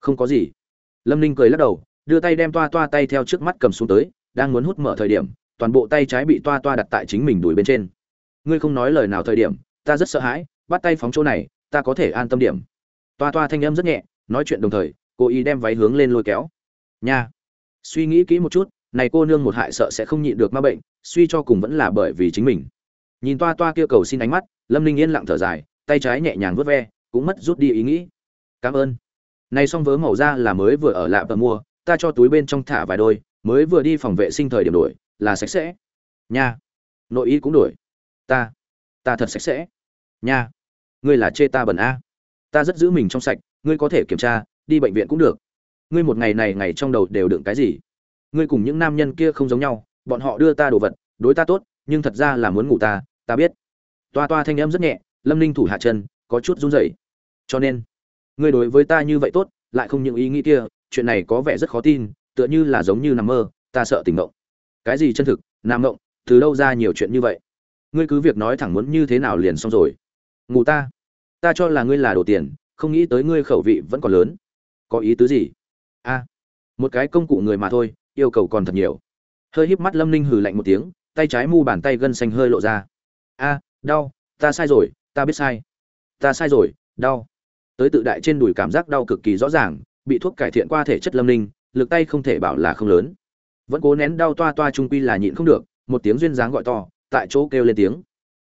không có gì. Lâm ninh cười lắc đầu, đưa tay đem toa toa tay theo trước mắt cầm xuống tới, đang muốn hút mở thời điểm, toàn bộ tay trái bị toa toa đặt tại chính mình đùi bên trên. Ngươi không nói lời nào thời điểm, ta rất sợ hãi, bắt tay phóng chỗ này, ta có thể an tâm điểm. Toa toa thanh âm rất nhẹ, nói chuyện đồng thời, cô ý đem váy hướng lên lôi kéo. Nha. Suy nghĩ kỹ một chút, này cô nương một hại sợ sẽ không nhịn được ma bệnh, suy cho cùng vẫn là bởi vì chính mình. Nhìn toa toa kia cầu xin ánh mắt, lâm ninh yên lặng thở dài, tay trái nhẹ nhàng vớt ve, cũng mất rút đi ý nghĩ. Cảm ơn này xong vớ màu da là mới vừa ở lạ và mua, ta cho túi bên trong thả vài đôi, mới vừa đi phòng vệ sinh thời điểm đổi, là sạch sẽ. Nha. Nội y cũng đổi. Ta. Ta thật sạch sẽ. Nha. Ngươi là chê ta bẩn a. Ta rất giữ mình trong sạch, ngươi có thể kiểm tra, đi bệnh viện cũng được. Ngươi một ngày này ngày trong đầu đều đựng cái gì? Ngươi cùng những nam nhân kia không giống nhau, bọn họ đưa ta đồ vật, đối ta tốt, nhưng thật ra là muốn ngủ ta ta biết. Toa toa thanh âm rất nhẹ, lâm ninh thủ hạ chân, có chút run rẩy. Cho nên ngươi đối với ta như vậy tốt, lại không những ý nghĩ kia, chuyện này có vẻ rất khó tin, tựa như là giống như nằm mơ, ta sợ tình mộng cái gì chân thực nam mộng từ đâu ra nhiều chuyện như vậy? Ngươi cứ việc nói thẳng muốn như thế nào liền xong rồi. Ngủ ta. Ta cho là ngươi là đồ tiền, không nghĩ tới ngươi khẩu vị vẫn còn lớn. Có ý tứ gì? A. Một cái công cụ người mà thôi, yêu cầu còn thật nhiều. Hơi híp mắt lâm ninh hừ lạnh một tiếng, tay trái mu bàn tay gân xanh hơi lộ ra. A, đau, ta sai rồi, ta biết sai. Ta sai rồi, đau tới tự đại trên đùi cảm giác đau cực kỳ rõ ràng, bị thuốc cải thiện qua thể chất lâm ninh, lực tay không thể bảo là không lớn. Vẫn cố nén đau toa toa trung quy là nhịn không được, một tiếng duyên dáng gọi to, tại chỗ kêu lên tiếng.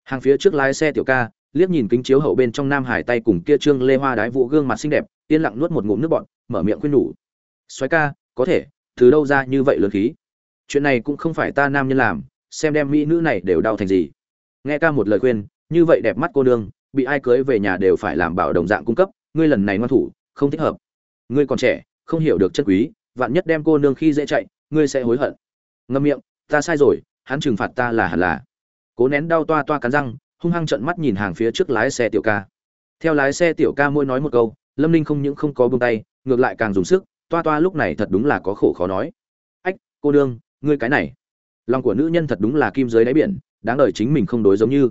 Hàng phía trước lái xe tiểu ca, liếc nhìn kính chiếu hậu bên trong nam hải tay cùng kia trương lê hoa đái vụ gương mặt xinh đẹp, yên lặng nuốt một ngụm nước bọn mở miệng khuyên nhủ. Xoáy ca, có thể, từ đâu ra như vậy lớn khí? Chuyện này cũng không phải ta nam nhân làm, xem đem mỹ nữ này đều đau thành gì. Nghe ca một lời khuyên, như vậy đẹp mắt cô nương, bị ai cưới về nhà đều phải làm bảo đồng dạng cung cấp ngươi lần này ngoan thủ, không thích hợp. Ngươi còn trẻ, không hiểu được chân quý, vạn nhất đem cô nương khi dễ chạy, ngươi sẽ hối hận. Ngâm miệng, ta sai rồi, hắn trừng phạt ta là hẳn là. Cố nén đau toa toa cắn răng, hung hăng trợn mắt nhìn hàng phía trước lái xe tiểu ca. Theo lái xe tiểu ca môi nói một câu, lâm ninh không những không có buông tay, ngược lại càng dùng sức, toa toa lúc này thật đúng là có khổ khó nói. Ách, cô đương ngươi cái này. Lòng của nữ nhân thật đúng là kim giới đáy biển, đáng đời chính mình không đối giống như.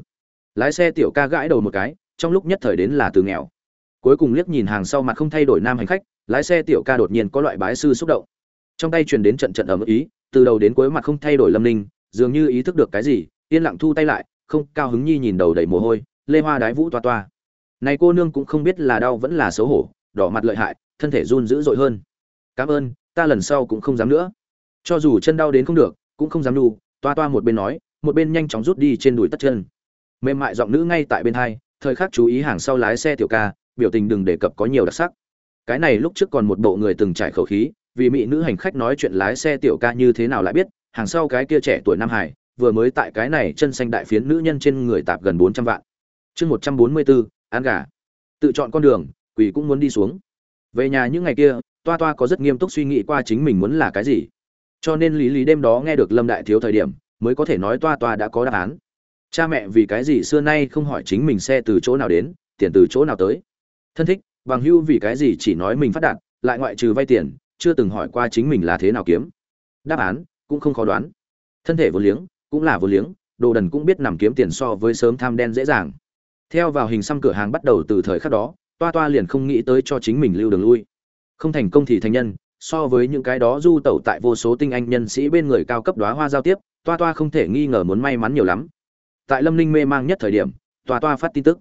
Lái xe tiểu ca gãi đầu một cái, trong lúc nhất thời đến là từ nghèo cuối cùng liếc nhìn hàng sau mặt không thay đổi nam hành khách, lái xe tiểu ca đột nhiên có loại bái sư xúc động. Trong tay truyền đến trận trận ầm ý, từ đầu đến cuối mặt không thay đổi lâm ninh, dường như ý thức được cái gì, yên lặng thu tay lại, không, cao hứng nhi nhìn đầu đầy mồ hôi, lê hoa đái vũ toa toa. Này cô nương cũng không biết là đau vẫn là xấu hổ, đỏ mặt lợi hại, thân thể run dữ dội hơn. Cảm ơn, ta lần sau cũng không dám nữa. Cho dù chân đau đến không được, cũng không dám đu, toa toa một bên nói, một bên nhanh chóng rút đi trên đùi tất chân. Mềm mại giọng nữ ngay tại bên hai, thời khắc chú ý hàng sau lái xe tiểu ca biểu tình đừng đề cập có nhiều đặc sắc. Cái này lúc trước còn một bộ người từng trải khẩu khí, vì mỹ nữ hành khách nói chuyện lái xe tiểu ca như thế nào lại biết, hàng sau cái kia trẻ tuổi nam hải, vừa mới tại cái này chân xanh đại phiến nữ nhân trên người tạp gần bốn trăm vạn. Chương một trăm bốn mươi bốn ăn gà. Tự chọn con đường quỷ cũng muốn đi xuống. Về nhà những ngày kia, toa toa có rất nghiêm túc suy nghĩ qua chính mình muốn là cái gì. Cho nên lý lý đêm đó nghe được lâm đại thiếu thời điểm, mới có thể nói toa toa đã có đáp án. Cha mẹ vì cái gì xưa nay không hỏi chính mình xe từ chỗ nào đến, tiền từ chỗ nào tới? Thân thích, bằng hưu vì cái gì chỉ nói mình phát đạt, lại ngoại trừ vay tiền, chưa từng hỏi qua chính mình là thế nào kiếm. Đáp án, cũng không khó đoán. Thân thể vô liếng, cũng là vô liếng, đồ đần cũng biết nằm kiếm tiền so với sớm tham đen dễ dàng. Theo vào hình xăm cửa hàng bắt đầu từ thời khắc đó, toa toa liền không nghĩ tới cho chính mình lưu đường lui. Không thành công thì thành nhân, so với những cái đó du tẩu tại vô số tinh anh nhân sĩ bên người cao cấp đoá hoa giao tiếp, toa toa không thể nghi ngờ muốn may mắn nhiều lắm. Tại lâm ninh mê mang nhất thời điểm, toa toa phát tin tức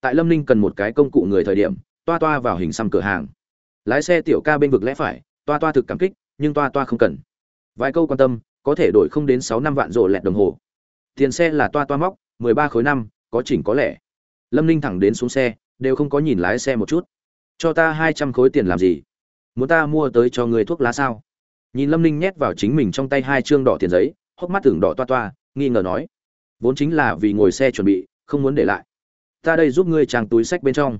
tại lâm ninh cần một cái công cụ người thời điểm, toa toa vào hình xăm cửa hàng. Lái xe tiểu ca bên vực lẽ phải, toa toa thực cảm kích, nhưng toa toa không cần. Vài câu quan tâm, có thể đổi không đến sáu năm vạn rộ lẹt đồng hồ. Tiền xe là toa toa móc, mười ba khối năm, có chỉnh có lẻ. Lâm ninh thẳng đến xuống xe, đều không có nhìn lái xe một chút. Cho ta hai trăm khối tiền làm gì? Muốn ta mua tới cho người thuốc lá sao? Nhìn lâm ninh nhét vào chính mình trong tay hai chương đỏ tiền giấy, hốc mắt tưởng đỏ toa toa, nghi ngờ nói. Vốn chính là vì ngồi xe chuẩn bị, không muốn để lại ta đây giúp ngươi trang túi sách bên trong.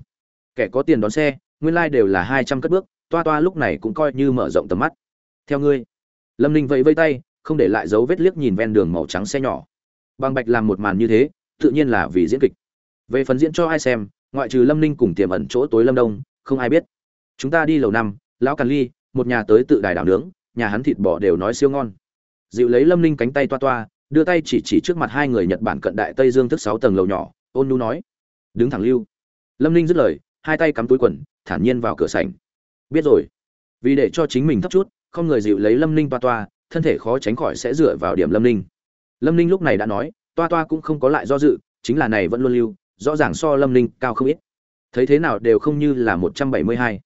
Kẻ có tiền đón xe, nguyên lai、like、đều là hai trăm cất bước, toa toa lúc này cũng coi như mở rộng tầm mắt. Theo ngươi. Lâm ninh vẫy vây tay, không để lại dấu vết liếc nhìn ven đường màu trắng xe nhỏ. Bằng bạch làm một màn như thế, tự nhiên là vì diễn kịch. Về phần diễn cho ai xem, ngoại trừ lâm ninh cùng tiềm ẩn chỗ tối lâm đông, không ai biết. Chúng ta đi lầu năm, lão càn ly, một nhà tới tự đài đảo nướng, nhà hắn thịt bò đều nói siêu ngon. Dịu lấy lâm ninh cánh tay toa toa, đưa tay chỉ chỉ trước mặt hai người nhật bản cận đại tây dương thức sáu tầng lầu nhỏ, ôn nu nói đứng thẳng lưu. Lâm ninh dứt lời, hai tay cắm túi quần, thản nhiên vào cửa sảnh. Biết rồi. Vì để cho chính mình thấp chút, không người dịu lấy lâm ninh toa toa, thân thể khó tránh khỏi sẽ dựa vào điểm lâm ninh. Lâm ninh lúc này đã nói, toa toa cũng không có lại do dự, chính là này vẫn luôn lưu, rõ ràng so lâm ninh cao không ít. Thấy thế nào đều không như là một trăm bảy mươi hai.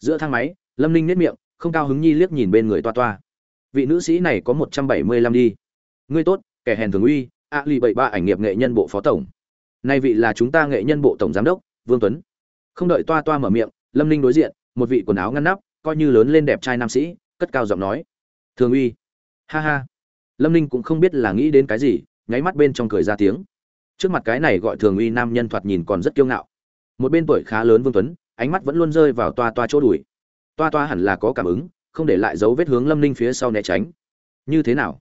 Giữa thang máy, lâm ninh nếp miệng, không cao hứng nhi liếc nhìn bên người toa toa. Vị nữ sĩ này có một trăm bảy mươi lăm đi. Ngươi tốt, kẻ hèn thường uy, a lì bảy ba ảnh nghiệp nghệ nhân bộ phó tổng nay vị là chúng ta nghệ nhân bộ tổng giám đốc, vương tuấn. Không đợi toa toa mở miệng, lâm ninh đối diện, một vị quần áo ngăn nắp, coi như lớn lên đẹp trai nam sĩ, cất cao giọng nói. Thường uy. Ha ha. Lâm ninh cũng không biết là nghĩ đến cái gì, nháy mắt bên trong cười ra tiếng. Trước mặt cái này gọi thường uy nam nhân thoạt nhìn còn rất kiêu ngạo. Một bên tuổi khá lớn vương tuấn, ánh mắt vẫn luôn rơi vào toa toa chỗ đùi. Toa toa hẳn là có cảm ứng, không để lại dấu vết hướng lâm ninh phía sau né tránh. Như thế nào?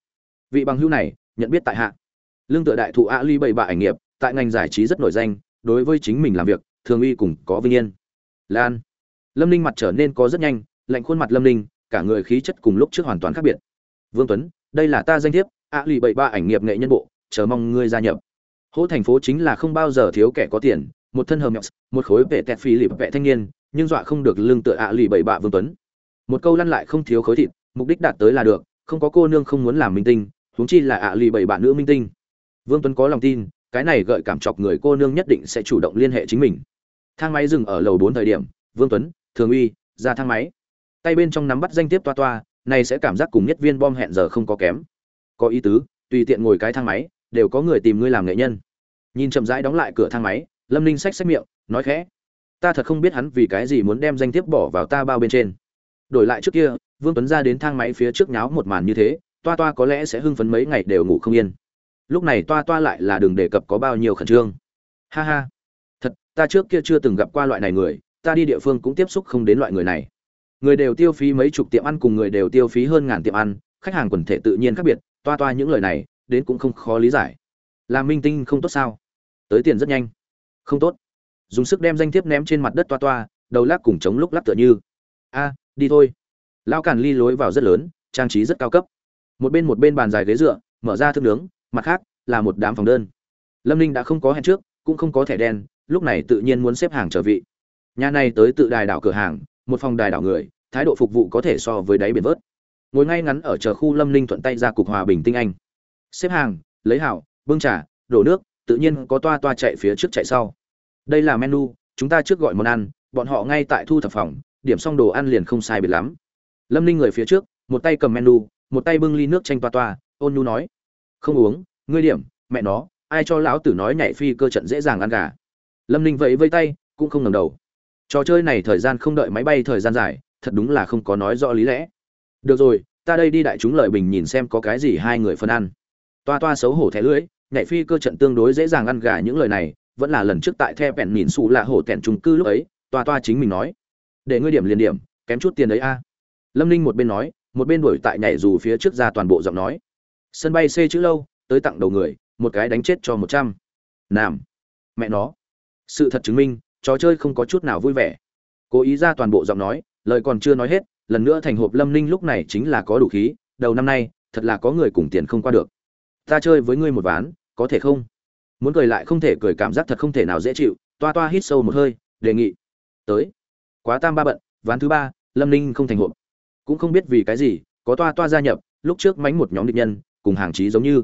Vị bằng hữu này, nhận biết tại hạ. Lương tựa đại thụ a ly bảy bạ ảnh nghiệp tại ngành giải trí rất nổi danh, đối với chính mình làm việc, thường uy cùng có vinh yên. Lan. Lâm ninh mặt trở nên có rất nhanh, lạnh khuôn mặt lâm ninh, cả người khí chất cùng lúc trước hoàn toàn khác biệt. Vương tuấn, đây là ta danh thiếp ạ lụy bảy ba ảnh nghiệp nghệ nhân bộ, chờ mong ngươi gia nhập. Hỗ thành phố chính là không bao giờ thiếu kẻ có tiền, một thân hờ mẹo một khối vệ tẹt phi lịp vệ thanh niên, nhưng dọa không được lương tựa ạ lì bảy bạ vương tuấn. Một câu lăn lại không thiếu khối thịt, mục đích đạt tới là được, không có cô nương không muốn làm minh tinh, huống chi là ạ lì bảy bạ nữ minh tinh. Vương tuấn có lòng tin cái này gợi cảm chọc người cô nương nhất định sẽ chủ động liên hệ chính mình. Thang máy dừng ở lầu bốn thời điểm, vương tuấn, thường uy, ra thang máy. Tay bên trong nắm bắt danh tiếp toa toa, này sẽ cảm giác cùng nhất viên bom hẹn giờ không có kém. Có ý tứ, tùy tiện ngồi cái thang máy, đều có người tìm ngươi làm nghệ nhân. Nhìn chậm rãi đóng lại cửa thang máy, lâm ninh xách xách miệng, nói khẽ. Ta thật không biết hắn vì cái gì muốn đem danh thiếp bỏ vào ta bao bên trên. Đổi lại trước kia, vương tuấn ra đến thang máy phía trước nháo một màn như thế, toa toa có lẽ sẽ hưng phấn mấy ngày đều ngủ không yên lúc này toa toa lại là đừng đề cập có bao nhiêu khẩn trương. Ha ha. Thật, ta trước kia chưa từng gặp qua loại này người, ta đi địa phương cũng tiếp xúc không đến loại người này. Người đều tiêu phí mấy chục tiệm ăn cùng người đều tiêu phí hơn ngàn tiệm ăn, khách hàng quần thể tự nhiên khác biệt, toa toa những lời này, đến cũng không khó lý giải. Làm minh tinh không tốt sao? Tới tiền rất nhanh. Không tốt. Dùng sức đem danh thiếp ném trên mặt đất toa toa, đầu lắc cùng chống lúc lắc tựa như. A, đi thôi. Lão càn ly lối vào rất lớn, trang trí rất cao cấp. Một bên một bên bàn dài ghế dựa, mở ra thức nướng mặt khác, là một đám phòng đơn. Lâm ninh đã không có hẹn trước, cũng không có thẻ đen, lúc này tự nhiên muốn xếp hàng trở vị. Nhà này tới tự đài đảo cửa hàng, một phòng đài đảo người, thái độ phục vụ có thể so với đáy biển vớt. Ngồi ngay ngắn ở chờ khu lâm ninh thuận tay ra cục hòa bình tinh anh. Xếp hàng, lấy hảo, bưng trà, đổ nước, tự nhiên có toa toa chạy phía trước chạy sau. Đây là menu, chúng ta trước gọi món ăn, bọn họ ngay tại thu thập phòng, điểm xong đồ ăn liền không sai biệt lắm. Lâm ninh người phía trước, một tay cầm menu, một tay bưng ly nước chanh toa toa, ôn nhu nói không uống, ngươi điểm, mẹ nó, ai cho lão tử nói nhảy phi cơ trận dễ dàng ăn gà. Lâm ninh vẫy vây tay, cũng không ngẩng đầu. Trò chơi này thời gian không đợi máy bay thời gian dài, thật đúng là không có nói rõ lý lẽ. Được rồi, ta đây đi đại chúng lợi bình nhìn xem có cái gì hai người phân ăn. Toa toa xấu hổ thẻ lưỡi, nhảy phi cơ trận tương đối dễ dàng ăn gà những lời này, vẫn là lần trước tại the vẹn nhìn xù lạ hổ tẹn trung cư lúc ấy, toa toa chính mình nói. Để ngươi điểm liền điểm, kém chút tiền đấy a. Lâm ninh một bên nói, một bên đuổi tại nhảy dù phía trước ra toàn bộ giọng nói sân bay c chữ lâu, tới tặng đầu người, một cái đánh chết cho một trăm. Nam. Mẹ nó. Sự thật chứng minh, trò chơi không có chút nào vui vẻ. Cố ý ra toàn bộ giọng nói, lời còn chưa nói hết, lần nữa thành hộp lâm ninh lúc này chính là có đủ khí, đầu năm nay, thật là có người cùng tiền không qua được. Ta chơi với ngươi một ván, có thể không? Muốn cười lại không thể cười, cảm giác thật không thể nào dễ chịu, toa toa hít sâu một hơi, đề nghị. Tới. Quá tam ba bận, ván thứ ba, lâm ninh không thành hộp. Cũng không biết vì cái gì, có toa toa gia nhập, lúc trước mánh một nhóm địch nhân cùng hàng trí giống như.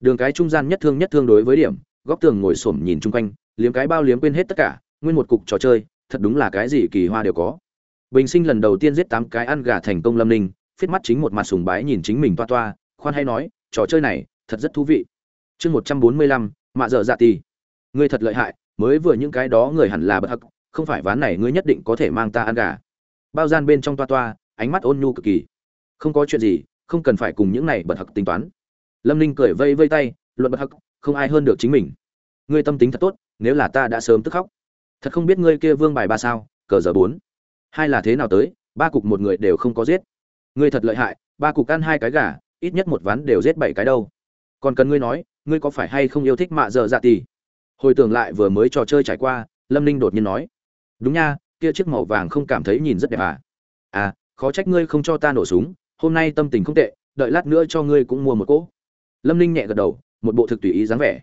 Đường cái trung gian nhất thương nhất thương đối với điểm, góc tường ngồi xổm nhìn chung quanh, liếm cái bao liếm quên hết tất cả, nguyên một cục trò chơi, thật đúng là cái gì kỳ hoa đều có. Bình sinh lần đầu tiên giết tám cái ăn gà thành công lâm ninh phết mắt chính một mặt sùng bái nhìn chính mình toa toa, khoan hay nói, trò chơi này, thật rất thú vị. Chương một trăm bốn mươi lăm, mạ dở dạ tì. Ngươi thật lợi hại, mới vừa những cái đó người hẳn là bậc hắc, không phải ván này ngươi nhất định có thể mang ta ăn gà. Bao gian bên trong toa toa, ánh mắt ôn nhu cực kỳ. Không có chuyện gì không cần phải cùng những này bật hặc tính toán. Lâm ninh cười vây vây tay, luận bật hặc, không ai hơn được chính mình. Ngươi tâm tính thật tốt, nếu là ta đã sớm tức khóc. Thật không biết ngươi kia vương bài ba sao, cờ giờ bốn. Hai là thế nào tới, ba cục một người đều không có giết. Ngươi thật lợi hại, ba cục ăn hai cái gà, ít nhất một ván đều giết bảy cái đâu. Còn cần ngươi nói, ngươi có phải hay không yêu thích mạ dở dạ tì? Hồi tưởng lại vừa mới trò chơi trải qua, lâm ninh đột nhiên nói. Đúng nha, kia chiếc màu vàng không cảm thấy nhìn rất đẹp à? À khó trách ngươi không cho ta nổ súng hôm nay tâm tình không tệ, đợi lát nữa cho ngươi cũng mua một cỗ. Lâm ninh nhẹ gật đầu, một bộ thực tùy ý dáng vẻ.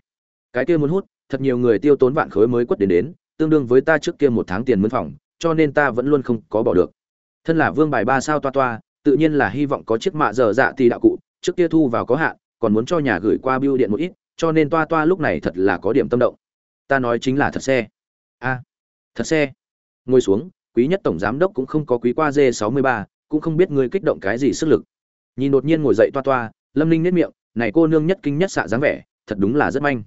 Cái kia muốn hút, thật nhiều người tiêu tốn vạn khối mới quất đến đến, tương đương với ta trước kia một tháng tiền mướn phòng, cho nên ta vẫn luôn không có bỏ được. Thân là vương bài ba sao toa toa, tự nhiên là hy vọng có chiếc mạ dở dạ thì đạo cụ, trước kia thu vào có hạn, còn muốn cho nhà gửi qua bưu điện một ít, cho nên toa toa lúc này thật là có điểm tâm động. Ta nói chính là thật xe. A, thật xe. Ngồi xuống, quý nhất tổng giám đốc cũng không có quý qua d 63 cũng không biết ngươi kích động cái gì sức lực. Nhìn đột nhiên ngồi dậy toa toa, lâm ninh nếp miệng, này cô nương nhất kinh nhất xạ dáng vẻ, thật đúng là rất manh.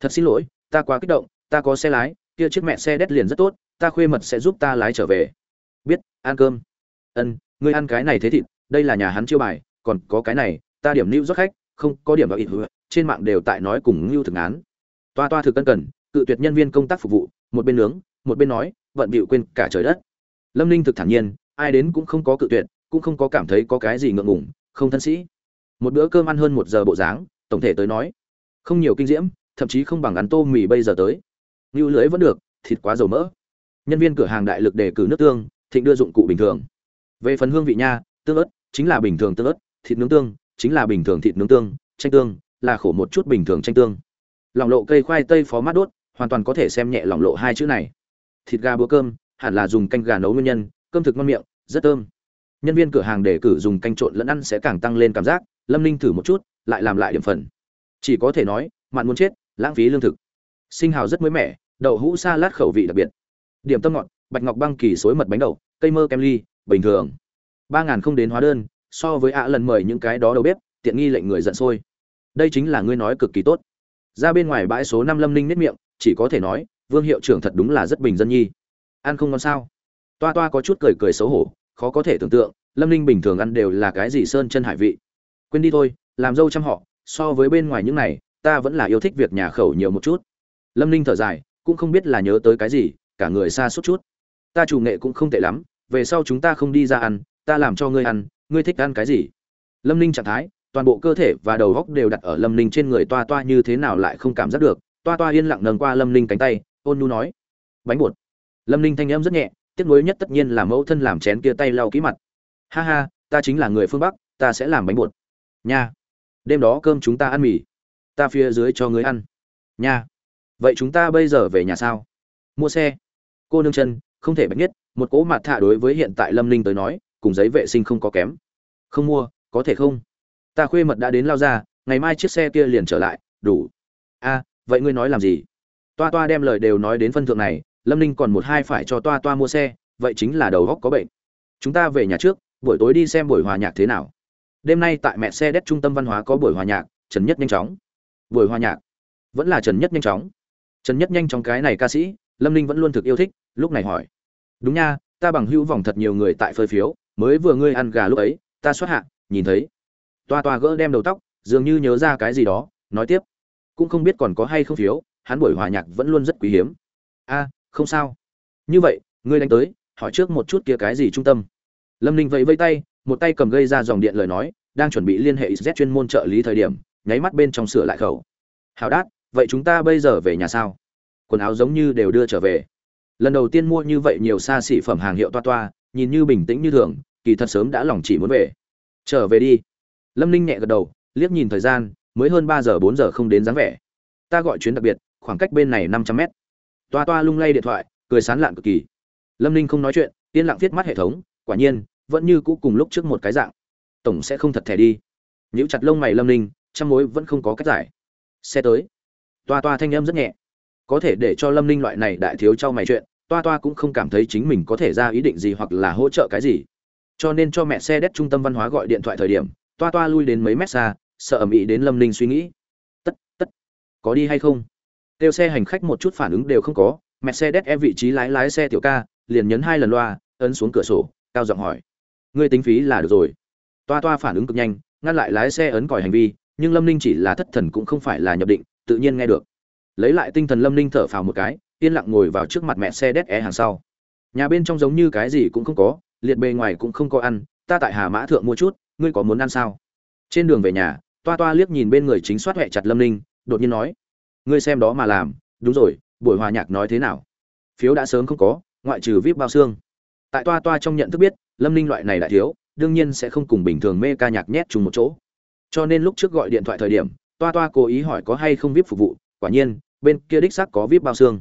Thật xin lỗi, ta quá kích động, ta có xe lái, kia chiếc mẹ xe đét liền rất tốt, ta khuê mật sẽ giúp ta lái trở về. Biết, ăn cơm. Ân, ngươi ăn cái này thế thịt, đây là nhà hắn chiêu bài, còn có cái này, ta điểm lưu rất khách, không có điểm vào ít hứa, trên mạng đều tại nói cùng lưu thực án. Toa toa thực cân cần cự tuyệt nhân viên công tác phục vụ, một bên nướng, một bên nói, vận bịu quên cả trời đất. Lâm ninh thực thản nhiên ai đến cũng không có cự tuyệt, cũng không có cảm thấy có cái gì ngượng ngùng, không thân sĩ. Một bữa cơm ăn hơn một giờ bộ dáng, tổng thể tới nói, không nhiều kinh diễm, thậm chí không bằng ăn tô mì bây giờ tới. Ngưu lưới vẫn được, thịt quá dầu mỡ. Nhân viên cửa hàng đại lực đề cử nước tương, thịnh đưa dụng cụ bình thường. Về phần hương vị nha, tương ớt, chính là bình thường tương ớt, thịt nướng tương, chính là bình thường thịt nướng tương, chanh tương, là khổ một chút bình thường chanh tương. Lỏng lộ cây khoai tây phó mát đốt, hoàn toàn có thể xem nhẹ lỏng lộ hai chữ này. Thịt gà bữa cơm, hẳn là dùng canh gà nấu nguyên nhân, cơm thực ngon miệng rất thơm. Nhân viên cửa hàng để cử dùng canh trộn lẫn ăn sẽ càng tăng lên cảm giác, lâm ninh thử một chút, lại làm lại điểm phần. Chỉ có thể nói, mặn muốn chết, lãng phí lương thực. Sinh hào rất mới mẻ, đậu hũ sa lát khẩu vị đặc biệt. Điểm tâm ngọt, bạch ngọc băng kỳ xối mật bánh đậu, cây mơ kem ly, bình thường. Ba ngàn không đến hóa đơn, so với ạ lần mời những cái đó đầu bếp, tiện nghi lệnh người giận sôi. Đây chính là ngươi nói cực kỳ tốt. Ra bên ngoài bãi số năm lâm ninh nếp miệng, chỉ có thể nói, vương hiệu trưởng thật đúng là rất bình dân nhi. Ăn không ngon sao? Toa toa có chút cười cười xấu hổ, khó có thể tưởng tượng, lâm ninh bình thường ăn đều là cái gì sơn chân hải vị. Quên đi thôi, làm dâu chăm họ, so với bên ngoài những này, ta vẫn là yêu thích việc nhà khẩu nhiều một chút. Lâm ninh thở dài, cũng không biết là nhớ tới cái gì, cả người xa suốt chút. Ta chủ nghệ cũng không tệ lắm, về sau chúng ta không đi ra ăn, ta làm cho ngươi ăn, ngươi thích ăn cái gì? Lâm ninh trạng thái, toàn bộ cơ thể và đầu góc đều đặt ở lâm ninh trên người toa toa như thế nào lại không cảm giác được. Toa toa yên lặng nâng qua lâm ninh cánh tay, ôn nhu nói. Bánh bột. Lâm ninh thanh âm rất nhẹ tiếc nuối nhất tất nhiên là mẫu thân làm chén kia tay lau ký mặt. Ha ha, ta chính là người phương bắc, ta sẽ làm bánh bột. Nha. Đêm đó cơm chúng ta ăn mì. Ta phía dưới cho người ăn. Nha. Vậy chúng ta bây giờ về nhà sao? Mua xe. Cô nương chân, không thể bạch nhất, một cỗ mặt thạ đối với hiện tại lâm ninh tới nói, cùng giấy vệ sinh không có kém. Không mua, có thể không? Ta khuê mật đã đến lao ra, ngày mai chiếc xe kia liền trở lại, đủ. A, vậy ngươi nói làm gì? Toa toa đem lời đều nói đến phân thượng này lâm ninh còn một hai phải cho toa toa mua xe, vậy chính là đầu góc có bệnh. Chúng ta về nhà trước, buổi tối đi xem buổi hòa nhạc thế nào. Đêm nay tại mẹ xe đét trung tâm văn hóa có buổi hòa nhạc, trần nhất nhanh chóng. Buổi hòa nhạc. Vẫn là trần nhất nhanh chóng. Trần nhất nhanh chóng cái này ca sĩ, lâm ninh vẫn luôn thực yêu thích, lúc này hỏi. Đúng nha, ta bằng hữu vòng thật nhiều người tại phơi phiếu, mới vừa ngươi ăn gà lúc ấy, ta xuất hạ, nhìn thấy. Toa toa gỡ đem đầu tóc, dường như nhớ ra cái gì đó, nói tiếp. Cũng không biết còn có hay không phiếu, hắn buổi hòa nhạc vẫn luôn rất quý hiếm. A không sao. Như vậy, ngươi đánh tới, hỏi trước một chút kia cái gì trung tâm. Lâm ninh vẫy vây tay, một tay cầm gây ra dòng điện lời nói, đang chuẩn bị liên hệ z chuyên môn trợ lý thời điểm, nháy mắt bên trong sửa lại khẩu. Hào đát, vậy chúng ta bây giờ về nhà sao? Quần áo giống như đều đưa trở về. Lần đầu tiên mua như vậy nhiều xa xỉ phẩm hàng hiệu toa toa, nhìn như bình tĩnh như thường, kỳ thật sớm đã lòng chỉ muốn về. Trở về đi. Lâm ninh nhẹ gật đầu, liếc nhìn thời gian, mới hơn ba giờ bốn giờ không đến dáng vẻ. Ta gọi chuyến đặc biệt, khoảng cách bên này năm trăm mét toa toa lung lay điện thoại, cười sán lạn cực kỳ. Lâm ninh không nói chuyện, yên lặng viết mắt hệ thống, quả nhiên, vẫn như cũ cùng lúc trước một cái dạng. Tổng sẽ không thật thẻ đi. Nhíu chặt lông mày lâm ninh, trăm mối vẫn không có cách giải. Xe tới. Toa toa thanh âm rất nhẹ. Có thể để cho lâm ninh loại này đại thiếu trao mày chuyện, toa toa cũng không cảm thấy chính mình có thể ra ý định gì hoặc là hỗ trợ cái gì. Cho nên cho mẹ xe đét trung tâm văn hóa gọi điện thoại thời điểm, toa toa lui đến mấy mét xa, sợ ầm ĩ đến lâm ninh suy nghĩ. Tất tất, có đi hay không? Tiêu xe hành khách một chút phản ứng đều không có mẹ xe đét e vị trí lái lái xe tiểu ca, liền nhấn hai lần loa, ấn xuống cửa sổ, cao giọng hỏi. Ngươi tính phí là được rồi. Toa toa phản ứng cực nhanh, ngăn lại lái xe ấn còi hành vi, nhưng lâm ninh chỉ là thất thần cũng không phải là nhập định, tự nhiên nghe được. Lấy lại tinh thần lâm ninh thở phào một cái, yên lặng ngồi vào trước mặt mẹ xe đét é hàng sau. Nhà bên trong giống như cái gì cũng không có, liệt bề ngoài cũng không có ăn, ta tại hà mã thượng mua chút, ngươi có muốn ăn sao? Trên đường về nhà, toa toa liếc nhìn bên người chính soát hệ chặt lâm ninh, đột nhiên nói ngươi xem đó mà làm, đúng rồi, buổi hòa nhạc nói thế nào? Phiếu đã sớm không có, ngoại trừ vip bao xương. Tại toa toa trong nhận thức biết, lâm ninh loại này đại thiếu, đương nhiên sẽ không cùng bình thường mê ca nhạc nhét chung một chỗ. Cho nên lúc trước gọi điện thoại thời điểm, toa toa cố ý hỏi có hay không vip phục vụ, quả nhiên, bên kia đích xác có vip bao xương.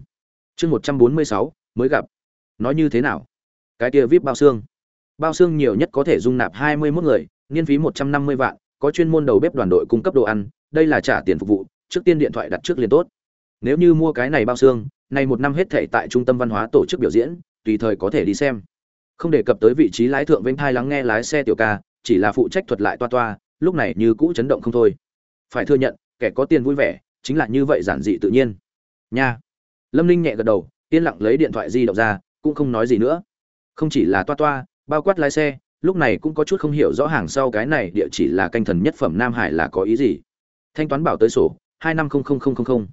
Chương một trăm bốn mươi sáu, mới gặp. Nói như thế nào? Cái kia vip bao xương. Bao xương nhiều nhất có thể dung nạp hai mươi mốt người, niên phí một trăm năm mươi vạn, có chuyên môn đầu bếp đoàn đội cung cấp đồ ăn, đây là trả tiền phục vụ trước tiên điện thoại đặt trước liền tốt. Nếu như mua cái này bao xương, này một năm hết thể tại trung tâm văn hóa tổ chức biểu diễn, tùy thời có thể đi xem. Không đề cập tới vị trí lái thượng vĩnh thai lắng nghe lái xe tiểu ca, chỉ là phụ trách thuật lại toa toa, lúc này như cũ chấn động không thôi. Phải thừa nhận, kẻ có tiền vui vẻ, chính là như vậy giản dị tự nhiên. Nha. Lâm ninh nhẹ gật đầu, yên lặng lấy điện thoại di động ra, cũng không nói gì nữa. Không chỉ là toa toa, bao quát lái xe, lúc này cũng có chút không hiểu rõ hàng sau cái này địa chỉ là canh thần nhất phẩm nam hải là có ý gì. Thanh toán bảo tới sổ hai năm không không không không không.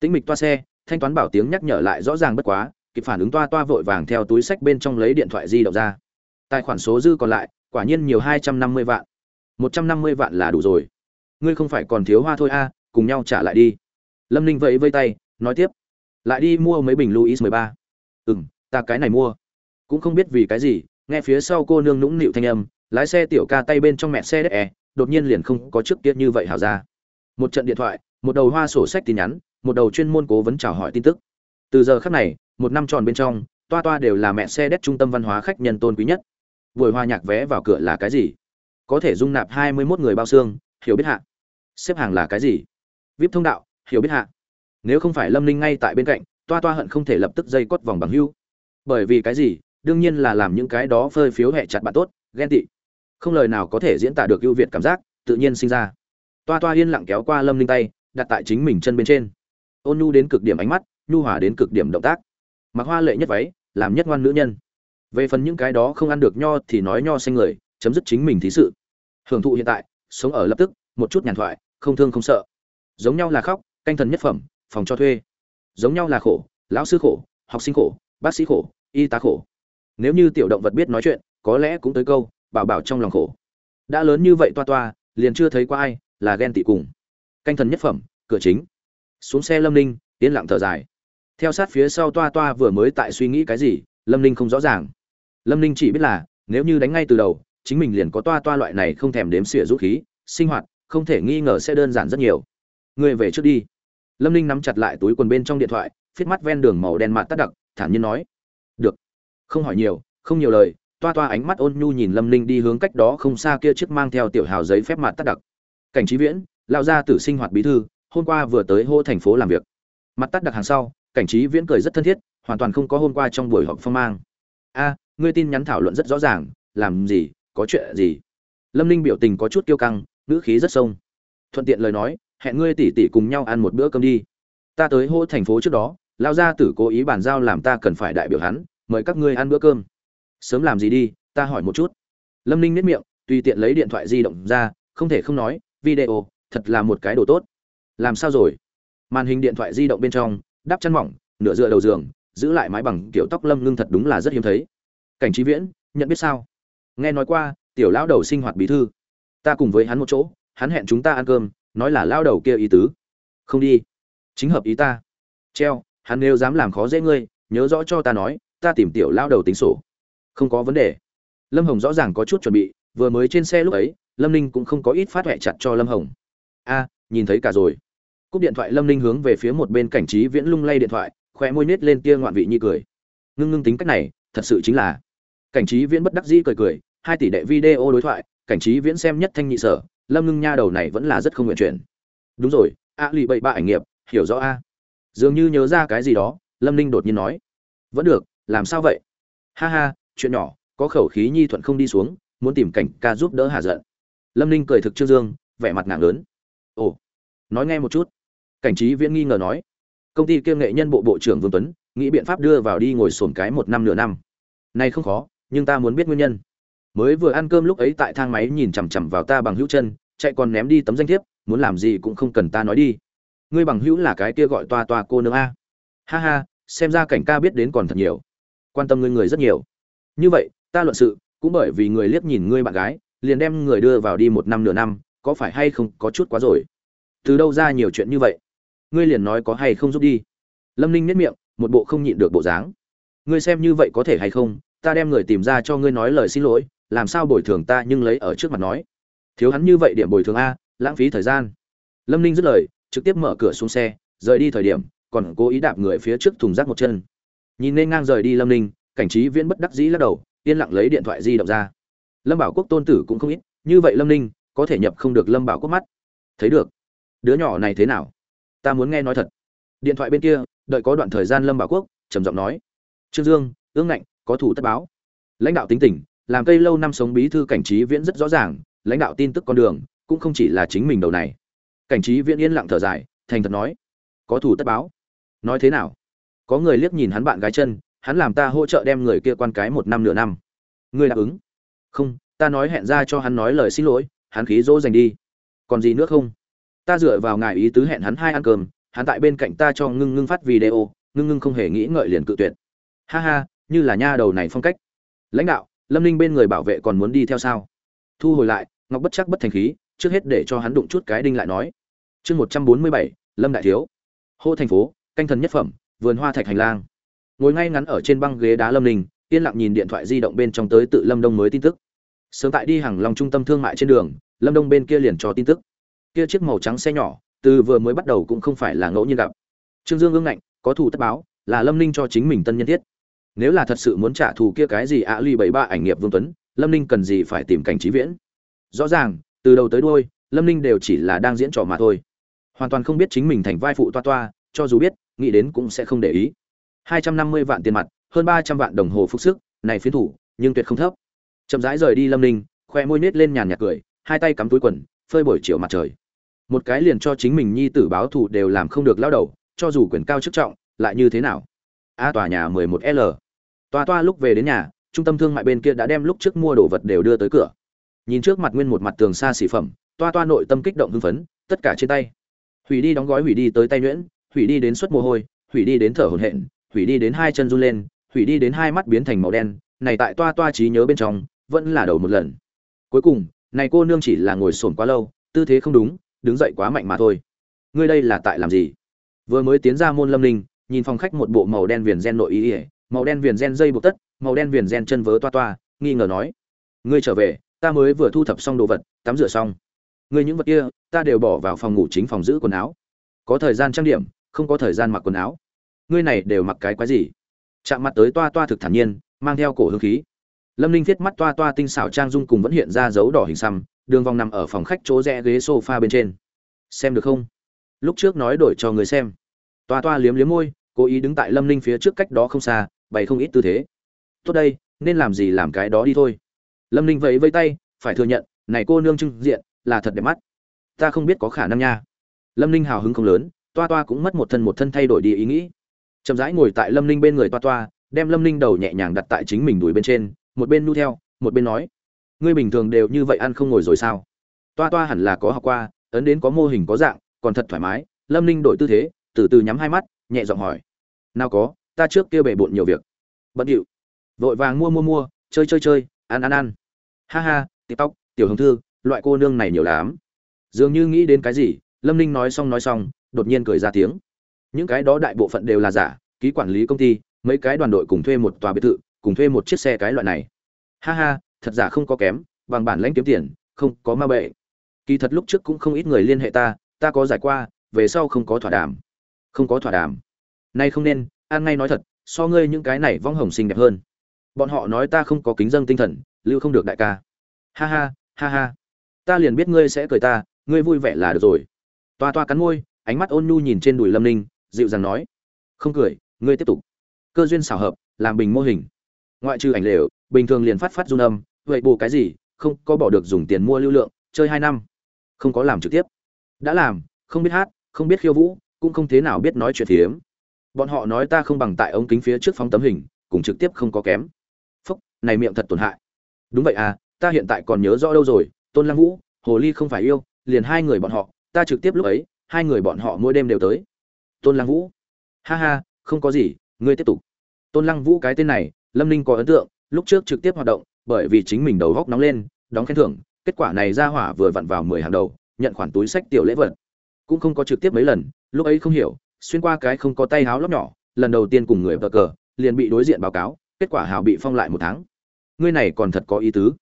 Tĩnh mịch toa xe, thanh toán bảo tiếng nhắc nhở lại rõ ràng bất quá, kịp phản ứng toa toa vội vàng theo túi sách bên trong lấy điện thoại di động ra. Tài khoản số dư còn lại, quả nhiên nhiều hai trăm năm mươi vạn. Một trăm năm mươi vạn là đủ rồi. Ngươi không phải còn thiếu hoa thôi a, cùng nhau trả lại đi. Lâm ninh vẫy vây tay, nói tiếp. Lại đi mua mấy bình luis mười ba. Ừ m ta cái này mua. Cũng không biết vì cái gì, nghe phía sau cô nương nũng nịu thanh âm, lái xe tiểu ca tay bên trong mẹ xe đất e đột nhiên liền không có trước tiết như vậy hảo ra. Một trận điện thoại một đầu hoa sổ sách tin nhắn, một đầu chuyên môn cố vấn chào hỏi tin tức. Từ giờ khắc này, một năm tròn bên trong, toa toa đều là mẹ xe đét trung tâm văn hóa khách nhân tôn quý nhất. Buổi hòa nhạc vé vào cửa là cái gì? Có thể dung nạp hai mươi 21 người bao xương, hiểu biết hạ. Xếp hàng là cái gì? Vip thông đạo, hiểu biết hạ. Nếu không phải lâm ninh ngay tại bên cạnh, toa toa hận không thể lập tức dây cốt vòng bằng hưu. Bởi vì cái gì? Đương nhiên là làm những cái đó phơi phiếu hẹ chặt bạn tốt, ghen tị. Không lời nào có thể diễn tả được ưu việt cảm giác, tự nhiên sinh ra. Toa toa yên lặng kéo qua lâm ninh tay đặt tại chính mình chân bên trên. Ôn nhu đến cực điểm ánh mắt, nhu hòa đến cực điểm động tác. Mặc hoa lệ nhất váy, làm nhất ngoan nữ nhân. Về phần những cái đó không ăn được nho thì nói nho xanh người, chấm dứt chính mình thí sự. Hưởng thụ hiện tại, sống ở lập tức, một chút nhàn thoại, không thương không sợ. Giống nhau là khóc, canh thần nhất phẩm, phòng cho thuê. Giống nhau là khổ, lão sư khổ, học sinh khổ, bác sĩ khổ, y tá khổ. Nếu như tiểu động vật biết nói chuyện, có lẽ cũng tới câu, bảo bảo trong lòng khổ. Đã lớn như vậy toa toa, liền chưa thấy qua ai là ghen tị cùng. Canh thần nhất phẩm cửa chính. Xuống xe lâm ninh, yên lặng thở dài. Theo sát phía sau toa toa vừa mới tại suy nghĩ cái gì, lâm ninh không rõ ràng. Lâm ninh chỉ biết là, nếu như đánh ngay từ đầu, chính mình liền có toa toa loại này không thèm đếm xỉa rút khí, sinh hoạt, không thể nghi ngờ sẽ đơn giản rất nhiều. Người về trước đi. Lâm ninh nắm chặt lại túi quần bên trong điện thoại, phiết mắt ven đường màu đen mạ tắt đặc, thản nhiên nói. Được. Không hỏi nhiều, không nhiều lời, toa toa ánh mắt ôn nhu nhìn lâm ninh đi hướng cách đó không xa kia chiếc mang theo tiểu hào giấy phép mặt tắt đặc. Cảnh trí viễn lao ra tử sinh hoạt bí thư hôm qua vừa tới hô thành phố làm việc. Mặt tắt đặc hàng sau, cảnh trí viễn cười rất thân thiết, hoàn toàn không có hôm qua trong buổi họp phong mang. A, ngươi tin nhắn thảo luận rất rõ ràng, làm gì, có chuyện gì? Lâm ninh biểu tình có chút kiêu căng, ngữ khí rất sông. Thuận tiện lời nói, hẹn ngươi tỉ tỉ cùng nhau ăn một bữa cơm đi. Ta tới hô thành phố trước đó lao gia tử cố ý bàn giao làm ta cần phải đại biểu hắn, mời các ngươi ăn bữa cơm. Sớm làm gì đi, ta hỏi một chút. Lâm ninh nếp miệng, tùy tiện lấy điện thoại di động ra, không thể không nói, video, thật là một cái đồ tốt làm sao rồi? Màn hình điện thoại di động bên trong, đắp chăn mỏng, nửa dựa đầu giường, giữ lại mái bằng kiểu tóc lâm ngưng thật đúng là rất hiếm thấy. Cảnh trí viễn, nhận biết sao? Nghe nói qua, tiểu lão đầu sinh hoạt bí thư. Ta cùng với hắn một chỗ, hắn hẹn chúng ta ăn cơm, nói là lao đầu kia ý tứ. Không đi. Chính hợp ý ta. Treo, hắn nếu dám làm khó dễ ngươi, nhớ rõ cho ta nói, ta tìm tiểu lao đầu tính sổ. Không có vấn đề. Lâm hồng rõ ràng có chút chuẩn bị, vừa mới trên xe lúc ấy, lâm ninh cũng không có ít phát huệ chặt cho lâm hồng. A, nhìn thấy cả rồi cúp điện thoại lâm ninh hướng về phía một bên cảnh trí viễn lung lay điện thoại khoe môi nết lên tia ngoạn vị như cười. Ngưng ngưng tính cách này, thật sự chính là. Cảnh trí viễn bất đắc dĩ cười cười, hai tỷ đệ video đối thoại, cảnh trí viễn xem nhất thanh nhị sở, lâm ngưng nha đầu này vẫn là rất không nguyện chuyển. Đúng rồi, a lì bậy ba ảnh nghiệp, hiểu rõ a. Dường như nhớ ra cái gì đó, lâm ninh đột nhiên nói. Vẫn được, làm sao vậy? Ha ha, chuyện nhỏ, có khẩu khí nhi thuận không đi xuống, muốn tìm cảnh ca giúp đỡ hà giận. Lâm ninh cười thực trương dương, vẻ mặt nàng lớn. Ồ, nói nghe một chút cảnh trí viễn nghi ngờ nói, công ty kiêm nghệ nhân bộ bộ trưởng vương tuấn, nghĩ biện pháp đưa vào đi ngồi sổn cái một năm nửa năm. Này không khó, nhưng ta muốn biết nguyên nhân. Mới vừa ăn cơm lúc ấy tại thang máy nhìn chằm chằm vào ta bằng hữu chân, chạy còn ném đi tấm danh thiếp, muốn làm gì cũng không cần ta nói đi. Ngươi bằng hữu là cái kia gọi toa toa cô nương a. Ha ha, xem ra cảnh ca biết đến còn thật nhiều. Quan tâm ngươi người rất nhiều. Như vậy, ta luận sự, cũng bởi vì người liếc nhìn ngươi bạn gái, liền đem người đưa vào đi một năm nửa năm, có phải hay không có chút quá rồi? Từ đâu ra nhiều chuyện như vậy? Ngươi liền nói có hay không giúp đi. Lâm ninh nhất miệng, một bộ không nhịn được bộ dáng. Ngươi xem như vậy có thể hay không, ta đem người tìm ra cho ngươi nói lời xin lỗi, làm sao bồi thường ta nhưng lấy ở trước mặt nói. Thiếu hắn như vậy điểm bồi thường a, lãng phí thời gian. Lâm ninh dứt lời, trực tiếp mở cửa xuống xe, rời đi thời điểm, còn cố ý đạp người phía trước thùng rác một chân. Nhìn nên ngang rời đi lâm ninh, cảnh trí viễn bất đắc dĩ lắc đầu, yên lặng lấy điện thoại di động ra. Lâm bảo quốc tôn tử cũng không ít, như vậy lâm ninh, có thể nhập không được lâm bảo quốc mắt. Thấy được. Đứa nhỏ này thế nào? Ta muốn nghe nói thật. Điện thoại bên kia, đợi có đoạn thời gian lâm bảo quốc, trầm giọng nói. Trương dương, ương ngạnh, có thủ tất báo. Lãnh đạo tính tình làm cây lâu năm sống bí thư cảnh trí viễn rất rõ ràng, lãnh đạo tin tức con đường, cũng không chỉ là chính mình đầu này. Cảnh trí viễn yên lặng thở dài, thành thật nói. Có thủ tất báo. Nói thế nào? Có người liếc nhìn hắn bạn gái chân, hắn làm ta hỗ trợ đem người kia quan cái một năm nửa năm. Ngươi đáp ứng. Không, ta nói hẹn ra cho hắn nói lời xin lỗi, hắn khí dỗ dành đi. Còn gì nữa không? Ta dựa vào ngài ý tứ hẹn hắn hai ăn cơm, hắn tại bên cạnh ta cho ngưng ngưng phát video, ngưng ngưng không hề nghĩ ngợi liền cự tuyệt. Ha ha, như là nha đầu này phong cách. Lãnh đạo, lâm ninh bên người bảo vệ còn muốn đi theo sao? Thu hồi lại, ngọc bất chắc bất thành khí, trước hết để cho hắn đụng chút cái đinh lại nói. Chương một trăm bốn mươi bảy, lâm đại thiếu. Hô thành phố, canh thần nhất phẩm, vườn hoa thạch hành lang. Ngồi ngay ngắn ở trên băng ghế đá lâm ninh, yên lặng nhìn điện thoại di động bên trong tới tự lâm đông mới tin tức. Sớm tại đi hàng lòng trung tâm thương mại trên đường, lâm đông bên kia liền cho tin tức kia chiếc màu trắng xe nhỏ, từ vừa mới bắt đầu cũng không phải là ngẫu nhiên gặp. Trương dương ương ngạnh, có thù tất báo, là lâm ninh cho chính mình tân nhân thiết. Nếu là thật sự muốn trả thù kia cái gì ạ ly bảy ba ảnh nghiệp vương tuấn, lâm ninh cần gì phải tìm cảnh trí viễn? Rõ ràng, từ đầu tới đôi lâm ninh đều chỉ là đang diễn trò mà thôi. Hoàn toàn không biết chính mình thành vai phụ toa toa, cho dù biết, nghĩ đến cũng sẽ không để ý. Hai trăm năm mươi vạn tiền mặt, hơn ba trăm vạn đồng hồ phúc sức, này phiến thủ, nhưng tuyệt không thấp. Chậm rãi rời đi lâm ninh, khoe môi nết lên nhàn nhạt cười, hai tay cắm túi quần, phơi buổi chiều mặt trời một cái liền cho chính mình nhi tử báo thù đều làm không được lao đầu, cho dù quyền cao chức trọng, lại như thế nào? A tòa nhà 11 l. Toa toa lúc về đến nhà, trung tâm thương mại bên kia đã đem lúc trước mua đồ vật đều đưa tới cửa. Nhìn trước mặt nguyên một mặt tường xa xỉ phẩm, toa toa nội tâm kích động hưng phấn, tất cả trên tay. Hủy đi đóng gói, hủy đi tới tay nhuyễn, hủy đi đến suất mồ hôi, hủy đi đến thở hổn hển, hủy đi đến hai chân run lên, hủy đi đến hai mắt biến thành màu đen, này tại toa toa trí nhớ bên trong, vẫn là đầu một lần. Cuối cùng, này cô nương chỉ là ngồi sồn quá lâu, tư thế không đúng đứng dậy quá mạnh mà thôi. Ngươi đây là tại làm gì? Vừa mới tiến ra môn lâm ninh, nhìn phòng khách một bộ màu đen viền gen nội ý ỉa màu đen viền gen dây buộc tất, màu đen viền gen chân vớ toa toa, nghi ngờ nói, ngươi trở về, ta mới vừa thu thập xong đồ vật, tắm rửa xong. Ngươi những vật kia, ta đều bỏ vào phòng ngủ chính phòng giữ quần áo. Có thời gian trang điểm, không có thời gian mặc quần áo. Ngươi này đều mặc cái quái gì? Chạm mặt tới toa toa thực thản nhiên, mang theo cổ hương khí. Lâm ninh viết mắt toa toa tinh xảo trang dung cùng vẫn hiện ra dấu đỏ hình xăm đường vòng nằm ở phòng khách chỗ rẽ ghế sofa bên trên. Xem được không? Lúc trước nói đổi cho người xem. Toa toa liếm liếm môi, cố ý đứng tại lâm ninh phía trước cách đó không xa, bày không ít tư thế. Tốt đây, nên làm gì làm cái đó đi thôi. Lâm ninh vẫy vây tay, phải thừa nhận, này cô nương trưng diện, là thật đẹp mắt. Ta không biết có khả năng nha. Lâm ninh hào hứng không lớn, toa toa cũng mất một thân một thân thay đổi đi ý nghĩ. Chậm rãi ngồi tại lâm ninh bên người toa toa, đem lâm ninh đầu nhẹ nhàng đặt tại chính mình đùi bên trên, một bên nu theo, một bên nói ngươi bình thường đều như vậy ăn không ngồi rồi sao? Toa toa hẳn là có học qua, ấn đến có mô hình có dạng, còn thật thoải mái. Lâm ninh đổi tư thế, từ từ nhắm hai mắt, nhẹ giọng hỏi. Nào có, ta trước kia bể bộn nhiều việc. Bận điệu. Vội vàng mua mua mua, chơi chơi chơi, ăn ăn ăn. Ha ha, tiktok, tiểu hồng thư, loại cô nương này nhiều lắm. Dường như nghĩ đến cái gì, lâm ninh nói xong nói xong, đột nhiên cười ra tiếng. Những cái đó đại bộ phận đều là giả, ký quản lý công ty, mấy cái đoàn đội cùng thuê một tòa biệt thự, cùng thuê một chiếc xe cái loại này. Ha ha thật giả không có kém, bằng bản lãnh kiếm tiền, không có ma bệ. Kỳ thật lúc trước cũng không ít người liên hệ ta ta có giải qua, về sau không có thỏa đàm. Không có thỏa đàm. Nay không nên, an ngay nói thật, so ngươi những cái này vong hồng xinh đẹp hơn. Bọn họ nói ta không có kính dân tinh thần, lưu không được đại ca. Ha ha ha ha. Ta liền biết ngươi sẽ cười ta, ngươi vui vẻ là được rồi. Toa toa cắn môi, ánh mắt ôn nhu nhìn trên đùi lâm ninh, dịu dàng nói. Không cười, ngươi tiếp tục. Cơ duyên xảo hợp, làm bình mô hình. Ngoại trừ ảnh lều bình thường liền phát phát run âm, vậy bù cái gì, không có bỏ được dùng tiền mua lưu lượng, chơi hai năm. Không có làm trực tiếp. Đã làm, không biết hát, không biết khiêu vũ, cũng không thế nào biết nói chuyện thiếm bọn họ nói ta không bằng tại ống kính phía trước phóng tấm hình, cùng trực tiếp không có kém. Phúc, này miệng thật tổn hại. Đúng vậy à ta hiện tại còn nhớ rõ đâu rồi, tôn lăng vũ, hồ ly không phải yêu, liền hai người bọn họ, ta trực tiếp lúc ấy, hai người bọn họ mỗi đêm đều tới. Tôn lăng vũ. Ha ha, không có gì, ngươi tiếp tục. Tôn lăng vũ cái tên này, lâm ninh có ấn tượng lúc trước trực tiếp hoạt động, bởi vì chính mình đầu góc nóng lên, đóng khen thưởng, kết quả này ra hỏa vừa vặn vào mười hàng đầu, nhận khoản túi sách tiểu lễ vật. Cũng không có trực tiếp mấy lần, lúc ấy không hiểu, xuyên qua cái không có tay háo lóc nhỏ, lần đầu tiên cùng người vợ cờ, liền bị đối diện báo cáo, kết quả hào bị phong lại một tháng. Ngươi này còn thật có ý tứ.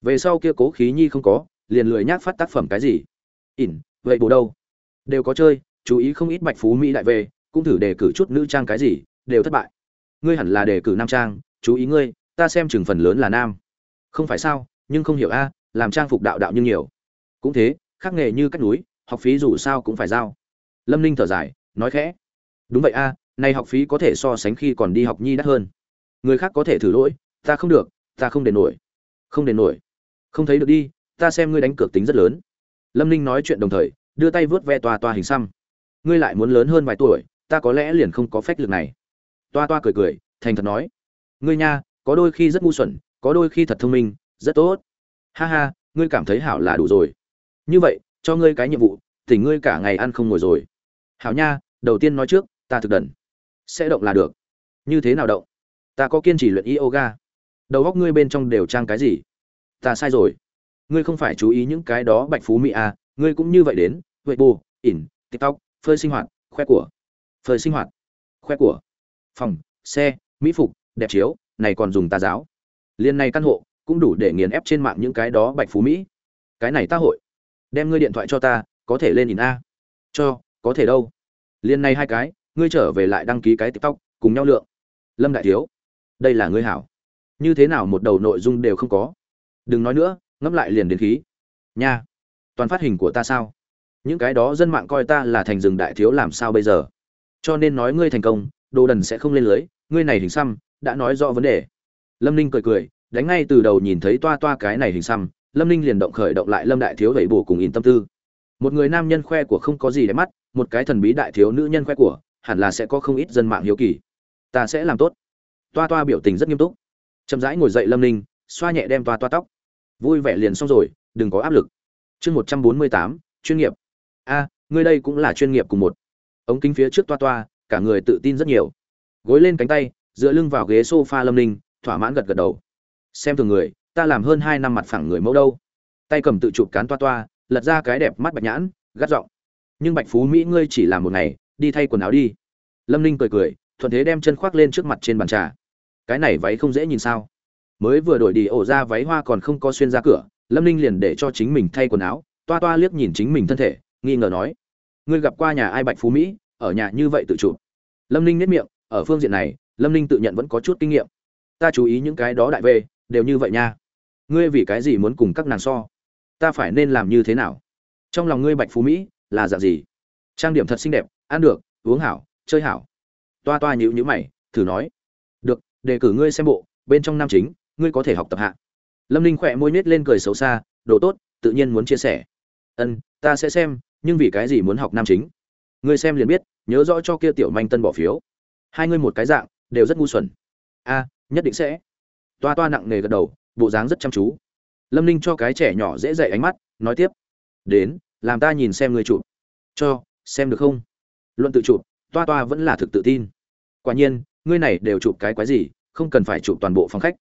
Về sau kia cố khí nhi không có, liền lười nhác phát tác phẩm cái gì. Ỉn, vậy bù đâu? Đều có chơi, chú ý không ít bạch phú mỹ đại về, cũng thử đề cử chút nữ trang cái gì, đều thất bại. Ngươi hẳn là đề cử nam trang, chú ý ngươi ta xem chừng phần lớn là nam. Không phải sao, nhưng không hiểu a, làm trang phục đạo đạo như nhiều. Cũng thế, khác nghề như cắt núi, học phí dù sao cũng phải giao. Lâm ninh thở dài, nói khẽ. Đúng vậy a, nay học phí có thể so sánh khi còn đi học nhi đắt hơn. Người khác có thể thử lỗi, ta không được, ta không đền nổi. Không đền nổi. Không thấy được đi, ta xem ngươi đánh cược tính rất lớn. Lâm ninh nói chuyện đồng thời, đưa tay vớt ve toa toa hình xăm. Ngươi lại muốn lớn hơn vài tuổi, ta có lẽ liền không có phách lực này. Toa toa cười cười, thành thật nói. Ngươi nha có đôi khi rất ngu xuẩn, có đôi khi thật thông minh, rất tốt. Ha ha, ngươi cảm thấy hảo là đủ rồi. Như vậy, cho ngươi cái nhiệm vụ tỉnh ngươi cả ngày ăn không ngồi rồi. Hảo nha, đầu tiên nói trước, ta thực đần. Sẽ động là được. Như thế nào động? Ta có kiên trì luyện yoga. Đầu góc ngươi bên trong đều trang cái gì? Ta sai rồi. Ngươi không phải chú ý những cái đó bạch phú mỹ à ngươi cũng như vậy đến. Vậy bù ỉn, tiktok, phơi sinh hoạt, khoe của. Phơi sinh hoạt, khoe của. Phòng, xe, mỹ phục, đẹp chiếu này còn dùng tà giáo. Liên này căn hộ, cũng đủ để nghiền ép trên mạng những cái đó bạch phú mỹ. Cái này ta hội. Đem ngươi điện thoại cho ta, có thể lên nhìn a. Cho, có thể đâu. Liên này hai cái, ngươi trở về lại đăng ký cái tiktok, cùng nhau lượng. Lâm đại thiếu, đây là ngươi hảo. Như thế nào một đầu nội dung đều không có. Đừng nói nữa, ngẫm lại liền đến khí. Nha, toàn phát hình của ta sao? Những cái đó dân mạng coi ta là thành rừng đại thiếu làm sao bây giờ? Cho nên nói ngươi thành công, đồ đần sẽ không lên lưới, ngươi này hình xăm đã nói rõ vấn đề. Lâm ninh cười cười, đánh ngay từ đầu nhìn thấy toa toa cái này hình xăm, lâm ninh liền động khởi động lại lâm đại thiếu vẩy bổ cùng in tâm tư. Một người nam nhân khoe của không có gì để mắt, một cái thần bí đại thiếu nữ nhân khoe của, hẳn là sẽ có không ít dân mạng hiếu kỳ. Ta sẽ làm tốt. Toa toa biểu tình rất nghiêm túc. Chậm rãi ngồi dậy lâm ninh, xoa nhẹ đem toa toa tóc. Vui vẻ liền xong rồi, đừng có áp lực. Chương một trăm bốn mươi tám, chuyên nghiệp. A, ngươi đây cũng là chuyên nghiệp cùng một. Ống kính phía trước toa toa, cả người tự tin rất nhiều. Gối lên cánh tay dựa lưng vào ghế sofa lâm ninh, thỏa mãn gật gật đầu. Xem thường người, ta làm hơn hai năm mặt phẳng người mẫu đâu. Tay cầm tự chụp cán toa toa, lật ra cái đẹp mắt bạch nhãn, gắt giọng. Nhưng bạch phú mỹ ngươi chỉ làm một ngày, đi thay quần áo đi. Lâm ninh cười cười, thuận thế đem chân khoác lên trước mặt trên bàn trà. Cái này váy không dễ nhìn sao? Mới vừa đổi đi ổ ra váy hoa còn không có xuyên ra cửa, lâm ninh liền để cho chính mình thay quần áo, toa toa liếc nhìn chính mình thân thể, nghi ngờ nói. Ngươi gặp qua nhà ai bạch phú mỹ, ở nhà như vậy tự chụp? Lâm ninh nếp miệng, ở phương diện này lâm ninh tự nhận vẫn có chút kinh nghiệm. Ta chú ý những cái đó đại về, đều như vậy nha. Ngươi vì cái gì muốn cùng các nàng so? Ta phải nên làm như thế nào? Trong lòng ngươi bạch phú mỹ là dạng gì? Trang điểm thật xinh đẹp, ăn được, uống hảo, chơi hảo. Toa toa nhữ nhữ mày, thử nói. Được, đề cử ngươi xem bộ, bên trong nam chính, ngươi có thể học tập hạ. Lâm ninh khỏe môi nết lên cười xấu xa, đồ tốt, tự nhiên muốn chia sẻ. Ân, ta sẽ xem, nhưng vì cái gì muốn học nam chính? Ngươi xem liền biết, nhớ rõ cho kia tiểu manh tân bỏ phiếu. Hai ngươi một cái dạng đều rất ngu xuẩn. A, nhất định sẽ. Toa toa nặng nề gật đầu, bộ dáng rất chăm chú. Lâm ninh cho cái trẻ nhỏ dễ dạy ánh mắt, nói tiếp. Đến, làm ta nhìn xem người chụp. Cho, xem được không? Luận tự chụp, toa toa vẫn là thực tự tin. Quả nhiên, ngươi này đều chụp cái quái gì, không cần phải chụp toàn bộ phòng khách.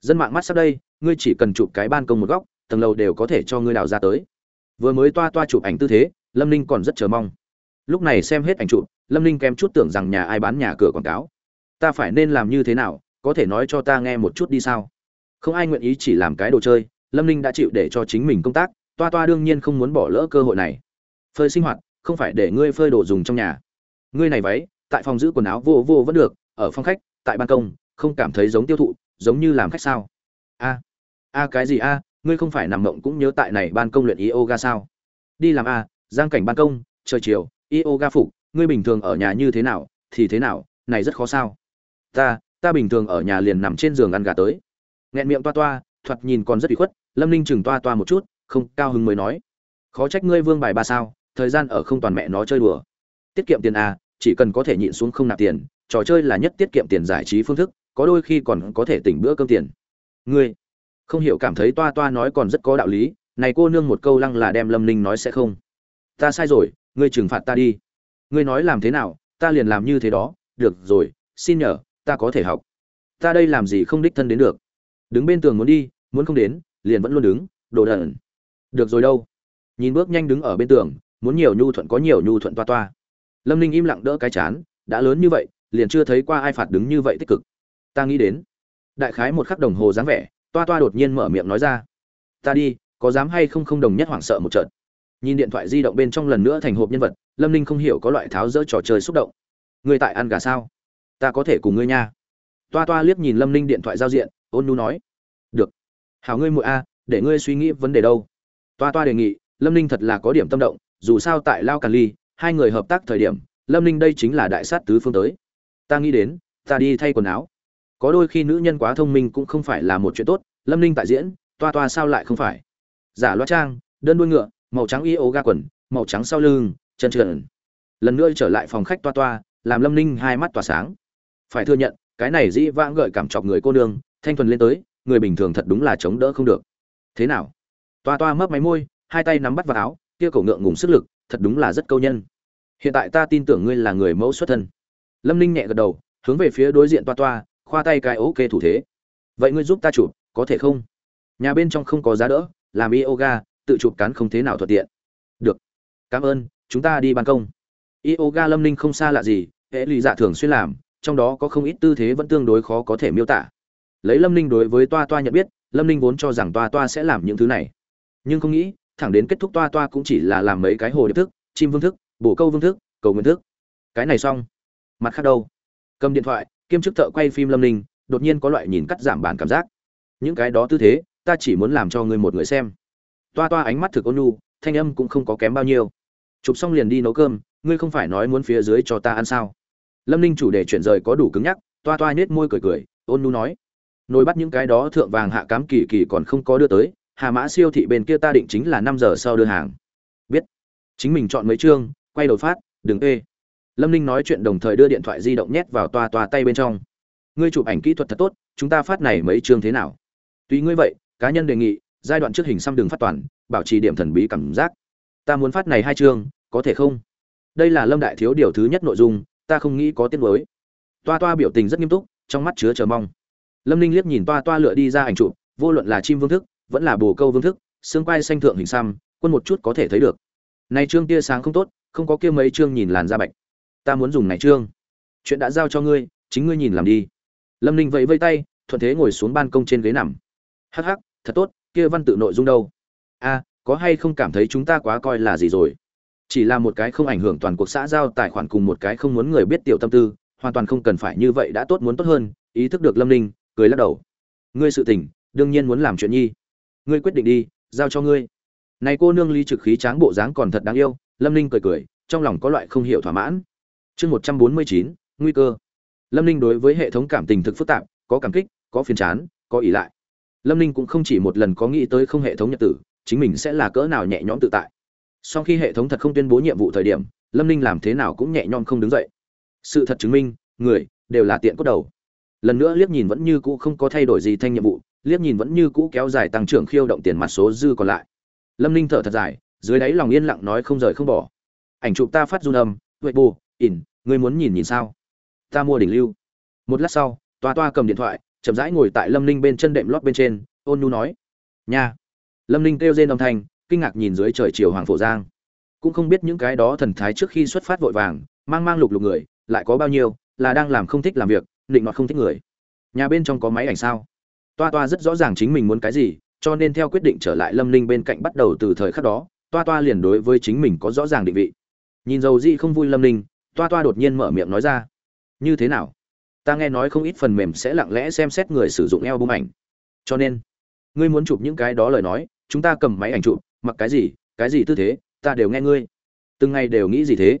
Dân mạng mắt sắp đây, ngươi chỉ cần chụp cái ban công một góc, tầng lầu đều có thể cho ngươi đào ra tới. Vừa mới toa toa chụp ảnh tư thế, lâm ninh còn rất chờ mong. Lúc này xem hết ảnh chụp, lâm ninh kém chút tưởng rằng nhà ai bán nhà cửa quảng cáo ta phải nên làm như thế nào, có thể nói cho ta nghe một chút đi sao? Không ai nguyện ý chỉ làm cái đồ chơi, lâm ninh đã chịu để cho chính mình công tác, toa toa đương nhiên không muốn bỏ lỡ cơ hội này. Phơi sinh hoạt, không phải để ngươi phơi đồ dùng trong nhà. Ngươi này váy, tại phòng giữ quần áo vô vô vẫn được, ở phòng khách, tại ban công, không cảm thấy giống tiêu thụ, giống như làm khách sao? A a cái gì a, ngươi không phải nằm mộng cũng nhớ tại này ban công luyện yoga sao? Đi làm a, giang cảnh ban công, trời chiều, yoga phục, ngươi bình thường ở nhà như thế nào, thì thế nào, này rất khó sao? Ta ta bình thường ở nhà liền nằm trên giường ăn gà tới. Nghẹn miệng toa toa, thoạt nhìn còn rất bị khuất, lâm ninh chừng toa toa một chút, không, cao hứng mới nói. Khó trách ngươi vương bài ba sao, thời gian ở không toàn mẹ nó chơi đùa. Tiết kiệm tiền à chỉ cần có thể nhịn xuống không nạp tiền, trò chơi là nhất tiết kiệm tiền giải trí phương thức, có đôi khi còn có thể tỉnh bữa cơm tiền. Ngươi, không hiểu cảm thấy toa toa nói còn rất có đạo lý, này cô nương một câu lăng là đem lâm ninh nói sẽ không. Ta sai rồi, ngươi trừng phạt ta đi. Ngươi nói làm thế nào, ta liền làm như thế đó, được rồi, xin nhờ ta có thể học. Ta đây làm gì không đích thân đến được. Đứng bên tường muốn đi, muốn không đến, liền vẫn luôn đứng, đồ đẩn được rồi đâu. Nhìn bước nhanh đứng ở bên tường, muốn nhiều nhu thuận có nhiều nhu thuận toa toa. Lâm ninh im lặng đỡ cái chán, đã lớn như vậy, liền chưa thấy qua ai phạt đứng như vậy tích cực. Ta nghĩ đến. Đại khái một khắc đồng hồ dáng vẻ, toa toa đột nhiên mở miệng nói ra. Ta đi, có dám hay không không đồng nhất hoảng sợ một trận. Nhìn điện thoại di động bên trong lần nữa thành hộp nhân vật, lâm ninh không hiểu có loại tháo rỡ trò chơi xúc động. Người tại ăn gà sao? Ta có thể cùng ngươi nha. Toa toa liếc nhìn lâm ninh điện thoại giao diện, ôn nu nói. Được. Hảo ngươi muội a, để ngươi suy nghĩ vấn đề đâu. Toa toa đề nghị, lâm ninh thật là có điểm tâm động, dù sao tại lao càn ly, hai người hợp tác thời điểm, lâm ninh đây chính là đại sát tứ phương tới. Ta nghĩ đến, ta đi thay quần áo. Có đôi khi nữ nhân quá thông minh cũng không phải là một chuyện tốt, lâm ninh tại diễn, toa toa sao lại không phải? Giả loa trang, đơn đuôi ngựa, màu trắng y ố ga quần, màu trắng sau lưng, chân trượn. Lần nữa trở lại phòng khách toa toa, làm lâm ninh hai mắt tỏa sáng phải thừa nhận, cái này dĩ vãng gợi cảm chọc người cô nương, thanh thuần lên tới, người bình thường thật đúng là chống đỡ không được. Thế nào? Toa toa mấp máy môi, hai tay nắm bắt vào áo, kia cổ ngượng ngùng sức lực, thật đúng là rất câu nhân. Hiện tại ta tin tưởng ngươi là người mẫu xuất thân. Lâm ninh nhẹ gật đầu, hướng về phía đối diện toa toa, khoa tay cái ok thủ thế. Vậy ngươi giúp ta chụp, có thể không? Nhà bên trong không có giá đỡ, làm yoga, tự chụp cán không thế nào thuận tiện. Được. Cảm ơn, chúng ta đi ban công. Yoga lâm ninh không xa lạ gì, hệ lụy dạ thường xuyên làm trong đó có không ít tư thế vẫn tương đối khó có thể miêu tả. Lấy lâm ninh đối với toa toa nhận biết, lâm ninh vốn cho rằng toa toa sẽ làm những thứ này. Nhưng không nghĩ, thẳng đến kết thúc toa toa cũng chỉ là làm mấy cái hồ điệp thức, chim vương thức, bổ câu vương thức, cầu nguyên thức. Cái này xong. Mặt khác đâu? Cầm điện thoại, kiêm chức thợ quay phim lâm ninh, đột nhiên có loại nhìn cắt giảm bản cảm giác. Những cái đó tư thế, ta chỉ muốn làm cho người một người xem. Toa toa ánh mắt thực ôn nhu, thanh âm cũng không có kém bao nhiêu. Chụp xong liền đi nấu cơm, ngươi không phải nói muốn phía dưới cho ta ăn sao? Lâm ninh chủ đề chuyển rời có đủ cứng nhắc, toa toa nhếch môi cười cười, ôn nu nói. Nồi bắt những cái đó thượng vàng hạ cám kỳ kỳ còn không có đưa tới, hà mã siêu thị bên kia ta định chính là năm giờ sau đưa hàng. Biết. Chính mình chọn mấy chương, quay đầu phát, đừng ê. Lâm ninh nói chuyện đồng thời đưa điện thoại di động nhét vào toa toa tay bên trong. Ngươi chụp ảnh kỹ thuật thật tốt, chúng ta phát này mấy chương thế nào? Tùy ngươi vậy, cá nhân đề nghị, giai đoạn trước hình xăm đường phát toàn, bảo trì điểm thần bí cảm giác. Ta muốn phát này hai chương, có thể không? Đây là lâm đại thiếu điều thứ nhất nội dung ta không nghĩ có tiếng mới toa toa biểu tình rất nghiêm túc, trong mắt chứa chờ mong. Lâm ninh liếc nhìn toa toa lựa đi ra ảnh chụp, vô luận là chim vương thức, vẫn là bồ câu vương thức, xương quai xanh thượng hình xăm, quân một chút có thể thấy được. Này trương tia sáng không tốt, không có kia mấy trương nhìn làn da bạch. Ta muốn dùng này trương. Chuyện đã giao cho ngươi, chính ngươi nhìn làm đi. Lâm ninh vẫy vây tay, thuận thế ngồi xuống ban công trên ghế nằm. Hắc hắc, thật tốt, kia văn tự nội dung đâu? A, có hay không cảm thấy chúng ta quá coi là gì rồi? Chỉ là một cái không ảnh hưởng toàn cuộc xã giao tài khoản cùng một cái không muốn người biết tiểu tâm tư, hoàn toàn không cần phải như vậy đã tốt muốn tốt hơn, ý thức được lâm ninh, cười lắc đầu. Ngươi sự tỉnh đương nhiên muốn làm chuyện nhi. Ngươi quyết định đi, giao cho ngươi. Này cô nương ly trực khí tráng bộ dáng còn thật đáng yêu, lâm ninh cười cười, trong lòng có loại không hiểu thỏa mãn. Chương một trăm bốn mươi chín, nguy cơ. Lâm ninh đối với hệ thống cảm tình thực phức tạp, có cảm kích, có phiền chán, có ỷ lại. Lâm ninh cũng không chỉ một lần có nghĩ tới không hệ thống nhật tử, chính mình sẽ là cỡ nào nhẹ nhõm tự tại sau khi hệ thống thật không tuyên bố nhiệm vụ thời điểm, lâm ninh làm thế nào cũng nhẹ nhõm không đứng dậy. Sự thật chứng minh, người đều là tiện cốt đầu. Lần nữa liếc nhìn vẫn như cũ không có thay đổi gì thanh nhiệm vụ, liếc nhìn vẫn như cũ kéo dài tăng trưởng khiêu động tiền mặt số dư còn lại. Lâm ninh thở thật dài, dưới đáy lòng yên lặng nói không rời không bỏ. Ảnh chụp ta phát run âm huệ bù, ỉn, ngươi muốn nhìn nhìn sao? Ta mua đỉnh lưu. Một lát sau, toa toa cầm điện thoại, chậm rãi ngồi tại lâm ninh bên chân đệm lót bên trên, ôn nhu nói, nha. Lâm ninh kêu rên âm thanh kinh ngạc nhìn dưới trời chiều hoàng phổ giang. Cũng không biết những cái đó thần thái trước khi xuất phát vội vàng, mang mang lục lục người, lại có bao nhiêu, là đang làm không thích làm việc, định nọt không thích người. Nhà bên trong có máy ảnh sao? Toa toa rất rõ ràng chính mình muốn cái gì, cho nên theo quyết định trở lại lâm ninh bên cạnh bắt đầu từ thời khắc đó, toa toa liền đối với chính mình có rõ ràng định vị. Nhìn dầu di không vui lâm ninh, toa toa đột nhiên mở miệng nói ra. Như thế nào? Ta nghe nói không ít phần mềm sẽ lặng lẽ xem xét người sử dụng eo bung ảnh. Cho nên, ngươi muốn chụp những cái đó lời nói, chúng ta cầm máy ảnh chụp mặc cái gì cái gì tư thế, ta đều nghe ngươi. Từng ngày đều nghĩ gì thế?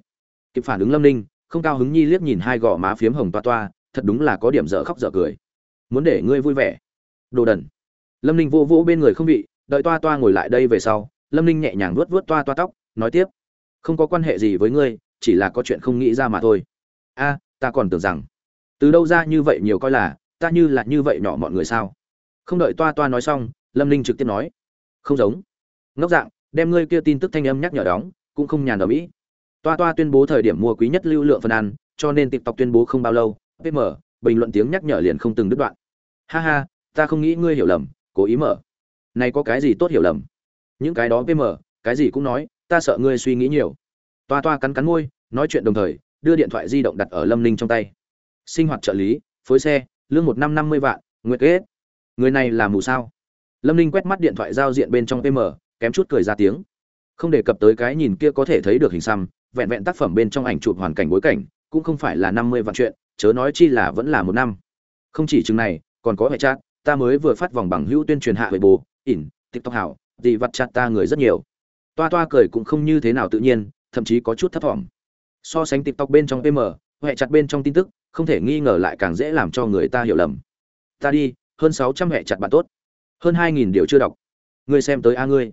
Kịp phản ứng lâm ninh, không cao hứng nhi liếc nhìn hai gò má phiếm hồng toa toa, thật đúng là có điểm dở khóc dở cười. Muốn để ngươi vui vẻ. Đồ đần. Lâm ninh vô vỗ bên người không vị, đợi toa toa ngồi lại đây về sau, lâm ninh nhẹ nhàng vuốt vuốt toa toa tóc, nói tiếp. Không có quan hệ gì với ngươi, chỉ là có chuyện không nghĩ ra mà thôi. A, ta còn tưởng rằng, từ đâu ra như vậy nhiều coi là, ta như là như vậy nhỏ mọi người sao? Không đợi toa toa nói xong, lâm ninh trực tiếp nói. Không giống ngốc dạng, đem ngươi kia tin tức thanh âm nhắc nhở đóng, cũng không nhàn ở mỹ. Toa toa tuyên bố thời điểm mua quý nhất lưu lượng phần ăn, cho nên tiktok tuyên bố không bao lâu. Pm bình luận tiếng nhắc nhở liền không từng đứt đoạn. Ha ha, ta không nghĩ ngươi hiểu lầm, cố ý mở. Này có cái gì tốt hiểu lầm? Những cái đó pm cái gì cũng nói, ta sợ ngươi suy nghĩ nhiều. Toa toa cắn cắn môi, nói chuyện đồng thời, đưa điện thoại di động đặt ở lâm ninh trong tay. Sinh hoạt trợ lý, phối xe, lương một năm năm mươi vạn, nguyệt kết. Người này là mù sao? Lâm ninh quét mắt điện thoại giao diện bên trong pm kém chút cười ra tiếng. Không đề cập tới cái nhìn kia có thể thấy được hình xăm, vẹn vẹn tác phẩm bên trong ảnh chụp hoàn cảnh bối cảnh, cũng không phải là năm mươi vạn chuyện, chớ nói chi là vẫn là một năm. Không chỉ chừng này, còn có hệ chat, ta mới vừa phát vòng bằng hữu tuyên truyền hạ về bồ ỉn, tiktok hảo, gì vặt chặt ta người rất nhiều. Toa toa cười cũng không như thế nào tự nhiên, thậm chí có chút thấp thỏm. So sánh tiktok bên trong pm hệ chặt bên trong tin tức, không thể nghi ngờ lại càng dễ làm cho người ta hiểu lầm. Ta đi, hơn sáu trăm hệ chặt bạn tốt. Hơn hai nghìn điều chưa đọc. Ngươi xem tới a ngươi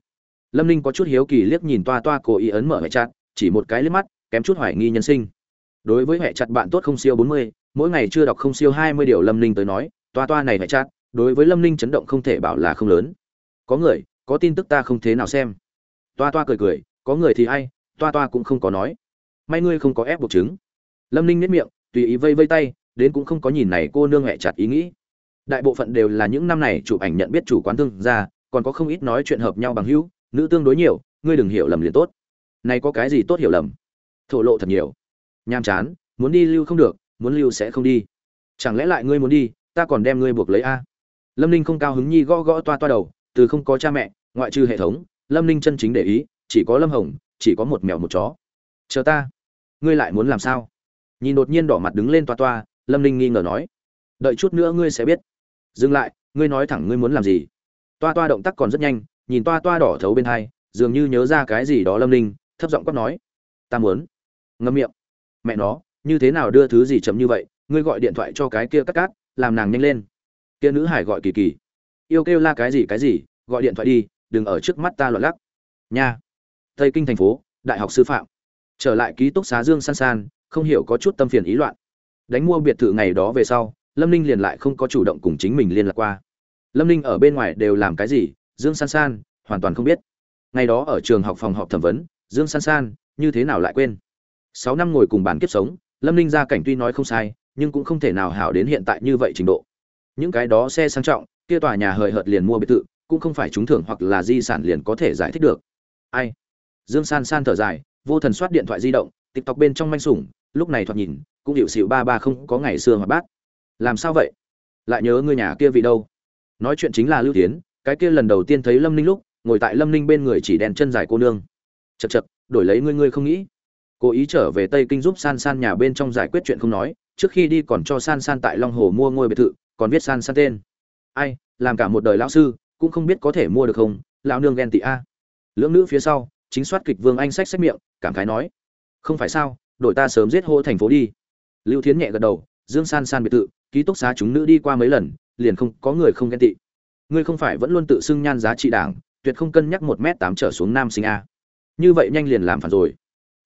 lâm ninh có chút hiếu kỳ liếc nhìn toa toa cố ý ấn mở hệ chặt, chỉ một cái liếc mắt, kém chút hoài nghi nhân sinh. Đối với hệ chặt bạn tốt không siêu bốn mươi, mỗi ngày chưa đọc không siêu hai mươi điều lâm ninh tới nói, toa toa này hệ chặt, đối với lâm ninh chấn động không thể bảo là không lớn. Có người, có tin tức ta không thế nào xem. Toa toa cười cười, có người thì ai, toa toa cũng không có nói. May ngươi không có ép buộc chứng. Lâm ninh nếp miệng, tùy ý vây vây tay, đến cũng không có nhìn này cô nương hẹ chặt ý nghĩ. Đại bộ phận đều là những năm này chụp ảnh nhận biết chủ quán thương ra còn có không ít nói chuyện hợp nhau bằng hữu nữ tương đối nhiều, ngươi đừng hiểu lầm liền tốt. Này có cái gì tốt hiểu lầm? Thổ lộ thật nhiều. Nham chán, muốn đi lưu không được, muốn lưu sẽ không đi. Chẳng lẽ lại ngươi muốn đi, ta còn đem ngươi buộc lấy a? Lâm ninh không cao hứng nhi gõ gõ toa toa đầu, từ không có cha mẹ, ngoại trừ hệ thống, lâm ninh chân chính để ý, chỉ có lâm hồng, chỉ có một mèo một chó. Chờ ta. Ngươi lại muốn làm sao? Nhìn đột nhiên đỏ mặt đứng lên toa toa, lâm ninh nghi ngờ nói. Đợi chút nữa ngươi sẽ biết. Dừng lại, ngươi nói thẳng ngươi muốn làm gì. Toa toa động tác còn rất nhanh nhìn toa toa đỏ thấu bên hai, dường như nhớ ra cái gì đó lâm ninh, thấp giọng quát nói, ta muốn. Ngâm miệng, mẹ nó, như thế nào đưa thứ gì chấm như vậy, ngươi gọi điện thoại cho cái kia cắt cát, làm nàng nhanh lên. Kia nữ hải gọi kỳ kỳ, yêu kêu la cái gì cái gì, gọi điện thoại đi, đừng ở trước mắt ta loạn lắc. Nha, tây kinh thành phố, đại học sư phạm. Trở lại ký túc xá dương san san, không hiểu có chút tâm phiền ý loạn. Đánh mua biệt thự ngày đó về sau, lâm ninh liền lại không có chủ động cùng chính mình liên lạc qua. Lâm ninh ở bên ngoài đều làm cái gì dương san san, hoàn toàn không biết. Ngày đó ở trường học phòng họp thẩm vấn, dương san san, như thế nào lại quên? Sáu năm ngồi cùng bàn kiếp sống, lâm ninh gia cảnh tuy nói không sai, nhưng cũng không thể nào hảo đến hiện tại như vậy trình độ. Những cái đó xe sang trọng, kia tòa nhà hời hợt liền mua biệt thự, cũng không phải trúng thưởng hoặc là di sản liền có thể giải thích được. Ai? Dương san san thở dài, vô thần soát điện thoại di động, tiktok bên trong manh sủng, lúc này thoạt nhìn, cũng hiệu xịu ba ba không có ngày xưa hoạt bát. Làm sao vậy? Lại nhớ người nhà kia vị đâu? Nói chuyện chính là lưu tiến cái kia lần đầu tiên thấy lâm ninh lúc, ngồi tại lâm ninh bên người chỉ đèn chân dài cô nương. Chật chật đổi lấy ngươi ngươi không nghĩ. Cố ý trở về tây kinh giúp san san nhà bên trong giải quyết chuyện không nói, trước khi đi còn cho san san tại long hồ mua ngôi biệt thự, còn viết san san tên. Ai, làm cả một đời lão sư, cũng không biết có thể mua được không, lão nương ghen tị a. Lưỡng nữ phía sau, chính soát kịch vương anh sách sách miệng, cảm khái nói, không phải sao đội ta sớm giết hô thành phố đi. Lưu thiến nhẹ gật đầu, dương san san biệt thự, ký túc xá chúng nữ đi qua mấy lần, liền không, có người không ghen tị ngươi không phải vẫn luôn tự xưng nhan giá trị đảng, tuyệt không cân nhắc một m tám trở xuống nam sinh a. Như vậy nhanh liền làm phản rồi.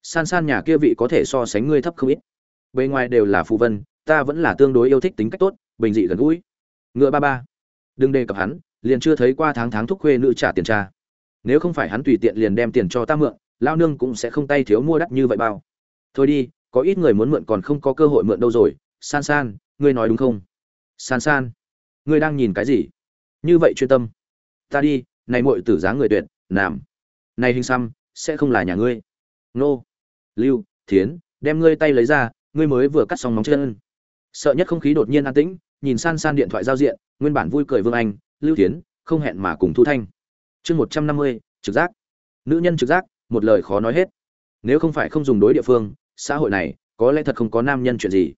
San san nhà kia vị có thể so sánh ngươi thấp không ít. Bề ngoài đều là phù vân, ta vẫn là tương đối yêu thích tính cách tốt, bình dị gần gũi. Ngựa ba ba. Đừng đề cập hắn, liền chưa thấy qua tháng tháng thúc khuê nữ trả tiền cha nếu không phải hắn tùy tiện liền đem tiền cho ta mượn lao nương cũng sẽ không tay thiếu mua đắt như vậy bao. Thôi đi, có ít người muốn mượn còn không có cơ hội mượn đâu rồi. San san, ngươi nói đúng không? San san, ngươi đang nhìn cái gì? Như vậy chuyên tâm. Ta đi, này muội tử giá người tuyệt làm này hình xăm, sẽ không là nhà ngươi. Nô. Lưu, thiến, đem ngươi tay lấy ra, ngươi mới vừa cắt xong móng chân. Sợ nhất không khí đột nhiên an tĩnh, nhìn san san điện thoại giao diện, nguyên bản vui cười vương anh, lưu thiến, không hẹn mà cùng thu thanh. Chương một trăm năm mươi, trực giác. Nữ nhân trực giác, một lời khó nói hết. Nếu không phải không dùng đối địa phương, xã hội này, có lẽ thật không có nam nhân chuyện gì.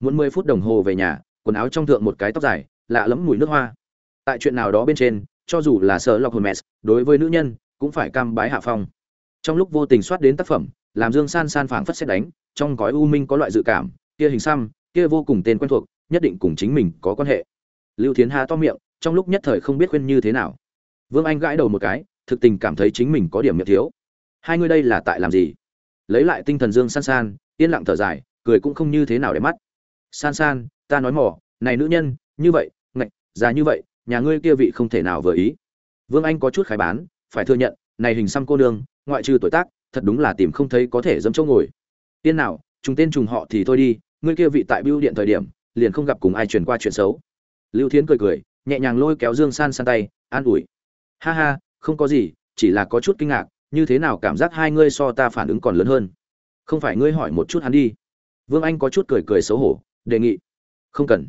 Muốn mười phút đồng hồ về nhà, quần áo trong thượng một cái tóc dài, lạ lẫm mùi nước hoa tại chuyện nào đó bên trên, cho dù là sợ lọc hồn mess đối với nữ nhân, cũng phải cam bái hạ phong. Trong lúc vô tình soát đến tác phẩm, làm dương san san phảng phất xét đánh, trong gói u minh có loại dự cảm, kia hình xăm, kia vô cùng tên quen thuộc, nhất định cùng chính mình có quan hệ. Lưu thiến hà to miệng, trong lúc nhất thời không biết khuyên như thế nào. Vương anh gãi đầu một cái, thực tình cảm thấy chính mình có điểm miệng thiếu. Hai người đây là tại làm gì? Lấy lại tinh thần dương san san, yên lặng thở dài, cười cũng không như thế nào để mắt. San san, ta nói mỏ, này nữ nhân, như vậy, ngạch, già như vậy nhà ngươi kia vị không thể nào vừa ý. Vương anh có chút khái bán, phải thừa nhận, này hình xăm cô nương, ngoại trừ tuổi tác, thật đúng là tìm không thấy có thể dẫm chỗ ngồi. Tiên nào, trùng tên trùng họ thì thôi đi, ngươi kia vị tại bưu điện thời điểm, liền không gặp cùng ai truyền qua chuyện xấu. Lưu thiến cười cười, nhẹ nhàng lôi kéo dương san san tay, an ủi. Ha ha, không có gì, chỉ là có chút kinh ngạc, như thế nào cảm giác hai ngươi so ta phản ứng còn lớn hơn? Không phải ngươi hỏi một chút hắn đi. Vương anh có chút cười cười xấu hổ, đề nghị. Không cần.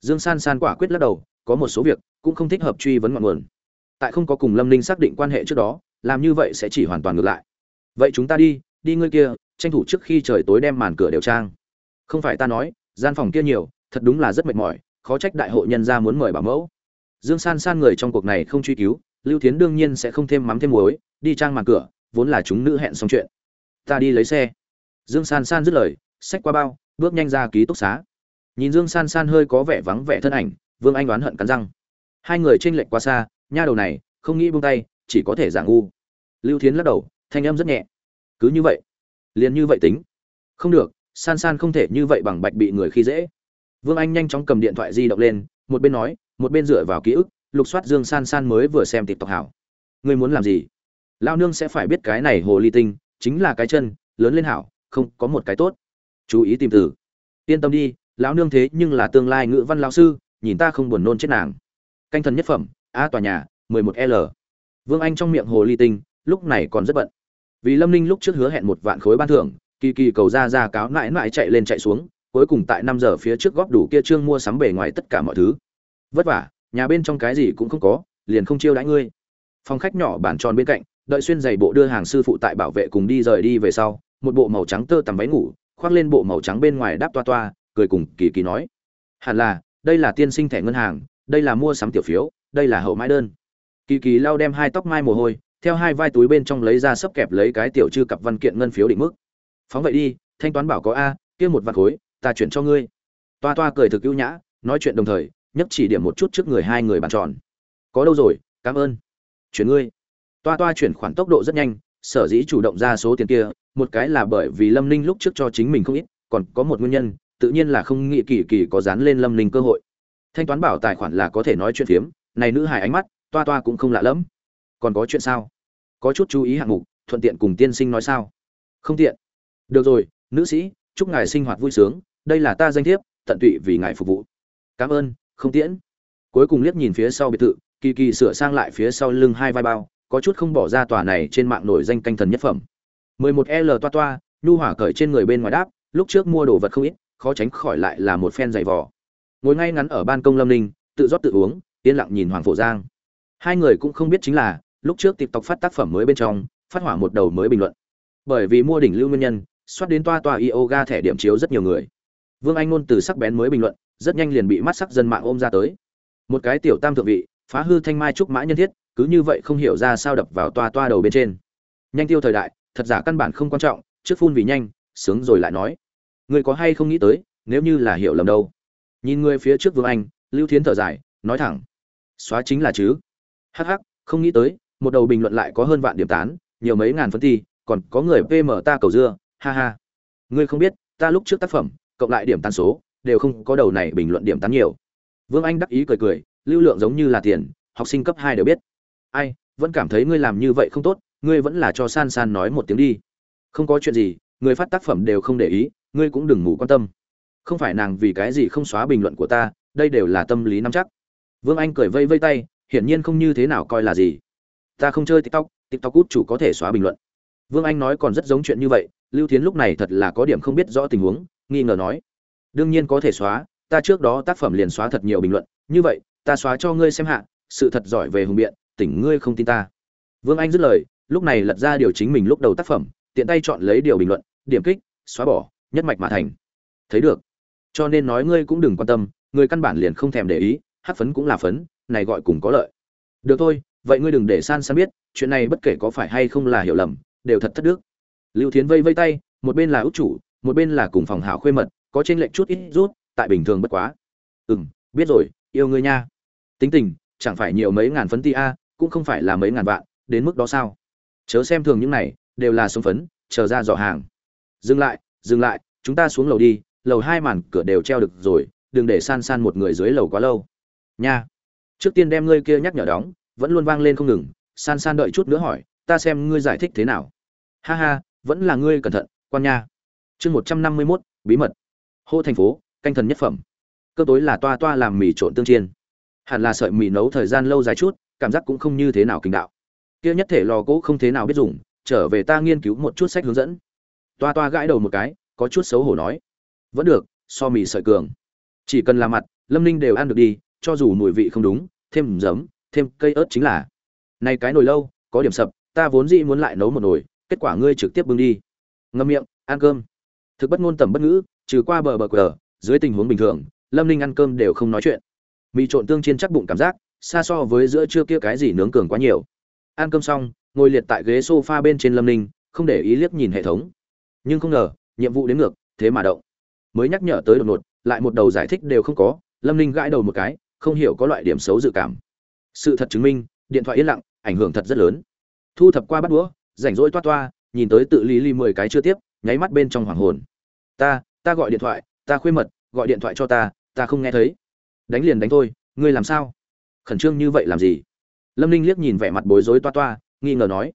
Dương san san quả quyết lắc đầu có một số việc cũng không thích hợp truy vấn ngọn nguồn. Tại không có cùng lâm ninh xác định quan hệ trước đó, làm như vậy sẽ chỉ hoàn toàn ngược lại. Vậy chúng ta đi đi ngươi kia, tranh thủ trước khi trời tối đem màn cửa đều trang. Không phải ta nói, gian phòng kia nhiều, thật đúng là rất mệt mỏi, khó trách đại hội nhân ra muốn mời bảo mẫu. Dương san san người trong cuộc này không truy cứu, lưu thiến đương nhiên sẽ không thêm mắm thêm muối, đi trang màn cửa, vốn là chúng nữ hẹn xong chuyện. Ta đi lấy xe. Dương san san dứt lời, xách qua bao, bước nhanh ra ký túc xá. Nhìn dương san san hơi có vẻ vắng vẻ thân ảnh vương anh đoán hận cắn răng. Hai người t r ê n lệch quá xa, nha đầu này, không nghĩ buông tay, chỉ có thể giả ngu. Lưu thiến lắc đầu, thanh âm rất nhẹ. Cứ như vậy, liền như vậy tính. Không được, san san không thể như vậy bằng bạch bị người khi dễ. Vương anh nhanh chóng cầm điện thoại di động lên, một bên nói, một bên dựa vào ký ức, lục soát dương san san mới vừa xem tịp tộc hảo. Ngươi muốn làm gì? Lao nương sẽ phải biết cái này hồ ly tinh, chính là cái chân, lớn lên hảo, không có một cái tốt. Chú ý tìm từ. Yên tâm đi, lão nương thế nhưng là tương lai ngữ văn lão sư nhìn ta không buồn nôn chết nàng. Canh thần nhất phẩm, a tòa nhà 11 l. Vương anh trong miệng hồ ly tinh, lúc này còn rất bận. Vì lâm ninh lúc trước hứa hẹn một vạn khối ban thưởng, kỳ kỳ cầu ra ra cáo mãi mãi chạy lên chạy xuống, cuối cùng tại năm giờ phía trước góp đủ kia trương mua sắm bề ngoài tất cả mọi thứ. Vất vả, nhà bên trong cái gì cũng không có, liền không chiêu đãi ngươi. Phòng khách nhỏ bản tròn bên cạnh, đợi xuyên giày bộ đưa hàng sư phụ tại bảo vệ cùng đi rời đi về sau, một bộ màu trắng tơ tằm váy ngủ, khoác lên bộ màu trắng bên ngoài đáp toa toa, cười cùng kỳ kỳ nói. Hẳn là đây là tiên sinh thẻ ngân hàng, đây là mua sắm tiểu phiếu, đây là hậu mãi đơn. Kỳ kỳ lau đem hai tóc mai mồ hôi, theo hai vai túi bên trong lấy ra sấp kẹp lấy cái tiểu chư cặp văn kiện ngân phiếu định mức. Phóng vậy đi, thanh toán bảo có a, kia một vạt khối, ta chuyển cho ngươi. Toa toa cười thực ưu nhã, nói chuyện đồng thời, nhấc chỉ điểm một chút trước người hai người bàn tròn. Có đâu rồi, cảm ơn. Chuyển ngươi. Toa toa chuyển khoản tốc độ rất nhanh, sở dĩ chủ động ra số tiền kia, một cái là bởi vì lâm ninh lúc trước cho chính mình không ít, còn có một nguyên nhân tự nhiên là không nghĩ kỳ kỳ có dán lên lâm linh cơ hội. Thanh toán bảo tài khoản là có thể nói chuyện phiếm này nữ hài ánh mắt toa toa cũng không lạ lẫm. Còn có chuyện sao? Có chút chú ý hạng mục thuận tiện cùng tiên sinh nói sao? Không tiện. Được rồi nữ sĩ chúc ngài sinh hoạt vui sướng đây là ta danh thiếp tận tụy vì ngài phục vụ. Cảm ơn không tiễn. Cuối cùng liếc nhìn phía sau biệt thự kỳ kỳ sửa sang lại phía sau lưng hai vai bao có chút không bỏ ra tòa này trên mạng nổi danh canh thần nhất phẩm. 11L toa toa, nhu hỏa cởi trên người bên ngoài đáp, lúc trước mua đồ vật không ít, khó tránh khỏi lại là một phen dày vò. Ngồi ngay ngắn ở ban công Lâm Ninh, tự rót tự uống, yên lặng nhìn Hoàng Phổ Giang. Hai người cũng không biết chính là, lúc trước TikTok phát tác phẩm mới bên trong, phát hỏa một đầu mới bình luận. Bởi vì mua đỉnh lưu nguyên nhân, xoát đến toa toa yoga thẻ điểm chiếu rất nhiều người. Vương Anh luôn từ sắc bén mới bình luận, rất nhanh liền bị mắt sắc dân mạng ôm ra tới. Một cái tiểu tam thượng vị, phá hư thanh mai trúc mã nhân thiết, cứ như vậy không hiểu ra sao đập vào toa toa đầu bên trên. Nhanh tiêu thời đại, thật giả căn bản không quan trọng trước phun vì nhanh sướng rồi lại nói người có hay không nghĩ tới, nếu như là hiểu lầm đâu? Nhìn người phía trước vương anh, lưu thiến thở dài, nói thẳng. Xóa chính là chứ. Hắc hắc, không nghĩ tới, một đầu bình luận lại có hơn vạn điểm tán, nhiều mấy ngàn phân thi, còn có người pm ta cầu dưa, ha ha. Ngươi không biết, ta lúc trước tác phẩm, cộng lại điểm tán số, đều không có đầu này bình luận điểm tán nhiều. Vương anh đắc ý cười cười, lưu lượng giống như là tiền, học sinh cấp hai đều biết. Ai, vẫn cảm thấy ngươi làm như vậy không tốt, ngươi vẫn là cho san san nói một tiếng đi. Không có chuyện gì, người phát tác phẩm đều không để ý ngươi cũng đừng ngủ quan tâm. Không phải nàng vì cái gì không xóa bình luận của ta, đây đều là tâm lý nắm chắc. Vương anh cười vây vây tay, hiển nhiên không như thế nào coi là gì. Ta không chơi tiktok tiktok út chủ có thể xóa bình luận. Vương anh nói còn rất giống chuyện như vậy, lưu thiến lúc này thật là có điểm không biết rõ tình huống, nghi ngờ nói. Đương nhiên có thể xóa, ta trước đó tác phẩm liền xóa thật nhiều bình luận, như vậy, ta xóa cho ngươi xem hạ, sự thật giỏi về hùng biện, tỉnh ngươi không tin ta. Vương anh dứt lời, lúc này lật ra điều chính mình lúc đầu tác phẩm, tiện tay chọn lấy điều bình luận, điểm kích, xóa bỏ nhất mạch mà thành. Thấy được. Cho nên nói ngươi cũng đừng quan tâm người căn bản liền không thèm để ý, hát phấn cũng là phấn, này gọi cùng có lợi. Được thôi, vậy ngươi đừng để san san biết, chuyện này bất kể có phải hay không là hiểu lầm, đều thật thất đức. Lưu thiến vây vây tay, một bên là út chủ, một bên là cùng phòng hảo khuê mật, có trên lệnh chút ít rút, tại bình thường bất quá. Ừ m biết rồi, yêu ngươi nha. Tính tình, chẳng phải nhiều mấy ngàn phấn ti a, cũng không phải là mấy ngàn vạn, đến mức đó sao? Chớ xem thường những này, đều là sống phấn, chờ ra dò hàng. Dừng lại dừng lại, chúng ta xuống lầu đi, lầu hai màn cửa đều treo được rồi, đừng để san san một người dưới lầu quá lâu. Nha. Trước tiên đem ngươi kia nhắc nhở đóng, vẫn luôn vang lên không ngừng, san san đợi chút nữa hỏi, ta xem ngươi giải thích thế nào. Ha ha, vẫn là ngươi cẩn thận, quan nha. Chương một trăm năm mươi mốt, bí mật. Hô thành phố, canh thần nhất phẩm. Cơ tối là toa toa làm mì trộn tương chiên. Hẳn là sợi mì nấu thời gian lâu dài chút, cảm giác cũng không như thế nào kinh đạo. Kia nhất thể lò gỗ không thế nào biết dùng, trở về ta nghiên cứu một chút sách hướng dẫn toa toa gãi đầu một cái, có chút xấu hổ nói. Vẫn được, so mì sợi cường. Chỉ cần làm mặt, lâm ninh đều ăn được đi, cho dù mùi vị không đúng, thêm giấm, thêm cây ớt chính là. Này cái nồi lâu, có điểm sập, ta vốn dĩ muốn lại nấu một nồi, kết quả ngươi trực tiếp bưng đi. Ngâm miệng, ăn cơm. Thực bất ngôn tầm bất ngữ, trừ qua bờ bờ cờ dưới tình huống bình thường, lâm ninh ăn cơm đều không nói chuyện. Mì trộn tương chiên chắc bụng cảm giác, xa so với giữa trưa kia cái gì nướng cường quá nhiều. Ăn cơm xong, ngồi liệt tại ghế sofa bên trên lâm ninh, không để ý liếc nhìn hệ thống nhưng không ngờ, nhiệm vụ đến ngược, thế mà động. Mới nhắc nhở tới đột ngột, lại một đầu giải thích đều không có, lâm ninh gãi đầu một cái, không hiểu có loại điểm xấu dự cảm. Sự thật chứng minh, điện thoại yên lặng, ảnh hưởng thật rất lớn. Thu thập qua bắt đũa, rảnh rỗi toa toa, nhìn tới tự lý ly mười cái chưa tiếp, nháy mắt bên trong hoàng hồn. Ta ta gọi điện thoại, ta khuê mật, gọi điện thoại cho ta ta không nghe thấy. Đánh liền đánh thôi, ngươi làm sao? Khẩn trương như vậy làm gì? Lâm ninh liếc nhìn vẻ mặt bối rối toa toa, nghi ngờ nói.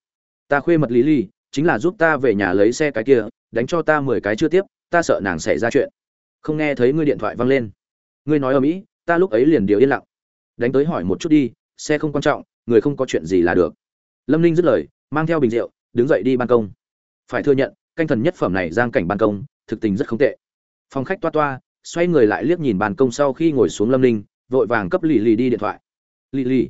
Ta khuê mật lý ly chính là giúp ta về nhà lấy xe cái kia, đánh cho ta mười cái chưa tiếp, ta sợ nàng xảy ra chuyện. Không nghe thấy ngươi điện thoại văng lên. Ngươi nói ở mỹ, ta lúc ấy liền điều yên lặng. Đánh tới hỏi một chút đi, xe không quan trọng, người không có chuyện gì là được. Lâm ninh dứt lời, mang theo bình rượu, đứng dậy đi ban công. Phải thừa nhận, canh thần nhất phẩm này giang cảnh ban công, thực tình rất không tệ. Phòng khách toa toa, xoay người lại liếc nhìn ban công sau khi ngồi xuống lâm ninh, vội vàng cấp lì lì đi điện thoại. Lì lì,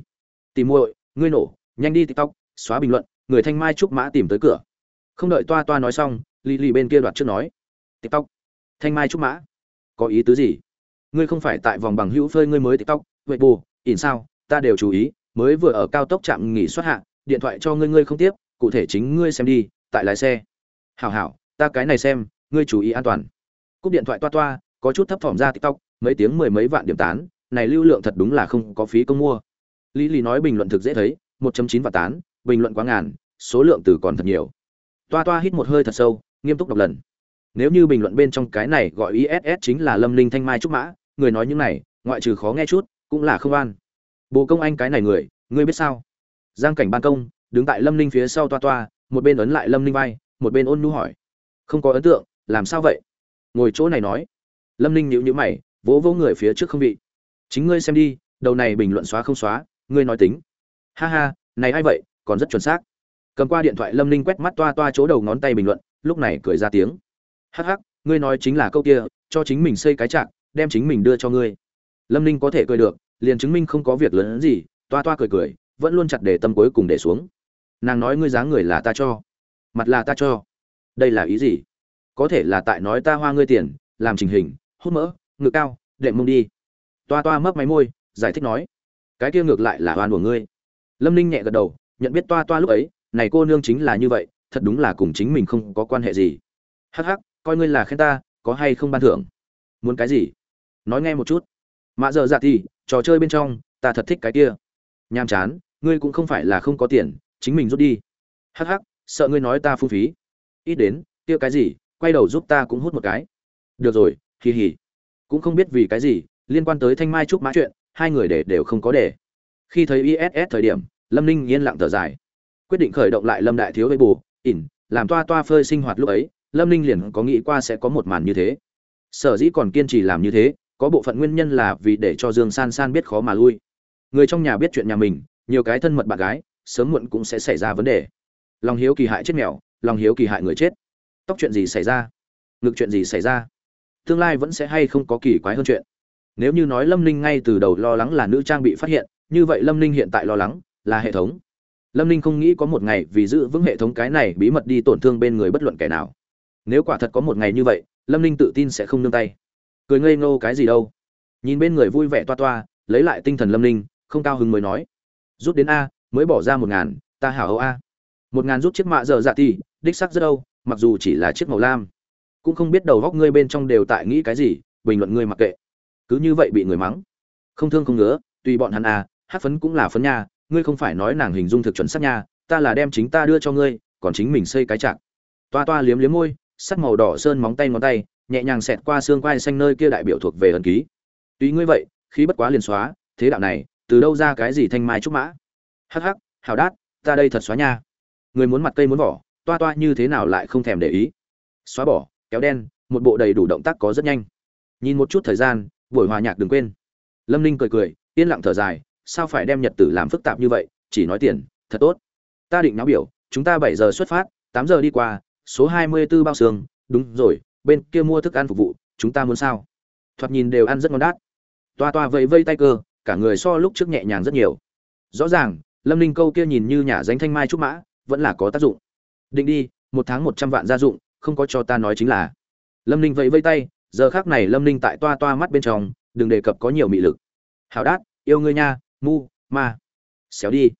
tìm muội, ngươi nổ, nhanh đi tiktok, xóa bình luận, người thanh mai trúc mã tìm tới cửa không đợi toa toa nói xong lì lì bên kia đoạt trước nói, tiktok, thanh mai trúc mã, có ý tứ gì? Ngươi không phải tại vòng bằng hữu phơi ngươi mới tiktok, vậy bù, ỉn sao, ta đều chú ý, mới vừa ở cao tốc trạm nghỉ xuất hạ, điện thoại cho ngươi ngươi không tiếp, cụ thể chính ngươi xem đi, tại lái xe. Hảo hảo, ta cái này xem, ngươi chú ý an toàn. Cúp điện thoại toa toa, có chút thấp thỏm ra tiktok, mấy tiếng mười mấy vạn điểm tán, này lưu lượng thật đúng là không có phí công mua. Lý lý nói bình luận thực dễ thấy 1.9 vạn tán, bình luận quá ngàn, số lượng từ còn thật nhiều toa toa hít một hơi thật sâu, nghiêm túc đọc lần. Nếu như bình luận bên trong cái này gọi iss chính là lâm linh thanh mai trúc mã, người nói những này, ngoại trừ khó nghe chút, cũng là không an bồ công anh cái này người, ngươi biết sao? Giang cảnh ban công, đứng tại lâm linh phía sau toa toa, một bên ấn lại lâm linh vai, một bên ôn nu hỏi. Không có ấn tượng, làm sao vậy? Ngồi chỗ này nói. Lâm Linh nhíu nhíu mày, vỗ vỗ người phía trước không vị. Chính ngươi xem đi, đầu này bình luận xóa không xóa, ngươi nói tính. Ha ha, này ai vậy, còn rất chuẩn xác cầm qua điện thoại lâm ninh quét mắt toa toa chỗ đầu ngón tay bình luận, lúc này cười ra tiếng. Hắc hắc, ngươi nói chính là câu kia, cho chính mình xây cái trạng đem chính mình đưa cho ngươi. Lâm ninh có thể cười được, liền chứng minh không có việc lớn gì, toa toa cười cười, vẫn luôn chặt để tâm cuối cùng để xuống. Nàng nói ngươi dáng người là ta cho, mặt là ta cho. Đây là ý gì? Có thể là tại nói ta hoa ngươi tiền, làm trình hình, hút mỡ ngựa cao, đệm mông đi. Toa toa mấp máy môi, giải thích nói, cái kia ngược lại là oan của ngươi. Lâm ninh nhẹ gật đầu, nhận biết toa toa lúc ấy này cô nương chính là như vậy, thật đúng là cùng chính mình không có quan hệ gì. Hắc hắc, coi ngươi là khen ta, có hay không ban thưởng? Muốn cái gì? Nói nghe một chút. Mạ giờ dạ thì, trò chơi bên trong, ta thật thích cái kia. Nhàm chán, ngươi cũng không phải là không có tiền, chính mình rút đi. Hắc hắc, sợ ngươi nói ta phung phí. Ít đến, kia cái gì, quay đầu giúp ta cũng hút một cái. Được rồi hì hì cũng không biết vì cái gì, liên quan tới thanh mai trúc mã chuyện, hai người để đều không có để. Khi thấy iss thời điểm, lâm ninh yên lặng thở dài quyết định khởi động lại lâm đại thiếu với bù, ỉn, làm toa toa phơi sinh hoạt lúc ấy, lâm ninh liền có nghĩ qua sẽ có một màn như thế. Sở dĩ còn kiên trì làm như thế, có bộ phận nguyên nhân là vì để cho dương san san biết khó mà lui. Người trong nhà biết chuyện nhà mình, nhiều cái thân mật bạn gái, sớm muộn cũng sẽ xảy ra vấn đề. Lòng hiếu kỳ hại chết mèo, lòng hiếu kỳ hại người chết. Tóc chuyện gì xảy ra? Ngực chuyện gì xảy ra? Tương lai vẫn sẽ hay không có kỳ quái hơn chuyện? Nếu như nói lâm ninh ngay từ đầu lo lắng là nữ trang bị phát hiện, như vậy lâm ninh hiện tại lo lắng là hệ thống lâm ninh không nghĩ có một ngày vì giữ vững hệ thống cái này bí mật đi tổn thương bên người bất luận kẻ nào. Nếu quả thật có một ngày như vậy, lâm ninh tự tin sẽ không nương tay. Cười ngây ngô cái gì đâu. Nhìn bên người vui vẻ toa toa, lấy lại tinh thần lâm ninh, không cao hứng mới nói. Rút đến a, mới bỏ ra một ngàn, ta hảo âu a. Một ngàn rút chiếc mạ giờ dạ thì, đích sắc rất đâu, mặc dù chỉ là chiếc màu lam. Cũng không biết đầu góc ngươi bên trong đều tại nghĩ cái gì, bình luận ngươi mặc kệ. Cứ như vậy bị người mắng. Không thương không ngứa, tùy bọn hắn à hát phấn cũng là phấn nha ngươi không phải nói nàng hình dung thực chuẩn xác nha, ta là đem chính ta đưa cho ngươi, còn chính mình xây cái chạc. Toa toa liếm liếm môi, sắc màu đỏ sơn móng tay ngón tay, nhẹ nhàng xẹt qua xương quai xanh nơi kia đại biểu thuộc về ẩn ký. Tuy ngươi vậy, khí bất quá liền xóa, thế đạo này, từ đâu ra cái gì thanh mai trúc mã? Hắc hắc hào đát, ta đây thật xóa nha. Người muốn mặt cây muốn vỏ, toa toa như thế nào lại không thèm để ý. Xóa bỏ, kéo đen, một bộ đầy đủ động tác có rất nhanh. Nhìn một chút thời gian, buổi hòa nhạc đừng quên. Lâm ninh cười cười, yên lặng thở dài sao phải đem nhật tử làm phức tạp như vậy, chỉ nói tiền, thật tốt. Ta định náo biểu, chúng ta bảy giờ xuất phát, tám giờ đi qua, số hai mươi 24 bao xương, đúng rồi, bên kia mua thức ăn phục vụ, chúng ta muốn sao? Thoạt nhìn đều ăn rất ngon đát. Toa toa vẫy vây tay cơ, cả người so lúc trước nhẹ nhàng rất nhiều. Rõ ràng, lâm ninh câu kia nhìn như nhà danh thanh mai trúc mã, vẫn là có tác dụng. Định đi, một tháng một trăm vạn gia dụng, không có cho ta nói chính là. Lâm ninh vẫy vây tay, giờ khác này lâm ninh tại toa toa mắt bên trong, đừng đề cập có nhiều mị lực. Hảo đát, yêu ngươi nha mu, ma. Xéo đi.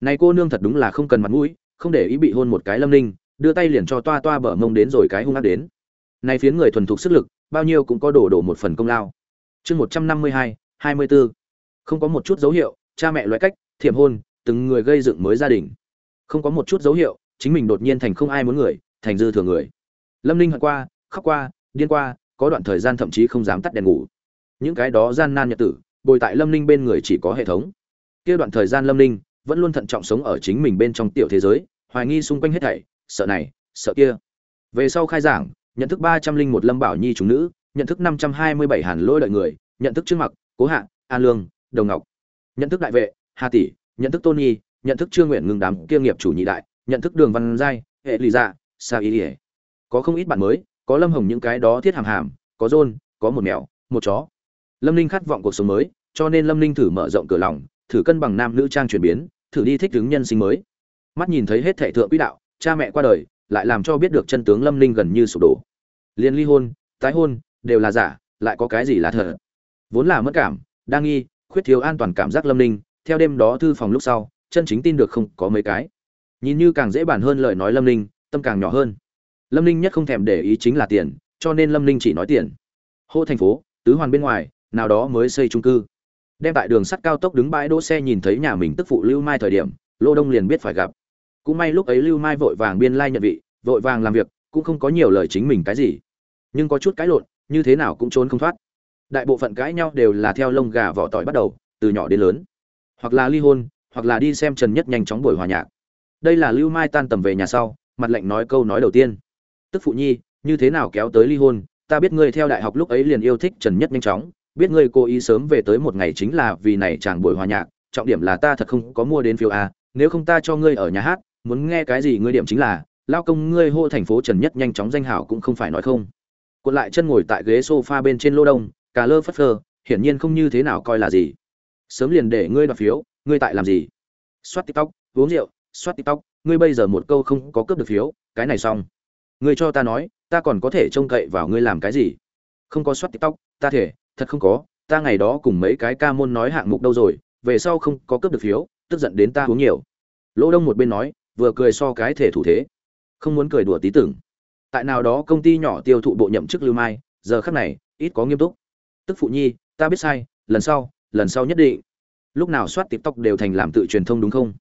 Này cô nương thật đúng là không cần mặt mũi, không để ý bị hôn một cái lâm ninh, đưa tay liền cho toa toa bở mông đến rồi cái hung ác đến. Này phiến người thuần thục sức lực, bao nhiêu cũng có đổ đổ một phần công lao. Chương một trăm năm mươi hai hai mươi bốn không có một chút dấu hiệu, cha mẹ loại cách thiệm hôn, từng người gây dựng mới gia đình. Không có một chút dấu hiệu, chính mình đột nhiên thành không ai muốn người, thành dư thừa người. Lâm ninh hận qua, khóc qua, điên qua, có đoạn thời gian thậm chí không dám tắt đèn ngủ. Những cái đó gian nan nhật tử bồi tại lâm ninh bên người chỉ có hệ thống. Kia đoạn thời gian lâm ninh vẫn luôn thận trọng sống ở chính mình bên trong tiểu thế giới hoài nghi xung quanh hết thảy sợ này sợ kia. Về sau khai giảng nhận thức ba trăm linh một lâm bảo nhi chúng nữ nhận thức năm trăm hai mươi bảy hàn Lỗi đợi người nhận thức trước mặt, cố hạ an lương đồng ngọc. Nhận thức đại vệ hà tỷ nhận thức tôn nhi nhận thức trương nguyện ngừng đám kia nghiệp chủ nhị đại nhận thức đường văn giai hệ lì dạ sa ý ỉa có không ít bạn mới có lâm hồng những cái đó thiết hàm hàm có rôn có một mèo một chó lâm ninh khát vọng cuộc sống mới, cho nên lâm ninh thử mở rộng cửa lòng, thử cân bằng nam nữ trang chuyển biến, thử đi thích ứng nhân sinh mới. Mắt nhìn thấy hết thệ thượng quỹ đạo, cha mẹ qua đời, lại làm cho biết được chân tướng lâm ninh gần như sụp đổ. Liên ly hôn, tái hôn, đều là giả, lại có cái gì là thật? Vốn là mất cảm đa nghi, khuyết thiếu an toàn cảm giác lâm ninh, theo đêm đó thư phòng lúc sau, chân chính tin được không có mấy cái. Nhìn như càng dễ bàn hơn lời nói lâm ninh, tâm càng nhỏ hơn. Lâm ninh nhất không thèm để ý chính là tiền, cho nên lâm ninh chỉ nói tiền. Hô thành phố, tứ hoàn bên ngoài nào đó mới xây trung cư. Đem tại đường sắt cao tốc đứng bãi đỗ xe nhìn thấy nhà mình tức phụ lưu mai thời điểm, lô đông liền biết phải gặp. Cũng may lúc ấy lưu mai vội vàng biên lai nhận vị, vội vàng làm việc, cũng không có nhiều lời chính mình cái gì. Nhưng có chút cãi lộn, như thế nào cũng trốn không thoát. Đại bộ phận cãi nhau đều là theo lông gà vỏ tỏi bắt đầu, từ nhỏ đến lớn. Hoặc là ly hôn, hoặc là đi xem trần nhất nhanh chóng buổi hòa nhạc. Đây là lưu mai tan tầm về nhà sau, mặt lệnh nói câu nói đầu tiên. Tức phụ nhi, như thế nào kéo tới ly hôn? Ta biết ngươi theo đại học lúc ấy liền yêu thích trần nhất nhanh chóng biết ngươi cố ý sớm về tới một ngày chính là vì này chàng buổi hòa nhạc, trọng điểm là ta thật không có mua đến phiếu a, nếu không ta cho ngươi ở nhà hát, muốn nghe cái gì ngươi điểm chính là, lao công ngươi hô thành phố trần nhất nhanh chóng danh hảo cũng không phải nói không. Cuộn lại chân ngồi tại ghế sofa bên trên lô đông, cà lơ phất phơ, hiển nhiên không như thế nào coi là gì. Sớm liền để ngươi đoạt phiếu, ngươi tại làm gì? Soát tiktok, uống rượu, soát tiktok, ngươi bây giờ một câu không có cướp được phiếu, cái này xong. Ngươi cho ta nói, ta còn có thể trông cậy vào ngươi làm cái gì? Không có soát tiktok, ta thể thật không có, ta ngày đó cùng mấy cái ca môn nói hạng mục đâu rồi, về sau không có cướp được phiếu, tức giận đến ta uống nhiều. Lỗ đông một bên nói, vừa cười so cái thể thủ thế. Không muốn cười đùa tí tưởng. Tại nào đó công ty nhỏ tiêu thụ bộ nhậm chức lưu mai, giờ khắc này, ít có nghiêm túc. Tức phụ nhi, ta biết sai, lần sau lần sau nhất định. Lúc nào soát tiktok đều thành làm tự truyền thông đúng không?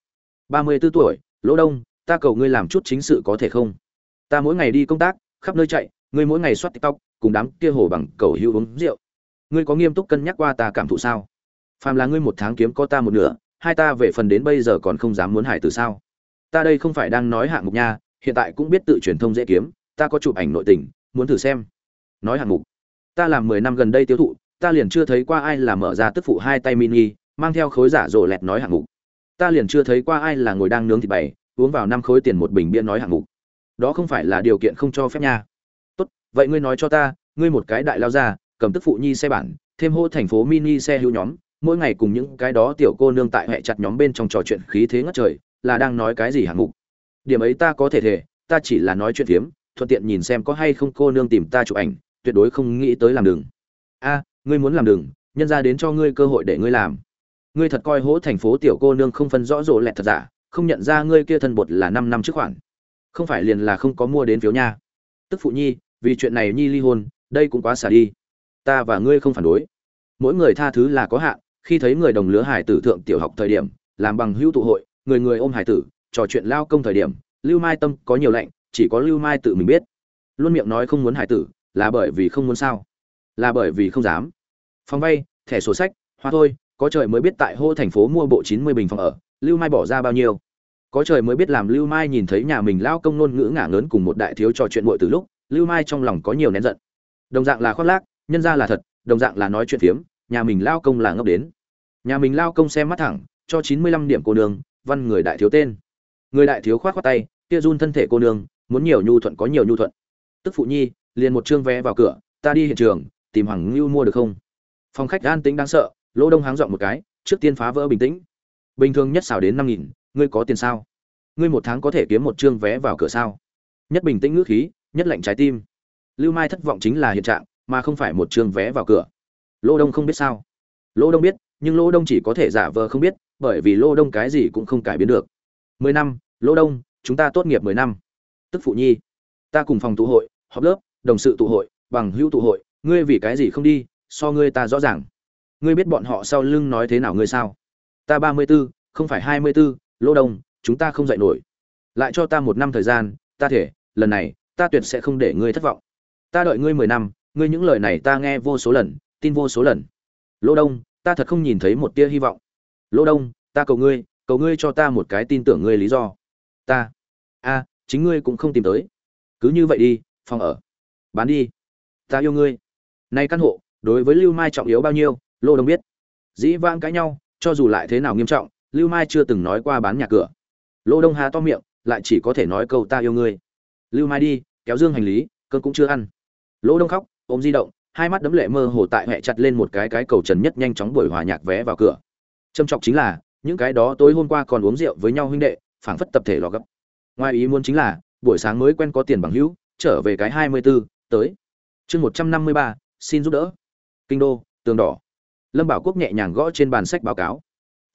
Ba mươi 34 tuổi, lỗ đông, ta cầu ngươi làm chút chính sự có thể không? Ta mỗi ngày đi công tác, khắp nơi chạy, ngươi mỗi ngày soát tiktok, cùng đám kia hồ bằng cầu hữu uống rượu ngươi có nghiêm túc cân nhắc qua ta cảm thụ sao? Phàm là ngươi một tháng kiếm có ta một nửa, hai ta về phần đến bây giờ còn không dám muốn hải từ sao? Ta đây không phải đang nói hạng mục nha, hiện tại cũng biết tự truyền thông dễ kiếm, ta có chụp ảnh nội tình, muốn thử xem. Nói hạng mục. Ta làm mười năm gần đây tiêu thụ, ta liền chưa thấy qua ai là mở ra tức phụ hai tay mini, mang theo khối giả rồ lẹt nói hạng mục. Ta liền chưa thấy qua ai là ngồi đang nướng thịt bày, uống vào năm khối tiền một bình bia nói hạng mục. Đó không phải là điều kiện không cho phép nha. Tốt, vậy ngươi nói cho ta, ngươi một cái đại lao ra cầm tức phụ nhi xe bản, thêm hô thành phố mini xe hữu nhóm, mỗi ngày cùng những cái đó tiểu cô nương tại hệ chặt nhóm bên trong trò chuyện khí thế ngất trời, là đang nói cái gì hạng mục? Điểm ấy ta có thể thể ta chỉ là nói chuyện phiếm, thuận tiện nhìn xem có hay không cô nương tìm ta chụp ảnh, tuyệt đối không nghĩ tới làm đường a, ngươi muốn làm đường nhân ra đến cho ngươi cơ hội để ngươi làm. Ngươi thật coi hỗ thành phố tiểu cô nương không phân rõ rộ lẹt thật giả, không nhận ra ngươi kia thân bột là năm năm trước khoản. Không phải liền là không có mua đến phiếu nha. Tức phụ nhi, vì chuyện này nhi ly hôn, đây cũng quá xả đi ta và ngươi không phản đối. Mỗi người tha thứ là có hạn, khi thấy người đồng lứa hải tử thượng tiểu học thời điểm, làm bằng hữu tụ hội, người người ôm hải tử, trò chuyện lao công thời điểm, lưu mai tâm có nhiều lạnh, chỉ có lưu mai tự mình biết. Luôn miệng nói không muốn hải tử, là bởi vì không muốn sao? Là bởi vì không dám. Phòng vay, thẻ sổ sách, hoa thôi, có trời mới biết tại hô thành phố mua bộ chín mươi bình phòng ở, lưu mai bỏ ra bao nhiêu. Có trời mới biết làm lưu mai nhìn thấy nhà mình lao công nôn ngữ ngả ngớn cùng một đại thiếu trò chuyện muội từ lúc, lưu mai trong lòng có nhiều nén giận. Đồng dạng là khoác lác nhân ra là thật, đồng dạng là nói chuyện phiếm, nhà mình lao công là ngốc đến. Nhà mình lao công xem mắt thẳng, cho chín mươi lăm điểm cô nương, văn người đại thiếu tên. Người đại thiếu khoát khoát tay, kia run thân thể cô nương, muốn nhiều nhu thuận có nhiều nhu thuận. Tức phụ nhi, liền một chương vé vào cửa, ta đi hiện trường, tìm hoàng ngưu mua được không? Phòng khách an tĩnh đáng sợ lỗ đông háng dọn một cái, trước tiên phá vỡ bình tĩnh. Bình thường nhất xào đến năm nghìn, ngươi có tiền sao? Ngươi một tháng có thể kiếm một chương vé vào cửa sao? Nhất bình tĩnh ngữ khí, nhất lạnh trái tim. Lưu mai thất vọng chính là hiện trạng mà không phải một trường vé vào cửa. Lô đông không biết sao. Lô đông biết, nhưng Lô đông chỉ có thể giả vờ không biết, bởi vì lô đông cái gì cũng không cải biến được. Mười năm, lô đông, chúng ta tốt nghiệp mười năm. Tức phụ nhi, ta cùng phòng tụ hội, họp lớp, đồng sự tụ hội, bằng hữu tụ hội, ngươi vì cái gì không đi, so ngươi ta rõ ràng. Ngươi biết bọn họ sau lưng nói thế nào ngươi sao? Ta ba mươi b ố không phải hai mươi b ố lô đông, chúng ta không dạy nổi. Lại cho ta một năm thời gian, ta thể, lần này, ta tuyệt sẽ không để ngươi thất vọng. Ta đợi ngươi mười năm ngươi những lời này ta nghe vô số lần, tin vô số lần. Lô đông, ta thật không nhìn thấy một tia hy vọng. Lô đông, ta cầu ngươi cầu ngươi cho ta một cái tin tưởng ngươi lý do. Ta. A, chính ngươi cũng không tìm tới. Cứ như vậy đi, phòng ở. Bán đi. Ta yêu ngươi. Nay căn hộ, đối với lưu mai trọng yếu bao nhiêu, lô đông biết. Dĩ vãng cãi nhau, cho dù lại thế nào nghiêm trọng, lưu mai chưa từng nói qua bán nhà cửa. Lô đông há to miệng, lại chỉ có thể nói câu ta yêu ngươi. Lưu mai đi, kéo dương hành lý cơn cũng chưa ăn. Lô đông khóc ôm di động hai mắt đấm lệ mơ hồ tại hẹ chặt lên một cái cái cầu trần nhất nhanh chóng buổi hòa nhạc vé vào cửa. Trâm trọng chính là những cái đó tối hôm qua còn uống rượu với nhau huynh đệ phảng phất tập thể lò gấp. Ngoài ý muốn chính là buổi sáng mới quen có tiền bằng hữu trở về cái hai mươi 24, tới. Chương một trăm năm mươi ba xin giúp đỡ. Kinh đô tường đỏ. Lâm bảo quốc nhẹ nhàng gõ trên bàn sách báo cáo.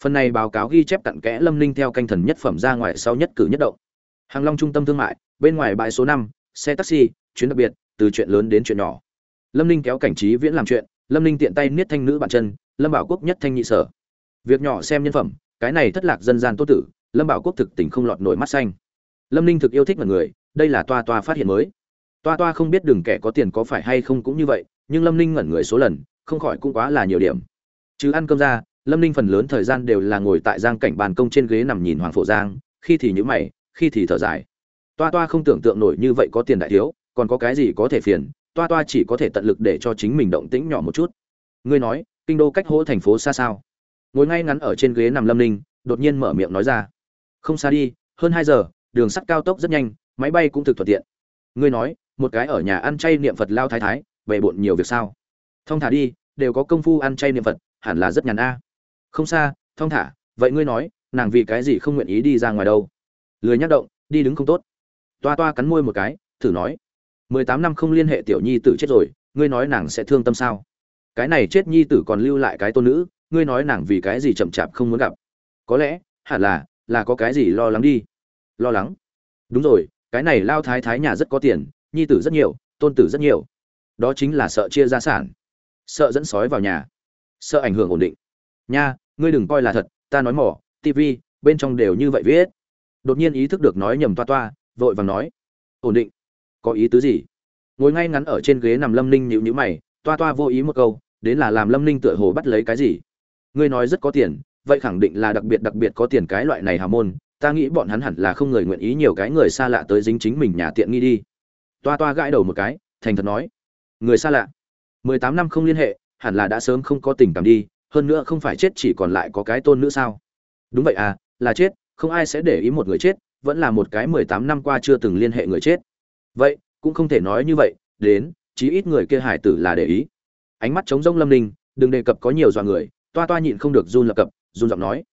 Phần này báo cáo ghi chép cặn kẽ lâm ninh theo canh thần nhất phẩm ra ngoài sau nhất cử nhất động. Hàng long trung tâm thương mại bên ngoài bãi số năm xe taxi chuyến đặc biệt từ chuyện lớn đến chuyện nhỏ lâm ninh kéo cảnh trí viễn làm chuyện, lâm ninh tiện tay niết thanh nữ bạn chân, lâm bảo quốc nhất thanh nhị sở. Việc nhỏ xem nhân phẩm, cái này thất lạc dân gian tốt tử, lâm bảo quốc thực tình không lọt nổi mắt xanh. Lâm ninh thực yêu thích mọi người, đây là toa toa phát hiện mới. Toa toa không biết đừng kẻ có tiền có phải hay không cũng như vậy, nhưng lâm ninh ngẩn người số lần, không khỏi cũng quá là nhiều điểm. Chứ ăn cơm ra, lâm ninh phần lớn thời gian đều là ngồi tại giang cảnh bàn công trên ghế nằm nhìn hoàng phổ giang, khi thì nhữ mày, khi thì thở dài. Toa toa không tưởng tượng nổi như vậy có tiền đại thiếu, còn có cái gì có thể phiền toa toa chỉ có thể tận lực để cho chính mình động tĩnh nhỏ một chút. Ngươi nói, kinh đô cách hỗ thành phố xa sao? Ngồi ngay ngắn ở trên ghế nằm lâm ninh, đột nhiên mở miệng nói ra. Không xa đi, hơn hai giờ, đường sắt cao tốc rất nhanh, máy bay cũng thực thuận tiện. Ngươi nói, một cái ở nhà ăn chay niệm phật lao thái thái về bộn nhiều việc sao? Thông thả đi, đều có công phu ăn chay niệm phật, hẳn là rất nhàn a. Không xa, thông thả, vậy ngươi nói, nàng vì cái gì không nguyện ý đi ra ngoài đâu? Lười nhắc động, đi đứng không tốt. Toa toa cắn môi một cái, thử nói mười tám năm không liên hệ tiểu nhi tử chết rồi, ngươi nói nàng sẽ thương tâm sao? Cái này chết nhi tử còn lưu lại cái tôn nữ, ngươi nói nàng vì cái gì chậm chạp không muốn gặp? Có lẽ, hẳn là là có cái gì lo lắng đi. Lo lắng? Đúng rồi, cái này lao thái thái nhà rất có tiền, nhi tử rất nhiều, tôn tử rất nhiều. Đó chính là sợ chia gia sản. Sợ dẫn sói vào nhà. Sợ ảnh hưởng ổn định. Nha, ngươi đừng coi là thật, ta nói mỏ tv bên trong đều như vậy viết. Đột nhiên ý thức được nói nhầm toa toa, vội vàng nói. Ổn định có ý tứ gì? Ngồi ngay ngắn ở trên ghế nằm lâm ninh nhịu nhữ mày, toa toa vô ý một câu, đến là làm lâm ninh tựa hồ bắt lấy cái gì? Ngươi nói rất có tiền, vậy khẳng định là đặc biệt đặc biệt có tiền cái loại này hào môn, ta nghĩ bọn hắn hẳn là không người nguyện ý nhiều cái người xa lạ tới dính chính mình nhà tiện nghi đi. Toa toa gãi đầu một cái, thành thật nói, người xa lạ, mười tám năm không liên hệ, hẳn là đã sớm không có tình cảm đi, hơn nữa không phải chết chỉ còn lại có cái tôn nữa sao? Đúng vậy à là chết, không ai sẽ để ý một người chết, vẫn là một cái mười tám năm qua chưa từng liên hệ người chết vậy, cũng không thể nói như vậy, đến, chí ít người kia hải tử là để ý. Ánh mắt chống rông lâm ninh, đừng đề cập có nhiều dọa người, toa toa nhịn không được run lập cập, run giọng nói.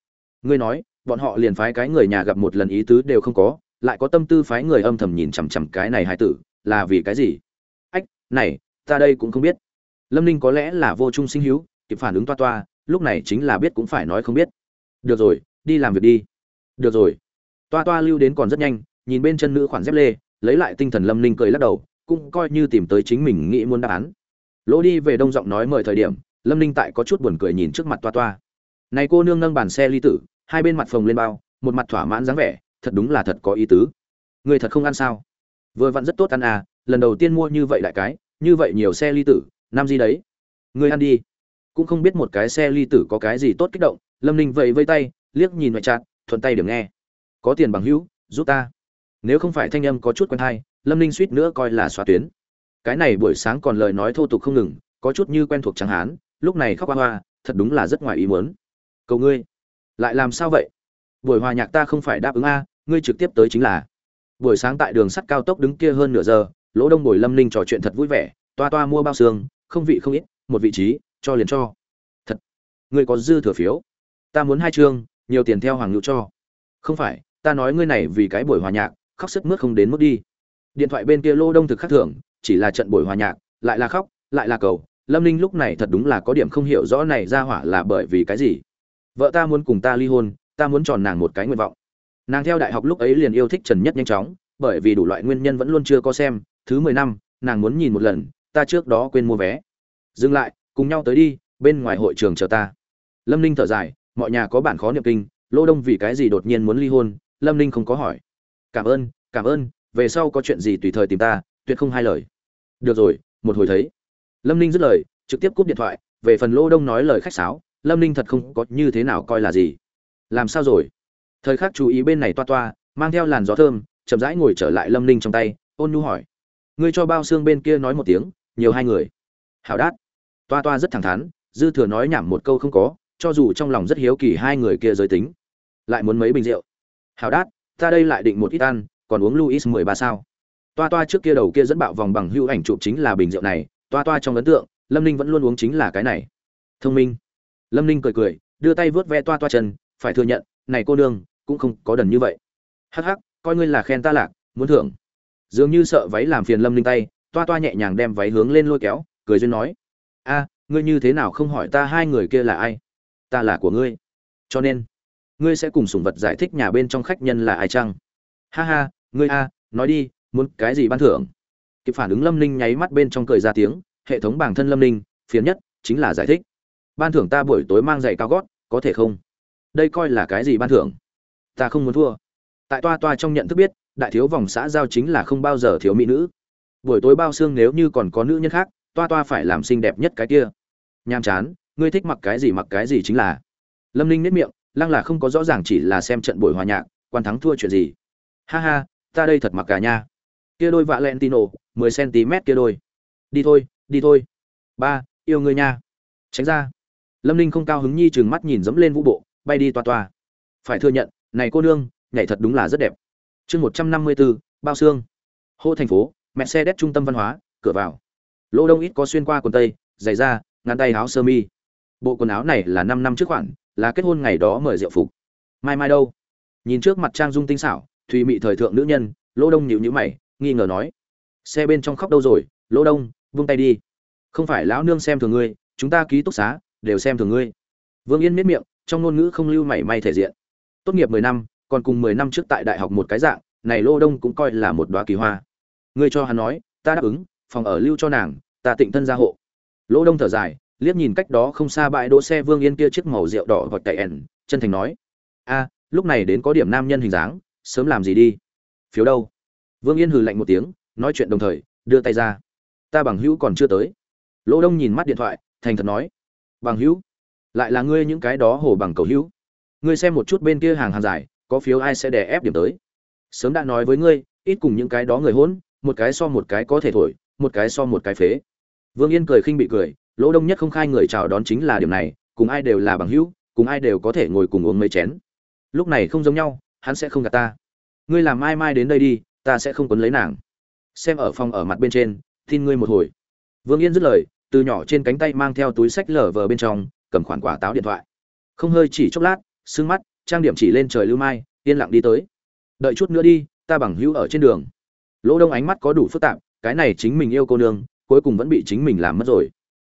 Ngươi nói, bọn họ liền phái cái người nhà gặp một lần ý tứ đều không có, lại có tâm tư phái người âm thầm nhìn chằm chằm cái này hải tử, là vì cái gì? Ách, này, ta đây cũng không biết. Lâm ninh có lẽ là vô trung sinh hữu, kịp phản ứng toa toa, lúc này chính là biết cũng phải nói không biết. Được rồi, đi làm việc đi. Được rồi. Toa toa lưu đến còn rất nhanh, nhìn bên chân nữ khoản dép lê lấy lại tinh thần lâm ninh cười lắc đầu, cũng coi như tìm tới chính mình nghĩ muốn đáp án. Lỗ đi về đông giọng nói mời thời điểm, lâm ninh tại có chút buồn cười nhìn trước mặt toa toa. Này cô nương nâng bàn xe ly tử, hai bên mặt phồng lên bao, một mặt thỏa mãn dáng vẻ, thật đúng là thật có ý tứ. Người thật không ăn sao? Vừa vặn rất tốt ăn à lần đầu tiên mua như vậy lại cái, như vậy nhiều xe ly tử, nam gì đấy. Người ăn đi. Cũng không biết một cái xe ly tử có cái gì tốt kích động, lâm ninh vẫy vây tay, liếc nhìn ngoại chặt thuận tay điểm nghe. Có tiền bằng hữu, giúp ta nếu không phải thanh âm có chút quen hay lâm ninh suýt nữa coi là xóa tuyến. Cái này buổi sáng còn lời nói thô tục không ngừng, có chút như quen thuộc chẳng hán, lúc này khóc hoa hoa, thật đúng là rất ngoài ý muốn. Cầu ngươi, lại làm sao vậy? Buổi hòa nhạc ta không phải đáp ứng a, ngươi trực tiếp tới chính là. Buổi sáng tại đường sắt cao tốc đứng kia hơn nửa giờ, lỗ đông bồi lâm ninh trò chuyện thật vui vẻ, toa toa mua bao xương, không vị không ít, một vị trí, cho liền cho. Thật, ngươi có dư thừa phiếu. Ta muốn hai chương, nhiều tiền theo hoàng ngữ cho. Không phải, ta nói ngươi này vì cái buổi hòa nhạc khóc sức mướt không đến mức đi. Điện thoại bên kia lô đông thực khắc thưởng chỉ là trận buổi hòa nhạc, lại là khóc, lại là cầu. Lâm ninh lúc này thật đúng là có điểm không hiểu rõ này ra hỏa là bởi vì cái gì. Vợ ta muốn cùng ta ly hôn, ta muốn tròn nàng một cái nguyện vọng. Nàng theo đại học lúc ấy liền yêu thích trần nhất nhanh chóng, bởi vì đủ loại nguyên nhân vẫn luôn chưa có xem. Thứ mười năm, nàng muốn nhìn một lần, ta trước đó quên mua vé. Dừng lại, cùng nhau tới đi, bên ngoài hội trường chờ ta. Lâm ninh thở dài, mọi nhà có bản khó niệm kinh, lô đông vì cái gì đột nhiên muốn ly hôn? Lâm ninh không có hỏi cảm ơn cảm ơn, về sau có chuyện gì tùy thời tìm ta, tuyệt không hai lời. Được rồi, một hồi thấy. Lâm ninh dứt lời, trực tiếp cúp điện thoại, về phần lô đông nói lời khách sáo, lâm ninh thật không có như thế nào coi là gì. Làm sao rồi? Thời khắc chú ý bên này toa toa, mang theo làn gió thơm, chậm rãi ngồi trở lại lâm ninh trong tay, ôn nhu hỏi. Ngươi cho bao xương bên kia nói một tiếng, nhiều hai người. Hảo đát. Toa toa rất thẳng thắn, dư thừa nói nhảm một câu không có, cho dù trong lòng rất hiếu kỳ hai người kia giới tính. Lại muốn mấy bình rượu? Hảo đát ta đây lại định một ít ăn, còn uống luis mười ba sao? Toa toa trước kia đầu kia dẫn bạo vòng bằng hưu ảnh chụp chính là bình rượu này, toa toa trong ấn tượng, lâm ninh vẫn luôn uống chính là cái này. Thông minh. Lâm ninh cười cười, đưa tay vớt ve toa toa chân, phải thừa nhận, này cô đương cũng không có đần như vậy. Hắc hắc, coi ngươi là khen ta lạc, muốn thưởng. Dường như sợ váy làm phiền lâm ninh tay, toa toa nhẹ nhàng đem váy hướng lên lôi kéo, cười duyên nói. A, ngươi như thế nào không hỏi ta hai người kia là ai? Ta là của ngươi. Cho nên ngươi sẽ cùng sủng vật giải thích nhà bên trong khách nhân là ai chăng? Ha ha, ngươi a, nói đi, muốn cái gì ban thưởng? Kịp phản ứng lâm ninh nháy mắt bên trong cười ra tiếng, hệ thống bản thân lâm ninh, phiền nhất, chính là giải thích. Ban thưởng ta buổi tối mang giày cao gót, có thể không? Đây coi là cái gì ban thưởng? Ta không muốn thua. Tại toa toa trong nhận thức biết, đại thiếu vòng xã giao chính là không bao giờ thiếu mỹ nữ. Buổi tối bao xương nếu như còn có nữ nhân khác, toa toa phải làm xinh đẹp nhất cái kia. Nham chán, ngươi thích mặc cái gì mặc cái gì chính là. Lâm ninh nếp miệng lăng là không có rõ ràng chỉ là xem trận buổi hòa nhạc, quan thắng thua chuyện gì. Ha ha, ta đây thật mặc cả nha. Kia đôi vạ lentino mười cm kia đôi. Đi thôi đi thôi. Ba, yêu người nha. Tránh ra. Lâm ninh không cao hứng nhi chừng mắt nhìn dẫm lên vũ bộ, bay đi toa toa. Phải thừa nhận, này cô nương, nhảy thật đúng là rất đẹp. Chương một trăm năm mươi bốn bao xương. Hô thành phố mẹ xe đét trung tâm văn hóa, cửa vào. Lỗ đông ít có xuyên qua quần tây, giày da ngăn tay áo sơ mi. Bộ quần áo này là năm năm trước khoản là kết hôn ngày đó mời rượu phục. Mai mai đâu? Nhìn trước mặt trang dung tinh xảo, thùy mị thời thượng nữ nhân, lỗ đông nhịu nhữ mày, nghi ngờ nói, xe bên trong khóc đâu rồi? Lỗ đông, vung tay đi. Không phải lão nương xem thường ngươi, chúng ta ký túc xá, đều xem thường ngươi. Vương yên miết miệng, trong ngôn ngữ không lưu mảy may thể diện. Tốt nghiệp mười năm, còn cùng mười năm trước tại đại học một cái dạng, này lô đông cũng coi là một đoá kỳ hoa. Ngươi cho hắn nói, ta đáp ứng, phòng ở lưu cho nàng, ta tịnh thân gia hộ. Lỗ đông thở dài liếc nhìn cách đó không xa bãi đỗ xe vương yên kia chiếc màu rượu đỏ hoặc cậy ẻn, chân thành nói, a, lúc này đến có điểm nam nhân hình dáng, sớm làm gì đi. Phiếu đâu? Vương yên hừ lạnh một tiếng, nói chuyện đồng thời, đưa tay ra. Ta bằng hữu còn chưa tới. Lỗ đông nhìn mắt điện thoại, thành thật nói, bằng hữu? Lại là ngươi những cái đó hồ bằng cầu hữu. Ngươi xem một chút bên kia hàng hàng dài, có phiếu ai sẽ đè ép điểm tới? Sớm đã nói với ngươi, ít cùng những cái đó người hỗn, một cái so một cái có thể thổi, một cái so một cái phế. Vương yên cười khinh bị cười lỗ đông nhất không khai người chào đón chính là điểm này, cùng ai đều là bằng hữu, cùng ai đều có thể ngồi cùng uống mấy chén. Lúc này không giống nhau, hắn sẽ không gạt ta. Ngươi làm mai mai đến đây đi, ta sẽ không quấn lấy nàng. Xem ở phòng ở mặt bên trên, tin ngươi một hồi. Vương yên dứt lời, từ nhỏ trên cánh tay mang theo túi sách lở vờ bên trong, cầm khoản quả táo điện thoại. Không hơi chỉ chốc lát, sưng mắt, trang điểm chỉ lên trời lưu mai, yên lặng đi tới. Đợi chút nữa đi, ta bằng hữu ở trên đường. Lỗ đông ánh mắt có đủ phức tạp, cái này chính mình yêu cô nương, cuối cùng vẫn bị chính mình làm mất rồi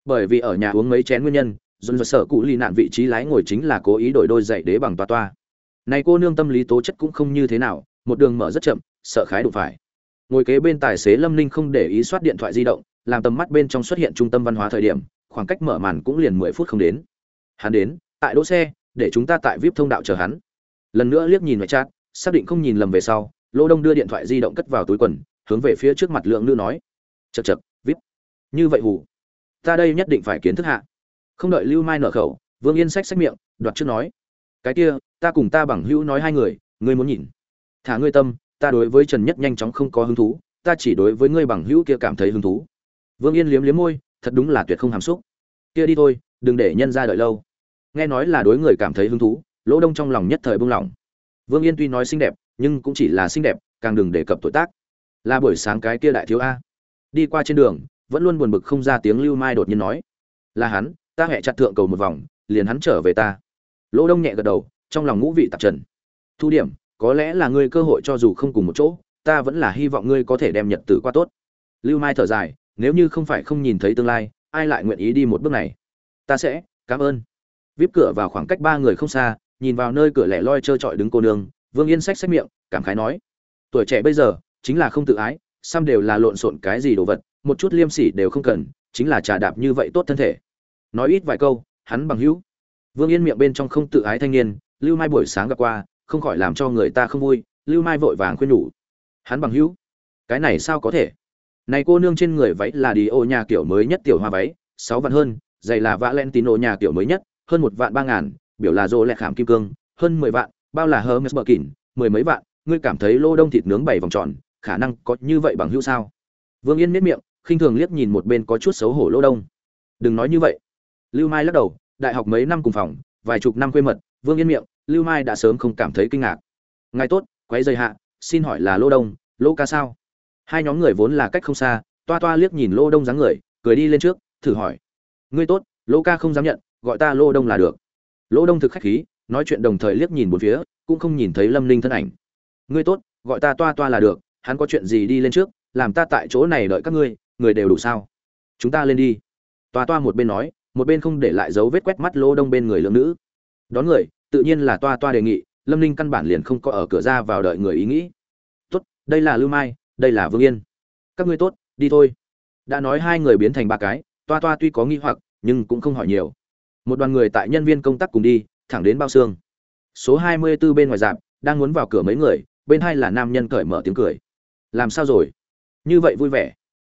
bởi vì ở nhà uống mấy chén nguyên nhân dồn dồn sợ cụ ly nạn vị trí lái ngồi chính là cố ý đổi đôi dậy đế bằng toa toa. Này cô nương tâm lý tố chất cũng không như thế nào, một đường mở rất chậm, sợ khái đụng phải. Ngồi kế bên tài xế lâm ninh không để ý soát điện thoại di động, làm tầm mắt bên trong xuất hiện trung tâm văn hóa thời điểm, khoảng cách mở màn cũng liền mười phút không đến. Hắn đến, tại đỗ xe, để chúng ta tại vip thông đạo chờ hắn. Lần nữa liếc nhìn ngoại chát xác định không nhìn lầm về sau lỗ đông đưa điện thoại di động cất vào túi quần, hướng về phía trước mặt lượng nữ nói. Chật chật vip như vậy hù ta đây nhất định phải kiến thức hạ. Không đợi lưu mai nở khẩu, vương yên sách sách miệng, đoạt trước nói. Cái kia, ta cùng ta bằng hữu nói hai người, ngươi muốn nhìn. Thả ngươi tâm, ta đối với trần nhất nhanh chóng không có hứng thú, ta chỉ đối với ngươi bằng hữu kia cảm thấy hứng thú. Vương yên liếm liếm môi, thật đúng là tuyệt không hàm xúc. Kia đi thôi, đừng để nhân ra đợi lâu. Nghe nói là đối người cảm thấy hứng thú, lỗ đông trong lòng nhất thời buông lỏng vương yên tuy nói xinh đẹp, nhưng cũng chỉ là xinh đẹp, càng đừng đề cập tuổi tác. Là buổi sáng cái kia đại thiếu a. Đi qua trên đường vẫn luôn buồn bực không ra tiếng lưu mai đột nhiên nói, là hắn, ta hẹ chặt thượng cầu một vòng, liền hắn trở về ta. Lỗ đông nhẹ gật đầu, trong lòng ngũ vị tạp trần. Thu điểm, có lẽ là ngươi cơ hội cho dù không cùng một chỗ, ta vẫn là hy vọng ngươi có thể đem nhật tử qua tốt. Lưu mai thở dài, nếu như không phải không nhìn thấy tương lai, ai lại nguyện ý đi một bước này? Ta sẽ, cảm ơn. Vip cửa vào khoảng cách ba người không xa, nhìn vào nơi cửa lẻ loi trơ trọi đứng cô nương, vương yên sách sách miệng, cảm khái nói, tuổi trẻ bây giờ, chính là không tự ái, xăm đều là lộn xộn cái gì đồ vật một chút liêm sỉ đều không cần, chính là trà đạp như vậy tốt thân thể. Nói ít vài câu, hắn bằng hữu. Vương yên miệng bên trong không tự ái thanh niên, lưu mai buổi sáng gặp qua, không khỏi làm cho người ta không vui, lưu mai vội vàng khuyên nhủ. Hắn bằng hữu? Cái này sao có thể? Này cô nương trên người váy là đi ô nhà kiểu mới nhất tiểu hoa váy, sáu vạn hơn, giày là valentino nhà kiểu mới nhất, hơn một vạn ba ngàn, biểu là rô lẹ khảm kim cương, hơn mười vạn, bao là hermes bờ kỉn mười mấy vạn, ngươi cảm thấy lô đông thịt nướng bảy vòng tròn, khả năng có như vậy bằng hữu sao? Vương yên miết miệng khinh thường liếc nhìn một bên có chút xấu hổ lô đông. Đừng nói như vậy. Lưu mai lắc đầu, đại học mấy năm cùng phòng, vài chục năm quê mật. Vương yên miệng, lưu mai đã sớm không cảm thấy kinh ngạc. Ngài tốt, quấy dây hạ, xin hỏi là lô đông lô ca sao? Hai nhóm người vốn là cách không xa, toa toa liếc nhìn lô đông dáng người, cười đi lên trước, thử hỏi. Ngươi tốt lô ca không dám nhận, gọi ta lô đông là được. Lô đông thực khách khí, nói chuyện đồng thời liếc nhìn một phía, cũng không nhìn thấy lâm ninh thân ảnh. Ngươi tốt, gọi ta toa toa là được, hắn có chuyện gì đi lên trước, làm ta tại chỗ này đợi các ngươi người đều đủ sao? Chúng ta lên đi. Toa toa một bên nói, một bên không để lại dấu vết quét mắt lỗ đông bên người lưỡng nữ. Đón người, tự nhiên là toa toa đề nghị, lâm ninh căn bản liền không có ở cửa ra vào đợi người ý nghĩ. Tốt, đây là lưu mai, đây là vương yên. Các ngươi tốt, đi thôi. Đã nói hai người biến thành ba cái, toa toa tuy có nghi hoặc, nhưng cũng không hỏi nhiều. Một đoàn người tại nhân viên công tác cùng đi, thẳng đến bao xương. Số hai mươi 24 bên ngoài dạp, đang muốn vào cửa mấy người, bên hai là nam nhân cởi mở tiếng cười. Làm sao rồi? Như vậy vui vẻ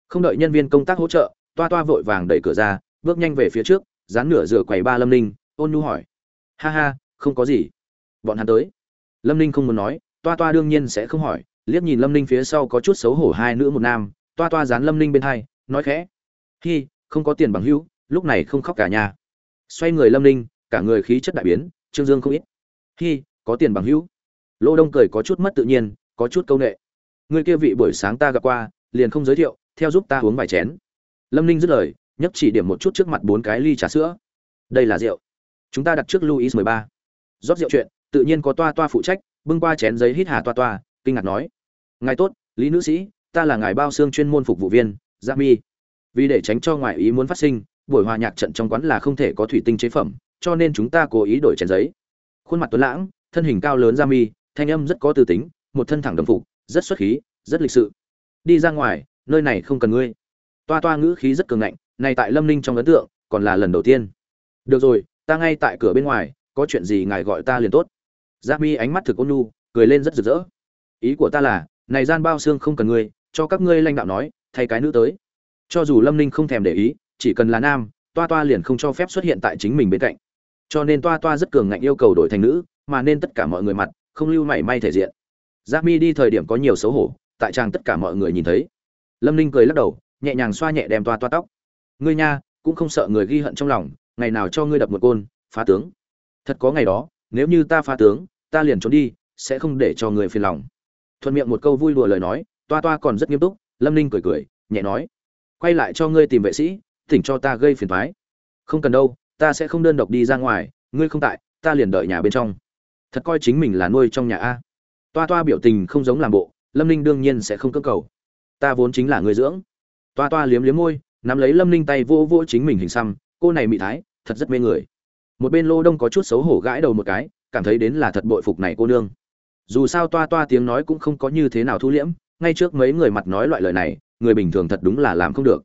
không đợi nhân viên công tác hỗ trợ, toa toa vội vàng đẩy cửa ra, bước nhanh về phía trước, dán nửa rửa quầy ba lâm ninh, ôn nhu hỏi. Ha ha, không có gì. Bọn hắn tới. Lâm ninh không muốn nói, toa toa đương nhiên sẽ không hỏi, liếc nhìn lâm ninh phía sau có chút xấu hổ hai nữ một nam, toa toa dán lâm ninh bên hai, nói khẽ. Hi, không có tiền bằng hữu, lúc này không khóc cả nhà. Xoay người lâm ninh, cả người khí chất đại biến, trương dương không ít. Hi, có tiền bằng hữu. Lô đông cười có chút mất tự nhiên, có chút câu nệ. Người kia vị buổi sáng ta gặp qua, liền không giới thiệu theo giúp ta uống vài chén. Lâm ninh dứt lời, nhấc chỉ điểm một chút trước mặt bốn cái ly trà sữa. Đây là rượu. Chúng ta đặt trước luis mười ba. Rót rượu chuyện, tự nhiên có toa toa phụ trách, bưng qua chén giấy hít hà toa toa, kinh ngạc nói. Ngài tốt, lý nữ sĩ, ta là ngài bao xương chuyên môn phục vụ viên gia mi. Vì để tránh cho ngoại ý muốn phát sinh, buổi hòa nhạc trận trong quán là không thể có thủy tinh chế phẩm, cho nên chúng ta cố ý đổi chén giấy. Khuôn mặt tuấn lãng, thân hình cao lớn gia mi, thanh âm rất có tư tính, một thân thẳng đồng phục, rất xuất khí, rất lịch sự. Đi ra ngoài nơi này không cần ngươi. Toa toa ngữ khí rất cường ngạnh này tại lâm ninh trong ấn tượng, còn là lần đầu tiên. Được rồi, ta ngay tại cửa bên ngoài, có chuyện gì ngài gọi ta liền tốt. Giáp mi ánh mắt thực ôn nhu, cười lên rất rực rỡ. Ý của ta là, này gian bao xương không cần ngươi, cho các ngươi lãnh đạo nói, thay cái nữ tới. Cho dù lâm ninh không thèm để ý, chỉ cần là nam, toa toa liền không cho phép xuất hiện tại chính mình bên cạnh. Cho nên toa toa rất cường ngạnh yêu cầu đổi thành nữ, mà nên tất cả mọi người mặt, không lưu mảy may thể diện. Giáp mi đi thời điểm có nhiều xấu hổ, tại trang tất cả mọi người nhìn thấy lâm ninh cười lắc đầu, nhẹ nhàng xoa nhẹ đem toa toa tóc. Ngươi nha, cũng không sợ người ghi hận trong lòng, ngày nào cho ngươi đập một côn, phá tướng. Thật có ngày đó, nếu như ta phá tướng, ta liền trốn đi, sẽ không để cho người phiền lòng. Thuận miệng một câu vui đùa lời nói, toa toa còn rất nghiêm túc, lâm ninh cười cười, nhẹ nói. Quay lại cho ngươi tìm vệ sĩ, thỉnh cho ta gây phiền thoái không cần đâu, ta sẽ không đơn độc đi ra ngoài, ngươi không tại, ta liền đợi nhà bên trong. Thật coi chính mình là nuôi trong nhà a. Toa toa biểu tình không giống làm bộ, lâm ninh đương nhiên sẽ không cơ cầu ta vốn chính là người dưỡng. Toa toa liếm liếm môi, nắm lấy lâm ninh tay vô vô chính mình hình xăm, cô này mị thái, thật rất mê người. Một bên lô đông có chút xấu hổ gãi đầu một cái, cảm thấy đến là thật bội phục này cô nương. Dù sao toa toa tiếng nói cũng không có như thế nào thu liễm, ngay trước mấy người mặt nói loại lời này, người bình thường thật đúng là làm không được.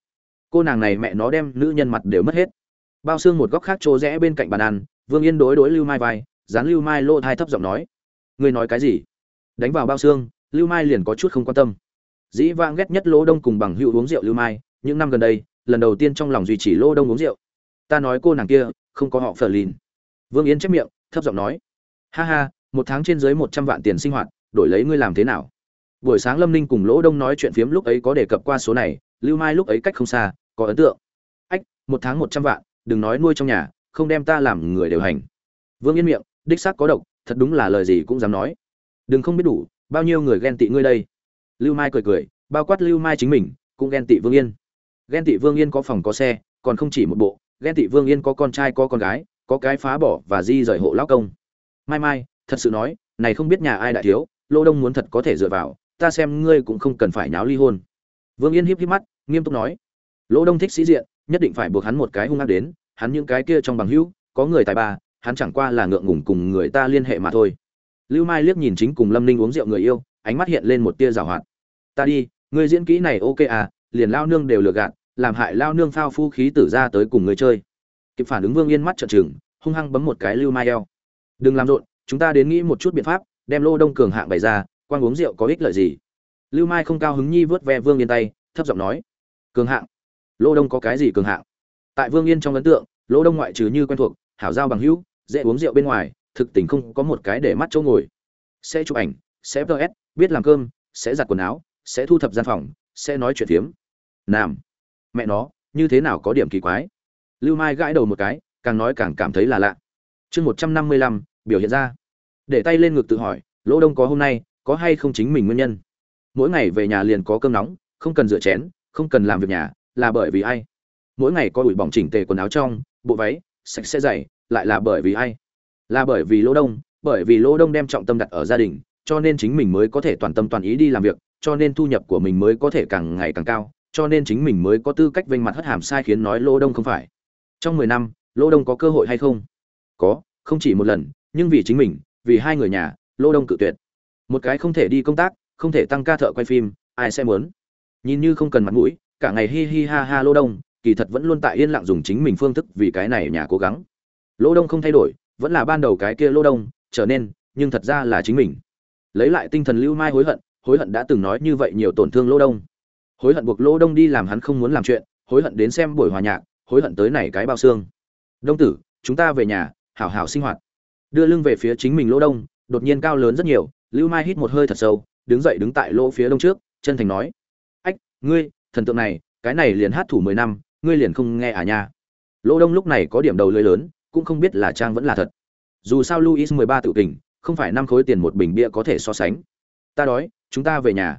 Cô nàng này mẹ nó đem nữ nhân mặt đều mất hết. Bao xương một góc khác chỗ rẽ bên cạnh bàn ăn, vương yên đối đối lưu mai vai, dán lưu mai lô thai thấp giọng nói. Ngươi nói cái gì? Đánh vào bao xương, lưu mai liền có chút không quan tâm dĩ vãng ghét nhất lỗ đông cùng bằng hữu uống rượu lưu mai, những năm gần đây, lần đầu tiên trong lòng duy trì lỗ đông uống rượu. Ta nói cô nàng kia, không có họ phờ lìn. Vương yến chép miệng, thấp giọng nói, ha ha, một tháng trên dưới một trăm vạn tiền sinh hoạt, đổi lấy ngươi làm thế nào? Buổi sáng lâm ninh cùng lỗ đông nói chuyện phiếm lúc ấy có đề cập qua số này, lưu mai lúc ấy cách không xa, có ấn tượng. Ách, một tháng một trăm vạn, đừng nói nuôi trong nhà, không đem ta làm người điều hành. Vương yên miệng, đích xác có độc, thật đúng là lời gì cũng dám nói. Đừng không biết đủ, bao nhiêu người ghen tị ngươi đây lưu mai cười cười, bao quát lưu mai chính mình, cũng ghen tị vương yên. Ghen tị vương yên có phòng có xe, còn không chỉ một bộ, ghen tị vương yên có con trai có con gái, có cái phá bỏ và di rời hộ lao công. Mai mai, thật sự nói, này không biết nhà ai đại thiếu, lô đông muốn thật có thể dựa vào, ta xem ngươi cũng không cần phải nháo ly hôn. Vương yên híp híp mắt, nghiêm túc nói lỗ đông thích sĩ diện, nhất định phải buộc hắn một cái hung ác đến, hắn những cái kia trong bằng hữu, có người tài ba, hắn chẳng qua là ngượng ngùng cùng người ta liên hệ mà thôi. Lưu mai liếc nhìn chính cùng lâm ninh uống rượu người yêu, ánh mắt hiện lên một tia rào hoạt ta đi ngươi diễn kỹ này ok à liền lao nương đều lừa gạt làm hại lao nương phao phu khí tử ra tới cùng người chơi. Kịp phản ứng vương yên mắt trợn trừng hung hăng bấm một cái lưu mai eo. Đừng làm rộn chúng ta đến nghĩ một chút biện pháp đem lô đông cường hạng bày ra quan uống rượu có ích lợi gì? Lưu mai không cao hứng nhi vớt ve vương yên tay thấp giọng nói. Cường hạng. Lô đông có cái gì cường hạng? Tại vương yên trong ấn tượng lô đông ngoại trừ như quen thuộc hảo giao bằng hữu dễ uống rượu bên ngoài thực tình không có một cái để mắt chỗ ngồi. Sẽ chụp ảnh sẽ vs, biết làm cơm sẽ giặt quần áo sẽ thu thập gian phòng, sẽ nói chuyện phiếm. Nam. Mẹ nó, như thế nào có điểm kỳ quái? Lưu mai gãi đầu một cái, càng nói càng cảm thấy là lạ. Chương một trăm năm mươi lăm, biểu hiện ra. Để tay lên ngực tự hỏi, lỗ đông có hôm nay, có hay không chính mình nguyên nhân? Mỗi ngày về nhà liền có cơm nóng, không cần rửa chén, không cần làm việc nhà, là bởi vì ai? Mỗi ngày có ủi bỏng chỉnh tề quần áo trong, bộ váy, sạch sẽ dày, lại là bởi vì ai? Là bởi vì lỗ đông, bởi vì lỗ đông đem trọng tâm đặt ở gia đình, cho nên chính mình mới có thể toàn tâm toàn ý đi làm việc cho nên thu nhập của mình mới có thể càng ngày càng cao, cho nên chính mình mới có tư cách vênh mặt hất hàm sai khiến nói lô đông không phải. Trong mười năm, lô đông có cơ hội hay không? Có, không chỉ một lần, nhưng vì chính mình, vì hai người nhà, lô đông cự tuyệt. Một cái không thể đi công tác, không thể tăng ca thợ quay phim, ai sẽ muốn? Nhìn như không cần mặt mũi, cả ngày hi hi ha ha lô đông, kỳ thật vẫn luôn tại yên lặng dùng chính mình phương thức vì cái này nhà cố gắng. Lô đông không thay đổi, vẫn là ban đầu cái kia lô đông, trở nên, nhưng thật ra là chính mình. Lấy lại tinh thần lưu mai hối hận hối hận đã từng nói như vậy nhiều tổn thương lỗ đông. Hối hận buộc lỗ đông đi làm hắn không muốn làm chuyện, hối hận đến xem buổi hòa nhạc, hối hận tới này cái bao xương. Đông tử, chúng ta về nhà, hảo hảo sinh hoạt. Đưa lưng về phía chính mình lỗ đông, đột nhiên cao lớn rất nhiều, lưu mai hít một hơi thật sâu, đứng dậy đứng tại lỗ phía đông trước, chân thành nói, ách, ngươi, thần tượng này, cái này liền hát thủ mười năm, ngươi liền không nghe à nha. Lỗ đông lúc này có điểm đầu lưới lớn, cũng không biết là trang vẫn là thật. Dù sao luis mười ba tự kình, không phải năm khối tiền một bình bia có thể so sánh. Ta đói chúng ta về nhà.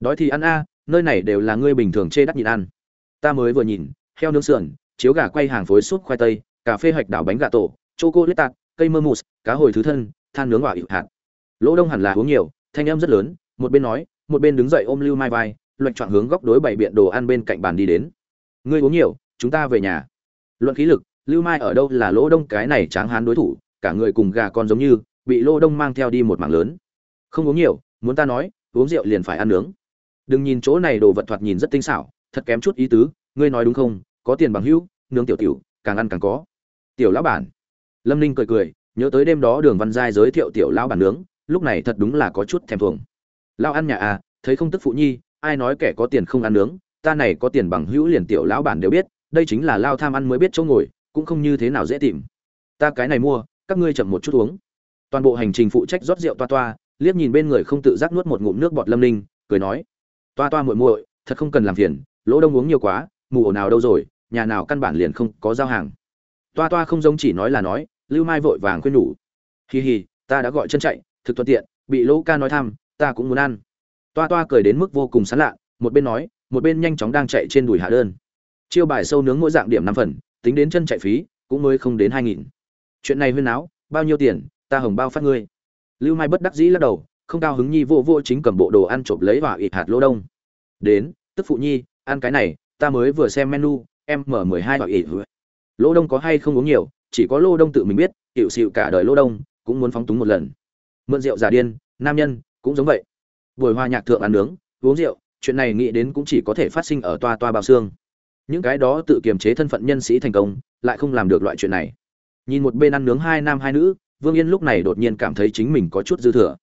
Đói thì ăn a, nơi này đều là ngươi bình thường chê đắt nhịn ăn. Ta mới vừa nhìn, heo nướng sườn, chiếu gà quay hàng phối súp khoai tây, cà phê hạch đảo bánh gà tổ choco lết tạt, cây mơ mousse cá hồi thứ thân, than nướng vào ịu hạt. Lỗ đông hẳn là uống nhiều, thanh em rất lớn, một bên nói, một bên đứng dậy ôm lưu mai vai luận chọn hướng góc đối bảy biện đồ ăn bên cạnh bàn đi đến. Ngươi uống nhiều, chúng ta về nhà. Luận khí lực, lưu mai ở đâu là lỗ đông cái này tráng hán đối thủ, cả người cùng gà con giống như, bị lỗ đông mang theo đi một mảng lớn. Không uống nhiều, muốn ta nói uống rượu liền phải ăn nướng. Đừng nhìn chỗ này đồ vật thoạt nhìn rất tinh xảo, thật kém chút ý tứ, ngươi nói đúng không? Có tiền bằng hữu, nướng tiểu tiểu, càng ăn càng có. Tiểu lão bản. Lâm ninh cười cười, nhớ tới đêm đó đường văn giai giới thiệu tiểu lão bản nướng, lúc này thật đúng là có chút thèm thuồng. Lão ăn nhà à thấy không tức phụ nhi, ai nói kẻ có tiền không ăn nướng, ta này có tiền bằng hữu liền tiểu lão bản đều biết, đây chính là lao tham ăn mới biết chỗ ngồi, cũng không như thế nào dễ tìm. Ta cái này mua, các ngươi chậm một chút uống. Toàn bộ hành trình phụ trách rót rượu toa toa liếc nhìn bên người không tự giác nuốt một ngụm nước bọt lâm ninh, cười nói, toa toa muội muội, thật không cần làm phiền, lỗ đông uống nhiều quá, mù ổ nào đâu rồi, nhà nào căn bản liền không có giao hàng. Toa toa không giống chỉ nói là nói, lưu mai vội vàng khuyên nhủ hì hì ta đã gọi chân chạy, thực thuận tiện, bị lỗ ca nói thăm, ta cũng muốn ăn. Toa toa cười đến mức vô cùng sán lạ, một bên nói, một bên nhanh chóng đang chạy trên đùi hạ đơn. Chiêu bài sâu nướng mỗi dạng điểm năm phần, tính đến chân chạy phí, cũng mới không đến hai nghìn. Chuyện này huyên áo bao nhiêu tiền, ta hồng bao phát ngươi lưu mai bất đắc dĩ lắc đầu, không cao hứng nhi vô vô chính cầm bộ đồ ăn trộm lấy và ịt hạt lô đông. Đến, tức phụ nhi, ăn cái này, ta mới vừa xem menu, em mở mười hai và ịt lô đông có hay không uống nhiều, chỉ có lô đông tự mình biết hiệu xịu cả đời lô đông, cũng muốn phóng túng một lần. Mượn rượu giả điên, nam nhân, cũng giống vậy. Buổi hoa nhạc thượng ăn nướng, uống rượu, chuyện này nghĩ đến cũng chỉ có thể phát sinh ở toa toa bao xương. Những cái đó tự kiềm chế thân phận nhân sĩ thành công, lại không làm được loại chuyện này. Nhìn một bên ăn nướng hai nam hai nữ vương yên lúc này đột nhiên cảm thấy chính mình có chút dư thừa.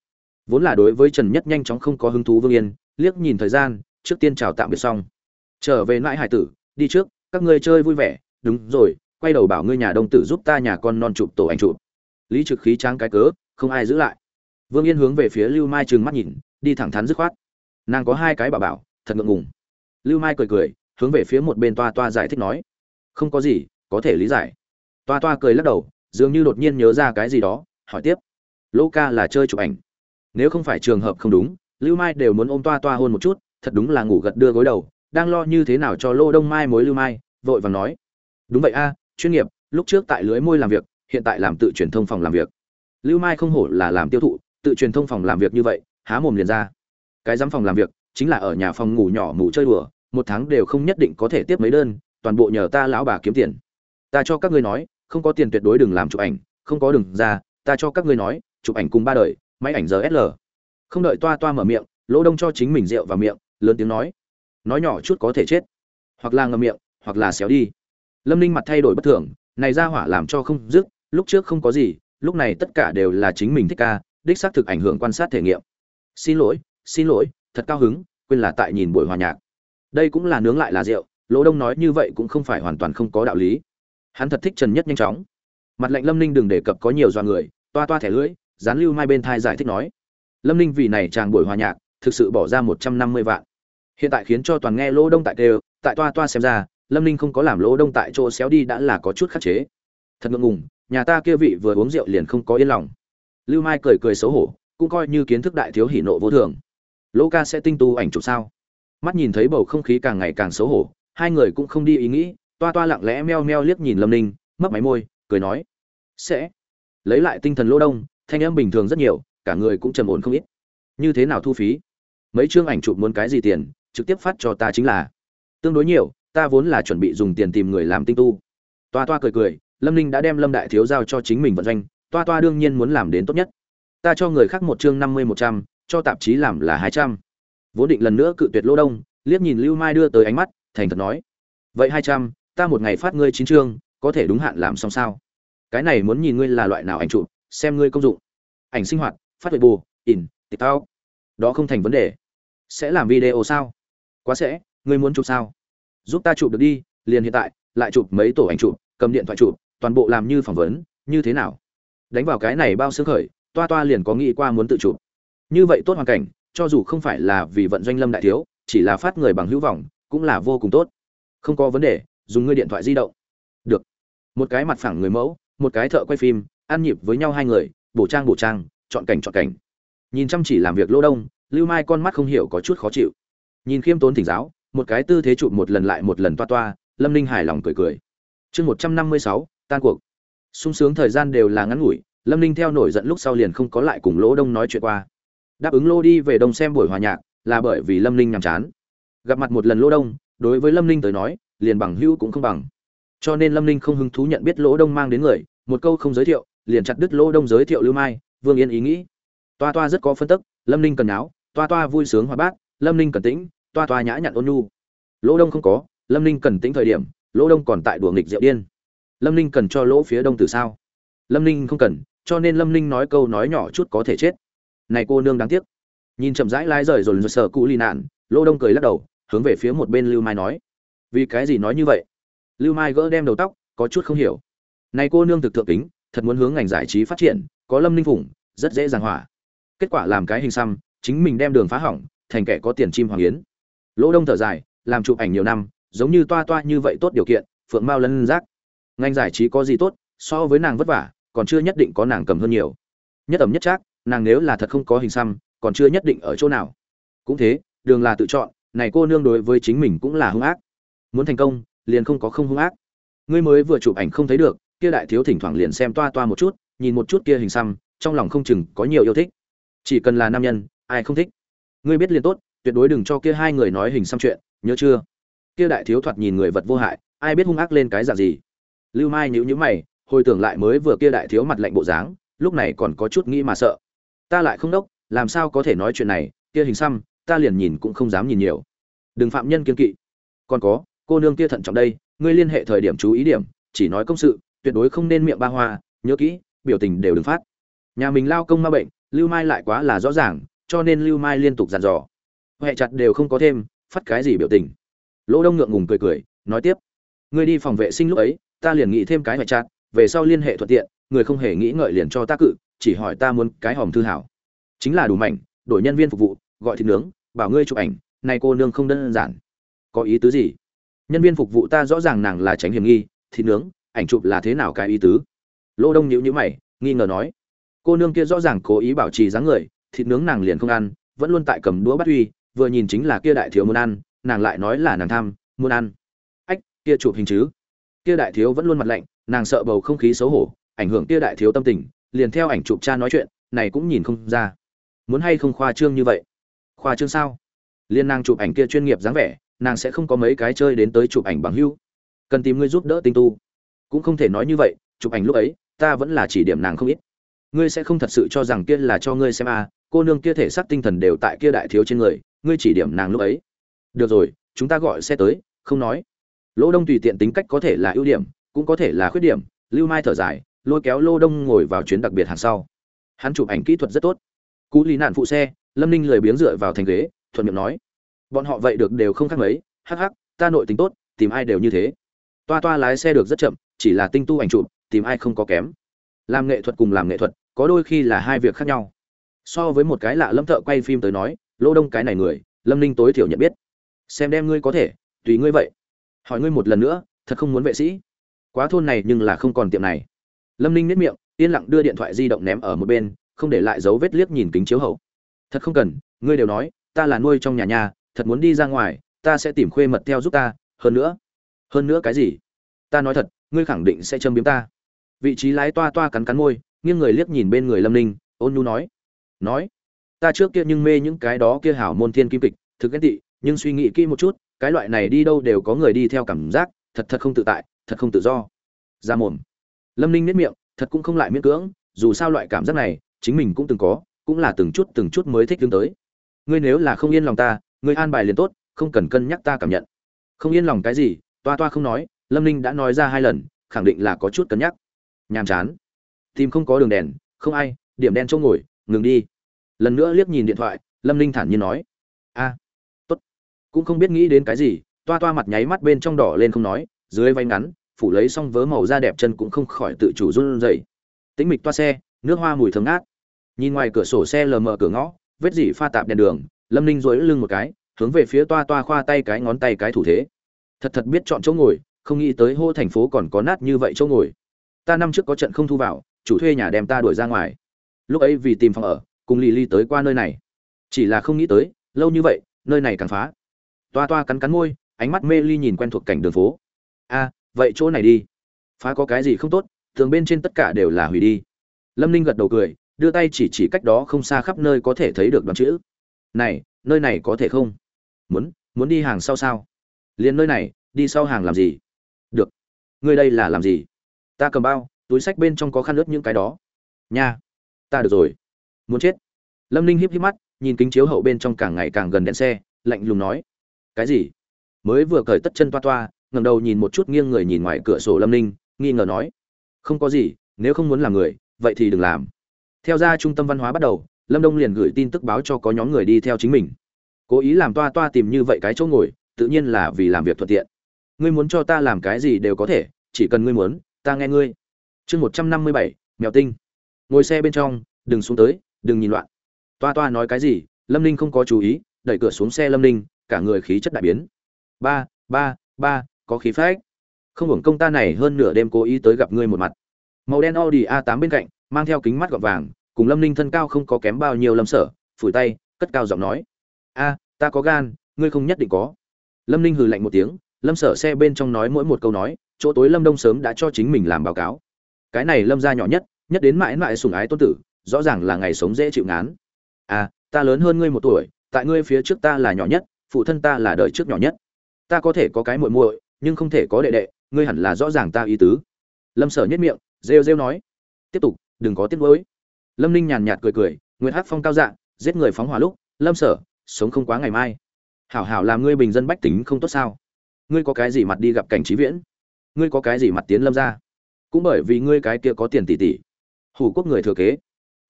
Vốn là đối với trần nhất nhanh chóng không có hứng thú vương yên, liếc nhìn thời gian, trước tiên chào tạm biệt xong. Trở về lại hải tử, đi trước, các ngươi chơi vui vẻ, đúng rồi, quay đầu bảo ngươi nhà đông tử giúp ta nhà con non chụp tổ ảnh chụp. Lý trực khí tráng cái cớ, không ai giữ lại. Vương yên hướng về phía lưu mai trừng mắt nhìn, đi thẳng thắn dứt khoát. Nàng có hai cái bảo bảo, thật ngượng ngùng. Lưu mai cười cười, hướng về phía một bên toa toa giải thích nói, không có gì, có thể lý giải. Toa toa cười lắc đầu dường như đột nhiên nhớ ra cái gì đó, hỏi tiếp. Lỗ ca là chơi chụp ảnh. Nếu không phải trường hợp không đúng, lưu mai đều muốn ôm toa toa hôn một chút, thật đúng là ngủ gật đưa gối đầu, đang lo như thế nào cho lô đông mai mối lưu mai, vội vàng nói. Đúng vậy a, chuyên nghiệp, lúc trước tại lưới môi làm việc, hiện tại làm tự truyền thông phòng làm việc. Lưu mai không hổ là làm tiêu thụ, tự truyền thông phòng làm việc như vậy, há mồm liền ra. Cái giám phòng làm việc, chính là ở nhà phòng ngủ nhỏ ngủ chơi đùa, một tháng đều không nhất định có thể tiếp mấy đơn, toàn bộ nhờ ta lão bà kiếm tiền. Ta cho các ngươi nói không có tiền tuyệt đối đừng làm chụp ảnh, không có đường ra, ta cho các ngươi nói, chụp ảnh cùng ba đời, máy ảnh giờ sl không đợi toa toa mở miệng, lỗ đông cho chính mình rượu vào miệng, lớn tiếng nói. Nói nhỏ chút có thể chết. Hoặc là ngậm miệng, hoặc là xéo đi. Lâm ninh mặt thay đổi bất thường, này ra hỏa làm cho không dứt, lúc trước không có gì, lúc này tất cả đều là chính mình thích ca, đích xác thực ảnh hưởng quan sát thể nghiệm. Xin lỗi xin lỗi, thật cao hứng, quên là tại nhìn buổi hòa nhạc. Đây cũng là nướng lại là rượu, lỗ đông nói như vậy cũng không phải hoàn toàn không có đạo lý hắn thật thích trần nhất nhanh chóng. Mặt lệnh lâm ninh đừng đề cập có nhiều do người, toa toa thẻ lưỡi, dán lưu mai bên thai giải thích nói. Lâm ninh vì này chàng buổi hòa nhạc, thực sự bỏ ra một trăm năm mươi vạn. Hiện tại khiến cho toàn nghe lỗ đông tại đều, tại toa toa xem ra, lâm ninh không có làm lỗ đông tại chỗ xéo đi đã là có chút khắc chế. Thật ngượng ngùng, nhà ta kia vị vừa uống rượu liền không có yên lòng. Lưu mai cười cười xấu hổ, cũng coi như kiến thức đại thiếu hỉ nộ vô thường. Lỗ ca sẽ tinh tu ảnh chụp sao? Mắt nhìn thấy bầu không khí càng ngày càng xấu hổ, hai người cũng không đi ý nghĩ toa toa lặng lẽ meo meo liếc nhìn lâm ninh, mấp máy môi, cười nói, sẽ. Lấy lại tinh thần lỗ đông, thanh âm bình thường rất nhiều, cả người cũng trầm ổn không ít. Như thế nào thu phí? Mấy chương ảnh chụp muốn cái gì tiền, trực tiếp phát cho ta chính là. Tương đối nhiều, ta vốn là chuẩn bị dùng tiền tìm người làm tinh tu. Toa toa cười cười, lâm ninh đã đem lâm đại thiếu giao cho chính mình vận doanh, toa toa đương nhiên muốn làm đến tốt nhất. Ta cho người khác một chương năm mươi một trăm, cho tạp chí làm là hai trăm. Vốn định lần nữa cự tuyệt lỗ đông, liếc nhìn lưu mai đưa tới ánh mắt, thành thật nói, vậy hai trăm ta một ngày phát ngươi chín chương, có thể đúng hạn làm xong sao? Cái này muốn nhìn ngươi là loại nào ảnh chụp, xem ngươi công dụng. Ảnh sinh hoạt, phát huệ bù in tiktok. Đó không thành vấn đề. Sẽ làm video sao? Quá sẽ, ngươi muốn chụp sao? Giúp ta chụp được đi, liền hiện tại, lại chụp mấy tổ ảnh chụp, cầm điện thoại chụp, toàn bộ làm như phỏng vấn, như thế nào? Đánh vào cái này bao xương khởi, toa toa liền có nghĩ qua muốn tự chụp. Như vậy tốt hoàn cảnh, cho dù không phải là vì vận doanh lâm đại thiếu, chỉ là phát người bằng hữu vọng, cũng là vô cùng tốt. Không có vấn đề dùng ngươi điện thoại di động. Được. Một cái mặt phẳng người mẫu, một cái thợ quay phim, ăn nhịp với nhau hai người, bổ trang bổ trang, chọn cảnh chọn cảnh. Nhìn chăm chỉ làm việc lỗ đông, lưu mai con mắt không hiểu có chút khó chịu. Nhìn khiêm tốn thỉnh giáo, một cái tư thế chụp một lần lại một lần toa toa, lâm ninh hài lòng cười cười. Chương một trăm năm mươi sáu, tan cuộc. Sung sướng thời gian đều là ngắn ngủi, lâm ninh theo nổi giận lúc sau liền không có lại cùng lỗ đông nói chuyện qua. Đáp ứng lô đi về đông xem buổi hòa nhạc là bởi vì lâm ninh nhàm chán. Gặp mặt một lần lỗ đông, đối với lâm ninh tới nói liền bằng hữu cũng không bằng. Cho nên lâm ninh không hứng thú nhận biết lỗ đông mang đến người, một câu không giới thiệu, liền chặt đứt lỗ đông giới thiệu lưu mai, vương yên ý nghĩ. Toa toa rất có phân tức, lâm ninh cần áo, toa toa vui sướng hòa bác lâm ninh cần tĩnh, toa toa nhã nhặn ôn nhu. Lỗ đông không có, lâm ninh cần tĩnh thời điểm, lỗ đông còn tại đùa nghịch rượu điên. Lâm ninh cần cho lỗ phía đông từ sao? Lâm ninh không cần, cho nên lâm ninh nói câu nói nhỏ chút có thể chết. Này cô nương đáng tiếc. Nhìn chậm rãi lai rời rồi sợ cụ lì nạn, lỗ đông cười lắc đầu, hướng về phía một bên lưu mai nói vì cái gì nói như vậy? Lưu mai gỡ đem đầu tóc, có chút không hiểu. Này cô nương thực thượng tính thật muốn hướng ngành giải trí phát triển, có lâm ninh phủng rất dễ dàng hỏa. Kết quả làm cái hình xăm, chính mình đem đường phá hỏng, thành kẻ có tiền chim hoàng yến. Lỗ đông thở dài, làm chụp ảnh nhiều năm, giống như toa toa như vậy tốt điều kiện, phượng mao lân giác. Ngành giải trí có gì tốt, so với nàng vất vả, còn chưa nhất định có nàng cầm hơn nhiều. Nhất ẩm nhất trác, nàng nếu là thật không có hình xăm, còn chưa nhất định ở chỗ nào. Cũng thế, đường là tự chọn, này cô nương đối với chính mình cũng là hung ác muốn thành công, liền không có không hung ác. Ngươi mới vừa chụp ảnh không thấy được, kia đại thiếu thỉnh thoảng liền xem toa toa một chút, nhìn một chút kia hình xăm, trong lòng không chừng có nhiều yêu thích. Chỉ cần là nam nhân, ai không thích. Ngươi biết liền tốt, tuyệt đối đừng cho kia hai người nói hình xăm chuyện, nhớ chưa? Kia đại thiếu thoạt nhìn người vật vô hại, ai biết hung ác lên cái dạng gì? Lưu mai nhữ nhữ mày, hồi tưởng lại mới vừa kia đại thiếu mặt lạnh bộ dáng, lúc này còn có chút nghĩ mà sợ. Ta lại không đốc, làm sao có thể nói chuyện này, kia hình xăm, ta liền nhìn cũng không dám nhìn nhiều. Đừng phạm nhân kiên kỵ. Còn có cô nương kia thận trọng đây, ngươi liên hệ thời điểm chú ý điểm, chỉ nói công sự, tuyệt đối không nên miệng ba hoa, nhớ kỹ, biểu tình đều đừng phát. Nhà mình lao công ma bệnh, lưu mai lại quá là rõ ràng, cho nên lưu mai liên tục dặn dò. Huệ chặt đều không có thêm, phát cái gì biểu tình. Lỗ đông ngượng ngùng cười cười, nói tiếp. Ngươi đi phòng vệ sinh lúc ấy, ta liền nghĩ thêm cái huệ chặt, về sau liên hệ thuận tiện, người không hề nghĩ ngợi liền cho ta cự, chỉ hỏi ta muốn cái hòm thư hảo. Chính là đủ mạnh đổi nhân viên phục vụ, gọi thịt nướng, bảo ngươi chụp ảnh, này cô nương không đơn giản. Có ý tứ gì? Nhân viên phục vụ ta rõ ràng nàng là tránh hiểm nghi, thịt nướng, ảnh chụp là thế nào cái ý tứ? Lô đông nhữ nhíu mày, nghi ngờ nói. Cô nương kia rõ ràng cố ý bảo trì dáng người, thịt nướng nàng liền không ăn, vẫn luôn tại cầm đũa bắt uy, vừa nhìn chính là kia đại thiếu muốn ăn, nàng lại nói là nàng tham, muốn ăn. Ách, kia chụp hình chứ? Kia đại thiếu vẫn luôn mặt lạnh, nàng sợ bầu không khí xấu hổ, ảnh hưởng kia đại thiếu tâm tình, liền theo ảnh chụp cha nói chuyện, này cũng nhìn không ra. Muốn hay không khoa trương như vậy? Khoa trương sao? Liên nàng chụp ảnh kia chuyên nghiệp dáng vẻ nàng sẽ không có mấy cái chơi đến tới chụp ảnh bằng hưu. Cần tìm người giúp đỡ tinh tu. Cũng không thể nói như vậy, chụp ảnh lúc ấy, ta vẫn là chỉ điểm nàng không ít. Ngươi sẽ không thật sự cho rằng kia là cho ngươi xem à cô nương kia thể xác tinh thần đều tại kia đại thiếu trên người, ngươi chỉ điểm nàng lúc ấy. Được rồi, chúng ta gọi xe tới, không nói. Lỗ đông tùy tiện tính cách có thể là ưu điểm, cũng có thể là khuyết điểm, lưu mai thở dài, lôi kéo lô đông ngồi vào chuyến đặc biệt hàng sau. Hắn chụp ảnh kỹ thuật rất tốt. Cú lý nạn phụ xe, lâm ninh lười biếng dựa vào thành ghế, thuận miệng nói bọn họ vậy được đều không khác mấy. Hắc hắc, ta nội tính tốt, tìm ai đều như thế. Toa toa lái xe được rất chậm, chỉ là tinh tu ảnh chụp, tìm ai không có kém. Làm nghệ thuật cùng làm nghệ thuật, có đôi khi là hai việc khác nhau. So với một cái lạ lâm thợ quay phim tới nói, lô đông cái này người, lâm ninh tối thiểu nhận biết. Xem đem ngươi có thể, tùy ngươi vậy. Hỏi ngươi một lần nữa, thật không muốn vệ sĩ. Quá thôn này nhưng là không còn tiệm này. Lâm ninh nếp miệng, yên lặng đưa điện thoại di động ném ở một bên, không để lại dấu vết liếc nhìn kính chiếu hậu. Thật không cần, ngươi đều nói, ta là nuôi trong nhà nhà thật muốn đi ra ngoài, ta sẽ tìm khuê mật theo giúp ta, hơn nữa hơn nữa cái gì? Ta nói thật, ngươi khẳng định sẽ châm biếm ta. Vị trí lái toa toa cắn cắn môi, nghiêng người liếc nhìn bên người lâm ninh, ôn nhu nói. Nói, ta trước kia nhưng mê những cái đó kia hảo môn thiên kim kịch, thực ghen tị, nhưng suy nghĩ kỹ một chút, cái loại này đi đâu đều có người đi theo cảm giác, thật thật không tự tại, thật không tự do. Ra mồm. Lâm ninh nếp miệng, thật cũng không lại miễn cưỡng, dù sao loại cảm giác này, chính mình cũng từng có, cũng là từng chút từng chút mới thích tương tới. Ngươi nếu là không yên lòng ta ngươi an bài liền tốt, không cần cân nhắc ta cảm nhận. Không yên lòng cái gì, toa toa không nói, lâm ninh đã nói ra hai lần, khẳng định là có chút cân nhắc. Nhàm chán. Tìm không có đường đèn, không ai, điểm đen chỗ ngồi, ngừng đi. Lần nữa liếc nhìn điện thoại, lâm ninh thản nhiên nói. A, tốt. Cũng không biết nghĩ đến cái gì, toa toa mặt nháy mắt bên trong đỏ lên không nói, dưới váy ngắn, phủ lấy xong vớ màu da đẹp chân cũng không khỏi tự chủ run rẩy. Tính mịch toa xe, nước hoa mùi thơm ngát. Nhìn ngoài cửa sổ xe lờ mờ cửa ngõ, vết dỉ pha tạp đèn đường lâm ninh dối lưng một cái, hướng về phía toa toa khoa tay cái ngón tay cái thủ thế. Thật thật biết chọn chỗ ngồi, không nghĩ tới hô thành phố còn có nát như vậy chỗ ngồi. Ta năm trước có trận không thu vào, chủ thuê nhà đem ta đuổi ra ngoài. Lúc ấy vì tìm phòng ở, cùng lì ly tới qua nơi này. Chỉ là không nghĩ tới, lâu như vậy, nơi này càng phá. Toa toa cắn cắn môi, ánh mắt mê ly nhìn quen thuộc cảnh đường phố. A, vậy chỗ này đi. Phá có cái gì không tốt thường bên trên tất cả đều là hủy đi. Lâm ninh gật đầu cười, đưa tay chỉ chỉ cách đó không xa khắp nơi có thể thấy được đoạn chữ này, nơi này có thể không? Muốn muốn đi hàng sau sao? Liền nơi này, đi sau hàng làm gì? Được. Ngươi đây là làm gì? Ta cầm bao, túi sách bên trong có khăn ướt những cái đó. Nha. Ta được rồi. Muốn chết. Lâm ninh híp híp mắt, nhìn kính chiếu hậu bên trong càng ngày càng gần đèn xe, lạnh lùng nói. Cái gì? Mới vừa cởi tất chân toa toa, ngẩng đầu nhìn một chút nghiêng người nhìn ngoài cửa sổ lâm ninh, nghi ngờ nói. Không có gì, nếu không muốn làm người, vậy thì đừng làm. Theo ra trung tâm văn hóa bắt đầu lâm đông liền gửi tin tức báo cho có nhóm người đi theo chính mình. Cố ý làm toa toa tìm như vậy cái chỗ ngồi, tự nhiên là vì làm việc thuận tiện. Ngươi muốn cho ta làm cái gì đều có thể, chỉ cần ngươi muốn, ta nghe ngươi. Chương một trăm năm mươi bảy, mèo tinh. Ngồi xe bên trong, đừng xuống tới, đừng nhìn loạn. Toa toa nói cái gì, lâm ninh không có chú ý, đẩy cửa xuống xe lâm ninh, cả người khí chất đại biến. Ba ba ba, có khí phách. Không hưởng công ta này hơn nửa đêm cố ý tới gặp ngươi một mặt. Màu đen audi a 8 bên cạnh, mang theo kính mắt gọt vàng cùng lâm ninh thân cao không có kém bao nhiêu lâm sở, phủi tay, cất cao giọng nói. A, ta có gan, ngươi không nhất định có. Lâm ninh hừ lạnh một tiếng, lâm sở xe bên trong nói mỗi một câu nói, chỗ tối lâm đông sớm đã cho chính mình làm báo cáo. Cái này lâm ra nhỏ nhất nhất đến mãi mãi sùng ái tôn tử, rõ ràng là ngày sống dễ chịu ngán. À ta lớn hơn ngươi một tuổi, tại ngươi phía trước ta là nhỏ nhất, phụ thân ta là đời trước nhỏ nhất. Ta có thể có cái muội muội, nhưng không thể có đệ đệ, ngươi hẳn là rõ ràng ta ý tứ. Lâm sở nhất miệng, rêu rêu nói. Tiếp tục, đừng có tiếc nuối lâm ninh nhàn nhạt cười cười nguyễn hắc phong cao dạ giết người phóng hỏa lúc, lâm sở, sống không quá ngày mai. Hảo hảo làm ngươi bình dân bách tính không tốt sao? Ngươi có cái gì mặt đi gặp cảnh trí viễn? Ngươi có cái gì mặt tiến lâm ra? Cũng bởi vì ngươi cái kia có tiền tỷ tỷ. Hủ quốc người thừa kế.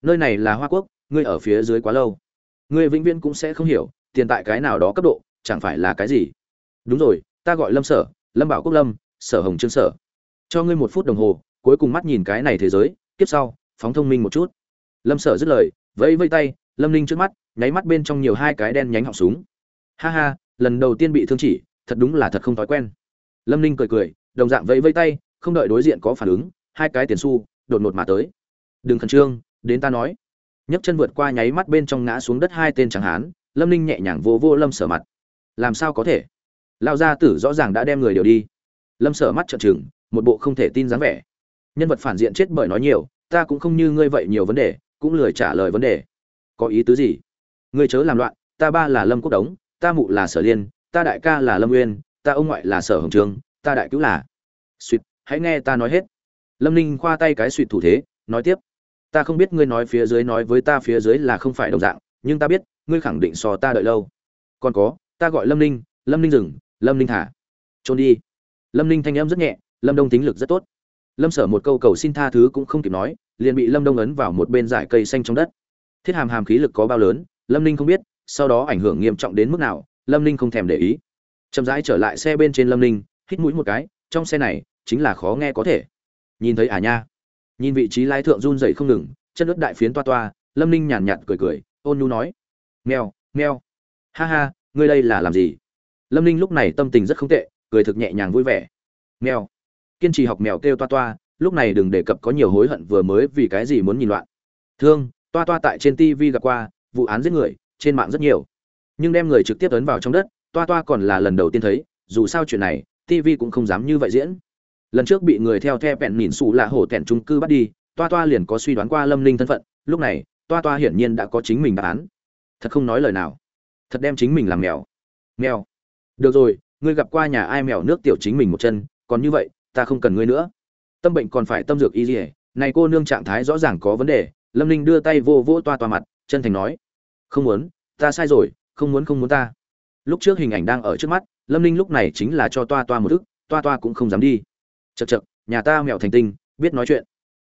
Nơi này là hoa quốc, ngươi ở phía dưới quá lâu. Ngươi vĩnh viễn cũng sẽ không hiểu, tiền tại cái nào đó cấp độ, chẳng phải là cái gì. Đúng rồi, ta gọi lâm sở, lâm bảo quốc lâm, sở hồng trương sở. Cho ngươi một phút đồng hồ, cuối cùng mắt nhìn cái này thế giới tiếp sau, phóng thông minh một chút lâm sở dứt lời, vẫy vây tay, lâm ninh trước mắt, nháy mắt bên trong nhiều hai cái đen nhánh họng súng. Ha ha, lần đầu tiên bị thương chỉ, thật đúng là thật không thói quen. Lâm ninh cười cười, đồng dạng vẫy vây tay, không đợi đối diện có phản ứng, hai cái tiền xu, đột ngột mà tới. Đừng khẩn trương, đến ta nói. Nhấc chân vượt qua nháy mắt bên trong ngã xuống đất hai tên chẳng hán, lâm ninh nhẹ nhàng vô vô lâm sở mặt. Làm sao có thể? Lao gia tử rõ ràng đã đem người điều đi. Lâm sở mắt trợn trừng, một bộ không thể tin dáng vẻ. Nhân vật phản diện chết bởi nói nhiều, ta cũng không như ngươi vậy nhiều vấn đề cũng lười trả lời vấn đề. Có ý tứ gì? Ngươi chớ làm loạn, ta ba là lâm quốc đống, ta mụ là sở liên, ta đại ca là lâm uyên, ta ông ngoại là sở hồng trường, ta đại cứu là. Suýt hãy nghe ta nói hết. Lâm ninh khoa tay cái suy thủ thế, nói tiếp. Ta không biết ngươi nói phía dưới nói với ta phía dưới là không phải đồng dạng, nhưng ta biết, ngươi khẳng định so ta đợi lâu. Còn có, ta gọi lâm ninh lâm ninh rừng, lâm ninh thả. Trốn đi. Lâm ninh thanh em rất nhẹ, lâm đông tính lực rất tốt lâm sở một câu cầu xin tha thứ cũng không kịp nói, liền bị lâm đông ấn vào một bên dải cây xanh trong đất. Thiết hàm hàm khí lực có bao lớn, lâm ninh không biết, sau đó ảnh hưởng nghiêm trọng đến mức nào, lâm ninh không thèm để ý. Chậm rãi trở lại xe bên trên lâm ninh, hít mũi một cái, trong xe này, chính là khó nghe có thể. Nhìn thấy à nha. Nhìn vị trí lái thượng run dậy không ngừng, chân ướt đại phiến toa toa, lâm ninh nhàn nhạt cười cười, ôn nhu nói. Mèo mèo. Ha ha, ngươi đây là làm gì? Lâm ninh lúc này tâm tình rất không tệ, cười thực nhẹ nhàng vui vẻ. Mèo kiên trì học mèo kêu toa toa, lúc này đừng đề cập có nhiều hối hận vừa mới vì cái gì muốn nhìn loạn. Thương, toa toa tại trên tv gặp qua, vụ án giết người, trên mạng rất nhiều. Nhưng đem người trực tiếp ấn vào trong đất, toa toa còn là lần đầu tiên thấy, dù sao chuyện này tv cũng không dám như vậy diễn. Lần trước bị người theo the vẹn nhìn xù là hổ tẹn trung cư bắt đi, toa toa liền có suy đoán qua lâm linh thân phận, lúc này, toa toa hiển nhiên đã có chính mình đáp án. Thật không nói lời nào. Thật đem chính mình làm mèo. Mèo. Được rồi, ngươi gặp qua nhà ai mèo nước tiểu chính mình một chân, còn như vậy ta không cần ngươi nữa. Tâm bệnh còn phải tâm dược y dỉa này cô nương trạng thái rõ ràng có vấn đề. Lâm ninh đưa tay vô vỗ toa toa mặt, chân thành nói. Không muốn, ta sai rồi, không muốn không muốn ta. Lúc trước hình ảnh đang ở trước mắt, lâm ninh lúc này chính là cho toa toa một thức toa toa cũng không dám đi. Chật chật nhà ta mèo thành tinh, biết nói chuyện.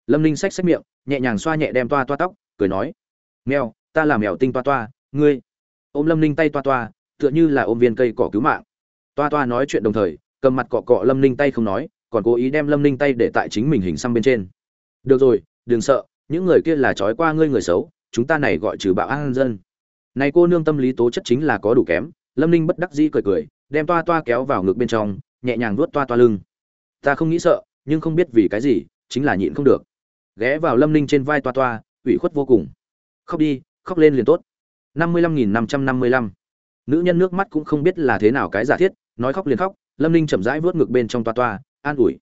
Lâm ninh xách xách miệng, nhẹ nhàng xoa nhẹ đem toa toa tóc, cười nói. Mèo ta là mèo tinh toa toa, ngươi. Ôm lâm ninh tay toa toa, tựa như là ôm viên cây cỏ cứu mạng. Toa toa nói chuyện đồng thời, cầm mặt cọ cọ lâm ninh tay không nói còn cố ý đem lâm ninh tay để tại chính mình hình xăm bên trên. Được rồi, đừng sợ, những người kia là trói qua ngươi người xấu, chúng ta này gọi trừ bạo an dân. Này cô nương tâm lý tố chất chính là có đủ kém, lâm ninh bất đắc dĩ cười cười, đem toa toa kéo vào ngực bên trong, nhẹ nhàng vuốt toa toa lưng. Ta không nghĩ sợ, nhưng không biết vì cái gì, chính là nhịn không được. Ghé vào lâm ninh trên vai toa toa, ủy khuất vô cùng. Khóc đi, khóc lên liền tốt. năm mươi lăm nghìn năm trăm năm mươi lăm. Nữ nhân nước mắt cũng không biết là thế nào cái giả thiết, nói khóc liền khóc, lâm ninh chậm rãi vuốt ngực bên trong toa toa an ủi.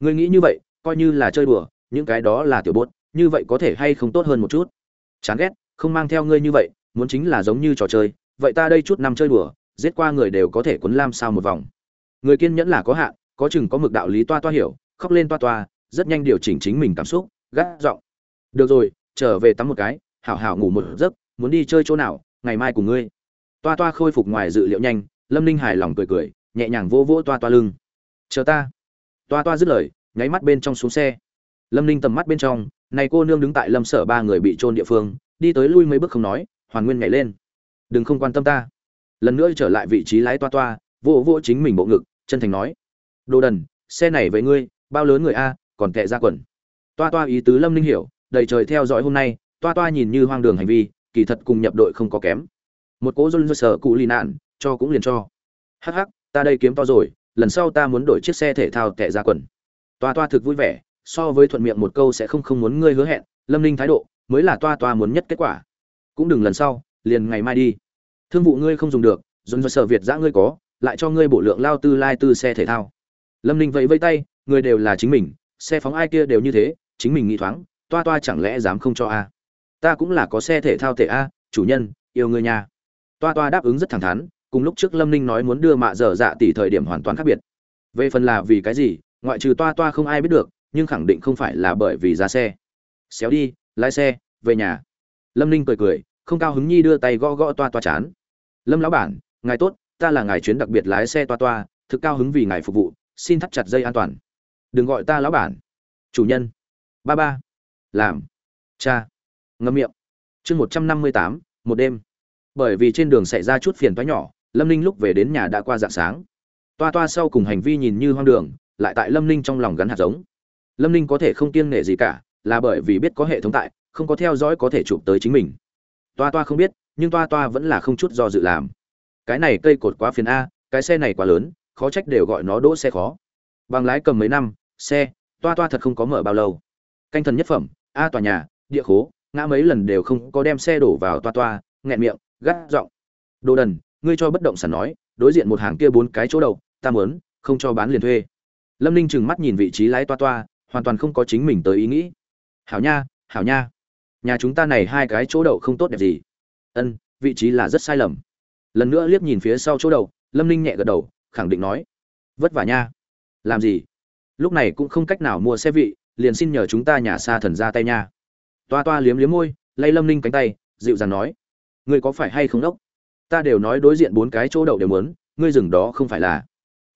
Ngươi nghĩ như vậy, coi như là chơi đùa, những cái đó là tiểu bốt, như vậy có thể hay không tốt hơn một chút? Chán ghét, không mang theo ngươi như vậy, muốn chính là giống như trò chơi, vậy ta đây chút năm chơi đùa, giết qua người đều có thể quấn lam sao một vòng. Người kiên nhẫn là có hạn, có chừng có mực đạo lý toa toa hiểu, khóc lên toa toa, rất nhanh điều chỉnh chính mình cảm xúc, gắt giọng. Được rồi, trở về tắm một cái, hảo hảo ngủ một giấc, muốn đi chơi chỗ nào, ngày mai cùng ngươi. Toa toa khôi phục ngoài dự liệu nhanh, lâm ninh hài lòng cười cười, nhẹ nhàng vô vỗ toa toa lưng. Chờ ta toa toa dứt lời, nháy mắt bên trong xuống xe. Lâm ninh tầm mắt bên trong, này cô nương đứng tại lâm sở ba người bị trôn địa phương, đi tới lui mấy bước không nói, hoàn nguyên nhảy lên. Đừng không quan tâm ta. Lần nữa trở lại vị trí lái toa toa, vô vô chính mình bộ ngực, chân thành nói. Đồ đần, xe này với ngươi, bao lớn người a, còn tệ ra quần. Toa toa ý tứ lâm ninh hiểu, đầy trời theo dõi hôm nay, toa toa nhìn như hoang đường hành vi, kỳ thật cùng nhập đội không có kém. Một cố dôn sở cụ lì nạn, cho cũng liền cho. Hắc hắc, ta đây kiếm to rồi lần sau ta muốn đổi chiếc xe thể thao tệ ra quần. Toa toa thực vui vẻ, so với thuận miệng một câu sẽ không không muốn ngươi hứa hẹn, lâm ninh thái độ mới là toa toa muốn nhất kết quả. Cũng đừng lần sau, liền ngày mai đi. Thương vụ ngươi không dùng được dồn dồn sở việt giã ngươi có, lại cho ngươi bộ lượng lao tư lai tư xe thể thao. Lâm ninh vẫy vẫy tay, người đều là chính mình, xe phóng ai kia đều như thế, chính mình nghĩ thoáng, toa toa chẳng lẽ dám không cho a? Ta cũng là có xe thể thao tệ a, chủ nhân, yêu ngươi nhà toa toa đáp ứng rất thẳng thắn cùng lúc trước lâm ninh nói muốn đưa mạ dở dạ tỷ thời điểm hoàn toàn khác biệt. Về phần là vì cái gì, ngoại trừ toa toa không ai biết được, nhưng khẳng định không phải là bởi vì ra xe. Xéo đi, lái xe, về nhà. Lâm ninh cười cười, không cao hứng nhi đưa tay gõ gõ toa toa chán. Lâm lão bản, ngài tốt, ta là ngài chuyến đặc biệt lái xe toa toa, thực cao hứng vì ngài phục vụ, xin thắt chặt dây an toàn. Đừng gọi ta lão bản. Chủ nhân. Ba ba. Làm. Cha. Ngâm miệng. Chương một trăm năm mươi tám, một đêm. Bởi vì trên đường xảy ra chút phiền toái nhỏ lâm ninh lúc về đến nhà đã qua dạng sáng. Toa toa sau cùng hành vi nhìn như hoang đường, lại tại lâm ninh trong lòng gắn hạt giống. Lâm ninh có thể không kiêng nể gì cả, là bởi vì biết có hệ thống tại, không có theo dõi có thể chụp tới chính mình. Toa toa không biết, nhưng toa toa vẫn là không chút do dự làm. Cái này cây cột quá phiền a, cái xe này quá lớn, khó trách đều gọi nó đỗ xe khó. Bằng lái cầm mấy năm, xe, toa toa thật không có mở bao lâu. Canh thần nhất phẩm, a tòa nhà, địa khố, ngã mấy lần đều không có đem xe đổ vào toa toa, nghẹn miệng, gắt giọng. Đồ đần ngươi cho bất động sản nói, đối diện một hàng kia bốn cái chỗ đầu, ta mớn không cho bán liền thuê. Lâm ninh trừng mắt nhìn vị trí lái toa toa, hoàn toàn không có chính mình tới ý nghĩ. Hảo nha hảo nha. Nhà chúng ta này hai cái chỗ đậu không tốt đẹp gì. Ân, vị trí là rất sai lầm. Lần nữa liếc nhìn phía sau chỗ đậu lâm ninh nhẹ gật đầu, khẳng định nói. Vất vả nha. Làm gì? Lúc này cũng không cách nào mua xe vị, liền xin nhờ chúng ta nhà xa thần ra tay nha. Toa toa liếm liếm môi, lay lâm ninh cánh tay, dịu dàng nói. Ngươi có phải hay không đốc? Ta đều nói đối diện bốn cái chỗ đậu đều muốn, ngươi dừng đó không phải là.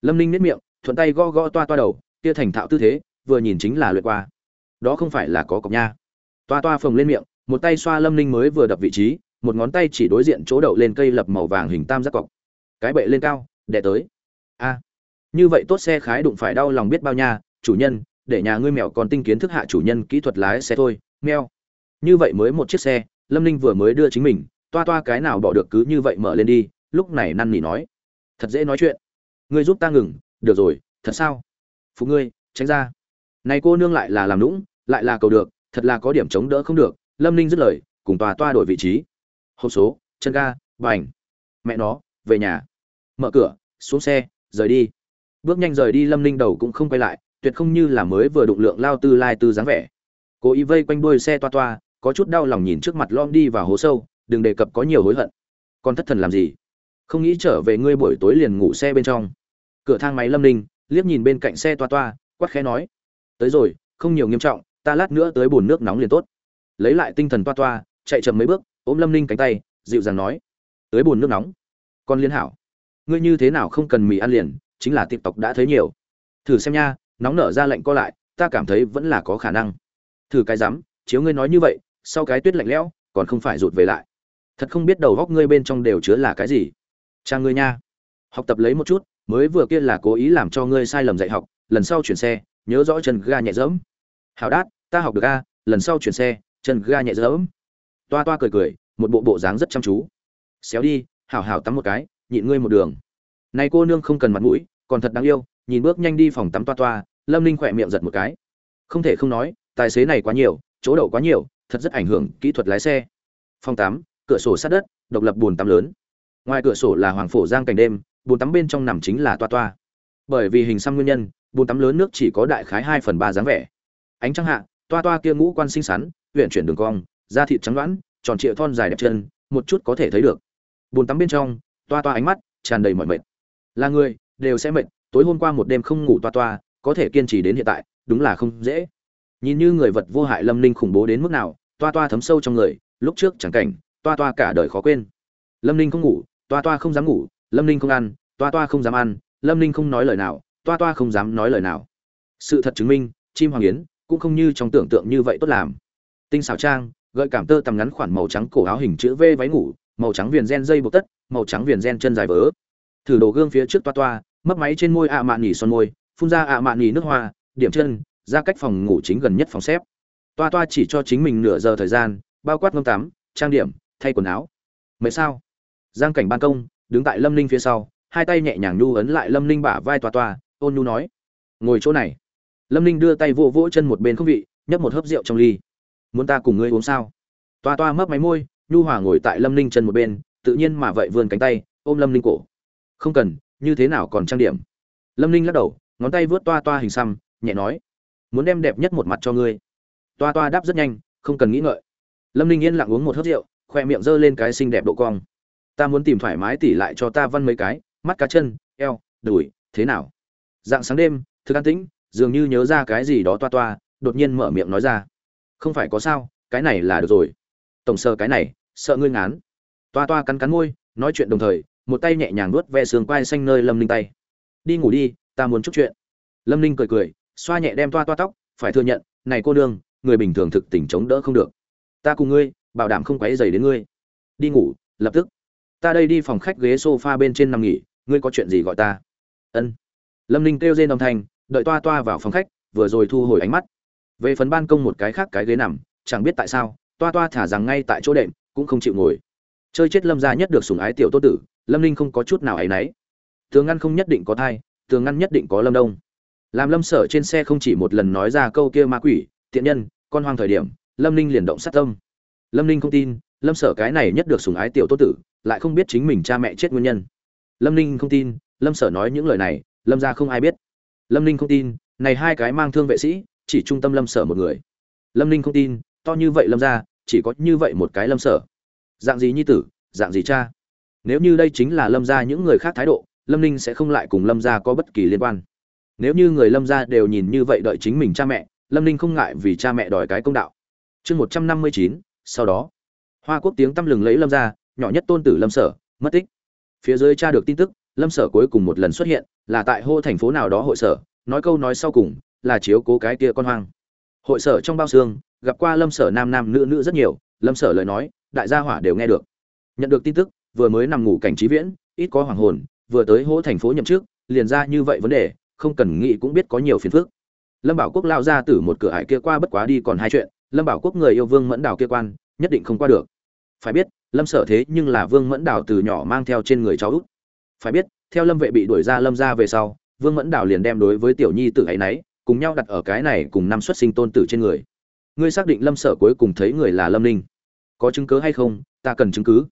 Lâm ninh nếp miệng, thuận tay gõ gõ toa toa đầu, kia thành thạo tư thế, vừa nhìn chính là luyện qua. Đó không phải là có cọc nha. Toa toa phồng lên miệng, một tay xoa lâm ninh mới vừa đập vị trí, một ngón tay chỉ đối diện chỗ đậu lên cây lập màu vàng hình tam giác cọc. Cái bệ lên cao đẻ tới. A. Như vậy tốt xe khái đụng phải đau lòng biết bao nha, chủ nhân, để nhà ngươi mèo còn tinh kiến thức hạ chủ nhân kỹ thuật lái xe thôi meo như vậy mới một chiếc xe, lâm ninh vừa mới đưa chính mình toa toa cái nào bỏ được cứ như vậy mở lên đi, lúc này năn nỉ nói, thật dễ nói chuyện. Ngươi giúp ta ngừng, được rồi, thật sao? Phụ ngươi, tránh ra. Này cô nương lại là làm lũng lại là cầu được, thật là có điểm chống đỡ không được, lâm ninh dứt lời, cùng tòa toa đổi vị trí. Hộp số, chân ga, bành. Mẹ nó, về nhà. Mở cửa, xuống xe, rời đi. Bước nhanh rời đi, lâm ninh đầu cũng không quay lại, tuyệt không như là mới vừa đụng lượng lao tư lai tư dáng vẻ. Cố ý vây quanh đuôi xe toa toa, có chút đau lòng nhìn trước mặt lom đi vào hố sâu đừng đề cập có nhiều hối hận. Còn thất thần làm gì? Không nghĩ trở về ngươi buổi tối liền ngủ xe bên trong. Cửa thang máy lâm ninh liếc nhìn bên cạnh xe toa toa, quát khẽ nói, tới rồi, không nhiều nghiêm trọng, ta lát nữa tới bồn nước nóng liền tốt. Lấy lại tinh thần toa toa, chạy chậm mấy bước, ôm lâm ninh cánh tay, dịu dàng nói, tới bồn nước nóng? Con liên hảo. Ngươi như thế nào không cần mì ăn liền, chính là tiệp tộc đã thấy nhiều. Thử xem nha, nóng nở ra lệnh co lại, ta cảm thấy vẫn là có khả năng. Thử cái rắm, chiếu ngươi nói như vậy, sau cái tuyết lạnh lẽo, còn không phải rụt về lại thật không biết đầu góc ngươi bên trong đều chứa là cái gì. Cha ngươi nha. Học tập lấy một chút mới vừa kia là cố ý làm cho ngươi sai lầm dạy học lần sau chuyển xe nhớ rõ chân ga nhẹ dẫm. Hào đát ta học được ga, lần sau chuyển xe chân ga nhẹ dẫm. Toa toa cười cười một bộ bộ dáng rất chăm chú. Xéo đi hảo hảo tắm một cái nhịn ngươi một đường. Này cô nương không cần mặt mũi còn thật đáng yêu nhìn bước nhanh đi phòng tắm toa toa lâm ninh khỏe miệng giật một cái. Không thể không nói tài xế này quá nhiều chỗ đậu quá nhiều thật rất ảnh hưởng kỹ thuật lái xe. Phòng tắm cửa sổ sát đất, độc lập bồn tắm lớn. Ngoài cửa sổ là hoàng phổ giang cảnh đêm bồn tắm bên trong nằm chính là toa toa. Bởi vì hình xăm nguyên nhân bồn tắm lớn nước chỉ có đại khái hai phần ba dáng vẻ. Ánh trăng hạ, toa toa kia ngũ quan xinh xắn huyện chuyển đường cong, da thịt trắng loãng tròn trịa thon dài đẹp chân, một chút có thể thấy được. Bồn tắm bên trong, toa toa ánh mắt tràn đầy mọi mệt. Là người, đều sẽ mệt, tối hôm qua một đêm không ngủ toa toa, có thể kiên trì đến hiện tại, đúng là không dễ. Nhìn như người vật vô hại lâm ninh khủng bố đến mức nào, toa toa thấm sâu trong người, lúc trước chẳng cảnh toa toa cả đời khó quên. Lâm ninh không ngủ, toa toa không dám ngủ, lâm ninh không ăn, toa toa không dám ăn, lâm ninh không nói lời nào, toa toa không dám nói lời nào. Sự thật chứng minh, chim hoàng yến cũng không như trong tưởng tượng như vậy tốt làm. Tinh xảo trang, gợi cảm tơ tầm ngắn khoản màu trắng cổ áo hình chữ v váy ngủ, màu trắng viền gen dây buộc tất, màu trắng viền gen chân dài vớ thử đồ gương phía trước toa toa, mấp máy trên môi ạ mạn nhỉ son môi, phun ra ạ mạn nhỉ nước hoa, điểm chân, ra cách phòng ngủ chính gần nhất phòng xếp. Toa toa chỉ cho chính mình nửa giờ thời gian, bao quát ngâm tắm, trang điểm thay quần áo. Mấy sao? Giang cảnh ban công, đứng tại lâm ninh phía sau, hai tay nhẹ nhàng nhu ấn lại lâm ninh bả vai toa toa ôn nhu nói. Ngồi chỗ này. Lâm ninh đưa tay vỗ vỗ chân một bên không vị, nhấp một hớp rượu trong ly. Muốn ta cùng ngươi uống sao? Toa toa mấp máy môi, nhu hòa ngồi tại lâm ninh chân một bên, tự nhiên mà vậy vươn cánh tay, ôm lâm ninh cổ. Không cần, như thế nào còn trang điểm? Lâm ninh lắc đầu, ngón tay vớt toa toa hình xăm, nhẹ nói. Muốn đem đẹp nhất một mặt cho ngươi. Toa toa đáp rất nhanh, không cần nghĩ ngợi. Lâm ninh yên lặng uống một hớp rượu khoe miệng giơ lên cái xinh đẹp độ cong. Ta muốn tìm thoải mái tỉ lại cho ta văn mấy cái, mắt cá chân, eo, đùi, thế nào? Dạng sáng đêm thực an tĩnh, dường như nhớ ra cái gì đó toa toa, đột nhiên mở miệng nói ra. Không phải có sao, cái này là được rồi. Tổng sơ cái này, sợ ngươi ngán. Toa toa cắn cắn môi, nói chuyện đồng thời, một tay nhẹ nhàng nuốt ve sườn quai xanh nơi lâm ninh tay. Đi ngủ đi, ta muốn chút chuyện. Lâm ninh cười cười, xoa nhẹ đem toa toa tóc, phải thừa nhận, này cô nương, người bình thường thực tình chống đỡ không được. Ta cùng ngươi bảo đảm không quấy dày đến ngươi. Đi ngủ, lập tức. Ta đây đi phòng khách ghế sofa bên trên nằm nghỉ, ngươi có chuyện gì gọi ta? Ân. Lâm ninh kêu rên âm thanh, đợi toa toa vào phòng khách, vừa rồi thu hồi ánh mắt. Về phần ban công một cái khác cái ghế nằm, chẳng biết tại sao, toa toa thả rằng ngay tại chỗ đệm, cũng không chịu ngồi. Chơi chết lâm gia nhất được sủng ái tiểu tốt tử, lâm ninh không có chút nào áy náy. Tường ngăn không nhất định có thai, tường ngăn nhất định có lâm đông. Làm lâm sở trên xe không chỉ một lần nói ra câu kia ma quỷ, tiện nhân, con hoang thời điểm, lâm ninh liền động sát tâm lâm ninh không tin, lâm sở cái này nhất được sủng ái tiểu tốt tử, lại không biết chính mình cha mẹ chết nguyên nhân. Lâm ninh không tin, lâm sở nói những lời này, lâm ra không ai biết. Lâm ninh không tin, này hai cái mang thương vệ sĩ, chỉ trung tâm lâm sở một người. Lâm ninh không tin, to như vậy lâm ra chỉ có như vậy một cái lâm sở. Dạng gì nhi tử, dạng gì cha? Nếu như đây chính là lâm ra những người khác thái độ, lâm ninh sẽ không lại cùng lâm ra có bất kỳ liên quan. Nếu như người lâm ra đều nhìn như vậy đợi chính mình cha mẹ, lâm ninh không ngại vì cha mẹ đòi cái công đạo. Chương một trăm năm mươi chín sau đó, hoa quốc tiếng tăm lừng lấy lâm ra, nhỏ nhất tôn tử lâm sở, mất tích. Phía dưới cha được tin tức, lâm sở cuối cùng một lần xuất hiện, là tại hô thành phố nào đó hội sở, nói câu nói sau cùng, là chiếu cố cái kia con hoang. Hội sở trong bao xương, gặp qua lâm sở nam nam nữ nữ rất nhiều, lâm sở lời nói, đại gia hỏa đều nghe được. Nhận được tin tức, vừa mới nằm ngủ cảnh trí viễn, ít có hoàng hồn, vừa tới hỗ thành phố nhậm chức, liền ra như vậy vấn đề, không cần nghĩ cũng biết có nhiều phiền phức. Lâm bảo quốc lao ra từ một cửa hải kia qua bất quá đi còn hai chuyện lâm bảo quốc người yêu vương mẫn đào kia quan, nhất định không qua được. Phải biết, lâm sở thế nhưng là vương mẫn đào từ nhỏ mang theo trên người cháu út. Phải biết, theo lâm vệ bị đuổi ra lâm ra về sau, vương mẫn đào liền đem đối với tiểu nhi tử ấy nấy, cùng nhau đặt ở cái này cùng năm xuất sinh tôn tử trên người. Ngươi xác định lâm sở cuối cùng thấy người là lâm ninh. Có chứng cứ hay không, ta cần chứng cứ.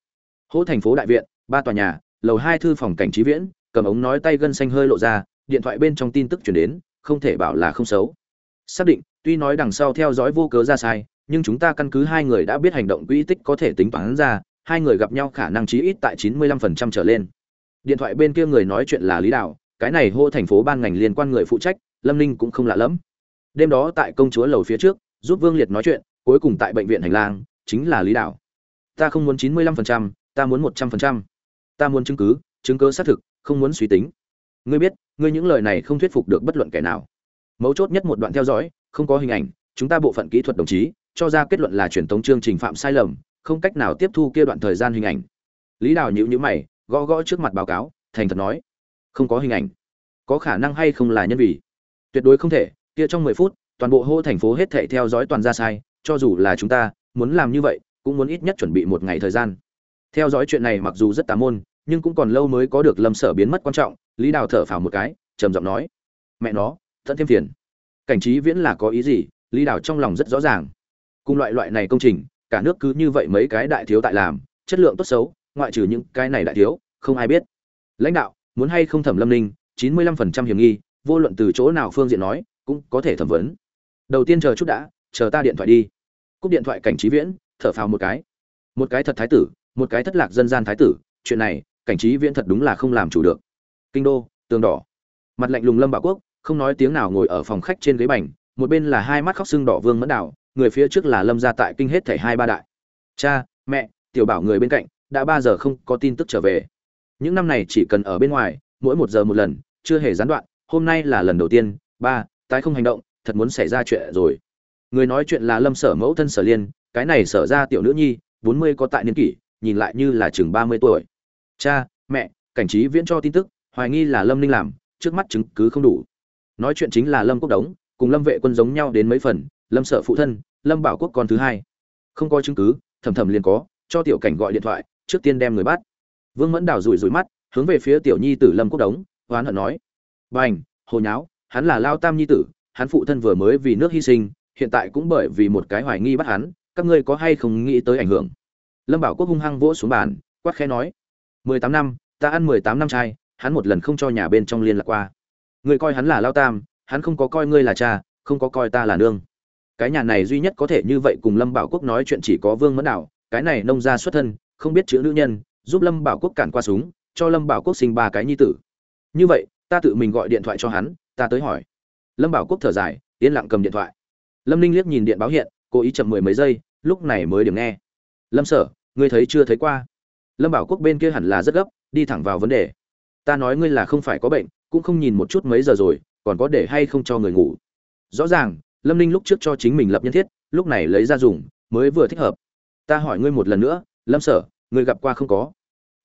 Hỗ thành phố đại viện, ba tòa nhà, lầu hai thư phòng cảnh trí viễn, cầm ống nói tay gân xanh hơi lộ ra, điện thoại bên trong tin tức chuyển đến, không thể bảo là không xấu. Xác định tuy nói đằng sau theo dõi vô cớ ra sai, nhưng chúng ta căn cứ hai người đã biết hành động quỹ tích có thể tính toán ra, hai người gặp nhau khả năng chí ít tại chín mươi lăm phần trăm trở lên. Điện thoại bên kia người nói chuyện là lý đạo cái này hô thành phố ban ngành liên quan người phụ trách, lâm ninh cũng không lạ lẫm. Đêm đó tại công chúa lầu phía trước, giúp vương liệt nói chuyện, cuối cùng tại bệnh viện hành lang, chính là lý đạo ta không muốn chín mươi lăm phần trăm, ta muốn một trăm phần trăm. Ta muốn chứng cứ chứng cứ xác thực, không muốn suy tính. Ngươi biết, ngươi những lời này không thuyết phục được bất luận kẻ nào. Mấu chốt nhất một đoạn theo dõi không có hình ảnh, chúng ta bộ phận kỹ thuật đồng chí, cho ra kết luận là truyền thống chương trình phạm sai lầm, không cách nào tiếp thu kia đoạn thời gian hình ảnh. Lý đào nhữ nhữ mày, gõ gõ trước mặt báo cáo, thành thật nói, không có hình ảnh. Có khả năng hay không là nhân vì? Tuyệt đối không thể, kia trong mười phút, toàn bộ hô thành phố hết thảy theo dõi toàn ra sai, cho dù là chúng ta, muốn làm như vậy, cũng muốn ít nhất chuẩn bị một ngày thời gian. Theo dõi chuyện này mặc dù rất tà môn, nhưng cũng còn lâu mới có được lâm sở biến mất quan trọng, lý đào thở phào một cái, trầm giọng nói, mẹ nó tận thêm phiền cảnh trí viễn là có ý gì, lý đảo trong lòng rất rõ ràng. Cùng loại loại này công trình, cả nước cứ như vậy mấy cái đại thiếu tại làm, chất lượng tốt xấu, ngoại trừ những cái này đại thiếu, không ai biết. Lãnh đạo, muốn hay không thẩm lâm ninh, chín mươi lăm phần trăm hiểm nghi, vô luận từ chỗ nào phương diện nói, cũng có thể thẩm vấn. Đầu tiên chờ chút đã, chờ ta điện thoại đi. Cúp điện thoại cảnh trí viễn, thở phào một cái. Một cái thật thái tử, một cái thất lạc dân gian thái tử, chuyện này, cảnh trí viễn thật đúng là không làm chủ được. Kinh đô, tường đỏ. Mặt lạnh lùng lâm bảo quốc không nói tiếng nào ngồi ở phòng khách trên ghế bành, một bên là hai mắt khóc sưng đỏ vương mẫn đảo người phía trước là lâm gia tại kinh hết thảy hai ba đại. Cha, mẹ, tiểu bảo người bên cạnh, đã ba giờ không có tin tức trở về. Những năm này chỉ cần ở bên ngoài, mỗi một giờ một lần, chưa hề gián đoạn, hôm nay là lần đầu tiên, ba, tái không hành động, thật muốn xảy ra chuyện rồi. Người nói chuyện là lâm sở mẫu thân sở liên, cái này sở ra tiểu nữ nhi, bốn mươi có tại niên kỷ, nhìn lại như là chừng ba mươi tuổi. Cha, mẹ, cảnh trí viễn cho tin tức, hoài nghi là lâm ninh làm, trước mắt chứng cứ không đủ nói chuyện chính là lâm quốc đống, cùng lâm vệ quân giống nhau đến mấy phần, lâm sợ phụ thân, lâm bảo quốc con thứ hai. Không có chứng cứ, thầm thầm liền có, cho tiểu cảnh gọi điện thoại, trước tiên đem người bắt. Vương mẫn đào rủi rủi mắt, hướng về phía tiểu nhi tử lâm quốc đống, oán hận nói. B à n h hồ nháo, hắn là lao tam nhi tử, hắn phụ thân vừa mới vì nước hy sinh, hiện tại cũng bởi vì một cái hoài nghi bắt hắn, các ngươi có hay không nghĩ tới ảnh hưởng? Lâm bảo quốc hung hăng vỗ xuống bàn, quát khẽ nói. Mười tám năm, ta ăn mười tám năm trai hắn một lần không cho nhà bên trong liên lạc qua người coi hắn là lao tam, hắn không có coi ngươi là cha, không có coi ta là nương. Cái nhà này duy nhất có thể như vậy cùng lâm bảo quốc nói chuyện chỉ có vương mẫn đạo, cái này nông gia xuất thân, không biết chữ nữ nhân, giúp lâm bảo quốc cản qua súng, cho lâm bảo quốc sinh ba cái nhi tử. Như vậy, ta tự mình gọi điện thoại cho hắn, ta tới hỏi. Lâm bảo quốc thở dài, yên lặng cầm điện thoại. Lâm ninh liếc nhìn điện báo hiện, cố ý chậm mười mấy giây, lúc này mới điểm nghe. Lâm sở, ngươi thấy chưa thấy qua? Lâm bảo quốc bên kia hẳn là rất gấp, đi thẳng vào vấn đề. Ta nói ngươi là không phải có bệnh cũng không nhìn một chút mấy giờ rồi, còn có để hay không cho người ngủ. Rõ ràng, lâm ninh lúc trước cho chính mình lập nhân thiết, lúc này lấy ra dùng, mới vừa thích hợp. Ta hỏi ngươi một lần nữa, lâm sở, ngươi gặp qua không có?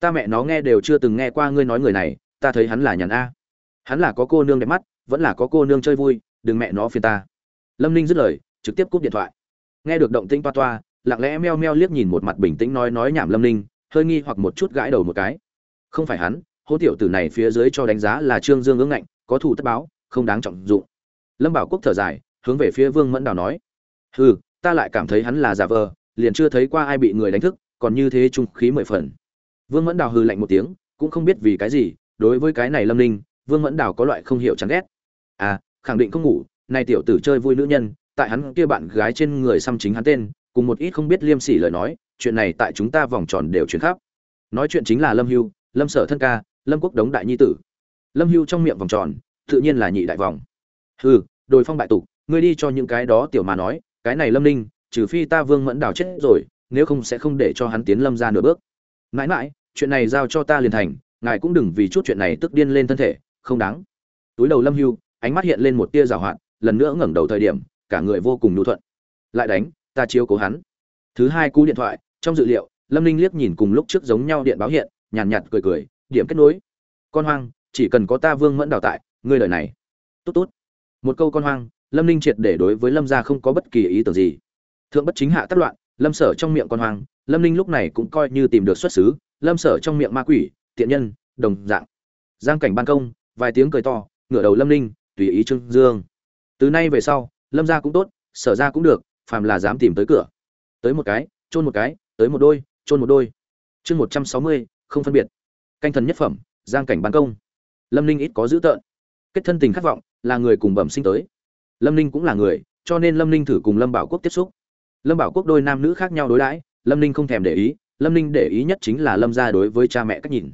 Ta mẹ nó nghe đều chưa từng nghe qua ngươi nói người này, ta thấy hắn là nhàn a. Hắn là có cô nương đẹp mắt, vẫn là có cô nương chơi vui, đừng mẹ nó phiền ta. Lâm ninh dứt lời, trực tiếp cúp điện thoại. Nghe được động tĩnh toa toa, lặng lẽ meo meo liếc nhìn một mặt bình tĩnh nói nói nhảm lâm ninh, hơi nghi hoặc một chút gãi đầu một cái. Không phải hắn hô tiểu tử này phía dưới cho đánh giá là trương dương ương ngạnh, có thủ tất báo, không đáng trọng dụng. Lâm bảo quốc thở dài, hướng về phía vương mẫn đào nói, hừ, ta lại cảm thấy hắn là giả vờ, liền chưa thấy qua ai bị người đánh thức, còn như thế trung khí mười phần. Vương mẫn đào hừ lạnh một tiếng, cũng không biết vì cái gì, đối với cái này lâm ninh, vương mẫn đào có loại không hiểu chán ghét. À khẳng định không ngủ nay tiểu tử chơi vui nữ nhân, tại hắn kia bạn gái trên người xăm chính hắn tên, cùng một ít không biết liêm sỉ lời nói, chuyện này tại chúng ta vòng tròn đều chuyển khắp. Nói chuyện chính là lâm hưu, lâm sở thân ca lâm quốc đống đại nhi tử. Lâm hưu trong miệng vòng tròn tự nhiên là nhị đại vòng. Hừ đồi phong bại tục ngươi đi cho những cái đó tiểu mà nói cái này lâm ninh trừ phi ta vương mẫn đào chết rồi nếu không sẽ không để cho hắn tiến lâm ra nửa bước. Mãi mãi chuyện này giao cho ta liền thành ngài cũng đừng vì chút chuyện này tức điên lên thân thể không đáng. Túi đầu lâm hưu ánh mắt hiện lên một tia rào hoạt lần nữa ngẩng đầu thời điểm cả người vô cùng nhu thuận. Lại đánh ta chiếu cố hắn. Thứ hai cú điện thoại trong dự liệu lâm ninh liếc nhìn cùng lúc trước giống nhau điện báo hiện nhàn nhạt, nhạt cười cười điểm kết nối. Con hoang, chỉ cần có ta vương mẫn đào tại, ngươi lời này. Tốt tốt. Một câu con hoang, lâm ninh triệt để đối với lâm gia không có bất kỳ ý tưởng gì. Thượng bất chính hạ tất loạn, lâm sở trong miệng con hoang, lâm ninh lúc này cũng coi như tìm được xuất xứ, lâm sở trong miệng ma quỷ, tiện nhân, đồng dạng. Giang cảnh ban công, vài tiếng cười to, ngửa đầu lâm ninh, tùy ý trương dương. Từ nay về sau, lâm gia cũng tốt, sở ra cũng được, phàm là dám tìm tới cửa. Tới một cái, chôn một cái, tới một đôi, chôn một đôi. Chương một trăm sáu mươi, không phân biệt canh thần nhất phẩm, giang cảnh ban công. Lâm ninh ít có dữ tợn. Kết thân tình khát vọng là người cùng bẩm sinh tới. Lâm ninh cũng là người, cho nên lâm ninh thử cùng lâm bảo quốc tiếp xúc. Lâm bảo quốc đôi nam nữ khác nhau đối đãi, lâm ninh không thèm để ý, lâm ninh để ý nhất chính là lâm gia đối với cha mẹ cách nhìn.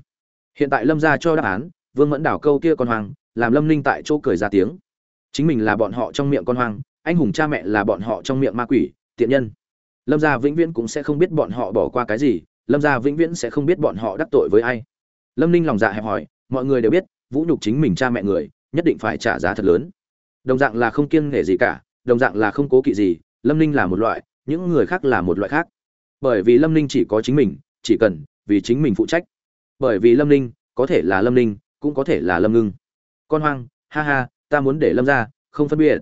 Hiện tại lâm gia cho đáp án, vương mẫn đảo câu kia con hoang, làm lâm ninh tại chỗ cười ra tiếng. Chính mình là bọn họ trong miệng con hoang, anh hùng cha mẹ là bọn họ trong miệng ma quỷ, tiện nhân. Lâm gia vĩnh viễn cũng sẽ không biết bọn họ bỏ qua cái gì, lâm gia vĩnh viễn sẽ không biết bọn họ đắc tội với ai lâm ninh lòng dạ hẹp hòi, mọi người đều biết, vũ nhục chính mình cha mẹ người, nhất định phải trả giá thật lớn. Đồng dạng là không kiêng nể gì cả, đồng dạng là không cố kỵ gì, lâm ninh là một loại, những người khác là một loại khác. Bởi vì lâm ninh chỉ có chính mình, chỉ cần vì chính mình phụ trách. Bởi vì lâm ninh, có thể là lâm ninh, cũng có thể là lâm ngưng. Con hoang, ha ha, ta muốn để lâm ra, không phân biệt.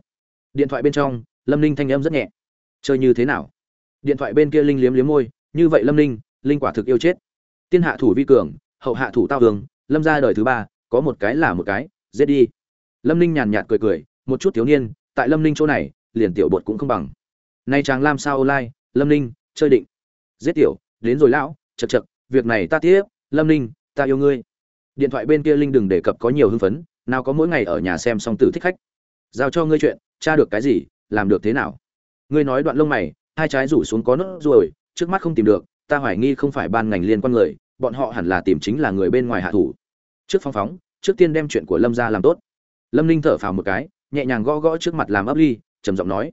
Điện thoại bên trong, lâm ninh thanh âm rất nhẹ. Chơi như thế nào? Điện thoại bên kia linh liếm liếm môi, như vậy lâm ninh, linh quả thực yêu chết. Tiên hạ thủ vi cường hậu hạ thủ tao hương, lâm ra đời thứ ba, có một cái là một cái, giết đi. Lâm ninh nhàn nhạt cười cười, một chút thiếu niên, tại lâm ninh chỗ này, liền tiểu bột cũng không bằng. Nay chàng làm sao online, lâm ninh, chơi định. Giết tiểu, đến rồi lão chật chật việc này ta tiếp, lâm ninh, ta yêu ngươi. Điện thoại bên kia linh đừng đề cập có nhiều hưng phấn, nào có mỗi ngày ở nhà xem xong tử thích khách. Giao cho ngươi chuyện, tra được cái gì, làm được thế nào? Ngươi nói đoạn lông mày, hai trái rủ xuống có nốt ruồi, trước mắt không tìm được, ta hoài nghi không phải ban ngành liên quan người bọn họ hẳn là tìm chính là người bên ngoài hạ thủ. Trước phong phóng, trước tiên đem chuyện của lâm ra làm tốt. Lâm ninh thở phào một cái, nhẹ nhàng gõ gõ trước mặt làm ấp ly, trầm giọng nói,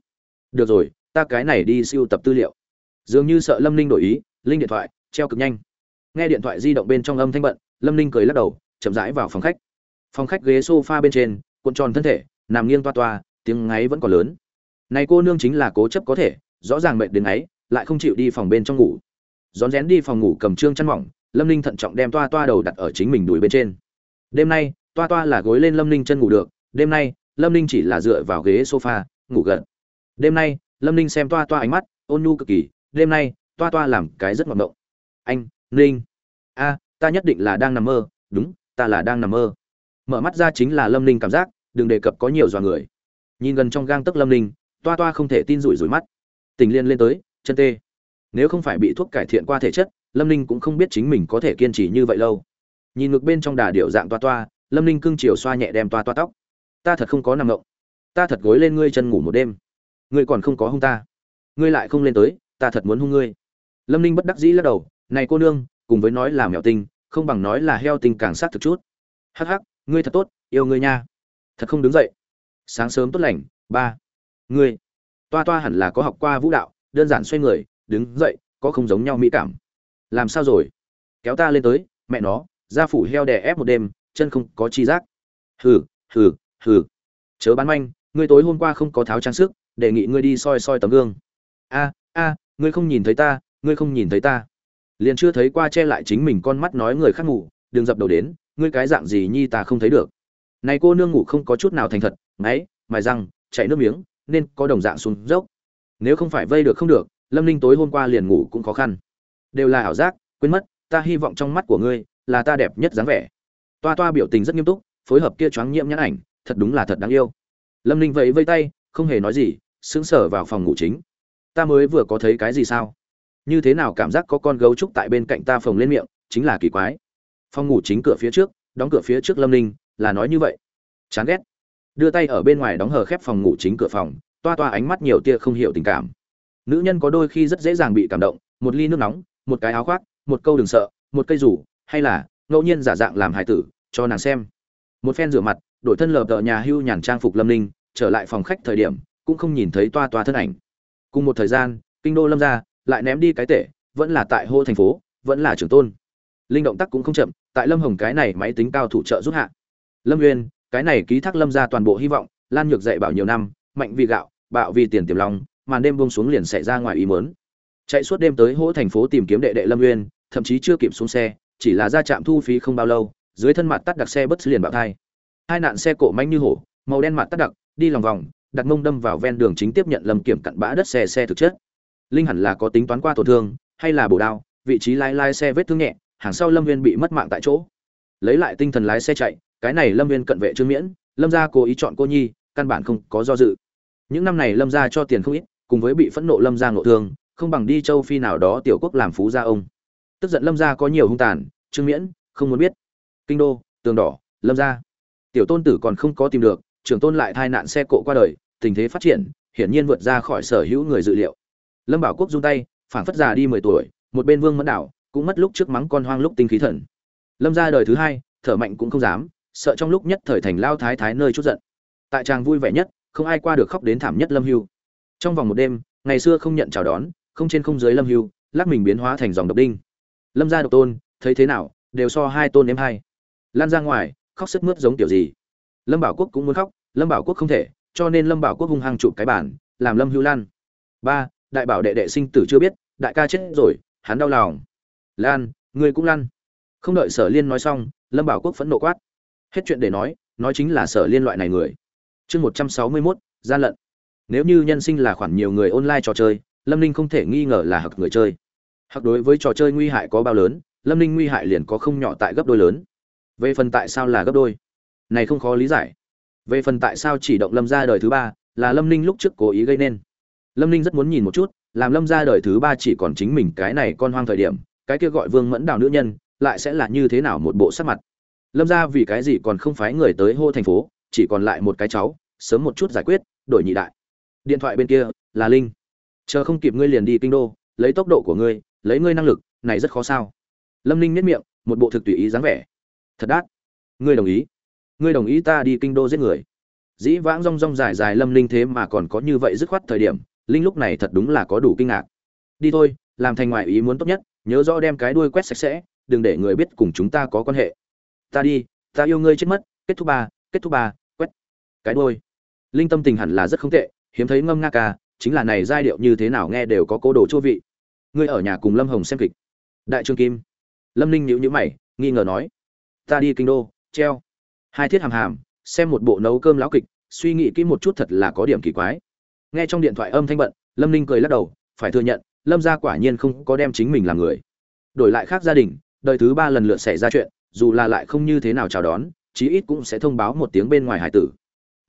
được rồi, ta cái này đi siêu tập tư liệu. Dường như sợ lâm ninh đổi ý, linh điện thoại, treo cực nhanh. Nghe điện thoại di động bên trong âm thanh bận, lâm ninh cười lắc đầu, chậm rãi vào phòng khách. Phòng khách ghế s o f a bên trên, cuộn tròn thân thể, nằm nghiêng toa toa, tiếng ngáy vẫn còn lớn. Này cô nương chính là cố chấp có thể, rõ ràng mệt đến ấy lại không chịu đi phòng bên trong ngủ. Rón rén đi phòng ngủ cầm trương chăn mỏng lâm ninh thận trọng đem toa toa đầu đặt ở chính mình đùi bên trên. Đêm nay, toa toa là gối lên lâm ninh chân ngủ được, đêm nay, lâm ninh chỉ là dựa vào ghế sofa, ngủ gần đêm nay, lâm ninh xem toa toa ánh mắt, ôn nhu cực kỳ, đêm nay, toa toa làm cái rất ngọt động. anh, ninh. A, ta nhất định là đang nằm mơ, đúng, ta là đang nằm mơ. Mở mắt ra chính là lâm ninh cảm giác, đừng đề cập có nhiều dọa người. Nhìn gần trong gang tấc lâm ninh, toa toa không thể tin rủi rủi mắt. Tình liên lên tới, chân tê. Nếu không phải bị thuốc cải thiện qua thể chất lâm ninh cũng không biết chính mình có thể kiên trì như vậy lâu. Nhìn ngược bên trong đà điệu dạng toa toa, lâm ninh cưng chiều xoa nhẹ đem toa toa tóc. Ta thật không có nằm ngộng. Ta thật gối lên ngươi chân ngủ một đêm. Ngươi còn không có hung ta. Ngươi lại không lên tới, ta thật muốn hung ngươi. Lâm ninh bất đắc dĩ lắc đầu, này cô nương, cùng với nói là mèo tinh, không bằng nói là heo tinh càng sát thực chút. Hắc hắc, ngươi thật tốt, yêu ngươi nha. Thật không đứng dậy. Sáng sớm tốt lành, ba. Ngươi. Toa toa hẳn là có học qua vũ đạo, đơn giản xoay người, đứng dậy, có không giống nhau mỹ cảm làm sao rồi? Kéo ta lên tới, mẹ nó ra phủ heo đè ép một đêm, chân không có chi giác. Hừ hừ hừ. Chớ bán manh, ngươi tối hôm qua không có tháo trang sức, đề nghị ngươi đi soi soi tấm gương. A a, ngươi không nhìn thấy ta, ngươi không nhìn thấy ta. Liền chưa thấy qua che lại chính mình con mắt nói người khác ngủ, đừng dập đầu đến, ngươi cái dạng gì nhi ta không thấy được. Này cô nương ngủ không có chút nào thành thật, ngáy, mài răng chạy nước miếng, nên có đồng dạng xuống dốc. Nếu không phải vây được không được, lâm ninh tối hôm qua liền ngủ cũng khó khăn đều là ảo giác, quên mất, ta hy vọng trong mắt của ngươi là ta đẹp nhất dáng vẻ. Toa toa biểu tình rất nghiêm túc, phối hợp kia choáng nhiễm nhãn ảnh, thật đúng là thật đáng yêu. Lâm ninh vẫy vây tay, không hề nói gì, sững sờ vào phòng ngủ chính. Ta mới vừa có thấy cái gì sao? Như thế nào cảm giác có con gấu trúc tại bên cạnh ta phồng lên miệng, chính là kỳ quái. Phòng ngủ chính cửa phía trước, đóng cửa phía trước lâm ninh, là nói như vậy. Chán ghét. Đưa tay ở bên ngoài đóng hờ khép phòng ngủ chính cửa phòng, toa toa ánh mắt nhiều tia không hiểu tình cảm. Nữ nhân có đôi khi rất dễ dàng bị cảm động, một ly nước nóng một cái áo khoác, một câu đừng sợ, một cây rủ hay là, ngẫu nhiên giả dạng làm hài tử, cho nàng xem. Một phen rửa mặt, đổi thân lờ tợ nhà hưu nhàn trang phục lâm ninh, trở lại phòng khách thời điểm, cũng không nhìn thấy toa toa thân ảnh. Cùng một thời gian, kinh đô lâm ra lại ném đi cái tệ vẫn là tại hô thành phố, vẫn là trưởng tôn. Linh động tác cũng không chậm, tại lâm hồng cái này máy tính cao thủ trợ giúp hạ. Lâm uyên, cái này ký thác lâm ra toàn bộ hy vọng, lan nhược dạy bảo nhiều năm, mạnh vì gạo, bạo vì tiền tiềm lòng, màn đêm buông xuống liền xảy ra ngoài ý mớn chạy suốt đêm tới hỗ thành phố tìm kiếm đệ đệ lâm Nguyên, thậm chí chưa kịp xuống xe chỉ là ra trạm thu phí không bao lâu dưới thân mặt tắt đặc xe bất liền bạo thai. Hai nạn xe cộ manh như hổ màu đen mặt tắt đặc đi lòng vòng đặt mông đâm vào ven đường chính tiếp nhận lâm kiểm cặn bã đất xe xe thực chất. Linh hẳn là có tính toán qua tổn thương hay là bổ đao vị trí lái lái xe vết thương nhẹ hàng sau lâm viên bị mất mạng tại chỗ. Lấy lại tinh thần lái xe chạy cái này lâm viên cận vệ trương miễn lâm gia cố ý chọn cô nhi căn bản không có do dự. Những năm này lâm gia cho tiền không ít cùng với bị phẫn nộ lâm gia ngộ thương không bằng đi châu phi nào đó tiểu quốc làm phú gia ông. Tức giận lâm gia có nhiều hung tàn, trương miễn, không muốn biết. Kinh đô, tường đỏ, lâm gia. Tiểu tôn tử còn không có tìm được, trưởng tôn lại thai nạn xe cộ qua đời, tình thế phát triển, hiển nhiên vượt ra khỏi sở hữu người dự liệu. Lâm bảo quốc run tay, phảng phất già đi mười tuổi, một bên vương mẫn đảo cũng mất lúc trước mắng con hoang lúc tinh khí thần. Lâm ra đời thứ hai, thở mạnh cũng không dám, sợ trong lúc nhất thời thành lao thái thái nơi chút giận. Tại chàng vui vẻ nhất, không ai qua được khóc đến thảm nhất lâm hưu. Trong vòng một đêm, ngày xưa không nhận chào đón không trên không dưới lâm hưu, lắc mình biến hóa thành dòng độc đinh. Lâm gia độc tôn, thấy thế nào, đều so hai tôn em hai. Lan ra ngoài, khóc sức mướt giống kiểu gì. Lâm bảo quốc cũng muốn khóc, lâm bảo quốc không thể, cho nên lâm bảo quốc hung hăng chụp cái bản làm lâm hưu lan. Ba, đại bảo đệ đệ sinh tử chưa biết, đại ca chết rồi, hắn đau lòng. Lan, ngươi cũng lăn không đợi sở liên nói xong, lâm bảo quốc phẫn nộ quát. Hết chuyện để nói nói chính là sở liên loại này người. Chương một trăm sáu mươi mốt, gian lận. Nếu như nhân sinh là khoản nhiều người online trò chơi lâm ninh không thể nghi ngờ là hặc người chơi. Hặc đối với trò chơi nguy hại có bao lớn, lâm ninh nguy hại liền có không nhỏ tại gấp đôi lớn. Về phần tại sao là gấp đôi? Này không khó lý giải. Về phần tại sao chỉ động lâm ra đời thứ ba là lâm ninh lúc trước cố ý gây nên. Lâm ninh rất muốn nhìn một chút, làm lâm ra đời thứ ba chỉ còn chính mình cái này con hoang thời điểm, cái kia gọi vương mẫn đào nữ nhân, lại sẽ là như thế nào một bộ sắc mặt. Lâm ra vì cái gì còn không phái người tới hô thành phố, chỉ còn lại một cái cháu, sớm một chút giải quyết, đổi nhị đại. Điện thoại bên kia là linh chờ không kịp ngươi liền đi kinh đô, lấy tốc độ của ngươi, lấy ngươi năng lực, này rất khó sao? Lâm ninh nhất miệng, một bộ thực tùy ý dáng vẻ. Thật đắt ngươi đồng ý. Ngươi đồng ý ta đi kinh đô giết người. Dĩ vãng rong rong dài dài lâm linh thế mà còn có như vậy dứt khoát thời điểm, linh lúc này thật đúng là có đủ kinh ngạc. Đi thôi, làm thành ngoại ý muốn tốt nhất, nhớ rõ đem cái đuôi quét sạch sẽ, đừng để người biết cùng chúng ta có quan hệ. Ta đi, ta yêu ngươi chết mất, kết thúc ba, kết thúc ba, quét. Cái đuôi. Linh tâm tình hẳn là rất không tệ, hiếm thấy ngâm nga ca chính là này giai điệu như thế nào nghe đều có cố đồ chua vị. Ngươi ở nhà cùng lâm hồng xem kịch. Đại trương kim. Lâm ninh nhữ nhữ mày, nghi ngờ nói, ta đi kinh đô, treo. Hai thiết hàm hàm, xem một bộ nấu cơm lão kịch, suy nghĩ kỹ một chút thật là có điểm kỳ quái. Nghe trong điện thoại âm thanh bận, lâm ninh cười lắc đầu, phải thừa nhận, lâm gia quả nhiên không có đem chính mình làm người. Đổi lại khác gia đình, đời thứ ba lần lượt xảy ra chuyện, dù là lại không như thế nào chào đón, chí ít cũng sẽ thông báo một tiếng bên ngoài hải tử.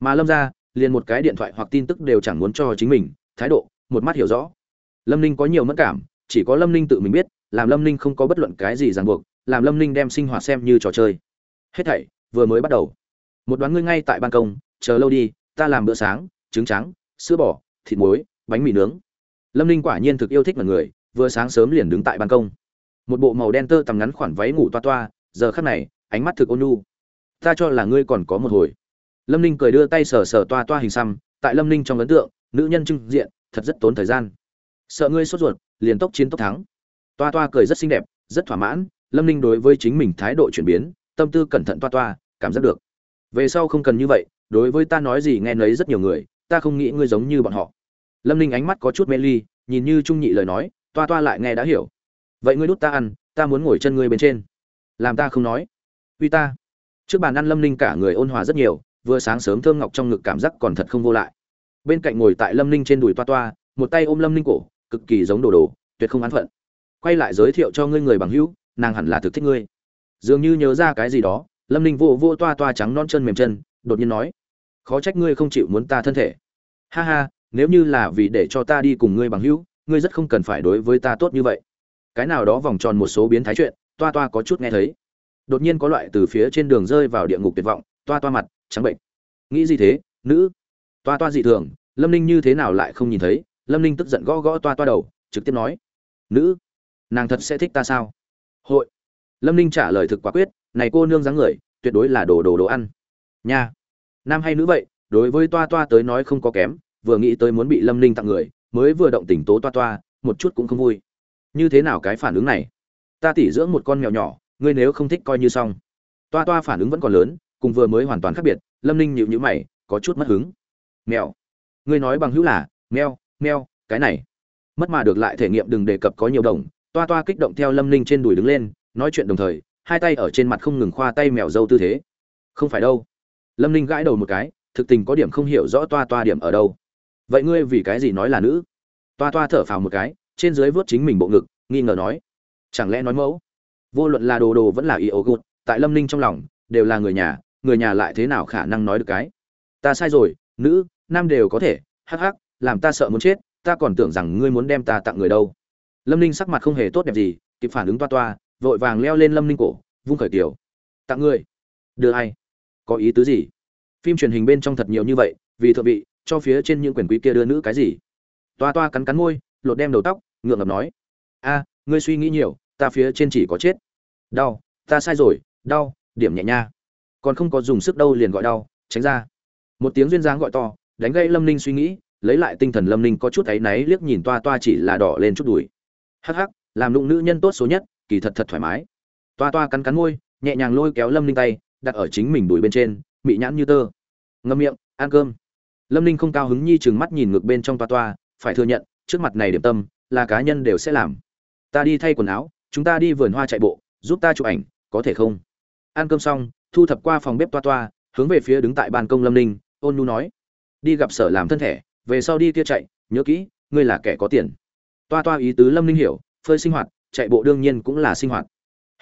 Mà lâm gia liền một cái điện thoại hoặc tin tức đều chẳng muốn cho chính mình, thái độ, một mắt hiểu rõ. Lâm ninh có nhiều mất cảm, chỉ có lâm ninh tự mình biết, làm lâm ninh không có bất luận cái gì ràng buộc, làm lâm ninh đem sinh hoạt xem như trò chơi. Hết thảy, vừa mới bắt đầu. Một đoán ngươi ngay tại ban công, chờ lâu đi, ta làm bữa sáng, trứng trắng, sữa bò, thịt muối, bánh mì nướng. Lâm ninh quả nhiên thực yêu thích mọi người, vừa sáng sớm liền đứng tại ban công. Một bộ màu đen tơ tầm ngắn khoản váy ngủ toa toa, giờ khắc này, ánh mắt thực ôn nhu. Ta cho là ngươi còn có một hồi lâm ninh cười đưa tay sờ sờ toa toa hình xăm, tại lâm ninh trong ấn tượng, nữ nhân trưng diện, thật rất tốn thời gian. Sợ ngươi sốt ruột, liền tốc chiến tốc thắng. Toa toa cười rất xinh đẹp, rất thỏa mãn, lâm ninh đối với chính mình thái độ chuyển biến, tâm tư cẩn thận toa toa, cảm giác được. Về sau không cần như vậy, đối với ta nói gì nghe nấy rất nhiều người, ta không nghĩ ngươi giống như bọn họ. Lâm ninh ánh mắt có chút mê ly, nhìn như trung nhị lời nói, toa toa lại nghe đã hiểu. Vậy ngươi đút ta ăn, ta muốn ngồi chân ngươi bên trên. Làm ta không nói. Uy ta. Trước bàn ăn lâm ninh cả người ôn hòa rất nhiều vừa sáng sớm thơm ngọc trong ngực cảm giác còn thật không vô lại. Bên cạnh ngồi tại lâm ninh trên đùi toa toa, một tay ôm lâm ninh cổ, cực kỳ giống đồ đồ, tuyệt không an phận. Quay lại giới thiệu cho ngươi người bằng hữu, nàng hẳn là thực thích ngươi. Dường như nhớ ra cái gì đó, lâm ninh vô vô toa toa trắng non chân mềm chân, đột nhiên nói, khó trách ngươi không chịu muốn ta thân thể. Ha ha, nếu như là vì để cho ta đi cùng ngươi bằng hữu, ngươi rất không cần phải đối với ta tốt như vậy. Cái nào đó vòng tròn một số biến thái chuyện, toa toa có chút nghe thấy. Đột nhiên có loại từ phía trên đường rơi vào địa ngục tuyệt vọng, toa toa mặt trắng bệnh. Nghĩ gì thế, nữ? Toa toa dị thường, lâm ninh như thế nào lại không nhìn thấy? Lâm ninh tức giận gõ gõ toa toa đầu, trực tiếp nói, nữ, nàng thật sẽ thích ta sao? Hội. Lâm ninh trả lời thực quả quyết, này cô nương dáng người, tuyệt đối là đồ đồ đồ ăn. Nha. Nam hay nữ vậy, đối với toa toa tới nói không có kém, vừa nghĩ tới muốn bị lâm ninh tặng người, mới vừa động tình tố toa toa, một chút cũng không vui. Như thế nào cái phản ứng này? Ta tỉ dưỡng một con mèo nhỏ, ngươi nếu không thích coi như xong. Toa toa phản ứng vẫn còn lớn cùng vừa mới hoàn toàn khác biệt, lâm ninh nhịu nhữ mày, có chút mất hứng. Mèo. Ngươi nói bằng hữu là mèo mèo cái này. Mất mà được lại thể nghiệm đừng đề cập có nhiều đồng, toa toa kích động theo lâm ninh trên đùi đứng lên, nói chuyện đồng thời, hai tay ở trên mặt không ngừng khoa tay mèo dâu tư thế. Không phải đâu. Lâm ninh gãi đầu một cái, thực tình có điểm không hiểu rõ toa toa điểm ở đâu. Vậy ngươi vì cái gì nói là nữ? Toa toa thở phào một cái, trên dưới vớt chính mình bộ ngực, nghi ngờ nói. Chẳng lẽ nói mẫu? Vô luận là đồ đồ vẫn là y ấu gột tại lâm ninh trong lòng, đều là người nhà người nhà lại thế nào khả năng nói được cái? Ta sai rồi, nữ, nam đều có thể, hắc hắc, làm ta sợ muốn chết, ta còn tưởng rằng ngươi muốn đem ta tặng người đâu. Lâm ninh sắc mặt không hề tốt đẹp gì, kịp phản ứng toa toa, vội vàng leo lên lâm ninh cổ, vung khởi tiểu. Tặng ngươi đưa ai? Có ý tứ gì? Phim truyền hình bên trong thật nhiều như vậy, vì thượng vị, cho phía trên những quyền quý kia đưa nữ cái gì? Toa toa cắn cắn môi, lột đem đầu tóc, ngượng ngập nói. A, ngươi suy nghĩ nhiều, ta phía trên chỉ có chết. Đau, ta sai rồi, đau, điểm nhẹ nha còn không có dùng sức đâu liền gọi đau, tránh ra. Một tiếng duyên dáng gọi to, đánh gây lâm ninh suy nghĩ, lấy lại tinh thần lâm ninh có chút áy náy liếc nhìn toa toa chỉ là đỏ lên chút đùi. Hắc hắc, làm lụng nữ nhân tốt số nhất, kỳ thật thật thoải mái. Toa toa cắn cắn môi, nhẹ nhàng lôi kéo lâm ninh tay, đặt ở chính mình đùi bên trên bị nhãn như tơ. Ngâm miệng, ăn cơm. Lâm ninh không cao hứng nhi chừng mắt nhìn ngược bên trong toa toa, phải thừa nhận, trước mặt này điểm tâm, là cá nhân đều sẽ làm. Ta đi thay quần áo, chúng ta đi vườn hoa chạy bộ, giúp ta chụp ảnh, có thể không? Ăn cơm xong thu thập qua phòng bếp toa toa, hướng về phía đứng tại ban công lâm ninh, ôn nhu nói. Đi gặp sở làm thân thể về sau đi kia chạy, nhớ kỹ, ngươi là kẻ có tiền. Toa toa ý tứ lâm ninh hiểu, phơi sinh hoạt, chạy bộ đương nhiên cũng là sinh hoạt.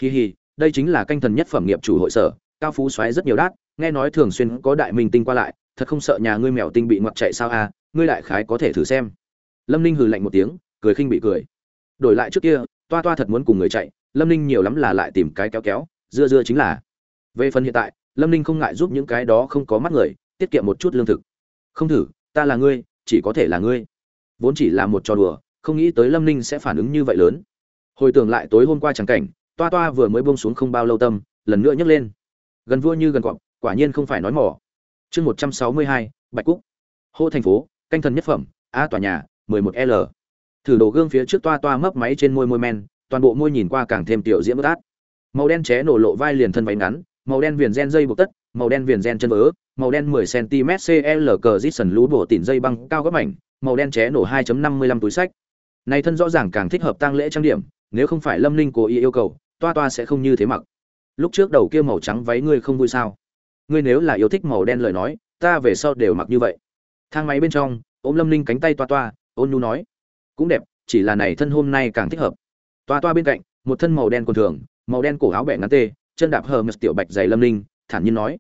Hì hì, đây chính là canh thần nhất phẩm nghiệp chủ hội sở, cao phú xoáy rất nhiều đát, nghe nói thường xuyên có đại minh tinh qua lại, thật không sợ nhà ngươi mèo tinh bị ngoặt chạy sao à ngươi đại khái có thể thử xem. Lâm ninh hừ lạnh một tiếng, cười khinh bị cười. Đổi lại trước kia, toa toa thật muốn cùng người chạy, lâm ninh nhiều lắm là lại tìm cái kéo kéo, dưa dưa chính là về phần hiện tại, lâm ninh không ngại giúp những cái đó không có mắt người, tiết kiệm một chút lương thực. Không thử, ta là ngươi, chỉ có thể là ngươi. Vốn chỉ là một trò đùa, không nghĩ tới lâm ninh sẽ phản ứng như vậy lớn. Hồi tưởng lại tối hôm qua chẳng cảnh, toa toa vừa mới bông xuống không bao lâu tâm, lần nữa nhấc lên. Gần vua như gần cọp, quả nhiên không phải nói mỏ. Chương một trăm sáu mươi hai, bạch cúc. Hô thành phố, canh thần nhất phẩm, a tòa nhà, mười một l. Thử đổ gương phía trước toa toa mấp máy trên môi môi men, toàn bộ môi nhìn qua càng thêm tiểu diễm bất át. Màu đen ché nổ lộ vai liền thân váy ngắn màu đen viền gen dây buộc tất, màu đen viền gen chân vớ, màu đen 10 cm CL cờ Jason lú bộ tỉn dây băng cao gấp mảnh, màu đen ché nổ 2.55 túi sách. Này thân rõ ràng càng thích hợp tang lễ trang điểm, nếu không phải lâm ninh cố ý yêu cầu, toa toa sẽ không như thế mặc. Lúc trước đầu kia màu trắng váy ngươi không vui sao? Ngươi nếu là yêu thích màu đen lời nói, ta về sau đều mặc như vậy. Thang máy bên trong, ôm lâm ninh cánh tay toa toa, ôn nhu nói. Cũng đẹp, chỉ là này thân hôm nay càng thích hợp. Toa toa bên cạnh, một thân màu đen quần thường, màu đen cổ áo bẻ ngắn tê chân đạp hờ mật tiểu bạch dày lâm ninh, thản nhiên nói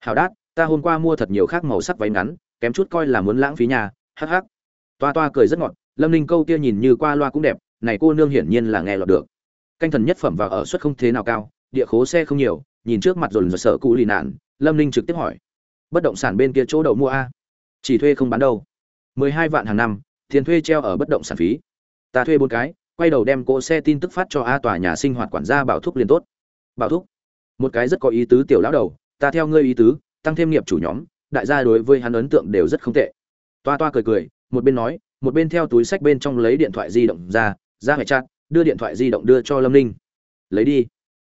hào đát, ta hôm qua mua thật nhiều khác màu sắc váy ngắn, kém chút coi là muốn lãng phí nhà, hắc hắc. Toa toa cười rất ngọt, lâm ninh câu kia nhìn như qua loa cũng đẹp, này cô nương hiển nhiên là nghe lọt được. Canh thần nhất phẩm và ở suất không thế nào cao, địa khố xe không nhiều, nhìn trước mặt dồn dồn sợ cụ lì nạn, lâm ninh trực tiếp hỏi, bất động sản bên kia chỗ đậu mua a? Chỉ thuê không bán đâu. Mười hai vạn hàng năm, tiền thuê treo ở bất động sản phí. Ta thuê bốn cái, quay đầu đem cỗ xe tin tức phát cho a tòa nhà sinh hoạt quản gia bảo thúc liền tốt. Bảo thúc một cái rất có ý tứ tiểu lão đầu, ta theo ngươi ý tứ, tăng thêm nghiệp chủ nhóm, đại gia đối với hắn ấn tượng đều rất không tệ. Toa toa cười cười, một bên nói, một bên theo túi sách bên trong lấy điện thoại di động ra ra hệ chat, đưa điện thoại di động đưa cho lâm ninh. Lấy đi.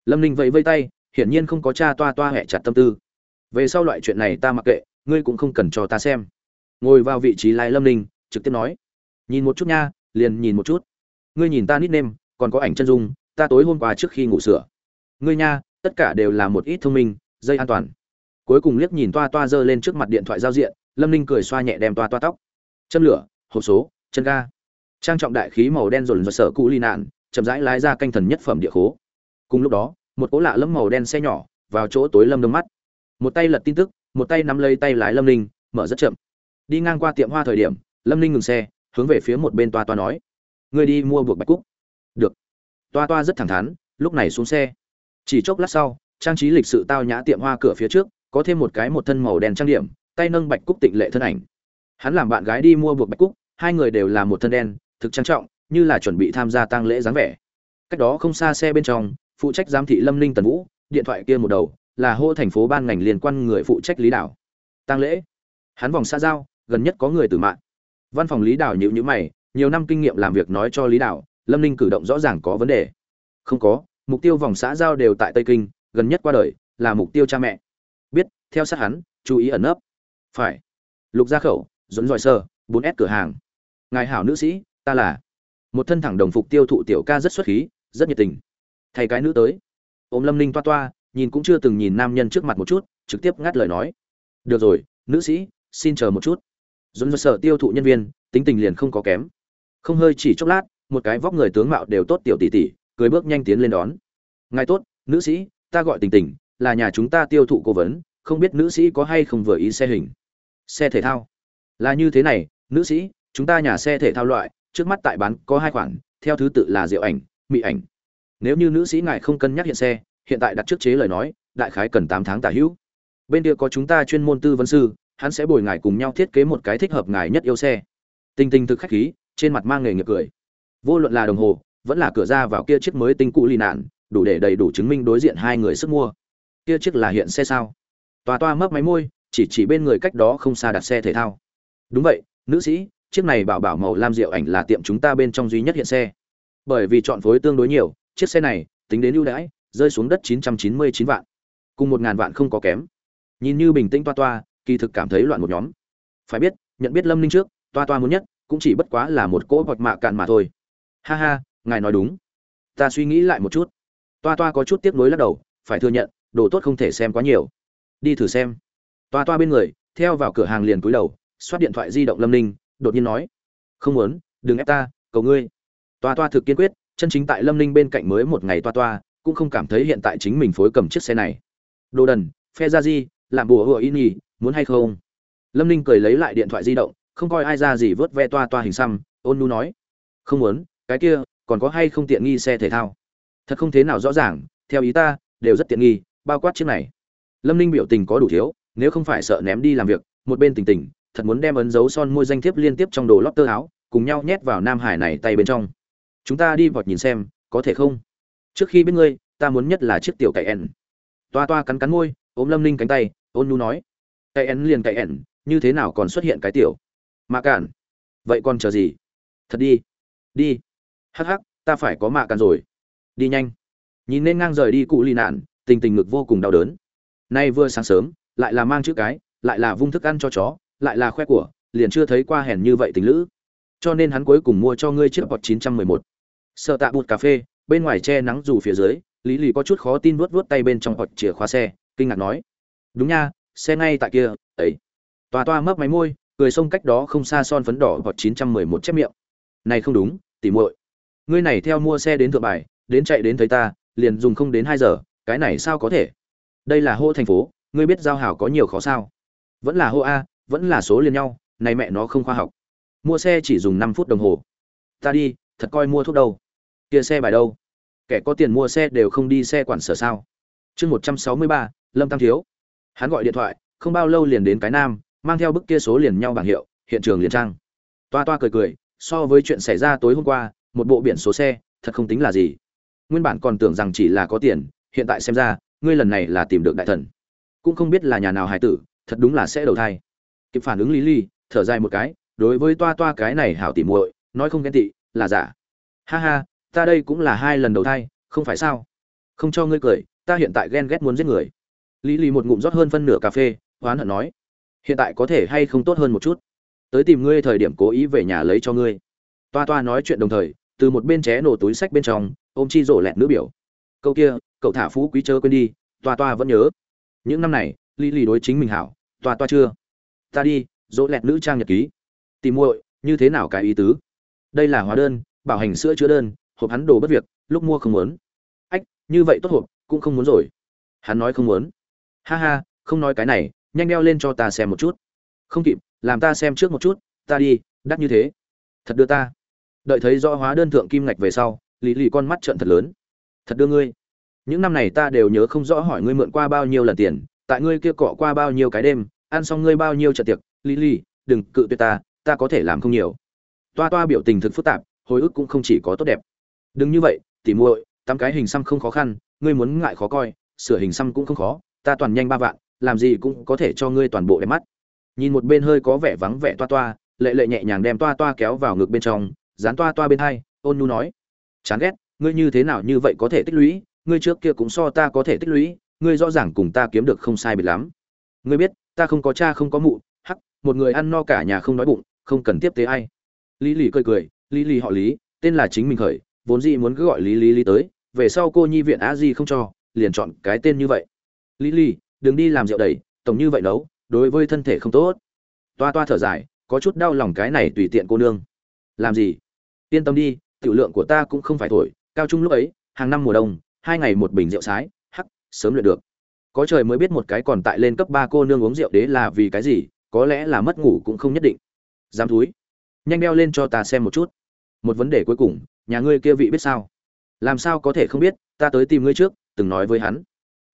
Lâm ninh vẫy vây tay, hiển nhiên không có cha toa toa hẹ chặt tâm tư. Về sau loại chuyện này ta mặc kệ, ngươi cũng không cần cho ta xem. Ngồi vào vị trí lái lâm ninh, trực tiếp nói. Nhìn một chút nha, liền nhìn một chút. Ngươi nhìn ta nít nêm, còn có ảnh chân dung, ta tối hôm qua trước khi ngủ sửa. Ngươi nha tất cả đều là một ít thông minh, dây an toàn. Cuối cùng liếc nhìn toa toa giơ lên trước mặt điện thoại giao diện, lâm ninh cười xoa nhẹ đem toa toa tóc. Châm lửa, hộp số, chân ga. Trang trọng đại khí màu đen rồn rột sở cũ ly nạn, chậm rãi lái ra canh thần nhất phẩm địa khố. Cùng lúc đó, một cỗ lạ lẫm màu đen xe nhỏ vào chỗ tối lâm đông mắt. Một tay lật tin tức, một tay nắm lấy tay lái lâm ninh, mở rất chậm. Đi ngang qua tiệm hoa thời điểm, lâm ninh ngừng xe, hướng về phía một bên toa toa nói người đi mua buộc bạch cúc. Được. Toa toa rất thẳng thắn, lúc này xuống xe chỉ chốc lát sau, trang trí lịch sự tao nhã tiệm hoa cửa phía trước, có thêm một cái một thân màu đen trang điểm, tay nâng bạch cúc tịnh lệ thân ảnh. Hắn làm bạn gái đi mua buộc bạch cúc, hai người đều là một thân đen, thực trang trọng, như là chuẩn bị tham gia tang lễ dáng vẻ. Cách đó không xa xe bên trong, phụ trách giám thị lâm ninh tần vũ, điện thoại kia một đầu, là hô thành phố ban ngành liên quan người phụ trách lý đảo tang lễ. Hắn vòng xa giao, gần nhất có người tử mạng. Văn phòng lý đảo nhịu nhữ mày, nhiều năm kinh nghiệm làm việc nói cho lý đảo lâm ninh cử động rõ ràng có vấn đề. Không có mục tiêu vòng xã giao đều tại tây kinh, gần nhất qua đời, là mục tiêu cha mẹ. Biết, theo sát hắn, chú ý ẩn nấp. Phải. Lục gia khẩu dẫn dòi sơ, bốn s cửa hàng. Ngài hảo nữ sĩ, ta là. Một thân thẳng đồng phục tiêu thụ tiểu ca rất xuất khí, rất nhiệt tình. Thầy cái nữ tới. Ôm lâm ninh toa toa, nhìn cũng chưa từng nhìn nam nhân trước mặt một chút, trực tiếp ngắt lời nói. Được rồi, nữ sĩ, xin chờ một chút. Dồn dơ sở tiêu thụ nhân viên, tính tình liền không có kém. Không hơi chỉ chốc lát, một cái vóc người tướng mạo đều tốt tiểu tỷ tỷ cười bước nhanh tiến lên đón. Ngài tốt, nữ sĩ, ta gọi tình tình, là nhà chúng ta tiêu thụ cố vấn, không biết nữ sĩ có hay không vừa ý xe hình. Xe thể thao. Là như thế này, nữ sĩ, chúng ta nhà xe thể thao loại, trước mắt tại bán có hai khoản, theo thứ tự là rượu ảnh, mị ảnh. Nếu như nữ sĩ ngài không cân nhắc hiện xe, hiện tại đặt trước chế lời nói, đại khái cần tám tháng tả hữu. Bên kia có chúng ta chuyên môn tư vấn sư, hắn sẽ bồi ngài cùng nhau thiết kế một cái thích hợp ngài nhất yêu xe. Tình tình thực khách khí, trên mặt mang nghề nghiệp cười. Vô luận là đồng hồ vẫn là cửa ra vào kia chiếc mới tinh cụ lì nạn, đủ để đầy đủ chứng minh đối diện hai người sức mua. Kia chiếc là hiện xe sao? Toa toa mấp máy môi, chỉ chỉ bên người cách đó không xa đặt xe thể thao. Đúng vậy, nữ sĩ, chiếc này bảo bảo màu lam rượu ảnh là tiệm chúng ta bên trong duy nhất hiện xe. Bởi vì chọn phối tương đối nhiều, chiếc xe này, tính đến ưu đãi, rơi xuống đất 999 vạn. Cùng một ngàn vạn không có kém. Nhìn như bình tĩnh toa toa, kỳ thực cảm thấy loạn một nhóm. Phải biết, nhận biết lâm ninh trước, toa toa muốn nhất, cũng chỉ bất quá là một cỗ bọt mạ cạn mà thôi. Ha ha ngài nói đúng. Ta suy nghĩ lại một chút. Toa toa có chút tiếc nuối lắc đầu, phải thừa nhận, đồ tốt không thể xem quá nhiều. Đi thử xem. Toa toa bên người, theo vào cửa hàng liền cúi đầu, xoát điện thoại di động lâm ninh, đột nhiên nói, không muốn, đừng ép ta, cầu ngươi. Toa toa thực kiên quyết, chân chính tại lâm ninh bên cạnh mới một ngày toa toa, cũng không cảm thấy hiện tại chính mình phối cầm chiếc xe này. Đồ đần, phe ra di làm bùa hựa in nhì muốn hay không? Lâm ninh cười lấy lại điện thoại di động, không coi ai ra gì vớt ve toa toa hình xăm, ôn nu nói, không muốn, cái kia còn có hay không tiện nghi xe thể thao? Thật không thế nào rõ ràng, theo ý ta, đều rất tiện nghi, bao quát chiếc này. Lâm ninh biểu tình có đủ thiếu, nếu không phải sợ ném đi làm việc, một bên tình tình thật muốn đem ấn dấu son môi danh thiếp liên tiếp trong đồ lót tơ áo, cùng nhau nhét vào nam hải này tay bên trong. Chúng ta đi vọt nhìn xem, có thể không? Trước khi biết ngươi, ta muốn nhất là chiếc tiểu cậy ẻn toa toa cắn cắn môi, ôm lâm ninh cánh tay, ôn nhu nói. Cậy ẻn liền cậy ẻn như thế nào còn xuất hiện cái tiểu? Mà cản. Vậy còn chờ gì? Thật đi. Đi hắc hắc ta phải có mạ càn rồi đi nhanh nhìn nên ngang rời đi cụ lì nạn tình tình ngực vô cùng đau đớn nay vừa sáng sớm lại là mang chữ cái lại là vung thức ăn cho chó lại là khoe của liền chưa thấy qua hèn như vậy tình lữ cho nên hắn cuối cùng mua cho ngươi chiếc bọt 911. Sợ tạ bụt cà phê, bên ngoài che nắng dù phía dưới, Lý Lì có chút khó tin vuốt vuốt tay bên trong bọt chìa khóa xe, kinh ngạc nói: "Đúng nha, xe ngay tại kia." Ấy. Toa toa mấp máy môi, cười xông cách đó không xa son phấn đỏ bọt 911 chép miệng. "Này không đúng, tỉ muội. Ngươi này theo mua xe đến thượng bài, đến chạy đến thấy ta, liền dùng không đến hai giờ, cái này sao có thể? Đây là hô thành phố, ngươi biết giao hảo có nhiều khó sao? Vẫn là hô a, vẫn là số liền nhau, này mẹ nó không khoa học. Mua xe chỉ dùng năm phút đồng hồ. Ta đi thật coi mua thuốc đâu? Kia xe bài đâu? Kẻ có tiền mua xe đều không đi xe quản sở sao? Chương một trăm sáu mươi ba lâm tam thiếu. Hắn gọi điện thoại không bao lâu liền đến cái nam mang theo bức kia số liền nhau bảng hiệu hiện trường liền trang. Toa toa cười cười so với chuyện xảy ra tối hôm qua một bộ biển số xe, thật không tính là gì. Nguyên bản còn tưởng rằng chỉ là có tiền, hiện tại xem ra, ngươi lần này là tìm được đại thần. Cũng không biết là nhà nào hài tử, thật đúng là sẽ đầu thai. Kịp phản ứng lý ly, thở dài một cái, đối với toa toa cái này hảo tỉ muội, nói không ghen tị, là giả. Ha ha, ta đây cũng là hai lần đầu thai, không phải sao? Không cho ngươi cười, ta hiện tại ghen ghét muốn giết người. Lý lì một ngụm rót hơn phân nửa cà phê, oán hận nói, hiện tại có thể hay không tốt hơn một chút? Tới tìm ngươi thời điểm cố ý về nhà lấy cho ngươi. Toa toa nói chuyện đồng thời từ một bên ché nổ túi sách bên trong, ôm chi rổ lẹt nữ biểu. Câu kia, cậu thả phú quý chớ quên đi toa toa vẫn nhớ. Những năm này ly ly đối chính mình hảo toa toa chưa? Ta đi rỗ lẹt nữ trang nhật ký. Tìm muội, như thế nào cái ý tứ? Đây là hóa đơn, bảo hành sữa chữa đơn, hộp hắn đồ bất việc, lúc mua không muốn. Ách, như vậy tốt hộp, cũng không muốn rồi. Hắn nói không muốn. Ha ha, không nói cái này, nhanh đeo lên cho ta xem một chút. Không kịp, làm ta xem trước một chút, ta đi, đắt như thế. Thật đưa ta đợi thấy rõ hóa đơn thượng kim ngạch về sau, Lý lì con mắt trợn thật lớn. Thật đưa ngươi. Những năm này ta đều nhớ không rõ hỏi ngươi mượn qua bao nhiêu lần tiền, tại ngươi kia cọ qua bao nhiêu cái đêm, ăn xong ngươi bao nhiêu trợ tiệc, Lý lì, đừng cự tuyệt ta ta có thể làm không nhiều. Toa toa biểu tình thực phức tạp, hồi ức cũng không chỉ có tốt đẹp. Đừng như vậy, tỉ muội, tắm cái hình xăm không khó khăn, ngươi muốn ngại khó coi, sửa hình xăm cũng không khó, ta toàn nhanh ba vạn, làm gì cũng có thể cho ngươi toàn bộ đẹp mắt. Nhìn một bên hơi có vẻ vắng vẻ toa toa, lệ lệ nhẹ nhàng đem toa toa kéo vào ngực bên trong dán toa toa bên hai ôn nhu nói. Chán ghét ngươi như thế nào như vậy có thể tích lũy? Ngươi trước kia cũng so ta có thể tích lũy ngươi rõ ràng cùng ta kiếm được không sai biệt lắm. Ngươi biết ta không có cha không có mụ hắc một người ăn no cả nhà không đói bụng không cần tiếp tế ai. Lý lì cười cười lý lì họ lý tên là chính mình khởi vốn dĩ muốn cứ gọi lý lý lý tới về sau cô nhi viện á di không cho liền chọn cái tên như vậy. Lý Lì, đừng đi làm rượu đầy tổng như vậy nấu đối với thân thể không tốt. Toa toa thở dài có chút đau lòng cái này tùy tiện cô nương. Làm gì? Yên tâm đi, tiểu lượng của ta cũng không phải thổi, cao trung lúc ấy, hàng năm mùa đông, hai ngày một bình rượu sái, hắc, sớm luyện được. Có trời mới biết một cái còn tại lên cấp ba cô nương uống rượu đế là vì cái gì, có lẽ là mất ngủ cũng không nhất định. Dám thúi. Nhanh đeo lên cho ta xem một chút. Một vấn đề cuối cùng, nhà ngươi kia vị biết sao? Làm sao có thể không biết, ta tới tìm ngươi trước, từng nói với hắn.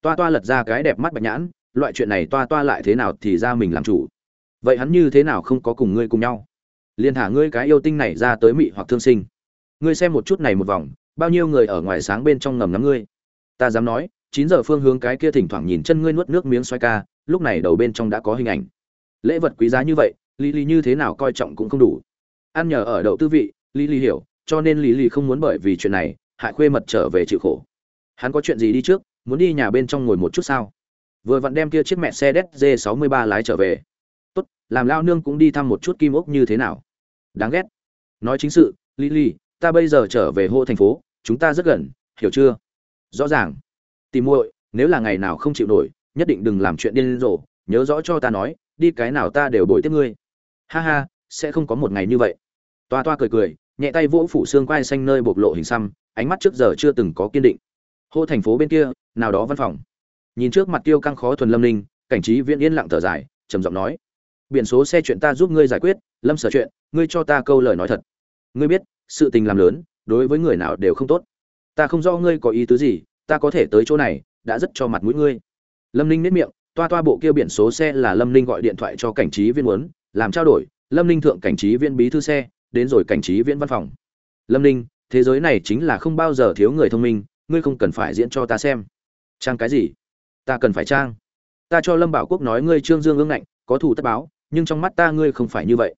Toa toa lật ra cái đẹp mắt bạch nhãn, loại chuyện này toa toa lại thế nào thì ra mình làm chủ. Vậy hắn như thế nào không có cùng ngươi cùng nhau? Liền thả ngươi cái yêu tinh này ra tới mị hoặc thương sinh. Ngươi xem một chút này một vòng, bao nhiêu người ở ngoài sáng bên trong ngầm ngắm ngươi. Ta dám nói, chín giờ phương hướng cái kia thỉnh thoảng nhìn chân ngươi nuốt nước miếng xoay ca, lúc này đầu bên trong đã có hình ảnh. Lễ vật quý giá như vậy, lý lý như thế nào coi trọng cũng không đủ. Ăn nhờ ở đậu tư vị, lý lý hiểu, cho nên lý lý không muốn bởi vì chuyện này hại khuê mật trở về chịu khổ. Hắn có chuyện gì đi trước, muốn đi nhà bên trong ngồi một chút sao? Vừa vặn đem kia chiếc mẹ xe đét d 63 lái trở về. Tốt, làm lao nương cũng đi thăm một chút kim ốc như thế nào? Đáng ghét. Nói chính sự lý lý ta bây giờ trở về hô thành phố, chúng ta rất gần, hiểu chưa? Rõ ràng. Tìm muội, nếu là ngày nào không chịu nổi, nhất định đừng làm chuyện điên rồ, nhớ rõ cho ta nói, đi cái nào ta đều bồi tiếp ngươi. Ha ha, sẽ không có một ngày như vậy. Toa toa cười cười, nhẹ tay vỗ phủ xương quai xanh nơi bộc lộ hình xăm, ánh mắt trước giờ chưa từng có kiên định. Hô thành phố bên kia, nào đó văn phòng. Nhìn trước mặt tiêu căng khó thuần lâm ninh, cảnh trí viễn yên lặng thở dài, trầm giọng nói. Biển số xe chuyện ta giúp ngươi giải quyết, lâm sở chuyện ngươi cho ta câu lời nói thật. Ngươi biết, sự tình làm lớn, đối với người nào đều không tốt. Ta không rõ ngươi có ý tứ gì, ta có thể tới chỗ này, đã rất cho mặt mũi ngươi. Lâm ninh nếp miệng, toa toa bộ kia biển số xe là lâm ninh gọi điện thoại cho cảnh trí viên muốn, làm trao đổi, lâm ninh thượng cảnh trí viên bí thư xe, đến rồi cảnh trí viên văn phòng. Lâm ninh, thế giới này chính là không bao giờ thiếu người thông minh, ngươi không cần phải diễn cho ta xem. Trang cái gì? Ta cần phải trang. Ta cho lâm bảo quốc nói ngươi trương dương ương ngạnh, có thủ tất báo, nhưng trong mắt ta ngươi không phải như vậy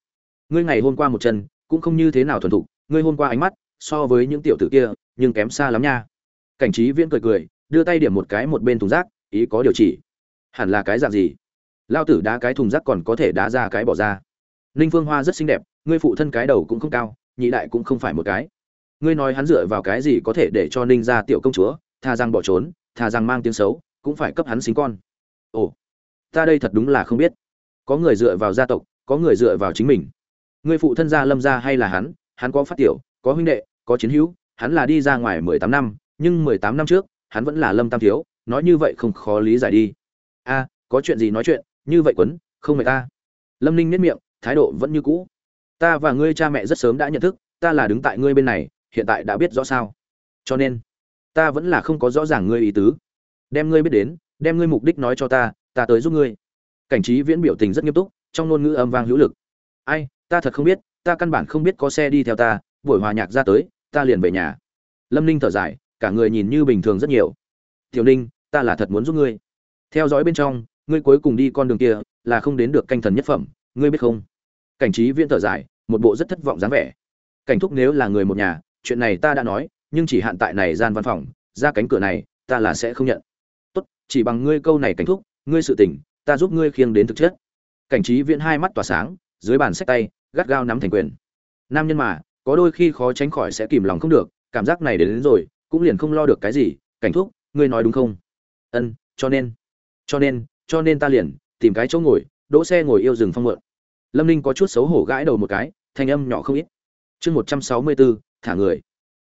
ngươi ngày hôm qua một chân, cũng không như thế nào thuần thục, ngươi hôm qua ánh mắt, so với những tiểu tử kia, nhưng kém xa lắm nha. Cảnh trí viễn cười cười, đưa tay điểm một cái một bên thùng rác, ý có điều chỉ. Hẳn là cái dạng gì? Lao tử đá cái thùng rác còn có thể đá ra cái bỏ ra. Ninh phương hoa rất xinh đẹp, ngươi phụ thân cái đầu cũng không cao, nhị đại cũng không phải một cái. Ngươi nói hắn dựa vào cái gì có thể để cho ninh ra tiểu công chúa, tha rằng bỏ trốn thà rằng mang tiếng xấu, cũng phải cấp hắn sinh con. Ồ, ta đây thật đúng là không biết. Có người dựa vào gia tộc, có người dựa vào chính mình. Người phụ thân gia lâm gia hay là hắn? Hắn có phát tiểu, có huynh đệ, có chiến hữu, hắn là đi ra ngoài mười tám năm, nhưng mười tám năm trước, hắn vẫn là lâm tam thiếu, nói như vậy không khó lý giải đi. A, có chuyện gì nói chuyện, như vậy quấn, không mệt ta. Lâm ninh nhếch miệng, thái độ vẫn như cũ. Ta và ngươi cha mẹ rất sớm đã nhận thức, ta là đứng tại ngươi bên này, hiện tại đã biết rõ sao. Cho nên, ta vẫn là không có rõ ràng ngươi ý tứ. Đem ngươi biết đến, đem ngươi mục đích nói cho ta ta tới giúp ngươi. Cảnh trí viễn biểu tình rất nghiêm túc, trong ngôn ngữ âm vang hữu lực. Ai ta thật không biết, ta căn bản không biết có xe đi theo ta, buổi hòa nhạc ra tới, ta liền về nhà. Lâm ninh thở dài, cả người nhìn như bình thường rất nhiều. Tiểu ninh, ta là thật muốn giúp ngươi. Theo dõi bên trong, ngươi cuối cùng đi con đường kia, là không đến được canh thần nhất phẩm, ngươi biết không? Cảnh trí viễn thở dài, một bộ rất thất vọng dáng vẻ. Cảnh thúc nếu là người một nhà, chuyện này ta đã nói, nhưng chỉ hạn tại này gian văn phòng, ra cánh cửa này, ta là sẽ không nhận. Tốt, chỉ bằng ngươi câu này cảnh thúc, ngươi sự tình, ta giúp ngươi khiêng đến thực chất. Cảnh trí viễn hai mắt tỏa sáng dưới bàn sách tay gắt gao nắm thành quyền. Nam nhân mà có đôi khi khó tránh khỏi sẽ kìm lòng không được cảm giác này đến, đến rồi cũng liền không lo được cái gì cảnh thúc ngươi nói đúng không? Ân cho nên cho nên cho nên ta liền tìm cái chỗ ngồi đỗ xe ngồi yêu rừng phong mượn. Lâm ninh có chút xấu hổ gãi đầu một cái thanh âm nhỏ không ít. Chương một trăm sáu mươi bốn thả người.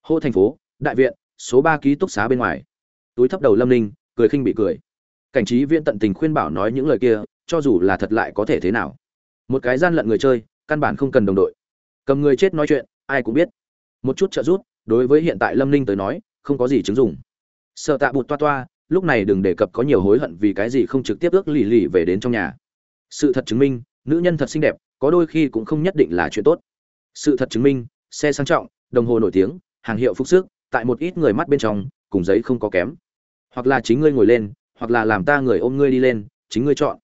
Hô thành phố đại viện số ba ký túc xá bên ngoài. Túi thấp đầu lâm ninh cười khinh bị cười. Cảnh trí viễn tận tình khuyên bảo nói những lời kia cho dù là thật lại có thể thế nào? Một cái gian lận người chơi, căn bản không cần đồng đội. Cầm người chết nói chuyện, ai cũng biết. Một chút trợ giúp, đối với hiện tại lâm ninh tới nói, không có gì chứng dụng. Sợ tạ bụt toa toa, lúc này đừng đề cập có nhiều hối hận vì cái gì không trực tiếp ước lì lì về đến trong nhà. Sự thật chứng minh, nữ nhân thật xinh đẹp, có đôi khi cũng không nhất định là chuyện tốt. Sự thật chứng minh, xe sang trọng, đồng hồ nổi tiếng, hàng hiệu phúc sức, tại một ít người mắt bên trong, cùng giấy không có kém. Hoặc là chính ngươi ngồi lên, hoặc là làm ta người ôm ngươi đi lên, chính ngươi chọn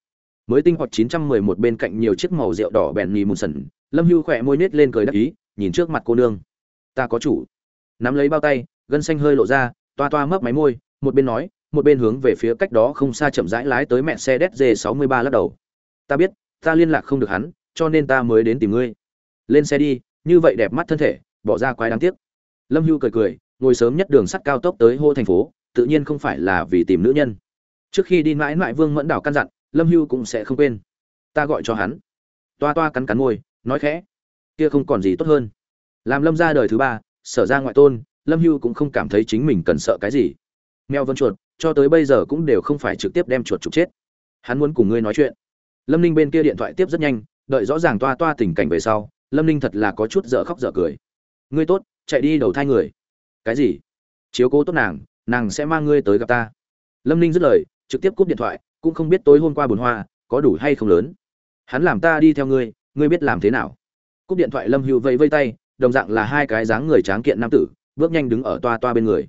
mới tinh hoặc 911 bên cạnh nhiều chiếc màu rượu đỏ bèn nhì mùn sần. Lâm hưu khỏe môi nết lên cười đắc ý, nhìn trước mặt cô nương. Ta có chủ. Nắm lấy bao tay, gân xanh hơi lộ ra, toa toa mấp máy môi, một bên nói, một bên hướng về phía cách đó không xa chậm rãi lái tới mẹ xe dz 63 lắc đầu. Ta biết, ta liên lạc không được hắn, cho nên ta mới đến tìm ngươi. Lên xe đi, như vậy đẹp mắt thân thể, bỏ ra quái đáng tiếc. Lâm hưu cười cười, ngồi sớm nhất đường sắt cao tốc tới hô thành phố, tự nhiên không phải là vì tìm nữ nhân. Trước khi đi mãi mãi vương mẫn đảo căn dặn lâm hưu cũng sẽ không quên. Ta gọi cho hắn. Toa toa cắn cắn môi, nói khẽ. Kia không còn gì tốt hơn. Làm lâm ra đời thứ ba, sở ra ngoại tôn, lâm hưu cũng không cảm thấy chính mình cần sợ cái gì. Mèo vân chuột, cho tới bây giờ cũng đều không phải trực tiếp đem chuột trục chết. Hắn muốn cùng ngươi nói chuyện. Lâm ninh bên kia điện thoại tiếp rất nhanh, đợi rõ ràng toa toa tình cảnh về sau, lâm ninh thật là có chút dở khóc dở cười. Ngươi tốt, chạy đi đầu thai người. Cái gì? Chiếu cố tốt nàng nàng sẽ mang ngươi tới gặp ta. Lâm ninh dứt lời, trực tiếp cúp điện thoại cũng không biết tối hôm qua bồn hoa có đủ hay không lớn. Hắn làm ta đi theo ngươi ngươi biết làm thế nào? Cúp điện thoại lâm hữu vẫy vây tay, đồng dạng là hai cái dáng người tráng kiện nam tử, bước nhanh đứng ở toa toa bên người.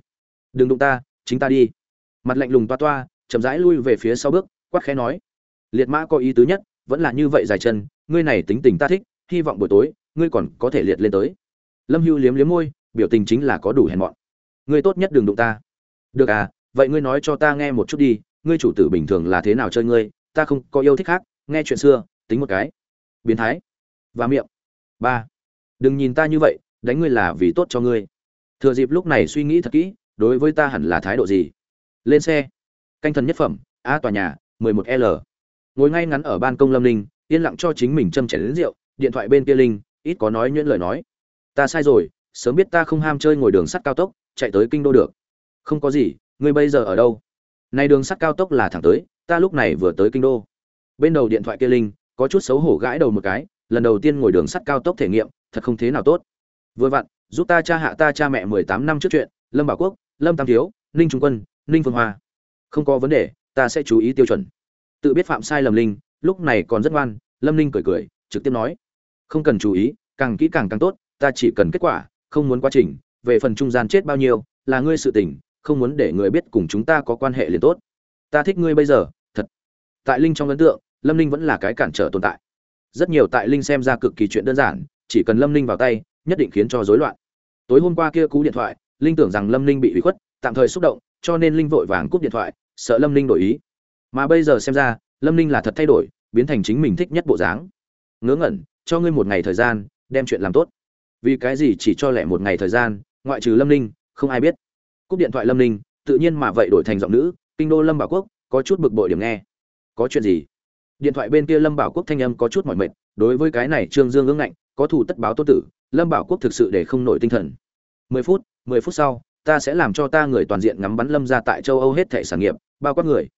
Đừng đụng ta, chính ta đi. Mặt lạnh lùng toa toa, chậm rãi lui về phía sau bước, quát khẽ nói. Liệt mã có ý tứ nhất, vẫn là như vậy dài chân, ngươi này tính tình ta thích, hy vọng buổi tối, ngươi còn có thể liệt lên tới. Lâm hưu liếm liếm môi, biểu tình chính là có đủ hèn mọn. Ngươi tốt nhất đừng đụng ta. Được à vậy ngươi nói cho ta nghe một chút đi ngươi chủ tử bình thường là thế nào chơi ngươi, ta không có yêu thích khác, nghe chuyện xưa, tính một cái. Biến thái. Và miệng. Ba. Đừng nhìn ta như vậy, đánh ngươi là vì tốt cho ngươi. Thừa dịp lúc này suy nghĩ thật kỹ, đối với ta hẳn là thái độ gì? Lên xe. Canh thần nhất phẩm, a tòa nhà 11 l. Ngồi ngay ngắn ở ban công lâm linh yên lặng cho chính mình châm chén đến rượu, điện thoại bên kia linh, ít có nói nhuyễn lời nói. Ta sai rồi, sớm biết ta không ham chơi ngồi đường sắt cao tốc, chạy tới kinh đô được. Không có gì, ngươi bây giờ ở đâu? Nay đường sắt cao tốc là thẳng tới, ta lúc này vừa tới kinh đô. Bên đầu điện thoại kia linh, có chút xấu hổ gãi đầu một cái, lần đầu tiên ngồi đường sắt cao tốc thể nghiệm, thật không thế nào tốt. Vừa vặn, giúp ta cha hạ ta cha mẹ mười tám năm trước chuyện, lâm bảo quốc, lâm tam thiếu, ninh trung quân, ninh phương hoa. Không có vấn đề, ta sẽ chú ý tiêu chuẩn. Tự biết phạm sai lầm linh, lúc này còn rất ngoan, lâm ninh cười cười, trực tiếp nói. Không cần chú ý, càng kỹ càng càng tốt, ta chỉ cần kết quả, không muốn quá trình, về phần trung gian chết bao nhiêu, là ngươi sự tình không muốn để người biết cùng chúng ta có quan hệ liền tốt. Ta thích ngươi bây giờ, thật. Tại linh trong ấn tượng, lâm ninh vẫn là cái cản trở tồn tại. Rất nhiều tại linh xem ra cực kỳ chuyện đơn giản, chỉ cần lâm ninh vào tay, nhất định khiến cho rối loạn. Tối hôm qua kia cú điện thoại, linh tưởng rằng lâm ninh bị hủy khuất, tạm thời xúc động, cho nên linh vội vàng cúp điện thoại, sợ lâm ninh đổi ý. Mà bây giờ xem ra, lâm ninh là thật thay đổi, biến thành chính mình thích nhất bộ dáng. Ngớ ngẩn, cho ngươi một ngày thời gian, đem chuyện làm tốt. Vì cái gì chỉ cho lẻ một ngày thời gian, ngoại trừ lâm ninh không ai biết cúp điện thoại lâm ninh, tự nhiên mà vậy đổi thành giọng nữ, kinh đô lâm bảo quốc, có chút bực bội điểm nghe. Có chuyện gì? Điện thoại bên kia lâm bảo quốc thanh âm có chút mỏi mệt, đối với cái này trương dương ương ngạnh, có thủ tất báo tốt tử, lâm bảo quốc thực sự để không nổi tinh thần. Mười phút mười phút sau, ta sẽ làm cho ta người toàn diện ngắm bắn lâm ra tại châu âu hết thể sản nghiệp, bao quát người.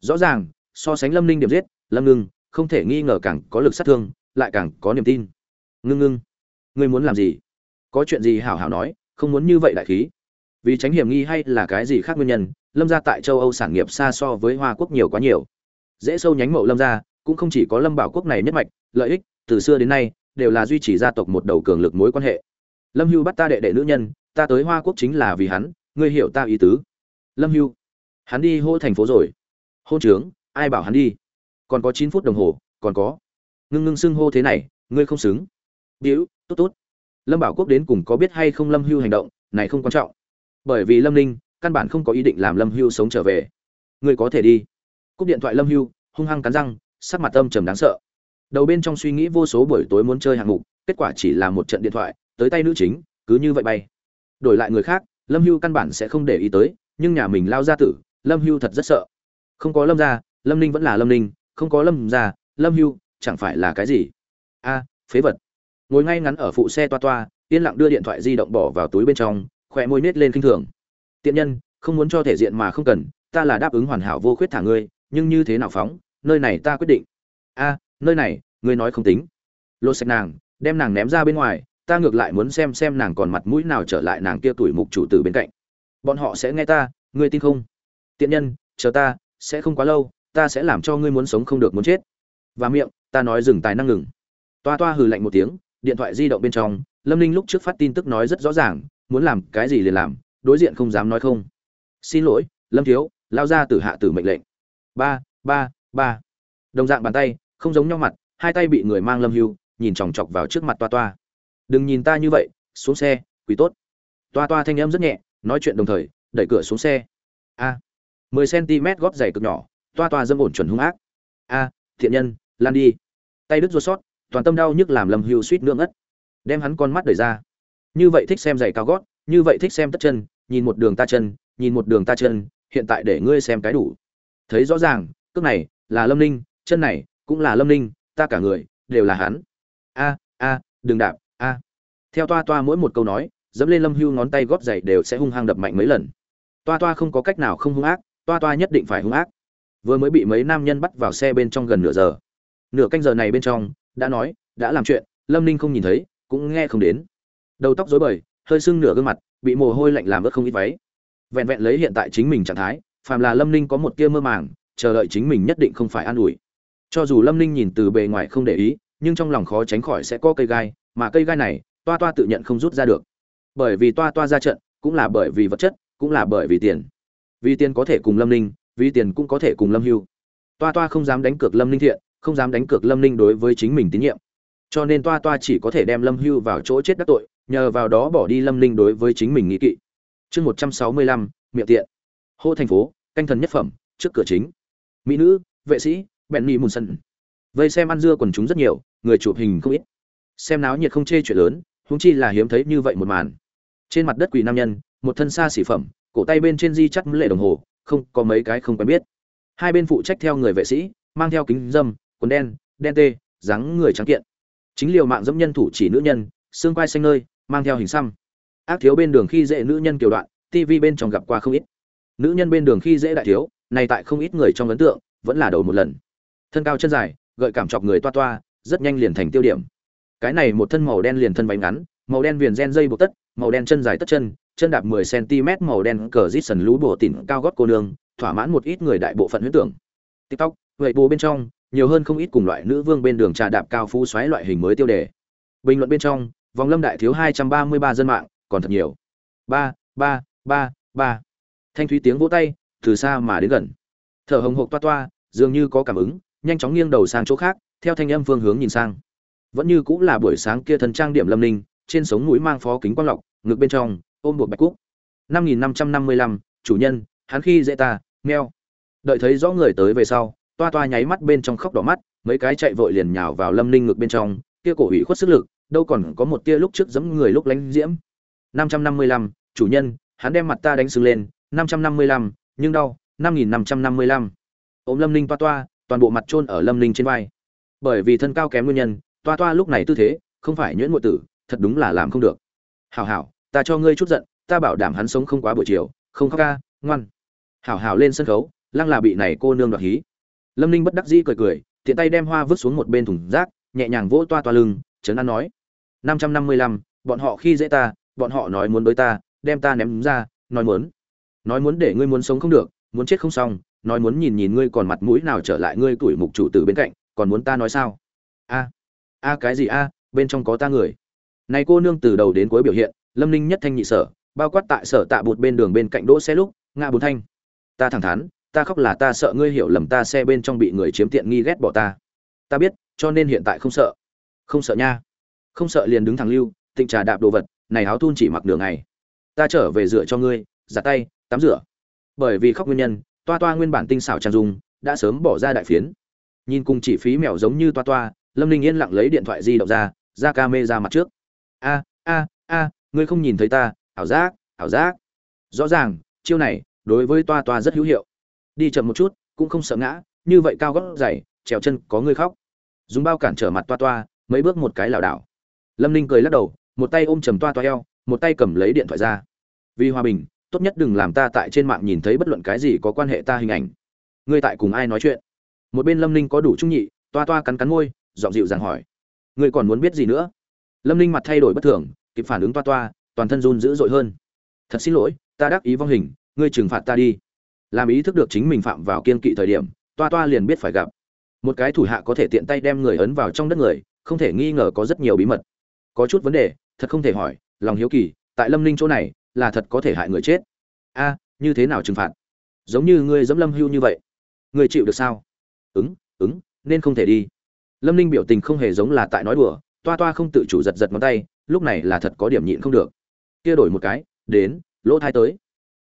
Rõ ràng, so sánh lâm ninh điểm giết, lâm ngưng không thể nghi ngờ càng có lực sát thương, lại càng có niềm tin. Ngưng ngưng, ngươi muốn làm gì? Có chuyện gì hảo hảo nói, không muốn như vậy đại khí vì tránh hiểm nghi hay là cái gì khác nguyên nhân, lâm gia tại châu âu sản nghiệp xa so với hoa quốc nhiều quá nhiều. Dễ sâu nhánh mậu lâm gia, cũng không chỉ có lâm bảo quốc này nhất mạch, lợi ích, từ xưa đến nay, đều là duy trì gia tộc một đầu cường lực mối quan hệ. Lâm hưu bắt ta đệ đệ nữ nhân, ta tới hoa quốc chính là vì hắn, ngươi hiểu ta ý tứ. Lâm hưu, hắn đi hô thành phố rồi. Hôn trướng, ai bảo hắn đi? Còn có chín phút đồng hồ, còn có. Ngưng ngưng xưng hô thế này, ngươi không xứng. Biểu, tốt tốt. Lâm bảo quốc đến cùng có biết hay không lâm hưu hành động, này không quan trọng bởi vì lâm ninh căn bản không có ý định làm lâm hưu sống trở về. Ngươi có thể đi. Cúp điện thoại lâm hưu, hung hăng cắn răng, sắc mặt âm trầm đáng sợ. Đầu bên trong suy nghĩ vô số buổi tối muốn chơi hạng mục, kết quả chỉ là một trận điện thoại, tới tay nữ chính, cứ như vậy bay. Đổi lại người khác, lâm hưu căn bản sẽ không để ý tới, nhưng nhà mình lao ra tử, lâm hưu thật rất sợ. Không có lâm ra lâm ninh vẫn là lâm ninh, không có lâm ra lâm hưu chẳng phải là cái gì? A, phế vật. Ngồi ngay ngắn ở phụ xe toa toa, yên lặng đưa điện thoại di động bỏ vào túi bên trong khỏe môi nết lên kinh thường. Tiện nhân, không muốn cho thể diện mà không cần, ta là đáp ứng hoàn hảo vô khuyết thả ngươi, nhưng như thế nào phóng, nơi này ta quyết định. A, nơi này, ngươi nói không tính. Lột sạch nàng đem nàng ném ra bên ngoài, ta ngược lại muốn xem xem nàng còn mặt mũi nào trở lại nàng kia tuổi mục chủ tử bên cạnh. Bọn họ sẽ nghe ta, ngươi tin không? Tiện nhân, chờ ta, sẽ không quá lâu, ta sẽ làm cho ngươi muốn sống không được muốn chết. Và miệng, ta nói dừng tài năng ngừng. Toa toa hừ lạnh một tiếng, điện thoại di động bên trong, lâm ninh lúc trước phát tin tức nói rất rõ ràng muốn làm cái gì liền làm, đối diện không dám nói không. Xin lỗi, lâm thiếu, lao ra từ hạ tử mệnh lệnh. Ba ba ba. Đồng dạng bàn tay, không giống nhau mặt, hai tay bị người mang lâm hưu, nhìn chòng chọc vào trước mặt toa toa. Đừng nhìn ta như vậy, xuống xe quý tốt. Toa toa thanh âm rất nhẹ, nói chuyện đồng thời, đẩy cửa xuống xe. A. Mười cm góp giày cực nhỏ, toa toa dâm ổn chuẩn hung ác. A, thiện nhân, lan đi. Tay đứt ruột sót, toàn tâm đau nhức làm lâm hưu suýt nương ngất. Đem hắn con mắt đẩy ra như vậy thích xem giày cao gót, như vậy thích xem tất chân, nhìn một đường ta chân, nhìn một đường ta chân, hiện tại để ngươi xem cái đủ. Thấy rõ ràng, cước này là lâm ninh, chân này cũng là lâm ninh, ta cả người đều là hắn. A a, đừng đạp, a. Theo toa toa mỗi một câu nói, dẫm lên lâm hưu ngón tay góp giày đều sẽ hung hăng đập mạnh mấy lần. Toa toa không có cách nào không hung ác, toa toa nhất định phải hung ác. Vừa mới bị mấy nam nhân bắt vào xe bên trong gần nửa giờ. Nửa canh giờ này bên trong, đã nói, đã làm chuyện, lâm ninh không nhìn thấy, cũng nghe không đến đầu tóc rối bời, hơi sưng nửa gương mặt, bị mồ hôi lạnh làm ướt không ít váy. Vẹn vẹn lấy hiện tại chính mình trạng thái, phàm là lâm ninh có một tia mơ màng, chờ đợi chính mình nhất định không phải an ủi. Cho dù lâm ninh nhìn từ bề ngoài không để ý, nhưng trong lòng khó tránh khỏi sẽ có cây gai, mà cây gai này, toa toa tự nhận không rút ra được. Bởi vì toa toa ra trận, cũng là bởi vì vật chất, cũng là bởi vì tiền. Vì tiền có thể cùng lâm ninh, vì tiền cũng có thể cùng lâm hưu. Toa toa không dám đánh cược lâm ninh thiện, không dám đánh cược lâm ninh đối với chính mình tín nhiệm. Cho nên toa toa chỉ có thể đem lâm hưu vào chỗ chết đắc tội nhờ vào đó bỏ đi lâm ninh đối với chính mình nghĩ kỵ. Chương một trăm sáu mươi lăm, miệng tiện. Hô thành phố, canh thần nhất phẩm, trước cửa chính. Mỹ nữ, vệ sĩ bèn ni mùn sân vây xem ăn dưa quần chúng rất nhiều, người chụp hình không ít. Xem náo nhiệt không chê chuyện lớn húng chi là hiếm thấy như vậy một màn. Trên mặt đất quỳ nam nhân, một thân xa xỉ phẩm, cổ tay bên trên di chắt lệ đồng hồ, không có mấy cái không quen biết. Hai bên phụ trách theo người vệ sĩ, mang theo kính dâm, quần đen đen tê, dáng người trắng kiện. Chính liều mạng dẫm nhân thủ chỉ nữ nhân, xương quai xanh nơi mang theo hình xăm. Ác thiếu bên đường khi dễ nữ nhân kiều đoạn tv bên trong gặp qua không ít. Nữ nhân bên đường khi dễ đại thiếu, này tại không ít người trong ấn tượng, vẫn là đầu một lần. Thân cao chân dài, gợi cảm chọc người toa toa, rất nhanh liền thành tiêu điểm. Cái này một thân màu đen liền thân váy ngắn, màu đen viền gen dây buộc tất, màu đen chân dài tất chân chân đạp 10 cm màu đen cờ rít sần lú bổ tỉn cao gót cô nương, thỏa mãn một ít người đại bộ phận huyết tưởng. Tiktok, vậy bố bên trong, nhiều hơn không ít cùng loại nữ vương bên đường trà đạp cao phú xoáy loại hình mới tiêu đề. Bình luận bên trong vòng lâm đại thiếu 233 dân mạng, còn thật nhiều. Ba ba ba ba. Thanh thúy tiếng vỗ tay, từ xa mà đến gần. Thở hồng hộc toa toa, dường như có cảm ứng, nhanh chóng nghiêng đầu sang chỗ khác, theo thanh âm phương hướng nhìn sang. Vẫn như cũng là buổi sáng kia thần trang điểm lâm ninh, trên sống mũi mang phó kính quang lọc, ngực bên trong, ôm buộc bạch cúc. năm nghìn năm trăm năm mươi lăm, chủ nhân, hắn khi dễ ta meo đợi thấy rõ người tới về sau, toa toa nháy mắt bên trong khóc đỏ mắt, mấy cái chạy vội liền nhào vào lâm ninh ngực bên trong, kia cổ ủy khuất sức lực đâu còn có một tia lúc trước giẫm người lúc lánh diễm. Năm trăm năm mươi lăm, chủ nhân, hắn đem mặt ta đánh sưng lên. Năm trăm năm mươi lăm, nhưng đau. Năm nghìn năm trăm năm mươi lăm. Ôm lâm ninh toa toa, toàn bộ mặt trôn ở lâm ninh trên vai. Bởi vì thân cao kém nguyên nhân, toa toa lúc này tư thế, không phải nhuyễn ngụy tử, thật đúng là làm không được. Hảo hảo, ta cho ngươi chút giận, ta bảo đảm hắn sống không quá buổi chiều. Không khóc ca, ngoan. Hảo hảo lên sân khấu, lăng là bị này cô nương đoạt hí. Lâm ninh bất đắc dĩ cười cười, tiện tay đem hoa vứt xuống một bên thùng rác, nhẹ nhàng vỗ toa toa lưng, trấn an nói năm trăm năm mươi lăm, bọn họ khi dễ ta, bọn họ nói muốn đối ta, đem ta ném ra, nói muốn. Nói muốn để ngươi muốn sống không được, muốn chết không xong, nói muốn nhìn nhìn ngươi còn mặt mũi nào trở lại ngươi tuổi mục chủ tử bên cạnh, còn muốn ta nói sao? A a cái gì a, bên trong có ta người. Này cô nương từ đầu đến cuối biểu hiện, lâm ninh nhất thanh nhị sở, bao quát tại sở tạ bụt bên đường bên cạnh đỗ xe lúc, ngã bốn thanh. Ta thẳng thắn, ta khóc là ta sợ ngươi hiểu lầm ta xe bên trong bị người chiếm tiện nghi ghét bỏ ta. Ta biết, cho nên hiện tại không sợ. Không sợ nha không sợ liền đứng thẳng lưu, tịnh trà đạp đồ vật, này áo thun chỉ mặc đường ngày. Ta trở về rửa cho ngươi, giặt tay, tắm rửa. Bởi vì khóc nguyên nhân, toa toa nguyên bản tinh xảo trang dung, đã sớm bỏ ra đại phiến. Nhìn cùng chỉ phí mèo giống như toa toa, lâm ninh yên lặng lấy điện thoại di động ra ra ca mê ra mặt trước. A a a, ngươi không nhìn thấy ta, ảo giác ảo giác. Rõ ràng, chiêu này, đối với toa toa rất hữu hiệu. Đi chậm một chút, cũng không sợ ngã, như vậy cao gót dày, trèo chân, có người khóc. Dùng bao cản trở mặt toa toa, mấy bước một cái lảo đảo lâm ninh cười lắc đầu, một tay ôm chầm toa toa eo, một tay cầm lấy điện thoại ra. Vì hòa bình, tốt nhất đừng làm ta tại trên mạng nhìn thấy bất luận cái gì có quan hệ ta hình ảnh. Ngươi tại cùng ai nói chuyện? Một bên lâm ninh có đủ trung nhị, toa toa cắn cắn môi dọn dịu dàng hỏi. Ngươi còn muốn biết gì nữa? Lâm ninh mặt thay đổi bất thường, kịp phản ứng toa toa, toàn thân run dữ dội hơn. Thật xin lỗi, ta đắc ý vong hình, ngươi trừng phạt ta đi. Làm ý thức được chính mình phạm vào kiên kỵ thời điểm, toa toa liền biết phải gặp. Một cái thủ hạ có thể tiện tay đem người ấn vào trong đất người, không thể nghi ngờ có rất nhiều bí mật có chút vấn đề thật không thể hỏi lòng hiếu kỳ tại lâm ninh chỗ này là thật có thể hại người chết. A như thế nào trừng phạt? Giống như ngươi dẫm lâm hưu như vậy. Ngươi chịu được sao? Ứng ứng nên không thể đi. Lâm ninh biểu tình không hề giống là tại nói đùa toa toa không tự chủ giật giật ngón tay lúc này là thật có điểm nhịn không được. Kia đổi một cái đến lỗ thai tới.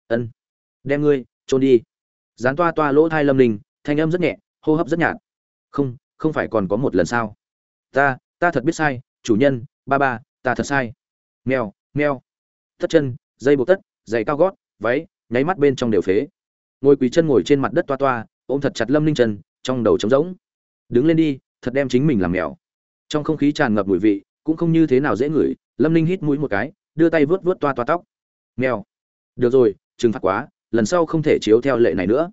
Ân đem ngươi trôn đi. Dán toa toa lỗ thai lâm Ninh, thanh âm rất nhẹ hô hấp rất nhạt. Không không phải còn có một lần sao? Ta ta thật biết sai chủ nhân ba ba, ta thật sai. Mèo mèo. Tất chân, dây buộc tất, giày cao gót, váy, nháy mắt bên trong đều phế. Ngồi quỳ chân ngồi trên mặt đất toa toa, ôm thật chặt lâm linh chân trong đầu trống rỗng. Đứng lên đi, thật đem chính mình làm mèo. Trong không khí tràn ngập mùi vị, cũng không như thế nào dễ ngửi, lâm linh hít mũi một cái, đưa tay vớt vớt toa toa tóc. Mèo. Được rồi, trừng phạt quá, lần sau không thể chiếu theo lệ này nữa.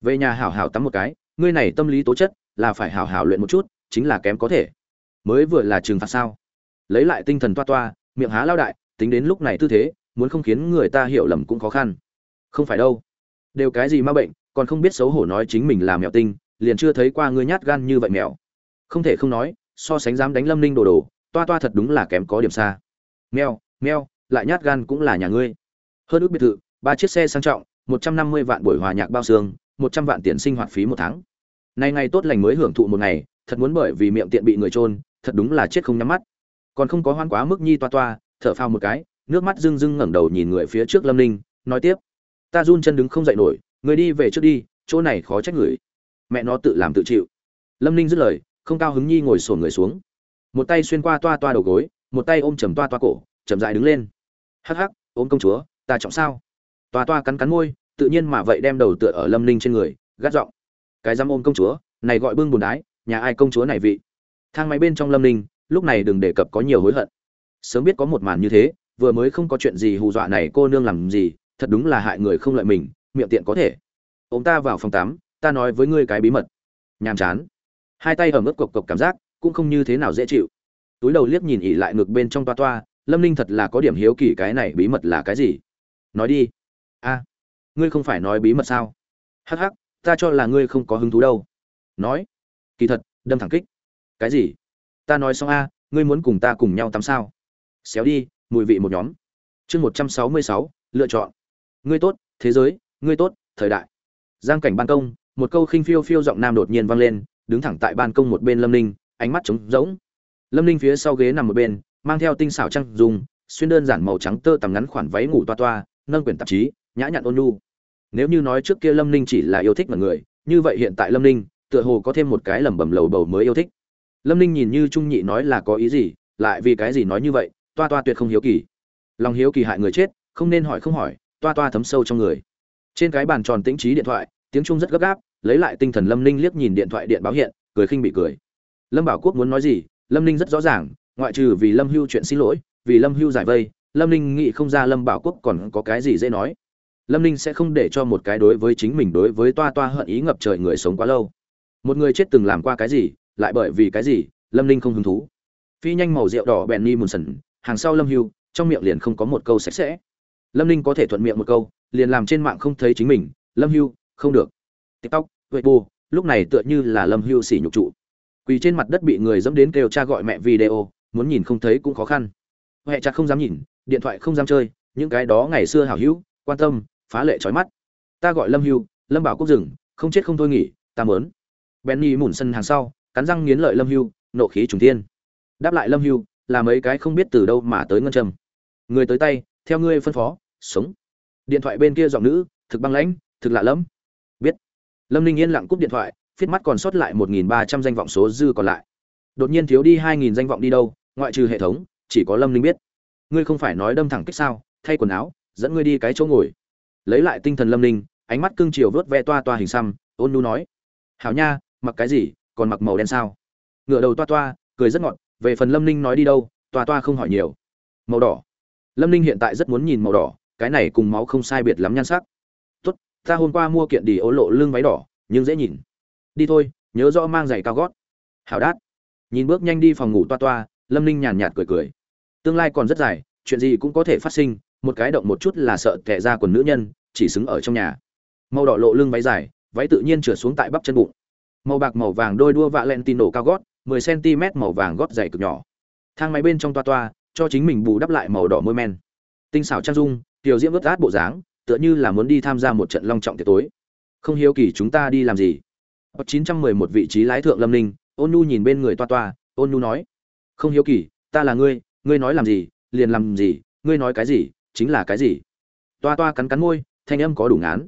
Về nhà hảo hảo tắm một cái, ngươi này tâm lý tố chất, là phải hảo hảo luyện một chút, chính là kém có thể. Mới vừa là trừng phạt sao? Lấy lại tinh thần toa toa, miệng há lao đại, tính đến lúc này tư thế, muốn không khiến người ta hiểu lầm cũng khó khăn. Không phải đâu. Đều cái gì ma bệnh, còn không biết xấu hổ nói chính mình là mèo tinh, liền chưa thấy qua ngươi nhát gan như vậy mèo. Không thể không nói, so sánh dám đánh lâm ninh đồ đồ, toa toa thật đúng là kém có điểm xa. Mèo mèo, lại nhát gan cũng là nhà ngươi. Hơn ước biệt thự, ba chiếc xe sang trọng, một trăm năm mươi vạn buổi hòa nhạc bao xương, một trăm vạn tiền sinh hoạt phí một tháng. Nay ngày tốt lành mới hưởng thụ một ngày, thật muốn bởi vì miệng tiện bị người trôn thật đúng là chết không nhắm mắt còn không có hoan quá mức nhi toa toa, thở phao một cái, nước mắt rưng rưng ngẩng đầu nhìn người phía trước lâm ninh, nói tiếp, ta run chân đứng không dậy nổi, người đi về trước đi, chỗ này khó trách người. Mẹ nó tự làm tự chịu. Lâm ninh dứt lời, không cao hứng nhi ngồi sổn người xuống. Một tay xuyên qua toa toa đầu gối, một tay ôm chầm toa toa cổ, chậm dại đứng lên. Hắc hắc ôm công chúa, ta trọng sao? Toa toa cắn cắn môi, tự nhiên mà vậy đem đầu tựa ở lâm ninh trên người, gắt giọng, cái dám ôm công chúa, này gọi bưng bùn đái, nhà ai công chúa này vị? Thang máy bên trong lâm ninh lúc này đừng đề cập có nhiều hối hận. Sớm biết có một màn như thế, vừa mới không có chuyện gì hù dọa này cô nương làm gì, thật đúng là hại người không lợi mình, miệng tiện có thể. Ông ta vào phòng tắm, ta nói với ngươi cái bí mật. Nhàm chán. Hai tay ở mức cộc cộc cảm giác, cũng không như thế nào dễ chịu. Túi đầu liếc nhìn ỉ lại ngực bên trong toa toa, lâm ninh thật là có điểm hiếu kỳ cái này bí mật là cái gì. Nói đi. A, ngươi không phải nói bí mật sao? Hắc hắc, ta cho là ngươi không có hứng thú đâu. Nói. Kỳ thật, đâm thẳng kích. Cái gì? Ta nói xong a, ngươi muốn cùng ta cùng nhau tắm sao? Xéo đi, mùi vị một nhóm. Chương một trăm sáu mươi sáu, lựa chọn. Ngươi tốt, thế giới, ngươi tốt, thời đại. Giang cảnh ban công, một câu khinh phiêu phiêu giọng nam đột nhiên vang lên, đứng thẳng tại ban công một bên lâm ninh, ánh mắt trống rỗng. Lâm ninh phía sau ghế nằm một bên, mang theo tinh xảo trăng dùng xuyên đơn giản màu trắng tơ tằm ngắn khoản váy ngủ toa toa, nâng quyển tạp chí, nhã nhặn ôn nhu. Nếu như nói trước kia lâm ninh chỉ là yêu thích mọi người, như vậy hiện tại lâm ninh, tựa hồ có thêm một cái lẩm bẩm lầu bầu mới yêu thích lâm ninh nhìn như trung nhị nói là có ý gì, lại vì cái gì nói như vậy, toa toa tuyệt không hiếu kỳ. Lòng hiếu kỳ hại người chết, không nên hỏi không hỏi, toa toa thấm sâu trong người. Trên cái bàn tròn tĩnh trí điện thoại, tiếng trung rất gấp gáp, lấy lại tinh thần lâm ninh liếc nhìn điện thoại điện báo hiện, cười khinh bị cười. Lâm bảo quốc muốn nói gì, lâm ninh rất rõ ràng, ngoại trừ vì lâm hưu chuyện xin lỗi, vì lâm hưu giải vây, lâm ninh nghĩ không ra lâm bảo quốc còn có cái gì dễ nói. Lâm ninh sẽ không để cho một cái đối với chính mình đối với toa toa hận ý ngập trời người sống quá lâu. Một người chết từng làm qua cái gì lại bởi vì cái gì, lâm ninh không hứng thú. Phi nhanh màu rượu đỏ bèn ni mùn sần, hàng sau lâm hưu, trong miệng liền không có một câu sạch sẽ. Lâm ninh có thể thuận miệng một câu, liền làm trên mạng không thấy chính mình, lâm hưu, không được. Tiktok vậy bù lúc này tựa như là lâm hưu xỉ nhục trụ. Quỳ trên mặt đất bị người dẫm đến kêu cha gọi mẹ video, muốn nhìn không thấy cũng khó khăn. Huệ chặt không dám nhìn, điện thoại không dám chơi, những cái đó ngày xưa hảo hữu, quan tâm, phá lệ trói mắt. Ta gọi lâm hưu, lâm bảo quốc rừng, không chết không thôi nghỉ, ta mớn benny mủn sân hàng sau cắn răng nghiến lợi lâm hưu, nộ khí trùng tiên đáp lại lâm hưu, là mấy cái không biết từ đâu mà tới ngân trầm người tới tay, theo ngươi phân phó, sống. Điện thoại bên kia giọng nữ, thực băng lãnh, thực lạ lẫm. Biết. Lâm ninh yên lặng cúp điện thoại, phiết mắt còn sót lại một nghìn ba trăm danh vọng số dư còn lại. Đột nhiên thiếu đi hai nghìn danh vọng đi đâu, ngoại trừ hệ thống, chỉ có lâm ninh biết. Ngươi không phải nói đâm thẳng kích sao, thay quần áo, dẫn ngươi đi cái chỗ ngồi. Lấy lại tinh thần lâm ninh, ánh mắt cưng chiều vớt ve toa toa hình xăm, ôn nu nói, hảo nha, mặc cái gì còn mặc màu đen sao? Ngựa đầu toa toa, cười rất ngọt, về phần lâm ninh nói đi đâu, toa toa không hỏi nhiều. Màu đỏ. Lâm ninh hiện tại rất muốn nhìn màu đỏ, cái này cùng máu không sai biệt lắm nhan sắc. Tốt, ta hôm qua mua kiện đi ố lộ lưng váy đỏ, nhưng dễ nhìn. Đi thôi, nhớ rõ mang giày cao gót. Hảo đát. Nhìn bước nhanh đi phòng ngủ toa toa, lâm ninh nhàn nhạt cười cười. Tương lai còn rất dài, chuyện gì cũng có thể phát sinh, một cái động một chút là sợ tệ ra quần nữ nhân, chỉ xứng ở trong nhà. Màu đỏ lộ lưng váy dài, váy tự nhiên trượt xuống tại bắp chân bụng màu bạc màu vàng đôi đua vạ len tin nổ cao gót 10 cm màu vàng gót dày cực nhỏ. Thang máy bên trong toa toa, cho chính mình bù đắp lại màu đỏ môi men. Tinh xảo trang dung, tiểu diễm vớt át bộ dáng, tựa như là muốn đi tham gia một trận long trọng tiệc tối. Không hiếu kỳ chúng ta đi làm gì? Chín trăm mười một vị trí lái thượng lâm ninh, ôn nhu nhìn bên người toa toa, ôn nhu nói, không hiếu kỳ, ta là ngươi ngươi nói làm gì, liền làm gì, ngươi nói cái gì, chính là cái gì? Toa toa cắn cắn môi, thanh âm có đủ ngán.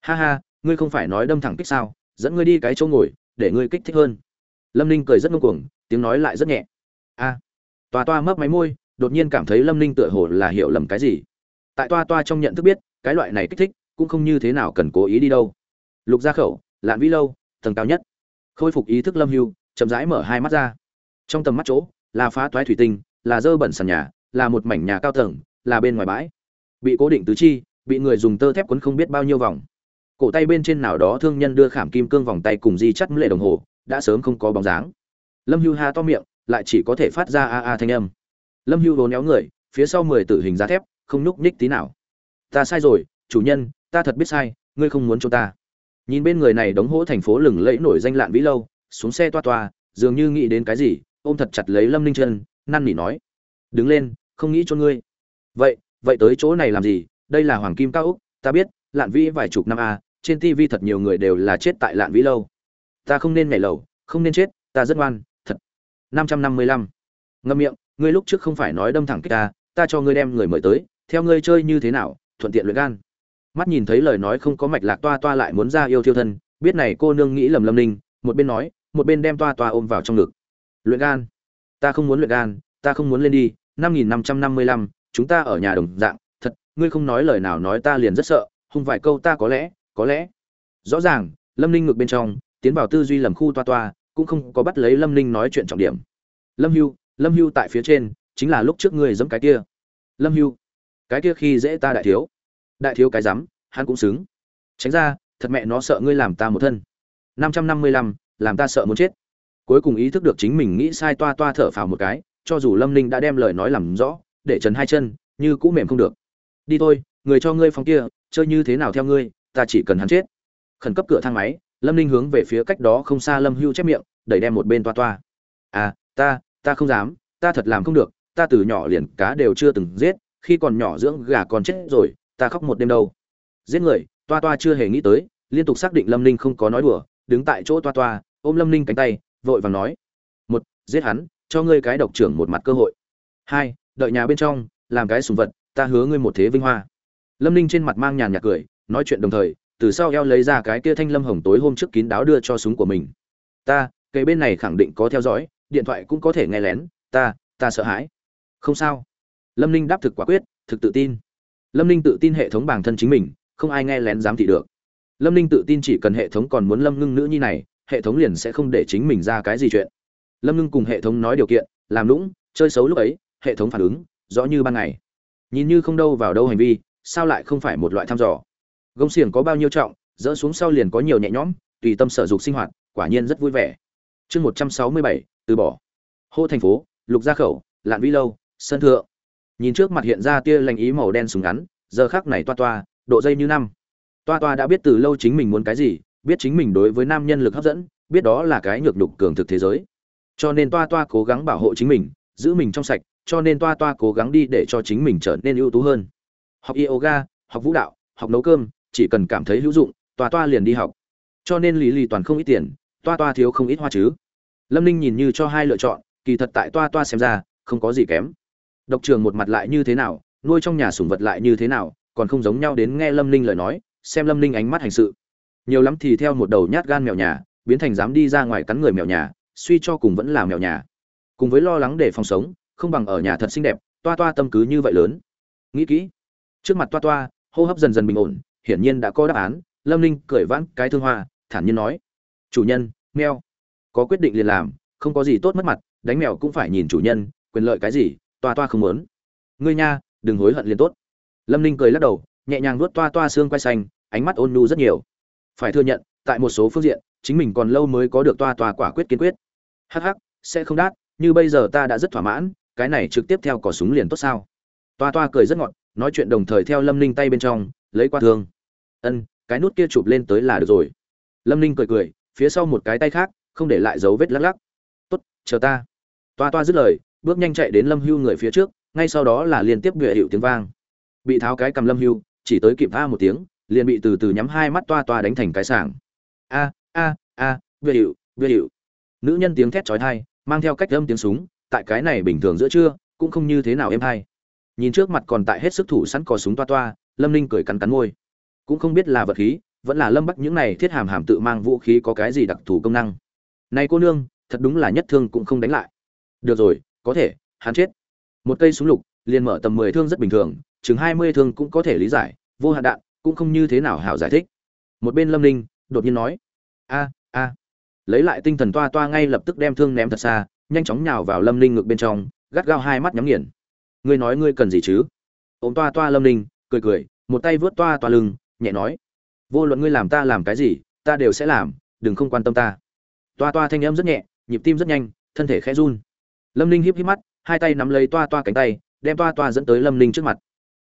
Ha ha, ngươi không phải nói đâm thẳng kích sao? Dẫn ngươi đi cái chỗ ngồi, để ngươi kích thích hơn. Lâm ninh cười rất ngông cuồng, tiếng nói lại rất nhẹ. A. Toa toa mấp máy môi, đột nhiên cảm thấy lâm ninh tựa hồ là hiểu lầm cái gì. Tại toa toa trong nhận thức biết, cái loại này kích thích cũng không như thế nào cần cố ý đi đâu. Lục ra khẩu, lạn vĩ lâu, tầng cao nhất. Khôi phục ý thức lâm hưu, chậm rãi mở hai mắt ra. Trong tầm mắt chỗ, là phá toái thủy tinh, là dơ bẩn sàn nhà, là một mảnh nhà cao tầng, là bên ngoài bãi. Bị cố định tứ chi, bị người dùng tơ thép quấn không biết bao nhiêu vòng cổ tay bên trên nào đó thương nhân đưa khảm kim cương vòng tay cùng di chắt lệ đồng hồ, đã sớm không có bóng dáng. Lâm hưu ha to miệng, lại chỉ có thể phát ra a a thanh âm. Lâm hưu vốn éo người, phía sau mười tử hình giá thép, không nhúc nhích tí nào. Ta sai rồi, chủ nhân, ta thật biết sai, ngươi không muốn cho ta. Nhìn bên người này đóng hỗ thành phố lừng lẫy nổi danh lạn vĩ lâu, xuống xe toa toa, dường như nghĩ đến cái gì, ôm thật chặt lấy lâm ninh chân, năn nỉ nói. Đứng lên, không nghĩ cho ngươi. Vậy vậy tới chỗ này làm gì? Đây là hoàng kim cao úc, ta biết, lạn vĩ vài chục năm a trên tv thật nhiều người đều là chết tại lạn vĩ lâu. Ta không nên nhảy lầu, không nên chết, ta rất ngoan, thật. Năm trăm năm mươi lăm. Ngâm miệng, ngươi lúc trước không phải nói đâm thẳng kích ta ta cho ngươi đem người mời tới, theo ngươi chơi như thế nào, thuận tiện luyện gan. Mắt nhìn thấy lời nói không có mạch lạc toa toa lại muốn ra yêu thiêu thân, biết này cô nương nghĩ lầm lâm ninh, một bên nói, một bên đem toa toa ôm vào trong ngực. Luyện gan. Ta không muốn luyện gan, ta không muốn lên đi. Năm nghìn năm trăm năm mươi lăm, chúng ta ở nhà đồng dạng, thật, ngươi không nói lời nào nói ta liền rất sợ, hung vài câu ta có lẽ có lẽ. Rõ ràng, lâm ninh ngược bên trong, tiến vào tư duy lầm khu toa toa, cũng không có bắt lấy lâm ninh nói chuyện trọng điểm. Lâm hưu lâm hưu tại phía trên, chính là lúc trước ngươi giẫm cái kia. Lâm hưu, cái kia khi dễ ta đại thiếu. Đại thiếu cái rắm hắn cũng xứng. Tránh ra, thật mẹ nó sợ ngươi làm ta một thân. Năm trăm năm mươi lăm, làm ta sợ muốn chết. Cuối cùng ý thức được chính mình nghĩ sai toa toa thở phào một cái, cho dù lâm ninh đã đem lời nói làm rõ, để trần hai chân, như cũng mềm không được. Đi thôi, người cho ngươi phòng kia, chơi như thế nào theo ngươi ta chỉ cần hắn chết. Khẩn cấp cửa thang máy, lâm ninh hướng về phía cách đó không xa lâm hưu chép miệng, đẩy đem một bên toa toa. À ta ta không dám, ta thật làm không được, ta từ nhỏ liền cá đều chưa từng giết, khi còn nhỏ dưỡng gà còn chết rồi, ta khóc một đêm đâu. Giết người, toa toa chưa hề nghĩ tới, liên tục xác định lâm ninh không có nói đùa, đứng tại chỗ toa toa, ôm lâm ninh cánh tay, vội vàng nói, một, giết hắn, cho ngươi cái độc trưởng một mặt cơ hội. Hai, đợi nhà bên trong, làm cái sùng vật, ta hứa ngươi một thế vinh hoa. Lâm ninh trên mặt mang nhàn nhạt cười nói chuyện đồng thời, từ sau eo lấy ra cái kia thanh lâm hồng tối hôm trước kín đáo đưa cho súng của mình. Ta cây bên này khẳng định có theo dõi, điện thoại cũng có thể nghe lén, ta ta sợ hãi. Không sao. Lâm ninh đáp thực quả quyết, thực tự tin. Lâm ninh tự tin hệ thống bản thân chính mình, không ai nghe lén dám thị được. Lâm ninh tự tin chỉ cần hệ thống còn muốn lâm ngưng nữ nhi này, hệ thống liền sẽ không để chính mình ra cái gì chuyện. Lâm ngưng cùng hệ thống nói điều kiện, làm lũng, chơi xấu lúc ấy, hệ thống phản ứng, rõ như ban ngày. Nhìn như không đâu vào đâu hành vi, sao lại không phải một loại thăm dò? Gông xiềng có bao nhiêu trọng, dỡ xuống sau liền có nhiều nhẹ nhõm, tùy tâm sở dục sinh hoạt, quả nhiên rất vui vẻ. Chương một trăm sáu mươi bảy, từ bỏ. Hô thành phố, lục gia khẩu, lạn vĩ lâu sân thượng. Nhìn trước mặt hiện ra tia lành ý màu đen súng ngắn, giờ khác này toa toa, độ dây như năm. Toa toa đã biết từ lâu chính mình muốn cái gì, biết chính mình đối với nam nhân lực hấp dẫn, biết đó là cái nhược đục cường thực thế giới. Cho nên toa toa cố gắng bảo hộ chính mình, giữ mình trong sạch, cho nên toa toa cố gắng đi để cho chính mình trở nên ưu tú hơn. Học yoga, học vũ đạo, học nấu cơm chỉ cần cảm thấy hữu dụng, toa toa liền đi học. Cho nên lý lì toàn không ít tiền, toa toa thiếu không ít hoa chứ. Lâm ninh nhìn như cho hai lựa chọn, kỳ thật tại toa toa xem ra, không có gì kém. Độc trường một mặt lại như thế nào, nuôi trong nhà sủng vật lại như thế nào, còn không giống nhau đến nghe lâm ninh lời nói, xem lâm ninh ánh mắt hành sự. Nhiều lắm thì theo một đầu nhát gan mèo nhà, biến thành dám đi ra ngoài cắn người mèo nhà, suy cho cùng vẫn là mèo nhà. Cùng với lo lắng để phòng sống, không bằng ở nhà thật xinh đẹp, toa toa tâm cứ như vậy lớn. Nghĩ kỹ. Trước mặt toa toa, hô hấp dần dần bình ổn hiển nhiên đã có đáp án, lâm ninh cười vãn cái thương hoa, thản nhiên nói, chủ nhân, mèo. Có quyết định liền làm, không có gì tốt mất mặt, đánh mèo cũng phải nhìn chủ nhân, quyền lợi cái gì, toa toa không muốn. Ngươi nha, đừng hối hận liền tốt. Lâm ninh cười lắc đầu, nhẹ nhàng nuốt toa toa xương quay xanh, ánh mắt ôn nhu rất nhiều. Phải thừa nhận, tại một số phương diện, chính mình còn lâu mới có được toa toa quả quyết kiên quyết. Hắc hắc, sẽ không đát, như bây giờ ta đã rất thỏa mãn, cái này trực tiếp theo cỏ súng liền tốt sao? Toa toa cười rất ngọt, nói chuyện đồng thời theo lâm ninh tay bên trong, lấy qua thương ân, cái nút kia chụp lên tới là được rồi. Lâm ninh cười cười, phía sau một cái tay khác, không để lại dấu vết lắc lắc. Tốt, chờ ta. Toa toa dứt lời, bước nhanh chạy đến lâm hưu người phía trước, ngay sau đó là liên tiếp bịa hiệu tiếng vang. Bị tháo cái cầm lâm hưu, chỉ tới kịp a một tiếng, liền bị từ từ nhắm hai mắt toa toa đánh thành cái sảng. A a a, bịa hiệu bịa hiệu. Nữ nhân tiếng thét trói thai mang theo cách âm tiếng súng, tại cái này bình thường giữa trưa, cũng không như thế nào êm hay. Nhìn trước mặt còn tại hết sức thủ sẵn cò súng toa toa, lâm ninh cười cắn cắn môi cũng không biết là vật khí, vẫn là lâm bắc những này thiết hàm hàm tự mang vũ khí có cái gì đặc thù công năng. Này cô nương, thật đúng là nhất thương cũng không đánh lại. Được rồi, có thể, hắn chết. Một cây súng lục, liền mở tầm mười thương rất bình thường, chừng hai mươi thương cũng có thể lý giải, vô hạn đạn, cũng không như thế nào hảo giải thích. Một bên lâm ninh, đột nhiên nói, a a. Lấy lại tinh thần toa toa ngay lập tức đem thương ném thật xa, nhanh chóng nhào vào lâm ninh ngực bên trong, gắt gao hai mắt nhắm nghiền. Ngươi nói ngươi cần gì chứ? Ôm toa toa lâm ninh, cười cười, một tay vớt toa toa lưng nhẹ nói, vô luận ngươi làm ta làm cái gì, ta đều sẽ làm, đừng không quan tâm ta. Toa toa thanh âm rất nhẹ, nhịp tim rất nhanh, thân thể khẽ run. Lâm ninh híp híp mắt, hai tay nắm lấy toa toa cánh tay, đem toa toa dẫn tới lâm ninh trước mặt.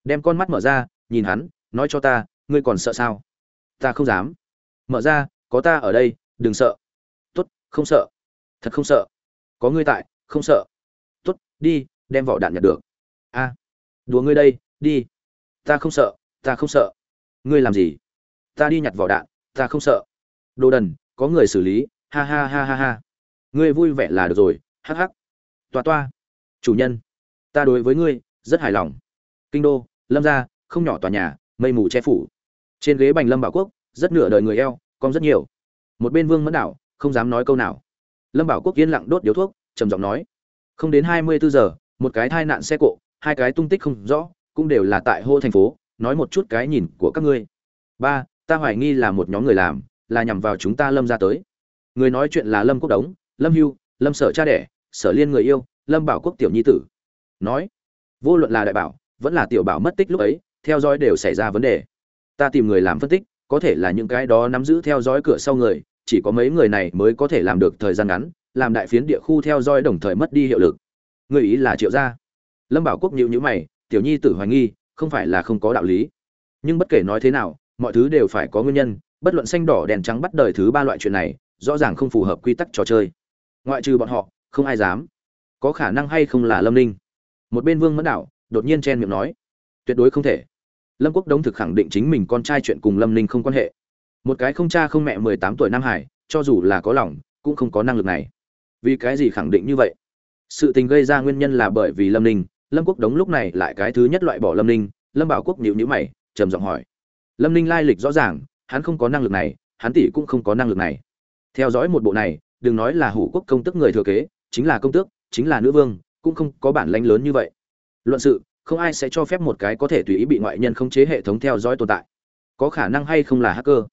Đem con mắt mở ra, nhìn hắn, nói cho ta, ngươi còn sợ sao? Ta không dám. Mở ra, có ta ở đây, đừng sợ. Tốt, không sợ. Thật không sợ. Có ngươi tại, không sợ. Tốt, đi, đem vỏ đạn nhặt được. A, đùa ngươi đây, đi. Ta không sợ, ta không sợ ngươi làm gì? Ta đi nhặt vỏ đạn, ta không sợ. Đồ đần, có người xử lý, ha ha ha ha ha. Ngươi vui vẻ là được rồi, hắc hắc. Toa toa. Chủ nhân, ta đối với ngươi rất hài lòng. Kinh đô, lâm gia, không nhỏ tòa nhà, mây mù che phủ. Trên ghế bành lâm bảo quốc, rất nửa đời người eo cong rất nhiều. Một bên vương mẫn đảo không dám nói câu nào. Lâm bảo quốc yên lặng đốt điếu thuốc, trầm giọng nói. Không đến hai mươi bốn giờ, một cái tai nạn xe cộ, hai cái tung tích không rõ, cũng đều là tại hô thành phố nói một chút cái nhìn của các ngươi. Ba, ta hoài nghi là một nhóm người làm, là nhằm vào chúng ta lâm ra tới. Người nói chuyện là lâm quốc đống, lâm hưu, lâm sở cha đẻ, sở liên người yêu, lâm bảo quốc tiểu nhi tử. Nói, vô luận là đại bảo, vẫn là tiểu bảo mất tích lúc ấy, theo dõi đều xảy ra vấn đề. Ta tìm người làm phân tích, có thể là những cái đó nắm giữ theo dõi cửa sau người, chỉ có mấy người này mới có thể làm được thời gian ngắn, làm đại phiến địa khu theo dõi đồng thời mất đi hiệu lực. Người ý là triệu gia. Lâm bảo quốc nhịu nhữ mày, tiểu nhi tử hoài nghi không phải là không có đạo lý. Nhưng bất kể nói thế nào, mọi thứ đều phải có nguyên nhân, bất luận xanh đỏ đèn trắng bắt đời thứ ba loại chuyện này, rõ ràng không phù hợp quy tắc trò chơi. Ngoại trừ bọn họ, không ai dám. Có khả năng hay không là lâm ninh? Một bên vương mẫn đảo đột nhiên chen miệng nói, tuyệt đối không thể. Lâm quốc đống thực khẳng định chính mình con trai chuyện cùng lâm ninh không quan hệ. Một cái không cha không mẹ mười tám tuổi nam hải, cho dù là có lòng, cũng không có năng lực này. Vì cái gì khẳng định như vậy? Sự tình gây ra nguyên nhân là bởi vì lâm ninh lâm quốc đống lúc này lại cái thứ nhất loại bỏ lâm ninh, lâm bảo quốc nhịu nhữ mày, trầm giọng hỏi. Lâm ninh lai lịch rõ ràng, hắn không có năng lực này, hắn tỷ cũng không có năng lực này. Theo dõi một bộ này, đừng nói là hủ quốc công tức người thừa kế, chính là công tước, chính là nữ vương, cũng không có bản lãnh lớn như vậy. Luận sự, không ai sẽ cho phép một cái có thể tùy ý bị ngoại nhân khống chế hệ thống theo dõi tồn tại. Có khả năng hay không là hacker?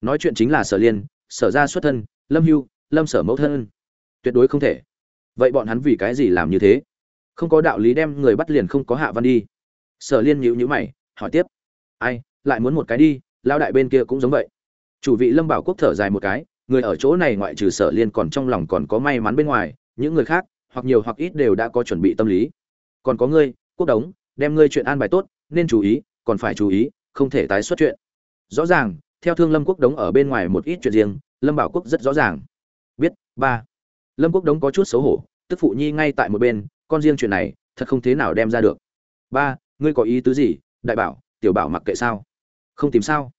Nói chuyện chính là sở liên, sở ra xuất thân, lâm hưu, lâm sở mẫu thân. Tuyệt đối không thể. Vậy bọn hắn vì cái gì làm như thế? Không có đạo lý đem người bắt liền không có hạ văn đi. Sở liên nhữ nhữ mày, hỏi tiếp. Ai, lại muốn một cái đi lao đại bên kia cũng giống vậy. Chủ vị lâm bảo quốc thở dài một cái, người ở chỗ này ngoại trừ sở liên còn trong lòng còn có may mắn bên ngoài, những người khác, hoặc nhiều hoặc ít đều đã có chuẩn bị tâm lý. Còn có ngươi, quốc đống, đem ngươi chuyện an bài tốt, nên chú ý, còn phải chú ý, không thể tái xuất chuyện. Rõ ràng, theo thương lâm quốc đống ở bên ngoài một ít chuyện riêng, lâm bảo quốc rất rõ ràng. Biết, ba. Lâm quốc đống có chút xấu hổ, tức phụ nhi ngay tại một bên con riêng chuyện này, thật không thế nào đem ra được. Ba, ngươi có ý tứ gì? Đại bảo, tiểu bảo mặc kệ sao? Không tìm sao?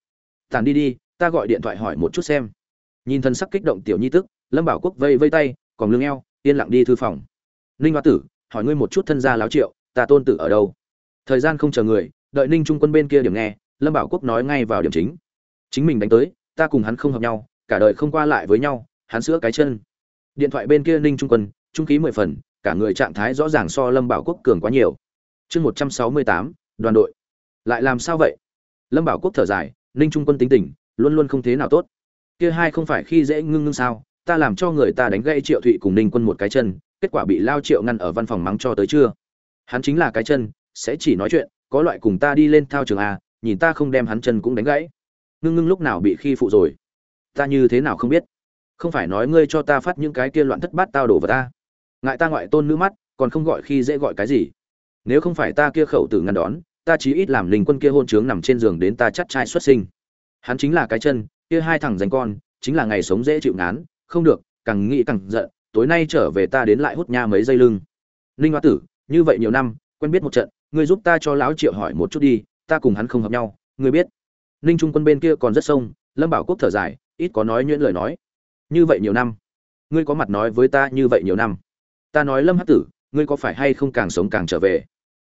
Tàn đi đi, ta gọi điện thoại hỏi một chút xem. Nhìn thân sắc kích động tiểu nhi tức, lâm bảo quốc vây vây tay, còn lưng eo, yên lặng đi thư phòng. Ninh hoa tử, hỏi ngươi một chút thân gia láo triệu, ta tôn tử ở đâu? Thời gian không chờ người, đợi ninh trung quân bên kia điểm nghe, lâm bảo quốc nói ngay vào điểm chính. Chính mình đánh tới, ta cùng hắn không hợp nhau, cả đời không qua lại với nhau, hắn sữa cái chân. Điện thoại bên kia ninh trung quân, trung khí mười phần cả người trạng thái rõ ràng so lâm bảo quốc cường quá nhiều. Chương một trăm sáu mươi tám, đoàn đội. Lại làm sao vậy? Lâm bảo quốc thở dài, ninh trung quân tính tình, luôn luôn không thế nào tốt. Kia hai không phải khi dễ ngưng ngưng sao, ta làm cho người ta đánh gãy triệu thụy cùng ninh quân một cái chân, kết quả bị lao triệu ngăn ở văn phòng mắng cho tới trưa. Hắn chính là cái chân, sẽ chỉ nói chuyện, có loại cùng ta đi lên thao trường a, nhìn ta không đem hắn chân cũng đánh gãy. Ngưng ngưng lúc nào bị khi phụ rồi? Ta như thế nào không biết? Không phải nói ngươi cho ta phát những cái kia loạn thất bát tao đổ vào ta ngại ta ngoại tôn nữ mắt, còn không gọi khi dễ gọi cái gì. Nếu không phải ta kia khẩu tử ngăn đón, ta chí ít làm linh quân kia hôn trướng nằm trên giường đến ta chắt trai xuất sinh. Hắn chính là cái chân, kia hai thằng dành con, chính là ngày sống dễ chịu ngán, không được, càng nghĩ càng giận, tối nay trở về ta đến lại hút nha mấy dây lưng. Ninh hoa tử, như vậy nhiều năm, quen biết một trận, ngươi giúp ta cho lão triệu hỏi một chút đi, ta cùng hắn không hợp nhau, ngươi biết. Ninh trung quân bên kia còn rất sông, lâm bảo quốc thở dài, ít có nói nhuyễn lời nói. Như vậy nhiều năm, ngươi có mặt nói với ta như vậy nhiều năm ta nói lâm hát tử, ngươi có phải hay không càng sống càng trở về?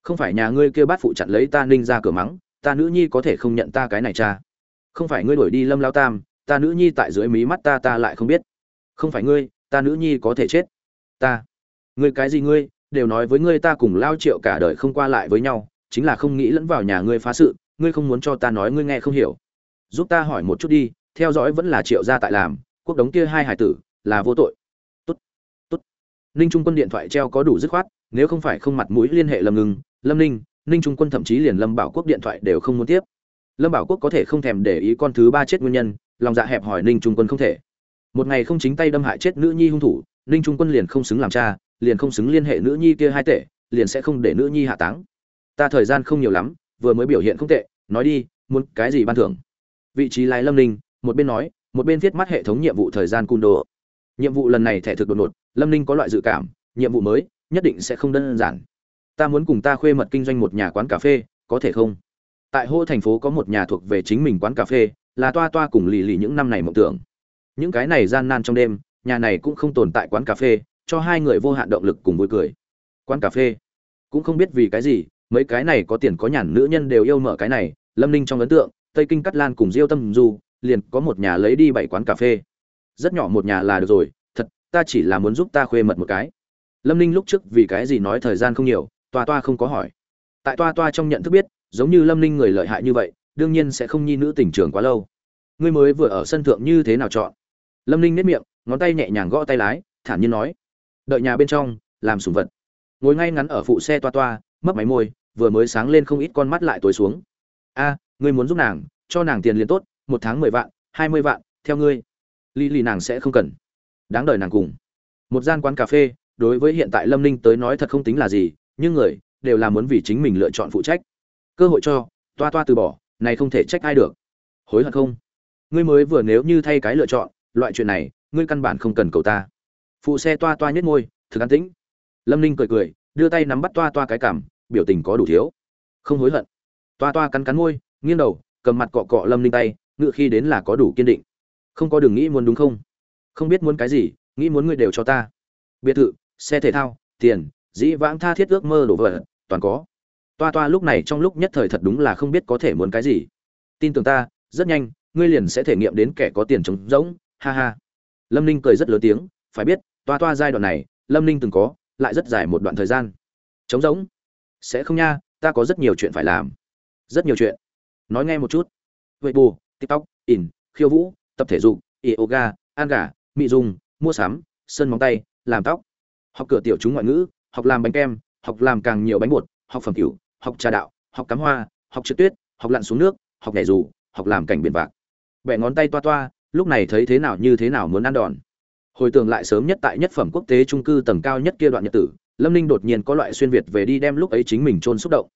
Không phải nhà ngươi kia bát phụ chặn lấy ta ninh ra cửa mắng, ta nữ nhi có thể không nhận ta cái này cha? Không phải ngươi đuổi đi lâm lao tam, ta nữ nhi tại dưới mí mắt ta ta lại không biết. Không phải ngươi, ta nữ nhi có thể chết. Ta, ngươi cái gì ngươi, đều nói với ngươi ta cùng lao triệu cả đời không qua lại với nhau, chính là không nghĩ lẫn vào nhà ngươi phá sự, ngươi không muốn cho ta nói ngươi nghe không hiểu. Giúp ta hỏi một chút đi, theo dõi vẫn là triệu gia tại làm, quốc đống kia hai hải tử, là vô tội ninh trung quân điện thoại treo có đủ dứt khoát, nếu không phải không mặt mũi liên hệ lâm ngưng, lâm ninh ninh trung quân thậm chí liền lâm bảo quốc điện thoại đều không muốn tiếp. Lâm bảo quốc có thể không thèm để ý con thứ ba chết nguyên nhân, lòng dạ hẹp hỏi ninh trung quân không thể. Một ngày không chính tay đâm hại chết nữ nhi hung thủ, ninh trung quân liền không xứng làm cha, liền không xứng liên hệ nữ nhi kia hai tệ liền sẽ không để nữ nhi hạ táng. Ta thời gian không nhiều lắm, vừa mới biểu hiện không tệ, nói đi, muốn cái gì ban thưởng? Vị trí lái lâm ninh, một bên nói, một bên viết mắt hệ thống nhiệm vụ thời gian cung đồ nhiệm vụ lần này thẻ thực đột ngột, lâm ninh có loại dự cảm, nhiệm vụ mới nhất định sẽ không đơn giản. Ta muốn cùng ta khuê mật kinh doanh một nhà quán cà phê, có thể không? Tại hô thành phố có một nhà thuộc về chính mình quán cà phê, là toa toa cùng lì lì những năm này mộng tưởng. Những cái này gian nan trong đêm, nhà này cũng không tồn tại quán cà phê, cho hai người vô hạn động lực cùng vui cười. Quán cà phê? Cũng không biết vì cái gì, mấy cái này có tiền có nhàn nữ nhân đều yêu mở cái này, lâm ninh trong ấn tượng, tây kinh cắt lan cùng diêu tâm du, liền có một nhà lấy đi bảy quán cà phê rất nhỏ một nhà là được rồi, thật, ta chỉ là muốn giúp ta khuê mật một cái. Lâm ninh lúc trước vì cái gì nói thời gian không nhiều, toa toa không có hỏi. Tại toa toa trong nhận thức biết, giống như lâm ninh người lợi hại như vậy, đương nhiên sẽ không nhi nữ tình trường quá lâu. Ngươi mới vừa ở sân thượng như thế nào chọn? Lâm ninh nếp miệng, ngón tay nhẹ nhàng gõ tay lái, thản nhiên nói. Đợi nhà bên trong, làm sùng vật. Ngồi ngay ngắn ở phụ xe toa toa mất máy môi, vừa mới sáng lên không ít con mắt lại tối xuống. A, ngươi muốn giúp nàng, cho nàng tiền liền tốt, một tháng mười vạn, hai mươi vạn, theo ngươi ly ly nàng sẽ không cần. Đáng đời nàng cùng. Một gian quán cà phê, đối với hiện tại lâm ninh tới nói thật không tính là gì, nhưng người đều là muốn vì chính mình lựa chọn phụ trách. Cơ hội cho, toa toa từ bỏ, này không thể trách ai được. Hối hận không? Ngươi mới vừa nếu như thay cái lựa chọn, loại chuyện này, ngươi căn bản không cần cầu ta. Phụ xe toa toa nhất ngôi thực an tĩnh. Lâm ninh cười cười, đưa tay nắm bắt toa toa cái cảm, biểu tình có đủ thiếu. Không hối hận. Toa toa cắn cắn môi, nghiêng đầu, cầm mặt cọ cọ lâm ninh tay, ngựa khi đến là có đủ kiên định không có đừng nghĩ muốn đúng không? Không biết muốn cái gì, nghĩ muốn ngươi đều cho ta. Biệt thự, xe thể thao, tiền, dĩ vãng tha thiết ước mơ đổ vỡ, toàn có. Toa toa lúc này trong lúc nhất thời thật đúng là không biết có thể muốn cái gì. Tin tưởng ta, rất nhanh, ngươi liền sẽ thể nghiệm đến kẻ có tiền trống rỗng, ha ha. Lâm ninh cười rất lớn tiếng, phải biết, toa toa giai đoạn này, lâm ninh từng có, lại rất dài một đoạn thời gian. Trống rỗng? Sẽ không nha, ta có rất nhiều chuyện phải làm. Rất nhiều chuyện. Nói nghe một chút. Vậy bù tiktok, in, khiêu vũ tập thể dục yoga ăn gà mỹ dung, mua sắm sơn móng tay làm tóc. Học cửa tiểu chúng ngoại ngữ học làm bánh kem học làm càng nhiều bánh bột học phẩm cửu học trà đạo học cắm hoa học trượt tuyết học lặn xuống nước học nhảy dù học làm cảnh biển vạc. Bẻ ngón tay toa toa lúc này thấy thế nào như thế nào muốn ăn đòn. Hồi tưởng lại sớm nhất tại nhất phẩm quốc tế trung cư tầng cao nhất kia đoạn nhật tử lâm ninh đột nhiên có loại xuyên việt về đi đem lúc ấy chính mình chôn xúc động.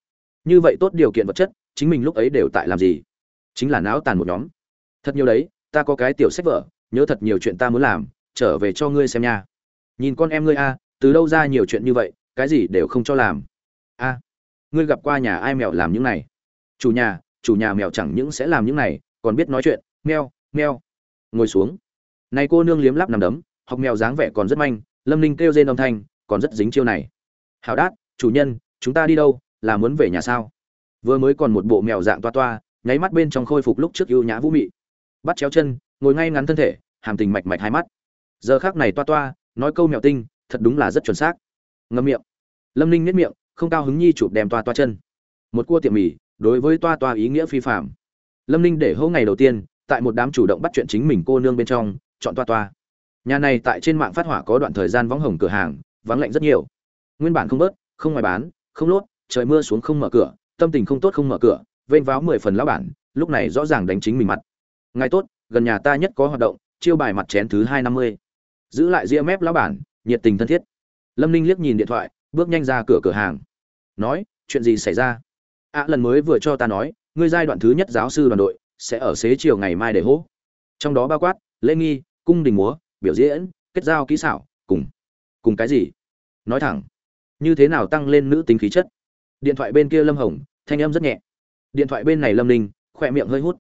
Như vậy tốt điều kiện vật chất chính mình lúc ấy đều tại làm gì? Chính là não tàn một nhóm. Thật nhiều đấy ta có cái tiểu sách vở, nhớ thật nhiều chuyện ta muốn làm, trở về cho ngươi xem nha. Nhìn con em ngươi a, từ đâu ra nhiều chuyện như vậy, cái gì đều không cho làm. A, ngươi gặp qua nhà ai mèo làm những này? Chủ nhà chủ nhà mèo chẳng những sẽ làm những này, còn biết nói chuyện, meo meo. Ngồi xuống. Này cô nương liếm lắp nằm đấm, học mèo dáng vẻ còn rất manh, lâm ninh kêu rên âm thanh, còn rất dính chiêu này. Hào đát, chủ nhân, chúng ta đi đâu, là muốn về nhà sao? Vừa mới còn một bộ mèo dạng toa toa, nháy mắt bên trong khôi phục lúc trước ưu nhã vũ mị bắt chéo chân, ngồi ngay ngắn thân thể, hàm tình mạch mạch hai mắt. Giờ khác này toa toa, nói câu mèo tinh, thật đúng là rất chuẩn xác. Ngâm miệng. Lâm ninh nếp miệng, không cao hứng nhi chụp đem toa toa chân. Một cua tiệm mì, đối với toa toa ý nghĩa phi phạm lâm ninh để hô ngày đầu tiên, tại một đám chủ động bắt chuyện chính mình cô nương bên trong, chọn toa toa. Nhà này tại trên mạng phát hỏa có đoạn thời gian vắng hồng cửa hàng, vắng lạnh rất nhiều. Nguyên bản không bớt, không ngoài bán, không lốt, trời mưa xuống không mở cửa, tâm tình không tốt không mở cửa, vênh váo mười phần lão bản, lúc này rõ ràng đánh chính mình mặt ngài tốt gần nhà ta nhất có hoạt động chiêu bài mặt chén thứ hai năm mươi. Giữ lại ria mép lão bản nhiệt tình thân thiết. Lâm ninh liếc nhìn điện thoại bước nhanh ra cửa cửa hàng. Nói chuyện gì xảy ra? Ạ à, lần mới vừa cho ta nói ngươi giai đoạn thứ nhất giáo sư đoàn đội sẽ ở xế chiều ngày mai để hỗ trong đó bao quát lễ nghi cung đình múa biểu diễn kết giao kỹ xảo cùng cùng cái gì? Nói thẳng như thế nào tăng lên nữ tính khí chất? Điện thoại bên kia lâm hồng thanh âm rất nhẹ. Điện thoại bên này lâm ninh khỏe miệng hơi hút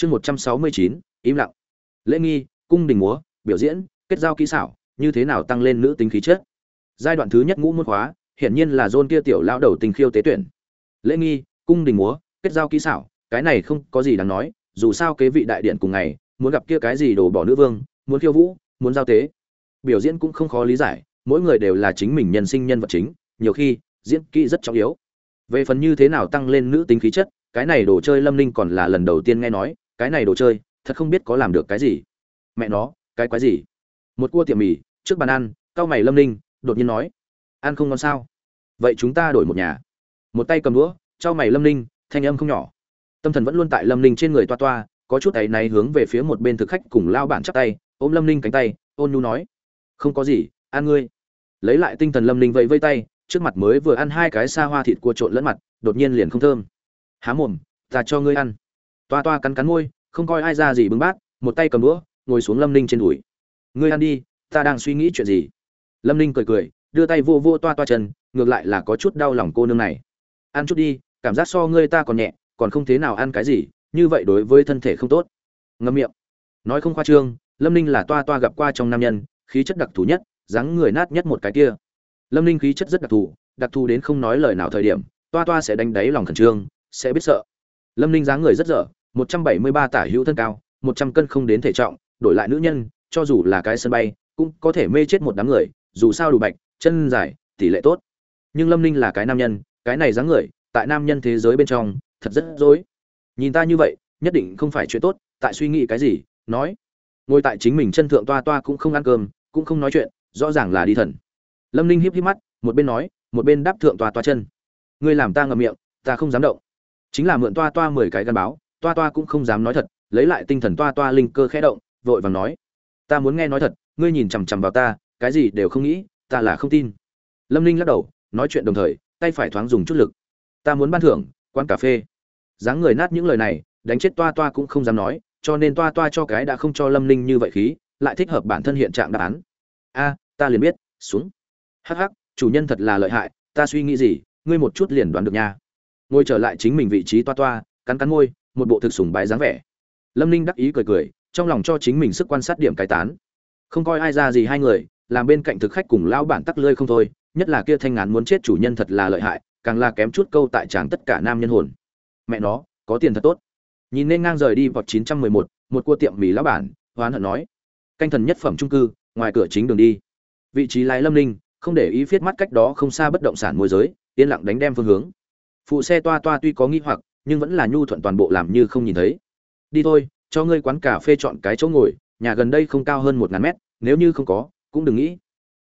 chương một trăm sáu mươi chín, im lặng. Lễ nghi, cung đình múa, biểu diễn, kết giao kỹ xảo, như thế nào tăng lên nữ tính khí chất? Giai đoạn thứ nhất ngũ môn khóa, hiển nhiên là dôn kia tiểu lão đầu tình khiêu tế tuyển. Lễ nghi, cung đình múa, kết giao kỹ xảo, cái này không có gì đáng nói, dù sao kế vị đại điện cùng ngày, muốn gặp kia cái gì đổ bỏ nữ vương, muốn khiêu vũ, muốn giao tế. Biểu diễn cũng không khó lý giải, mỗi người đều là chính mình nhân sinh nhân vật chính, nhiều khi, diễn kỹ rất trọng yếu. Về phần như thế nào tăng lên nữ tính khí chất, cái này đồ chơi lâm ninh còn là lần đầu tiên nghe nói cái này đồ chơi, thật không biết có làm được cái gì. Mẹ nó, cái quái gì? Một cua tiệm mì, trước bàn ăn cao mày lâm ninh, đột nhiên nói, ăn không ngon sao? Vậy chúng ta đổi một nhà. Một tay cầm đũa, trao mày lâm ninh, thanh âm không nhỏ. Tâm thần vẫn luôn tại lâm ninh trên người toa toa, có chút tay này hướng về phía một bên thực khách cùng lao bản chắp tay, ôm lâm ninh cánh tay, ôn nhu nói, không có gì, ăn ngươi. Lấy lại tinh thần lâm ninh vẫy vây tay, trước mặt mới vừa ăn hai cái xa hoa thịt cua trộn lẫn mặt, đột nhiên liền không thơm. Há mồm, ta cho ngươi ăn toa toa cắn cắn môi, không coi ai ra gì bưng bát, một tay cầm đũa, ngồi xuống lâm ninh trên đùi. Ngươi ăn đi, ta đang suy nghĩ chuyện gì? Lâm ninh cười cười, đưa tay vô vô toa toa chân, ngược lại là có chút đau lòng cô nương này. Ăn chút đi, cảm giác so ngươi ta còn nhẹ, còn không thế nào ăn cái gì, như vậy đối với thân thể không tốt. Ngâm miệng. Nói không khoa trương, lâm ninh là toa toa gặp qua trong nam nhân, khí chất đặc thù nhất, dáng người nát nhất một cái kia. Lâm ninh khí chất rất đặc thù đặc thù đến không nói lời nào thời điểm, toa toa sẽ đánh đáy lòng khẩn trương, sẽ biết sợ. Lâm ninh dáng người rất dở một trăm bảy mươi ba tả hữu thân cao, một trăm cân không đến thể trọng, đổi lại nữ nhân, cho dù là cái sân bay, cũng có thể mê chết một đám người, dù sao đủ bạch, chân dài, tỷ lệ tốt. Nhưng lâm ninh là cái nam nhân, cái này dáng người, tại nam nhân thế giới bên trong, thật rất dối nhìn ta như vậy, nhất định không phải chuyện tốt, tại suy nghĩ cái gì, nói. Ngồi tại chính mình chân thượng toa toa cũng không ăn cơm, cũng không nói chuyện, rõ ràng là đi thần. Lâm ninh híp híp mắt, một bên nói, một bên đáp thượng toa toa chân. Ngươi làm ta ngậm miệng, ta không dám động. Chính là mượn toa toa mười cái gắn báo toa toa cũng không dám nói thật, lấy lại tinh thần toa toa linh cơ khẽ động, vội vàng nói, ta muốn nghe nói thật, ngươi nhìn chằm chằm vào ta, cái gì đều không nghĩ, ta là không tin. Lâm ninh lắc đầu, nói chuyện đồng thời, tay phải thoáng dùng chút lực. Ta muốn ban thưởng, quán cà phê. Dáng người nát những lời này, đánh chết toa toa cũng không dám nói, cho nên toa toa cho cái đã không cho lâm ninh như vậy khí, lại thích hợp bản thân hiện trạng đáp án. A, ta liền biết, xuống. Hắc hắc, chủ nhân thật là lợi hại, ta suy nghĩ gì, ngươi một chút liền đoán được nha. Ngồi trở lại chính mình vị trí toa toa, cắn cắn môi một bộ thực sùng bái dáng vẻ. Lâm ninh đắc ý cười cười trong lòng cho chính mình sức quan sát điểm cái tán. Không coi ai ra gì hai người làm bên cạnh thực khách cùng lão bản tắc lơi không thôi nhất là kia thanh ngán muốn chết chủ nhân thật là lợi hại càng là kém chút câu tại tràng tất cả nam nhân hồn. Mẹ nó có tiền thật tốt. Nhìn nên ngang rời đi vào 911, một cua tiệm mì lão bản hoán hận nói. Canh thần nhất phẩm trung cư ngoài cửa chính đường đi. Vị trí lái lâm ninh không để ý viết mắt cách đó không xa bất động sản môi giới yên lặng đánh đem phương hướng. Phụ xe toa toa tuy có nghi hoặc nhưng vẫn là nhu thuận toàn bộ làm như không nhìn thấy. Đi thôi, cho ngươi quán cà phê chọn cái chỗ ngồi, nhà gần đây không cao hơn một ngàn mét, nếu như không có, cũng đừng nghĩ.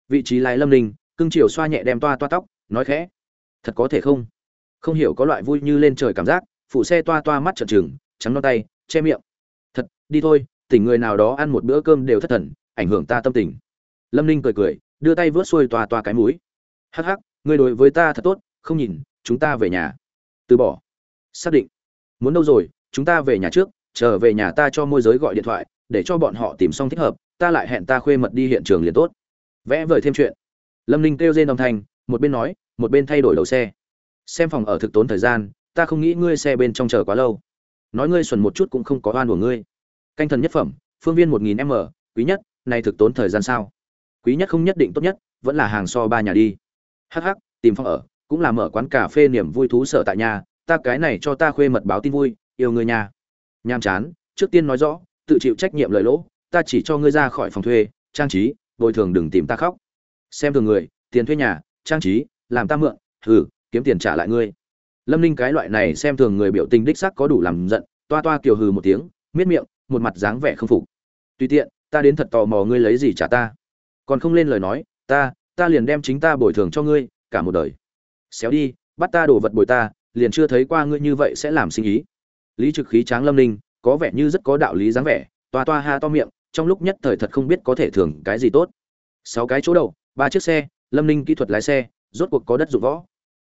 Vị trí lái lâm ninh, cưng chiều xoa nhẹ đem toa toa tóc, nói khẽ. Thật có thể không? Không hiểu có loại vui như lên trời cảm giác, phụ xe toa toa mắt trợn trừng, trắng non tay, che miệng. Thật, đi thôi, tỉnh người nào đó ăn một bữa cơm đều thất thần, ảnh hưởng ta tâm tình. Lâm ninh cười cười, đưa tay vớt xuôi toa toa cái mũi. Hắc hắc, ngươi đối với ta thật tốt, không nhìn, chúng ta về nhà. Từ bỏ xác định. Muốn đâu rồi, chúng ta về nhà trước, trở về nhà ta cho môi giới gọi điện thoại, để cho bọn họ tìm xong thích hợp, ta lại hẹn ta khuê mật đi hiện trường liền tốt. Vẽ vời thêm chuyện. Lâm ninh kêu trên đồng thanh, một bên nói, một bên thay đổi đầu xe. Xem phòng ở thực tốn thời gian, ta không nghĩ ngươi xe bên trong chờ quá lâu. Nói ngươi xuẩn một chút cũng không có oan của ngươi. Canh thần nhất phẩm, phương viên một nghìn m, quý nhất này thực tốn thời gian sao? Quý nhất không nhất định tốt nhất, vẫn là hàng so ba nhà đi. Hh tìm phòng ở, cũng là mở quán cà phê niềm vui thú sở tại nhà ta cái này cho ta khuê mật báo tin vui, yêu người nhà nham chán, trước tiên nói rõ, tự chịu trách nhiệm lời lỗ, ta chỉ cho ngươi ra khỏi phòng thuê, trang trí, bồi thường đừng tìm ta khóc. Xem thường người, tiền thuê nhà, trang trí, làm ta mượn thử kiếm tiền trả lại ngươi. Lâm ninh cái loại này xem thường người biểu tình đích sắc có đủ làm giận, toa toa kiều hừ một tiếng, miết miệng, một mặt dáng vẻ không phục. Tùy tiện, ta đến thật tò mò ngươi lấy gì trả ta. Còn không lên lời nói, ta ta liền đem chính ta bồi thường cho ngươi, cả một đời. Xéo đi, bắt ta đổ vật bồi ta liền chưa thấy qua ngươi như vậy sẽ làm sinh ý. Lý trực khí tráng lâm ninh, có vẻ như rất có đạo lý dáng vẻ, toa toa ha to miệng, trong lúc nhất thời thật không biết có thể thưởng cái gì tốt. Sáu cái chỗ đầu, ba chiếc xe, lâm ninh kỹ thuật lái xe, rốt cuộc có đất dụng võ.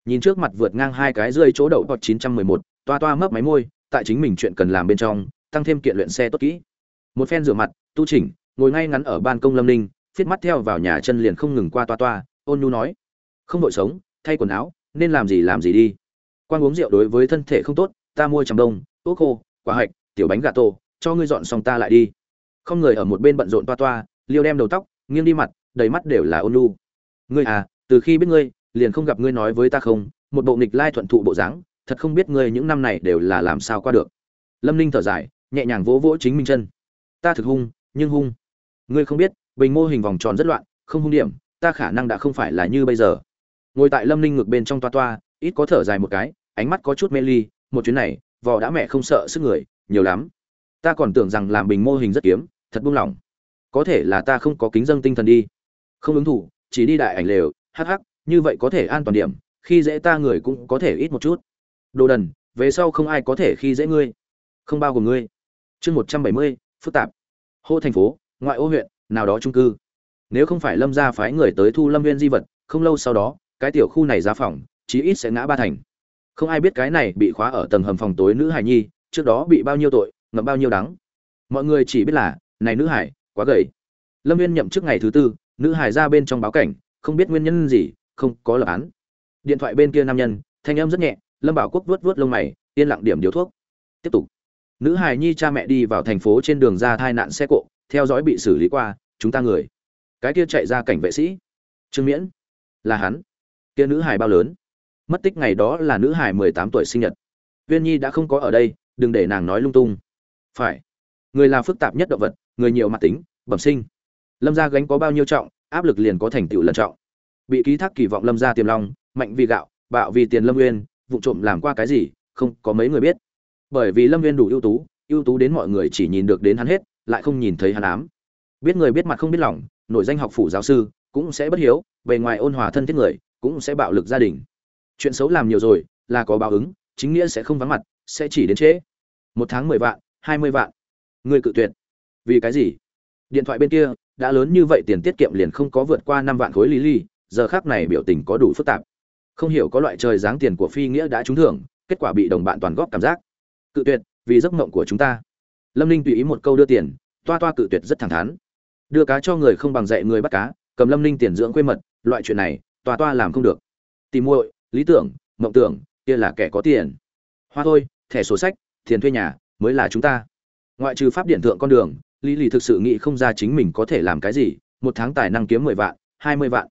Nhìn trước mặt vượt ngang hai cái rơi chỗ đậu hoặc chín trăm mười một, toa toa mấp máy môi, tại chính mình chuyện cần làm bên trong, tăng thêm kiện luyện xe tốt kỹ. Một phen rửa mặt, tu chỉnh, ngồi ngay ngắn ở ban công lâm ninh, phiết mắt theo vào nhà chân liền không ngừng qua toa toa, ôn nhu nói, không đội sống, thay quần áo, nên làm gì làm gì đi quan uống rượu đối với thân thể không tốt ta mua trầm đông ốc khô quả hạch tiểu bánh gà tổ, cho ngươi dọn xong ta lại đi. Không người ở một bên bận rộn toa toa liêu đem đầu tóc nghiêng đi mặt đầy mắt đều là ôn lu ngươi à từ khi biết ngươi liền không gặp ngươi nói với ta không một bộ nghịch lai thuận thụ bộ dáng thật không biết ngươi những năm này đều là làm sao qua được. Lâm ninh thở dài nhẹ nhàng vỗ vỗ chính minh chân. Ta thực hung nhưng hung. Ngươi không biết bình mô hình vòng tròn rất loạn không hung điểm ta khả năng đã không phải là như bây giờ. Ngồi tại lâm ninh ngược bên trong toa toa ít có thở dài một cái ánh mắt có chút mê ly, một chuyến này, vò đã mẹ không sợ sức người, nhiều lắm. Ta còn tưởng rằng làm bình mô hình rất kiếm, thật buông lỏng. Có thể là ta không có kính dâng tinh thần đi. Không ứng thủ, chỉ đi đại ảnh lều, hắc hắc, như vậy có thể an toàn điểm, khi dễ ta người cũng có thể ít một chút. Đồ đần, về sau không ai có thể khi dễ ngươi. Không bao gồm ngươi. Chương một trăm bảy mươi, phức tạp. Hô thành phố, ngoại ô huyện, nào đó trung cư. Nếu không phải lâm gia phái người tới thu lâm viên di vật, không lâu sau đó, cái tiểu khu này ra phòng, chí ít sẽ ngã ba thành không ai biết cái này bị khóa ở tầng hầm phòng tối nữ hải nhi, trước đó bị bao nhiêu tội, ngậm bao nhiêu đắng. Mọi người chỉ biết là, này nữ hải, quá gầy. Lâm viên nhậm chức ngày thứ tư, nữ hải ra bên trong báo cảnh, không biết nguyên nhân gì, không có lập án. Điện thoại bên kia nam nhân, thanh âm rất nhẹ, lâm bảo quốc vuốt vuốt lông mày, yên lặng điểm điếu thuốc. Tiếp tục. Nữ hải nhi cha mẹ đi vào thành phố trên đường ra thai nạn xe cộ, theo dõi bị xử lý qua, chúng ta người. Cái kia chạy ra cảnh vệ sĩ. Trương miễn. Là hắn. Kia nữ hải bao lớn? Mất tích ngày đó là nữ hài mười tám tuổi sinh nhật. Viên nhi đã không có ở đây, đừng để nàng nói lung tung. Phải. Người là phức tạp nhất động vật, người nhiều mặt tính, bẩm sinh. Lâm gia gánh có bao nhiêu trọng, áp lực liền có thành tựu lần trọng. Bị ký thác kỳ vọng lâm gia tiềm long, mạnh vì gạo, bạo vì tiền lâm nguyên vụ trộm làm qua cái gì, không có mấy người biết. Bởi vì lâm nguyên đủ ưu tú ưu tú đến mọi người chỉ nhìn được đến hắn hết, lại không nhìn thấy hắn ám. Biết người biết mặt không biết lòng, nội danh học phủ giáo sư, cũng sẽ bất hiếu, bề ngoài ôn hòa thân thiết người, cũng sẽ bạo lực gia đình chuyện xấu làm nhiều rồi, là có báo ứng, chính nghĩa sẽ không vắng mặt, sẽ chỉ đến trễ. Một tháng mười vạn, hai mươi vạn. Người cự tuyệt. Vì cái gì? Điện thoại bên kia, đã lớn như vậy tiền tiết kiệm liền không có vượt qua năm vạn khối lý ly giờ khác này biểu tình có đủ phức tạp. Không hiểu có loại trời dáng tiền của phi nghĩa đã trúng thưởng, kết quả bị đồng bạn toàn góp cảm giác. Cự tuyệt, vì giấc mộng của chúng ta. Lâm ninh tùy ý một câu đưa tiền, toa toa cự tuyệt rất thẳng thắn. Đưa cá cho người không bằng dạy người bắt cá, cầm lâm ninh tiền dưỡng quê mật, loại chuyện này, toa toa làm không được. Tìm muội lý tưởng, mộng tưởng, kia là kẻ có tiền. Hoa thôi, thẻ sổ sách, tiền thuê nhà, mới là chúng ta. Ngoại trừ pháp điện thượng con đường, lý lì thực sự nghĩ không ra chính mình có thể làm cái gì. Một tháng tài năng kiếm mười vạn, hai mươi vạn.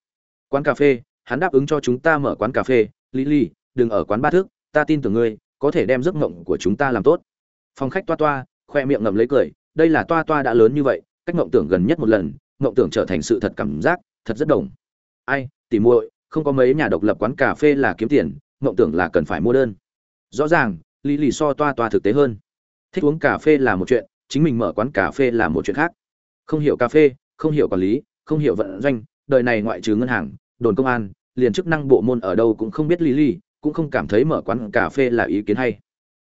Quán cà phê, hắn đáp ứng cho chúng ta mở quán cà phê. Lý lì, đừng ở quán ba thước. ta tin tưởng ngươi, có thể đem giấc mộng của chúng ta làm tốt. Phòng khách toa toa, khoe miệng ngậm lấy cười, đây là toa toa đã lớn như vậy, cách mộng tưởng gần nhất một lần, mộng tưởng trở thành sự thật cảm giác, thật rất đồng. Ai, tỉ muội không có mấy nhà độc lập quán cà phê là kiếm tiền mộng tưởng là cần phải mua đơn. Rõ ràng lý lì so toa toa thực tế hơn. Thích uống cà phê là một chuyện chính mình mở quán cà phê là một chuyện khác. Không hiểu cà phê không hiểu quản lý không hiểu vận doanh đời này ngoại trừ ngân hàng đồn công an liền chức năng bộ môn ở đâu cũng không biết lý lì cũng không cảm thấy mở quán cà phê là ý kiến hay.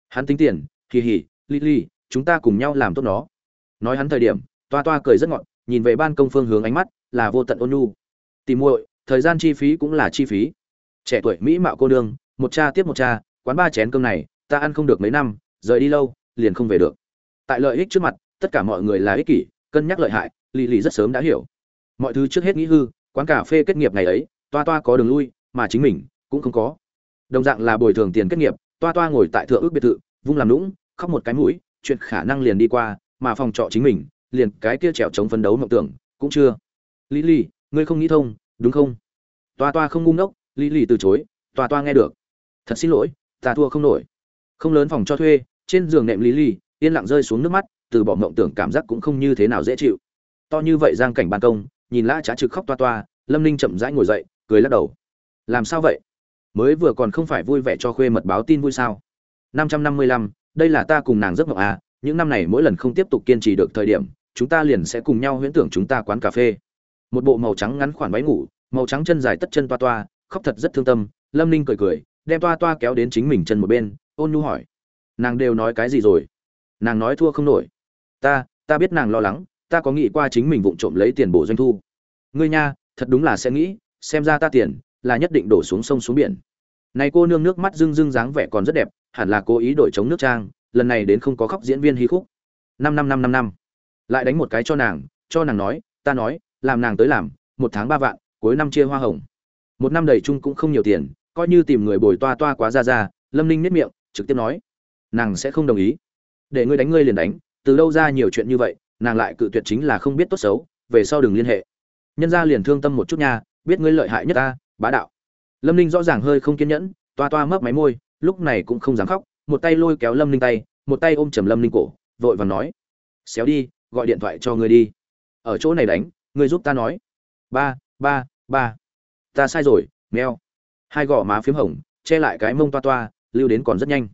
Hắn tính tiền hì hì lý lì chúng ta cùng nhau làm tốt nó. Nói hắn thời điểm toa toa cười rất ngọn, nhìn về ban công phương hướng ánh mắt là vô tận ôn nhu. Tìm muội thời gian chi phí cũng là chi phí. Trẻ tuổi mỹ mạo cô đương một cha tiếp một cha, quán ba chén cơm này, ta ăn không được mấy năm, rời đi lâu, liền không về được. Tại lợi ích trước mặt, tất cả mọi người là ích kỷ, cân nhắc lợi hại, lì lì rất sớm đã hiểu. Mọi thứ trước hết nghĩ hư, quán cà phê kết nghiệp ngày ấy, toa toa có đường lui, mà chính mình cũng không có. Đồng dạng là bồi thường tiền kết nghiệp, toa toa ngồi tại thượng ước biệt thự, vung làm lũng khóc một cái mũi, chuyện khả năng liền đi qua, mà phòng trọ chính mình, liền cái kia trèo chống phấn đấu mộng tưởng, cũng chưa. Lý lý ngươi không nghĩ thông đúng không? Toa toa không ngu ngốc lý Lì từ chối, toa toa nghe được. Thật xin lỗi, ta thua không nổi. Không lớn phòng cho thuê, trên giường nệm lý Lì, yên lặng rơi xuống nước mắt, từ bỏ mộng tưởng cảm giác cũng không như thế nào dễ chịu. To như vậy giang cảnh ban công, nhìn lã trá trực khóc toa toa, lâm ninh chậm rãi ngồi dậy, cười lắc đầu. Làm sao vậy? Mới vừa còn không phải vui vẻ cho khuê mật báo tin vui sao? Năm trăm năm mươi lăm, đây là ta cùng nàng giấc mộng à những năm này mỗi lần không tiếp tục kiên trì được thời điểm, chúng ta liền sẽ cùng nhau huyễn tưởng chúng ta quán cà phê một bộ màu trắng ngắn khoản váy ngủ, màu trắng chân dài tất chân toa toa, khóc thật rất thương tâm, lâm ninh cười cười, đem toa toa kéo đến chính mình chân một bên, ôn nhu hỏi, nàng đều nói cái gì rồi? Nàng nói thua không nổi. Ta ta biết nàng lo lắng, ta có nghĩ qua chính mình vụng trộm lấy tiền bổ doanh thu. Ngươi nha, thật đúng là sẽ nghĩ, xem ra ta tiền là nhất định đổ xuống sông xuống biển. Này cô nương nước mắt rưng rưng dáng vẻ còn rất đẹp, hẳn là cố ý đổi chống nước trang, lần này đến không có khóc diễn viên hí khúc. Năm năm năm năm năm. Lại đánh một cái cho nàng cho nàng nói, ta nói làm nàng tới làm, một tháng ba vạn, cuối năm chia hoa hồng. Một năm đầy chung cũng không nhiều tiền, coi như tìm người bồi toa toa quá ra ra, lâm ninh nếp miệng, trực tiếp nói, nàng sẽ không đồng ý. Để ngươi đánh ngươi liền đánh, từ đâu ra nhiều chuyện như vậy, nàng lại cự tuyệt chính là không biết tốt xấu, về sau đừng liên hệ. Nhân ra liền thương tâm một chút nha, biết ngươi lợi hại nhất ta, bá đạo. Lâm ninh rõ ràng hơi không kiên nhẫn, toa toa mấp máy môi, lúc này cũng không dám khóc, một tay lôi kéo lâm ninh tay, một tay ôm chầm lâm ninh cổ, vội và nói, xéo đi, gọi điện thoại cho ngươi đi. Ở chỗ này đánh ngươi giúp ta nói. Ba ba ba. Ta sai rồi meo hai gò má p h í m hồng, che lại cái mông toa toa, lưu đến còn rất nhanh.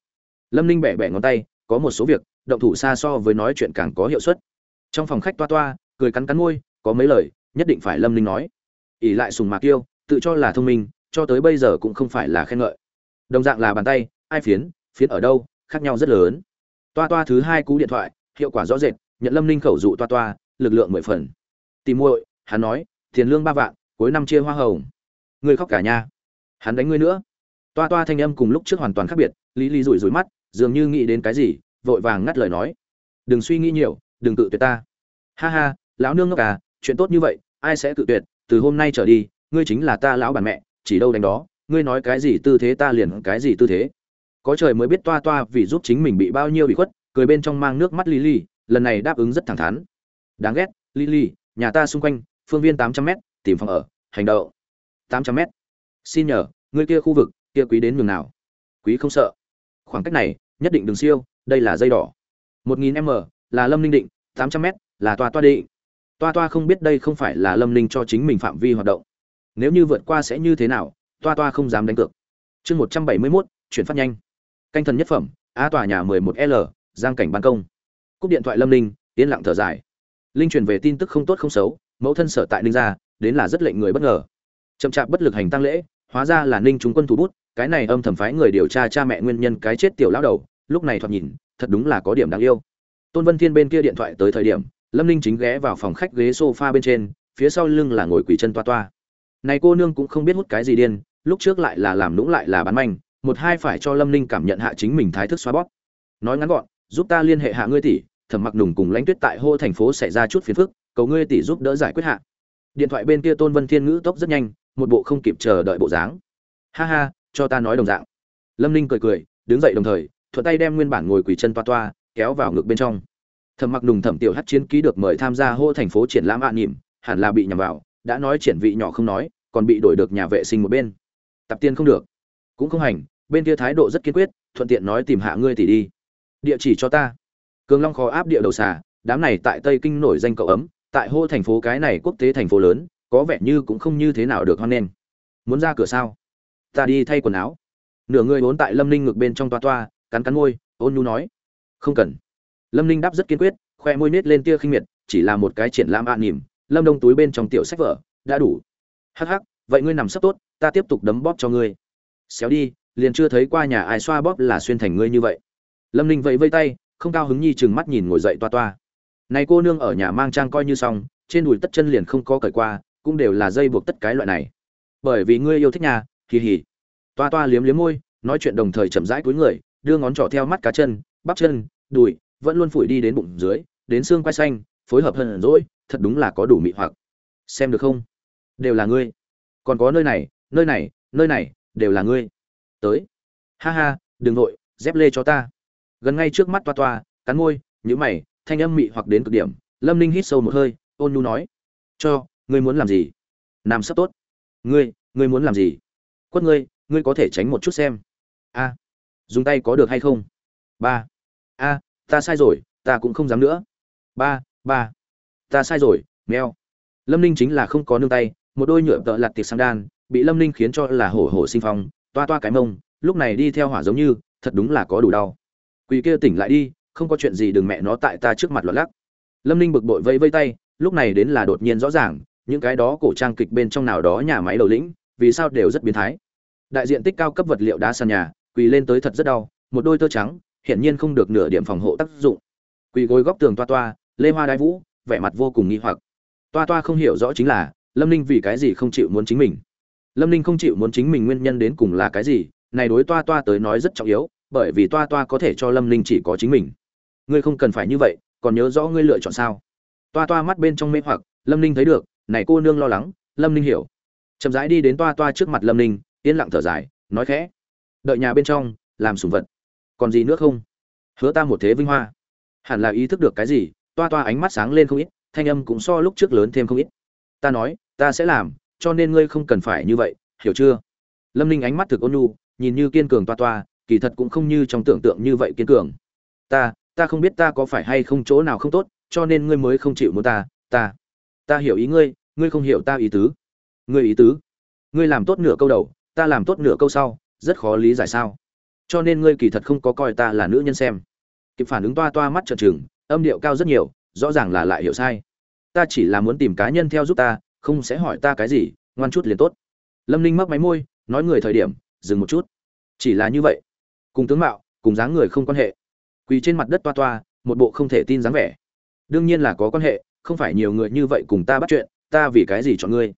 Lâm ninh bẻ bẻ ngón tay, có một số việc, động thủ xa so với nói chuyện càng có hiệu suất. Trong phòng khách toa toa, cười cắn cắn môi, có mấy lời, nhất định phải lâm ninh nói. Ỉ lại sùng mạc tiêu tự cho là thông minh, cho tới bây giờ cũng không phải là khen ngợi. Đồng dạng là bàn tay, ai phiến phiến ở đâu, khác nhau rất lớn. Toa toa thứ hai cú điện thoại, hiệu quả rõ rệt, nhận lâm ninh khẩu dụ toa toa, lực lượng mười phần tìm muội hắn nói tiền lương ba vạn cuối năm chia hoa hồng. Ngươi khóc cả nhà, hắn đánh ngươi nữa. Toa toa thanh âm cùng lúc trước hoàn toàn khác biệt lý lý rủi rủi mắt dường như nghĩ đến cái gì vội vàng ngắt lời nói. Đừng suy nghĩ nhiều đừng tự tuyệt ta. Ha ha lão nương ngốc à chuyện tốt như vậy ai sẽ tự tuyệt từ hôm nay trở đi ngươi chính là ta lão bản mẹ chỉ đâu đánh đó ngươi nói cái gì tư thế ta liền cái gì tư thế. Có trời mới biết toa toa vì giúp chính mình bị bao nhiêu bị khuất cười bên trong mang nước mắt lý lý lần này đáp ứng rất thẳng thắn. Đáng ghét lily nhà ta xung quanh, phương viên tám trăm m tìm phòng ở, hành động. Tám trăm m xin nhờ, người kia khu vực, kia quý đến nhường nào? Quý không sợ. Khoảng cách này, nhất định đừng siêu, đây là dây đỏ. Một nghìn m là lâm ninh định, tám trăm m là toa toa định. Toa toa không biết đây không phải là lâm ninh cho chính mình phạm vi hoạt động. Nếu như vượt qua sẽ như thế nào, toa toa không dám đánh cược. Chương một trăm bảy mươi mốt, chuyển phát nhanh. Canh thần nhất phẩm a tòa nhà mười một l, giang cảnh ban công. Cúp điện thoại lâm ninh, yên lặng thở dài linh truyền về tin tức không tốt không xấu, mẫu thân sở tại ninh gia, đến là rất lệnh người bất ngờ. Chậm chạp bất lực hành tăng lễ, hóa ra là ninh Trung quân thủ bút, cái này âm thầm phái người điều tra cha mẹ nguyên nhân cái chết tiểu lão đầu, lúc này thoạt nhìn, thật đúng là có điểm đáng yêu. Tôn vân thiên bên kia điện thoại tới thời điểm, lâm ninh chính ghé vào phòng khách ghế sofa bên trên, phía sau lưng là ngồi quỳ chân toa toa. Này cô nương cũng không biết hút cái gì điên, lúc trước lại là làm lũng lại là bán manh, một hai phải cho lâm ninh cảm nhận hạ chính mình thái thức xóa bóp. Nói ngắn gọn, giúp ta liên hệ hạ ngươi tỷ thẩm mặc nùng cùng lãnh tuyết tại hô thành phố xảy ra chút phiền phức, cầu ngươi tỷ giúp đỡ giải quyết hạ. Điện thoại bên kia tôn vân thiên ngữ tốc rất nhanh, một bộ không kịp chờ đợi bộ dáng. Ha ha, cho ta nói đồng dạng. Lâm ninh cười cười, đứng dậy đồng thời, thuận tay đem nguyên bản ngồi quỳ chân toa toa, kéo vào ngực bên trong. Thẩm mặc nùng thẩm tiểu hát chiến ký được mời tham gia hô thành phố triển lãm ạ à nỉm, hẳn là bị nhầm vào, đã nói triển vị nhỏ không nói, còn bị đổi được nhà vệ sinh một bên. Tập tiền không được. Cũng không hành, bên kia thái độ rất kiên quyết, thuận tiện nói tìm hạ ngươi tỷ đi. Địa chỉ cho ta cường long khó áp địa đầu xà, đám này tại tây kinh nổi danh cậu ấm, tại hô thành phố cái này quốc tế thành phố lớn, có vẻ như cũng không như thế nào được hoan nghênh. Muốn ra cửa sao? Ta đi thay quần áo. Nửa người vốn tại lâm ninh ngực bên trong toa toa, cắn cắn môi, ôn nhu nói. Không cần. Lâm ninh đáp rất kiên quyết, khoe môi nết lên tia khinh miệt, chỉ là một cái triển lãm ạ nỉm lâm đông túi bên trong tiểu sách vở, đã đủ. Hắc hắc, vậy ngươi nằm sắp tốt, ta tiếp tục đấm bóp cho ngươi. Xéo đi, liền chưa thấy qua nhà ai xoa bóp là xuyên thành ngươi như vậy. Lâm ninh vẫy vây tay không cao hứng nhi chừng mắt nhìn ngồi dậy toa toa. Này cô nương ở nhà mang trang coi như xong, trên đùi tất chân liền không có cởi qua, cũng đều là dây buộc tất cái loại này. Bởi vì ngươi yêu thích nhà, hì hì. Toa toa liếm liếm môi, nói chuyện đồng thời chậm rãi cúi người, đưa ngón trỏ theo mắt cá chân, bắp chân, đùi, vẫn luôn phủi đi đến bụng dưới, đến xương quai xanh, phối hợp hơn rỗi thật đúng là có đủ mị hoặc. Xem được không? Đều là ngươi. Còn có nơi này nơi này nơi này, đều là ngươi. Tới. Ha ha, đừng vội, dép lê cho ta gần ngay trước mắt toa toa, cắn môi nhữ mày, thanh âm mị hoặc đến cực điểm. Lâm ninh hít sâu một hơi, ôn nhu nói, cho, ngươi muốn làm gì? Nam sắp tốt. Ngươi ngươi muốn làm gì? Quất ngươi ngươi có thể tránh một chút xem. A, dùng tay có được hay không? Ba. A, ta sai rồi, ta cũng không dám nữa. Ba ba. Ta sai rồi meo lâm ninh chính là không có nương tay, một đôi nhựa tợ lặt tiệc sang đan, bị lâm ninh khiến cho là hổ hổ sinh phong, toa toa cái mông, lúc này đi theo hỏa giống như, thật đúng là có đủ đau quỳ kia tỉnh lại đi, không có chuyện gì đừng mẹ nó tại ta trước mặt loạn lắc. Lâm ninh bực bội vây vây tay, lúc này đến là đột nhiên rõ ràng, những cái đó cổ trang kịch bên trong nào đó nhà máy đầu lĩnh, vì sao đều rất biến thái. Đại diện tích cao cấp vật liệu đá sàn nhà, quỳ lên tới thật rất đau, một đôi tơ trắng, hiển nhiên không được nửa điểm phòng hộ tác dụng. Quỳ gối góc tường toa toa, lê hoa đai vũ, vẻ mặt vô cùng nghi hoặc. Toa toa không hiểu rõ chính là, lâm ninh vì cái gì không chịu muốn chính mình? Lâm ninh không chịu muốn chính mình nguyên nhân đến cùng là cái gì, này đối toa toa tới nói rất trọng yếu bởi vì toa toa có thể cho lâm ninh chỉ có chính mình. Ngươi không cần phải như vậy, còn nhớ rõ ngươi lựa chọn sao? Toa toa mắt bên trong mê hoặc, lâm ninh thấy được, này cô nương lo lắng, lâm ninh hiểu. Chậm rãi đi đến toa toa trước mặt lâm ninh, yên lặng thở dài, nói khẽ. Đợi nhà bên trong, làm sùng vật. Còn gì nữa không? Hứa ta một thế vinh hoa. Hẳn là ý thức được cái gì, toa toa ánh mắt sáng lên không ít, thanh âm cũng so lúc trước lớn thêm không ít. Ta nói, ta sẽ làm, cho nên ngươi không cần phải như vậy, hiểu chưa? Lâm ninh ánh mắt thực ôn nhu, nhìn như kiên cường toa toa kỳ thật cũng không như trong tưởng tượng như vậy kiên cường. Ta ta không biết ta có phải hay không chỗ nào không tốt, cho nên ngươi mới không chịu muốn ta ta ta hiểu ý ngươi ngươi không hiểu ta ý tứ. Ngươi ý tứ? Ngươi làm tốt nửa câu đầu, ta làm tốt nửa câu sau, rất khó lý giải sao. Cho nên ngươi kỳ thật không có coi ta là nữ nhân xem. Kịp phản ứng toa toa mắt trợn trừng, âm điệu cao rất nhiều, rõ ràng là lại hiểu sai. Ta chỉ là muốn tìm cá nhân theo giúp ta, không sẽ hỏi ta cái gì, ngoan chút liền tốt. Lâm ninh mắc máy môi, nói người thời điểm, dừng một chút. Chỉ là như vậy cùng tướng mạo, cùng dáng người không quan hệ. Quỳ trên mặt đất toa toa, một bộ không thể tin dáng vẻ. Đương nhiên là có quan hệ, không phải nhiều người như vậy cùng ta bắt chuyện, ta vì cái gì chọn ngươi?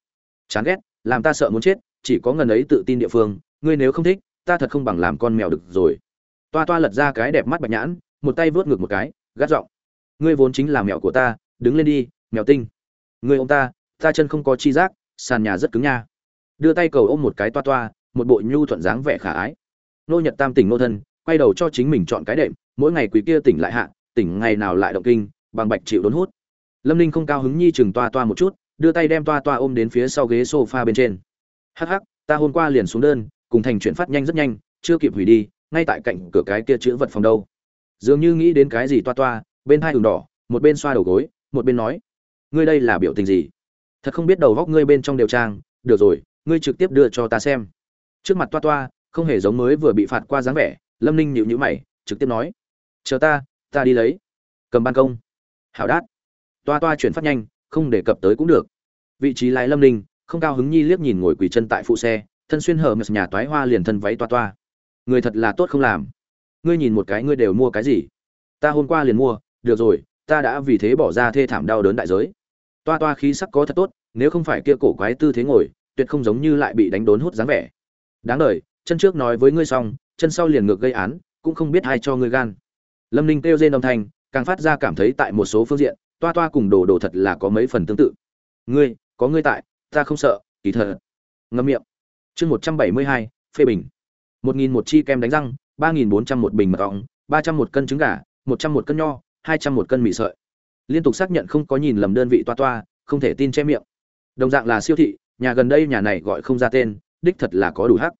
Chán ghét, làm ta sợ muốn chết, chỉ có ngần ấy tự tin địa phương, ngươi nếu không thích, ta thật không bằng làm con mèo được rồi. Toa toa lật ra cái đẹp mắt bạch nhãn, một tay vớt ngược một cái, gắt giọng, ngươi vốn chính là mèo của ta, đứng lên đi, mèo tinh. Ngươi ôm ta ta chân không có chi giác, sàn nhà rất cứng nha. Đưa tay cầu ôm một cái toa toa, một bộ nhu thuận dáng vẻ khả ái nô nhật tam tỉnh nô thân, quay đầu cho chính mình chọn cái đệm, mỗi ngày quý kia tỉnh lại hạ, tỉnh ngày nào lại động kinh, bằng bạch chịu đốn hút. Lâm ninh không cao hứng nhi chừng toa toa một chút, đưa tay đem toa toa ôm đến phía sau ghế sofa bên trên. Hắc hắc, ta hôm qua liền xuống đơn, cùng thành chuyển phát nhanh rất nhanh, chưa kịp hủy đi, ngay tại cạnh cửa cái kia chữ vật phòng đâu. Dường như nghĩ đến cái gì toa toa, bên hai đường đỏ, một bên xoa đầu gối, một bên nói, ngươi đây là biểu tình gì? Thật không biết đầu góc ngươi bên trong đều trang, được rồi, ngươi trực tiếp đưa cho ta xem. Trước mặt toa toa không hề giống mới vừa bị phạt qua dáng vẻ, lâm ninh nhịu nhữ mày, trực tiếp nói, chờ ta ta đi lấy. Cầm ban công. Hảo đát. Toa toa chuyển phát nhanh, không đề cập tới cũng được. Vị trí lái lâm ninh, không cao hứng nhi liếc nhìn ngồi quỳ chân tại phụ xe, thân xuyên hở mật nhà toái hoa liền thân váy toa toa. Người thật là tốt không làm. Ngươi nhìn một cái ngươi đều mua cái gì? Ta hôm qua liền mua, được rồi, ta đã vì thế bỏ ra thê thảm đau đớn đại giới. Toa toa khí sắc có thật tốt, nếu không phải kia cổ quái tư thế ngồi, tuyệt không giống như lại bị đánh đốn hút dáng vẻ. Đáng đời chân trước nói với ngươi xong, chân sau liền ngược gây án, cũng không biết ai cho ngươi gan. Lâm ninh kêu rên âm thanh, càng phát ra cảm thấy tại một số phương diện, toa toa cùng đồ đồ thật là có mấy phần tương tự. Ngươi, có ngươi tại, ta không sợ, kỳ thật. Ngâm miệng. Chương một trăm bảy mươi hai, phê bình. một nghìn một chi kem đánh răng, ba nghìn bốn trăm một bình mật ong, ba trăm một cân trứng gà, một trăm một cân nho, hai trăm một cân mì sợi. Liên tục xác nhận không có nhìn lầm đơn vị toa toa, không thể tin che miệng. Đồng dạng là siêu thị, nhà gần đây nhà này gọi không ra tên, đích thật là có đủ hắc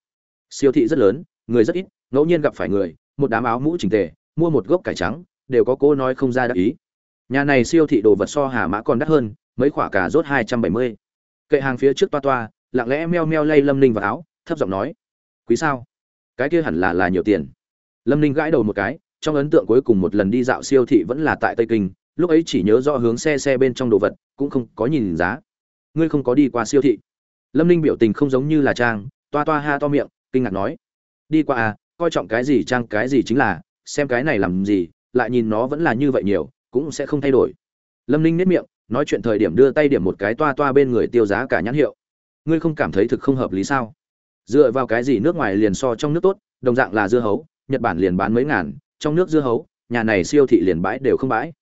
siêu thị rất lớn, người rất ít, ngẫu nhiên gặp phải người, một đám áo mũ chỉnh tề, mua một gốc cải trắng, đều có cô nói không ra đắc ý. Nhà này siêu thị đồ vật so hà mã còn đắt hơn, mấy khoả cà rốt hai trăm bảy mươi. Kệ hàng phía trước toa toa, lặng lẽ meo meo lay lâm ninh vào áo, thấp giọng nói, quý sao? Cái kia hẳn là là nhiều tiền. Lâm ninh gãi đầu một cái, trong ấn tượng cuối cùng một lần đi dạo siêu thị vẫn là tại tây kinh, lúc ấy chỉ nhớ rõ hướng xe xe bên trong đồ vật, cũng không có nhìn giá. Ngươi không có đi qua siêu thị? Lâm ninh biểu tình không giống như là trang, toa toa ha to miệng kinh ngạc nói, đi qua à coi trọng cái gì trang cái gì chính là, xem cái này làm gì, lại nhìn nó vẫn là như vậy nhiều, cũng sẽ không thay đổi. Lâm ninh nếp miệng, nói chuyện thời điểm đưa tay điểm một cái toa toa bên người tiêu giá cả nhãn hiệu. Ngươi không cảm thấy thực không hợp lý sao? Dựa vào cái gì nước ngoài liền so trong nước tốt, đồng dạng là dưa hấu, nhật bản liền bán mấy ngàn, trong nước dưa hấu, nhà này siêu thị liền bãi đều không bãi.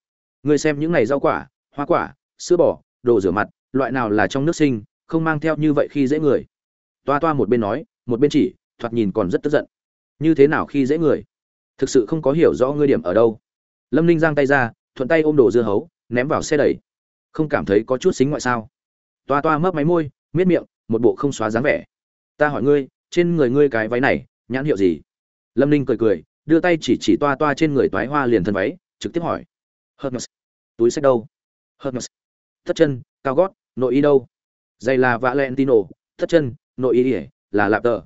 Ngươi xem những này rau quả, hoa quả, sữa bò, đồ rửa mặt, loại nào là trong nước sinh, không mang theo như vậy khi dễ người. Toa toa một bên nói, một bên chỉ thoạt nhìn còn rất tức giận. Như thế nào khi dễ người? Thực sự không có hiểu rõ ngươi điểm ở đâu. Lâm ninh giang tay ra, thuận tay ôm đồ dưa hấu, ném vào xe đẩy. Không cảm thấy có chút xính ngoại sao? Toa toa mấp máy môi, miết miệng, một bộ không xóa dáng vẻ. Ta hỏi ngươi, trên người ngươi cái váy này, nhãn hiệu gì? Lâm ninh cười cười, đưa tay chỉ chỉ toa toa trên người toái hoa liền thân váy, trực tiếp hỏi. Hermes. Túi sách đâu? Hermes. Thất chân, cao gót, nội y đâu? Giày là valentino. Thất chân, nội y ỉa, là lạp tờ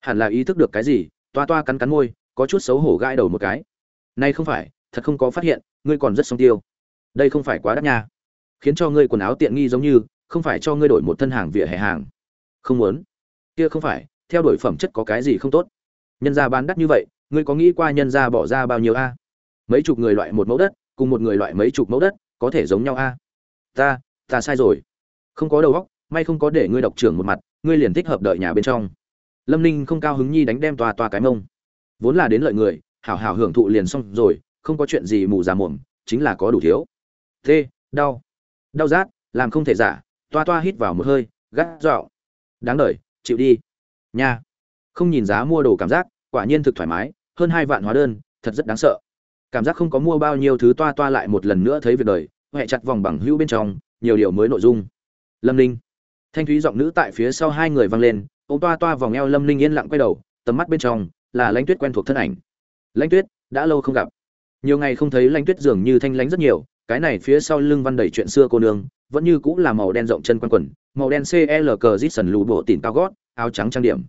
hẳn là ý thức được cái gì, toa toa cắn cắn môi, có chút xấu hổ gãi đầu một cái. Nay không phải, thật không có phát hiện, ngươi còn rất song tiêu. Đây không phải quá đắt nha. Khiến cho ngươi quần áo tiện nghi giống như, không phải cho ngươi đổi một thân hàng vỉa hè hàng. Không muốn. Kia không phải, theo đuổi phẩm chất có cái gì không tốt? Nhân gia bán đắt như vậy, ngươi có nghĩ qua nhân gia bỏ ra bao nhiêu a? Mấy chục người loại một mẫu đất, cùng một người loại mấy chục mẫu đất, có thể giống nhau a? Ta ta sai rồi. Không có đầu óc, may không có để ngươi độc trưởng một mặt, ngươi liền thích hợp đợi nhà bên trong lâm ninh không cao hứng nhi đánh đem toa toa cái mông. Vốn là đến lợi người, hảo hảo hưởng thụ liền xong rồi, không có chuyện gì mù già muộm, chính là có đủ thiếu. T đau. Đau rát, làm không thể giả, toa toa hít vào một hơi, gắt dạo đáng đ chịu đi. Nha. Không nhìn giá mua đồ cảm giác, quả nhiên thực thoải mái, hơn hai vạn hóa đơn, thật rất đáng sợ. Cảm giác không có mua bao nhiêu thứ toa toa lại một lần nữa thấy việc đời huệ chặt vòng bằng hữu bên trong, nhiều điều mới nội dung. Lâm ninh. Thanh thúy giọng nữ tại phía sau hai người vang lên ô toa toa vòng eo lâm linh yên lặng quay đầu, tầm mắt bên trong là lãnh tuyết quen thuộc thân ảnh. Lãnh tuyết, đã lâu không gặp. Nhiều ngày không thấy lãnh tuyết dường như thanh lãnh rất nhiều, cái này phía sau lưng văn đầy chuyện xưa cô nương, vẫn như cũng là màu đen rộng chân quanh quần, màu đen cl cờ dít sần lù bộ tỉn cao gót, áo trắng trang điểm.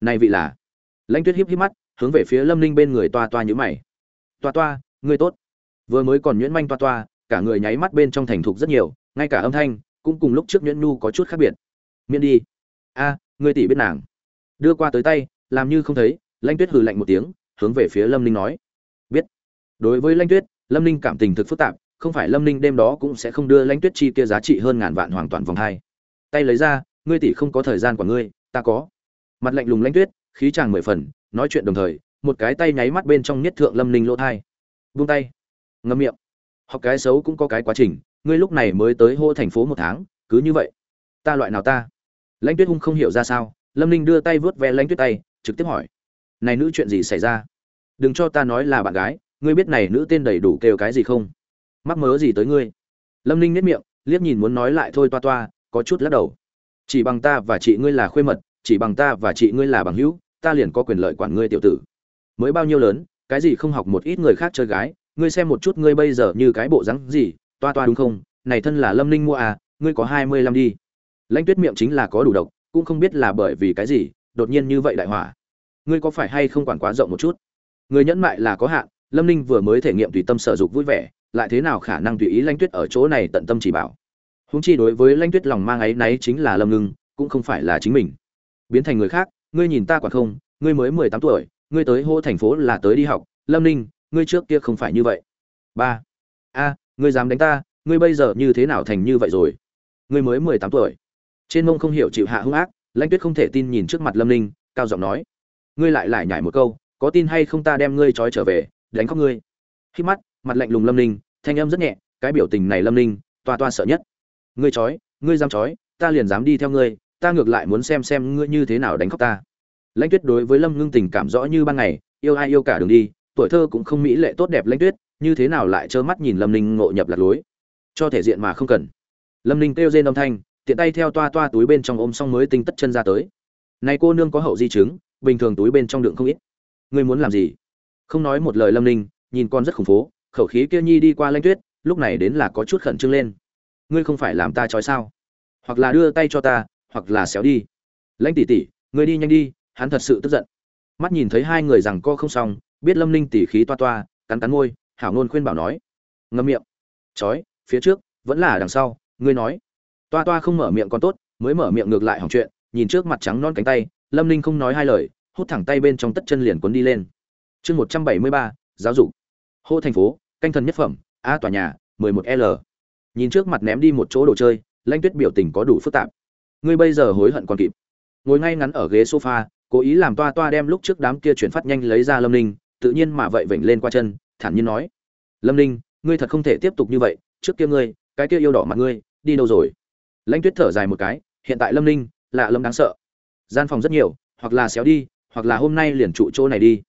Này vị là? Lãnh tuyết híp híp mắt, hướng về phía lâm linh bên người toa toa nhữ mày. Toa toa, ngươi tốt. Vừa mới còn nhuyễn manh toa toa, cả người nháy mắt bên trong thành thục rất nhiều, ngay cả âm thanh cũng cùng lúc trước nhuyễn nu có chút khác biệt. Miễn đi. A ngươi tỷ biết nàng. Đưa qua tới tay, làm như không thấy, Lanh tuyết hừ lạnh một tiếng, hướng về phía lâm ninh nói. Biết. Đối với Lanh tuyết, lâm ninh cảm tình thực phức tạp, không phải lâm ninh đêm đó cũng sẽ không đưa Lanh tuyết chi kia giá trị hơn ngàn vạn hoàn toàn vòng hai. Tay lấy ra, ngươi tỷ không có thời gian của ngươi, ta có. Mặt lạnh lùng Lanh tuyết, khí chàng mười phần, nói chuyện đồng thời, một cái tay nháy mắt bên trong nhất thượng lâm ninh lỗ thai. Buông tay. Ngâm miệng. Học cái xấu cũng có cái quá trình, ngươi lúc này mới tới hô thành phố một tháng, cứ như vậy. Ta loại nào ta? Lãnh tuyết hung không hiểu ra sao, lâm ninh đưa tay vớt ve lãnh tuyết tay, trực tiếp hỏi, này nữ chuyện gì xảy ra? Đừng cho ta nói là bạn gái, ngươi biết này nữ tên đầy đủ kêu cái gì không? Mắc mớ gì tới ngươi? Lâm ninh nếp miệng, liếc nhìn muốn nói lại thôi toa toa, có chút lắc đầu. Chỉ bằng ta và chị ngươi là khuê mật, chỉ bằng ta và chị ngươi là bằng hữu, ta liền có quyền lợi quản ngươi tiểu tử. Mới bao nhiêu lớn, cái gì không học một ít người khác chơi gái, ngươi xem một chút ngươi bây giờ như cái bộ rắn gì, toa toa đúng không? Này thân là lâm ninh mua à ngươi có hai mươi lăm đi lãnh tuyết miệng chính là có đủ độc, cũng không biết là bởi vì cái gì, đột nhiên như vậy đại hỏa. Ngươi có phải hay không quản quá rộng một chút? Người nhẫn mại là có hạn, lâm ninh vừa mới thể nghiệm tùy tâm sở dục vui vẻ, lại thế nào khả năng tùy ý lãnh tuyết ở chỗ này tận tâm chỉ bảo? Húng chi đối với lãnh tuyết lòng mang ấy náy chính là lâm ngưng, cũng không phải là chính mình. Biến thành người khác, ngươi nhìn ta quả không, ngươi mới mười tám tuổi, ngươi tới hô thành phố là tới đi học, lâm ninh, ngươi trước kia không phải như vậy. Ba. A, ngươi dám đánh ta, ngươi bây giờ như thế nào thành như vậy rồi? Ngươi mới mười tám tuổi trên mông không hiểu chịu hạ hung ác, lãnh tuyết không thể tin nhìn trước mặt lâm ninh, cao giọng nói, ngươi lại lại nhải một câu, có tin hay không ta đem ngươi trói trở về, đánh khóc ngươi. Khi mắt, mặt lạnh lùng lâm ninh, thanh âm rất nhẹ, cái biểu tình này lâm ninh, toa toa sợ nhất. Ngươi trói, ngươi dám trói, ta liền dám đi theo ngươi, ta ngược lại muốn xem xem ngươi như thế nào đánh khóc ta. Lãnh tuyết đối với lâm ngưng tình cảm rõ như ban ngày, yêu ai yêu cả đường đi, tuổi thơ cũng không mỹ lệ tốt đẹp lãnh tuyết, như thế nào lại trơ mắt nhìn lâm ninh ngộ nhập lạc lối. Cho thể diện mà không cần. Lâm ninh kêu rên âm thanh tiện tay theo toa toa túi bên trong ôm xong mới tinh tất chân ra tới. Này cô nương có hậu di chứng, bình thường túi bên trong đựng không ít. Ngươi muốn làm gì? Không nói một lời lâm ninh, nhìn con rất khủng phố, khẩu khí kia nhi đi qua lanh tuyết, lúc này đến là có chút khẩn trương lên. Ngươi không phải làm ta trói sao? Hoặc là đưa tay cho ta, hoặc là xéo đi. Lãnh tỷ tỷ, ngươi đi nhanh đi, hắn thật sự tức giận. Mắt nhìn thấy hai người rằng co không xong, biết lâm ninh tỉ khí toa toa, cắn cắn môi, hảo nôn khuyên bảo nói. Ngâm miệng. Trói phía trước, vẫn là đằng sau, ngươi nói toa toa không mở miệng còn tốt, mới mở miệng ngược lại hỏng chuyện, nhìn trước mặt trắng non cánh tay, lâm ninh không nói hai lời, hút thẳng tay bên trong tất chân liền cuốn đi lên. Chương một trăm bảy mươi ba, giáo dục. Hô thành phố, canh thần nhất phẩm, a tòa nhà, mười một l. Nhìn trước mặt ném đi một chỗ đồ chơi lanh tuyết biểu tình có đủ phức tạp. Ngươi bây giờ hối hận còn kịp. Ngồi ngay ngắn ở ghế sofa, cố ý làm toa toa đem lúc trước đám kia chuyển phát nhanh lấy ra lâm ninh, tự nhiên mà vậy vểnh lên qua chân, thản nhiên nói. Lâm ninh, ngươi thật không thể tiếp tục như vậy, trước kia ngươi, cái kia yêu đỏ mặt ngươi, đi đâu rồi? Lãnh tuyết thở dài một cái, hiện tại lâm ninh lạ lâm đáng sợ. Gian phòng rất nhiều, hoặc là xéo đi, hoặc là hôm nay liền trụ chỗ này đi.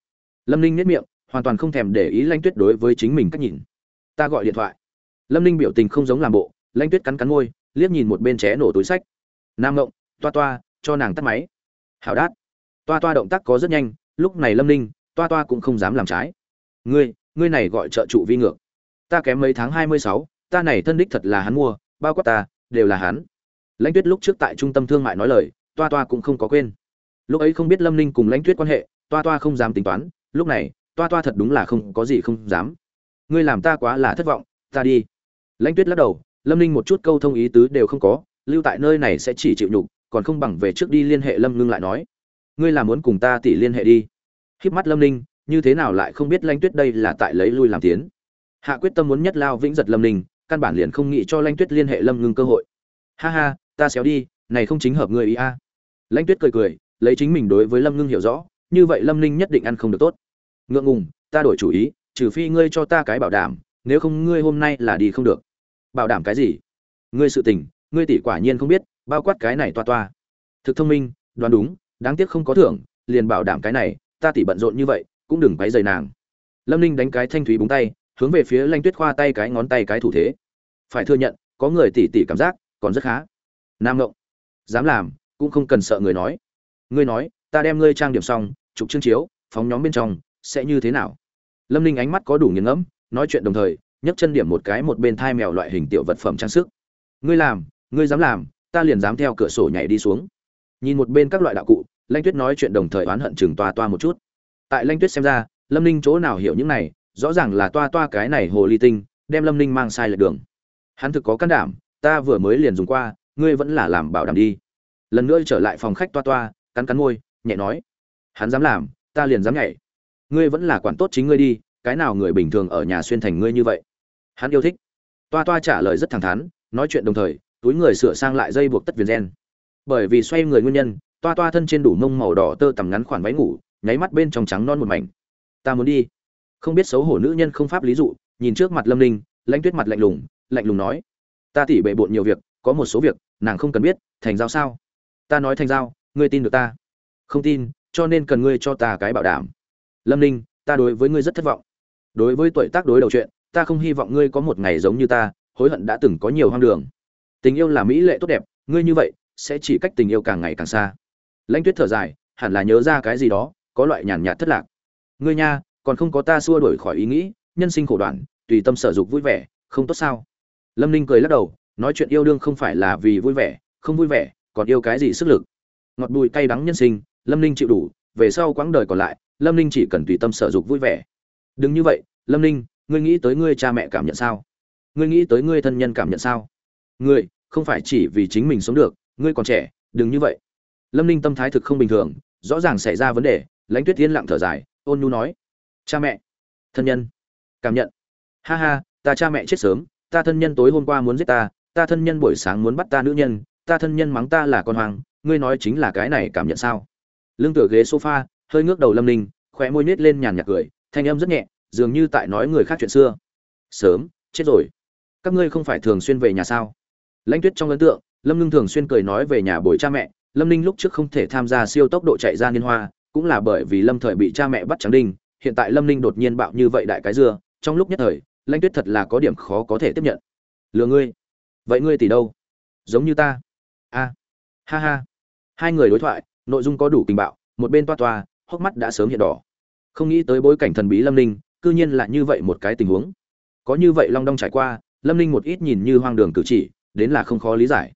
Lâm ninh nhất miệng, hoàn toàn không thèm để ý lãnh tuyết đối với chính mình cách nhìn. Ta gọi điện thoại. Lâm ninh biểu tình không giống làm bộ, lãnh tuyết cắn cắn môi, liếc nhìn một bên ché nổ túi sách. Nam ngộng, toa toa, cho nàng tắt máy. Hảo đát. Toa toa động tác có rất nhanh, lúc này lâm ninh, toa toa cũng không dám làm trái. Ngươi ngươi này gọi trợ trụ vi ngược. Ta kém mấy tháng hai mươi sáu, ta này thân đích thật là hắn mua, bao quát ta đều là hắn. Lãnh tuyết lúc trước tại trung tâm thương mại nói lời, toa toa cũng không có quên. Lúc ấy không biết lâm ninh cùng lãnh tuyết quan hệ, toa toa không dám tính toán, lúc này, toa toa thật đúng là không có gì không dám. Ngươi làm ta quá là thất vọng, ta đi. Lãnh tuyết lắc đầu, lâm ninh một chút câu thông ý tứ đều không có, lưu tại nơi này sẽ chỉ chịu nhục, còn không bằng về trước đi liên hệ lâm ngưng lại nói. Ngươi là muốn cùng ta tỉ liên hệ đi. Híp mắt lâm ninh, như thế nào lại không biết lãnh tuyết đây là tại lấy lui làm tiến. Hạ quyết tâm muốn nhất lao vĩnh giật lâm ninh căn bản liền không nghĩ cho lãnh tuyết liên hệ lâm ngưng cơ hội. Ha ha, ta xéo đi, này không chính hợp người ý a. Lãnh tuyết cười cười, lấy chính mình đối với lâm ngưng hiểu rõ, như vậy lâm ninh nhất định ăn không được tốt. Ngượng ngùng, ta đổi chủ ý, trừ phi ngươi cho ta cái bảo đảm, nếu không ngươi hôm nay là đi không được. Bảo đảm cái gì? Ngươi sự tình, ngươi tỷ quả nhiên không biết, bao quát cái này toa toa. Thực thông minh, đoán đúng, đáng tiếc không có thưởng, liền bảo đảm cái này, ta tỷ bận rộn như vậy, cũng đừng quấy rầy nàng. Lâm ninh đánh cái thanh thúy búng tay hướng về phía lanh tuyết khoa tay cái ngón tay cái thủ thế. Phải thừa nhận, có người tỉ tỉ cảm giác, còn rất khá. Nam ngộng, dám làm, cũng không cần sợ người nói. Ngươi nói, ta đem ngươi trang điểm xong, chụp chương chiếu, phóng nhóm bên trong, sẽ như thế nào? Lâm ninh ánh mắt có đủ nghiền ngẫm, nói chuyện đồng thời, nhấc chân điểm một cái một bên thai mèo loại hình tiểu vật phẩm trang sức. Ngươi làm, ngươi dám làm, ta liền dám theo cửa sổ nhảy đi xuống. Nhìn một bên các loại đạo cụ, lanh tuyết nói chuyện đồng thời oán hận chừng toa toa một chút. Tại lanh tuyết xem ra, lâm ninh chỗ nào hiểu những này rõ ràng là toa toa cái này hồ ly tinh, đem lâm ninh mang sai lệch đường. Hắn thực có can đảm, ta vừa mới liền dùng qua, ngươi vẫn là làm bảo đảm đi. Lần nữa trở lại phòng khách toa toa, cắn cắn môi, nhẹ nói. Hắn dám làm, ta liền dám nhảy. Ngươi vẫn là quản tốt chính ngươi đi, cái nào người bình thường ở nhà xuyên thành ngươi như vậy? Hắn yêu thích. Toa toa trả lời rất thẳng thắn, nói chuyện đồng thời, túi người sửa sang lại dây buộc tất viền gen. Bởi vì xoay người nguyên nhân, toa toa thân trên đủ mông màu đỏ tơ tằm ngắn khoản váy ngủ, nháy mắt bên trong trắng non một mảnh. Ta muốn đi không biết xấu hổ nữ nhân không pháp lý dụ, nhìn trước mặt lâm ninh, lãnh tuyết mặt lạnh lùng lạnh lùng nói, ta tỉ bệ bộn nhiều việc, có một số việc, nàng không cần biết, thành giao sao? Ta nói thành giao, ngươi tin được ta? Không tin, cho nên cần ngươi cho ta cái bảo đảm. Lâm ninh, ta đối với ngươi rất thất vọng. Đối với tuổi tác đối đầu chuyện, ta không hy vọng ngươi có một ngày giống như ta, hối hận đã từng có nhiều hoang đường. Tình yêu là mỹ lệ tốt đẹp, ngươi như vậy, sẽ chỉ cách tình yêu càng ngày càng xa. Lãnh tuyết thở dài, hẳn là nhớ ra cái gì đó, có loại nhàn nhạt thất lạc. Ngươi nha còn không có ta xua đuổi khỏi ý nghĩ, nhân sinh khổ đoạn, tùy tâm sở dục vui vẻ, không tốt sao? Lâm ninh cười lắc đầu, nói chuyện yêu đương không phải là vì vui vẻ, không vui vẻ, còn yêu cái gì sức lực? Ngọt bùi cay đắng nhân sinh, lâm ninh chịu đủ, về sau quãng đời còn lại, lâm ninh chỉ cần tùy tâm sở dục vui vẻ. Đừng như vậy, lâm ninh, ngươi nghĩ tới ngươi cha mẹ cảm nhận sao? Ngươi nghĩ tới ngươi thân nhân cảm nhận sao? Ngươi, không phải chỉ vì chính mình sống được, ngươi còn trẻ, đừng như vậy. Lâm ninh tâm thái thực không bình thường, rõ ràng xảy ra vấn đề, lãnh tuyết yên lặng thở dài, ôn nhu nói cha mẹ. Thân nhân. Cảm nhận. Ha ha ta cha mẹ chết sớm ta thân nhân tối hôm qua muốn giết ta ta thân nhân buổi sáng muốn bắt ta nữ nhân ta thân nhân mắng ta là con hoàng, ngươi nói chính là cái này cảm nhận sao? Lưng tựa ghế sofa hơi ngước đầu lâm ninh khóe môi nết lên nhàn nhạt cười thanh âm rất nhẹ dường như tại nói người khác chuyện xưa. Sớm chết rồi. Các ngươi không phải thường xuyên về nhà sao? Lãnh tuyết trong ấn tượng lâm ngưng thường xuyên cười nói về nhà bồi cha mẹ lâm ninh lúc trước không thể tham gia siêu tốc độ chạy ra liên hoa cũng là bởi vì lâm thời bị cha mẹ bắt trắng đinh hiện tại lâm ninh đột nhiên bạo như vậy đại cái dưa, trong lúc nhất thời, lãnh tuyết thật là có điểm khó có thể tiếp nhận. Lừa ngươi. Vậy ngươi tỷ đâu? Giống như ta. A. Ha ha. Hai người đối thoại, nội dung có đủ tình bạo, một bên toa toa, hốc mắt đã sớm hiện đỏ. Không nghĩ tới bối cảnh thần bí lâm ninh, cư nhiên là như vậy một cái tình huống. Có như vậy long đong trải qua, lâm ninh một ít nhìn như hoang đường cử chỉ, đến là không khó lý giải.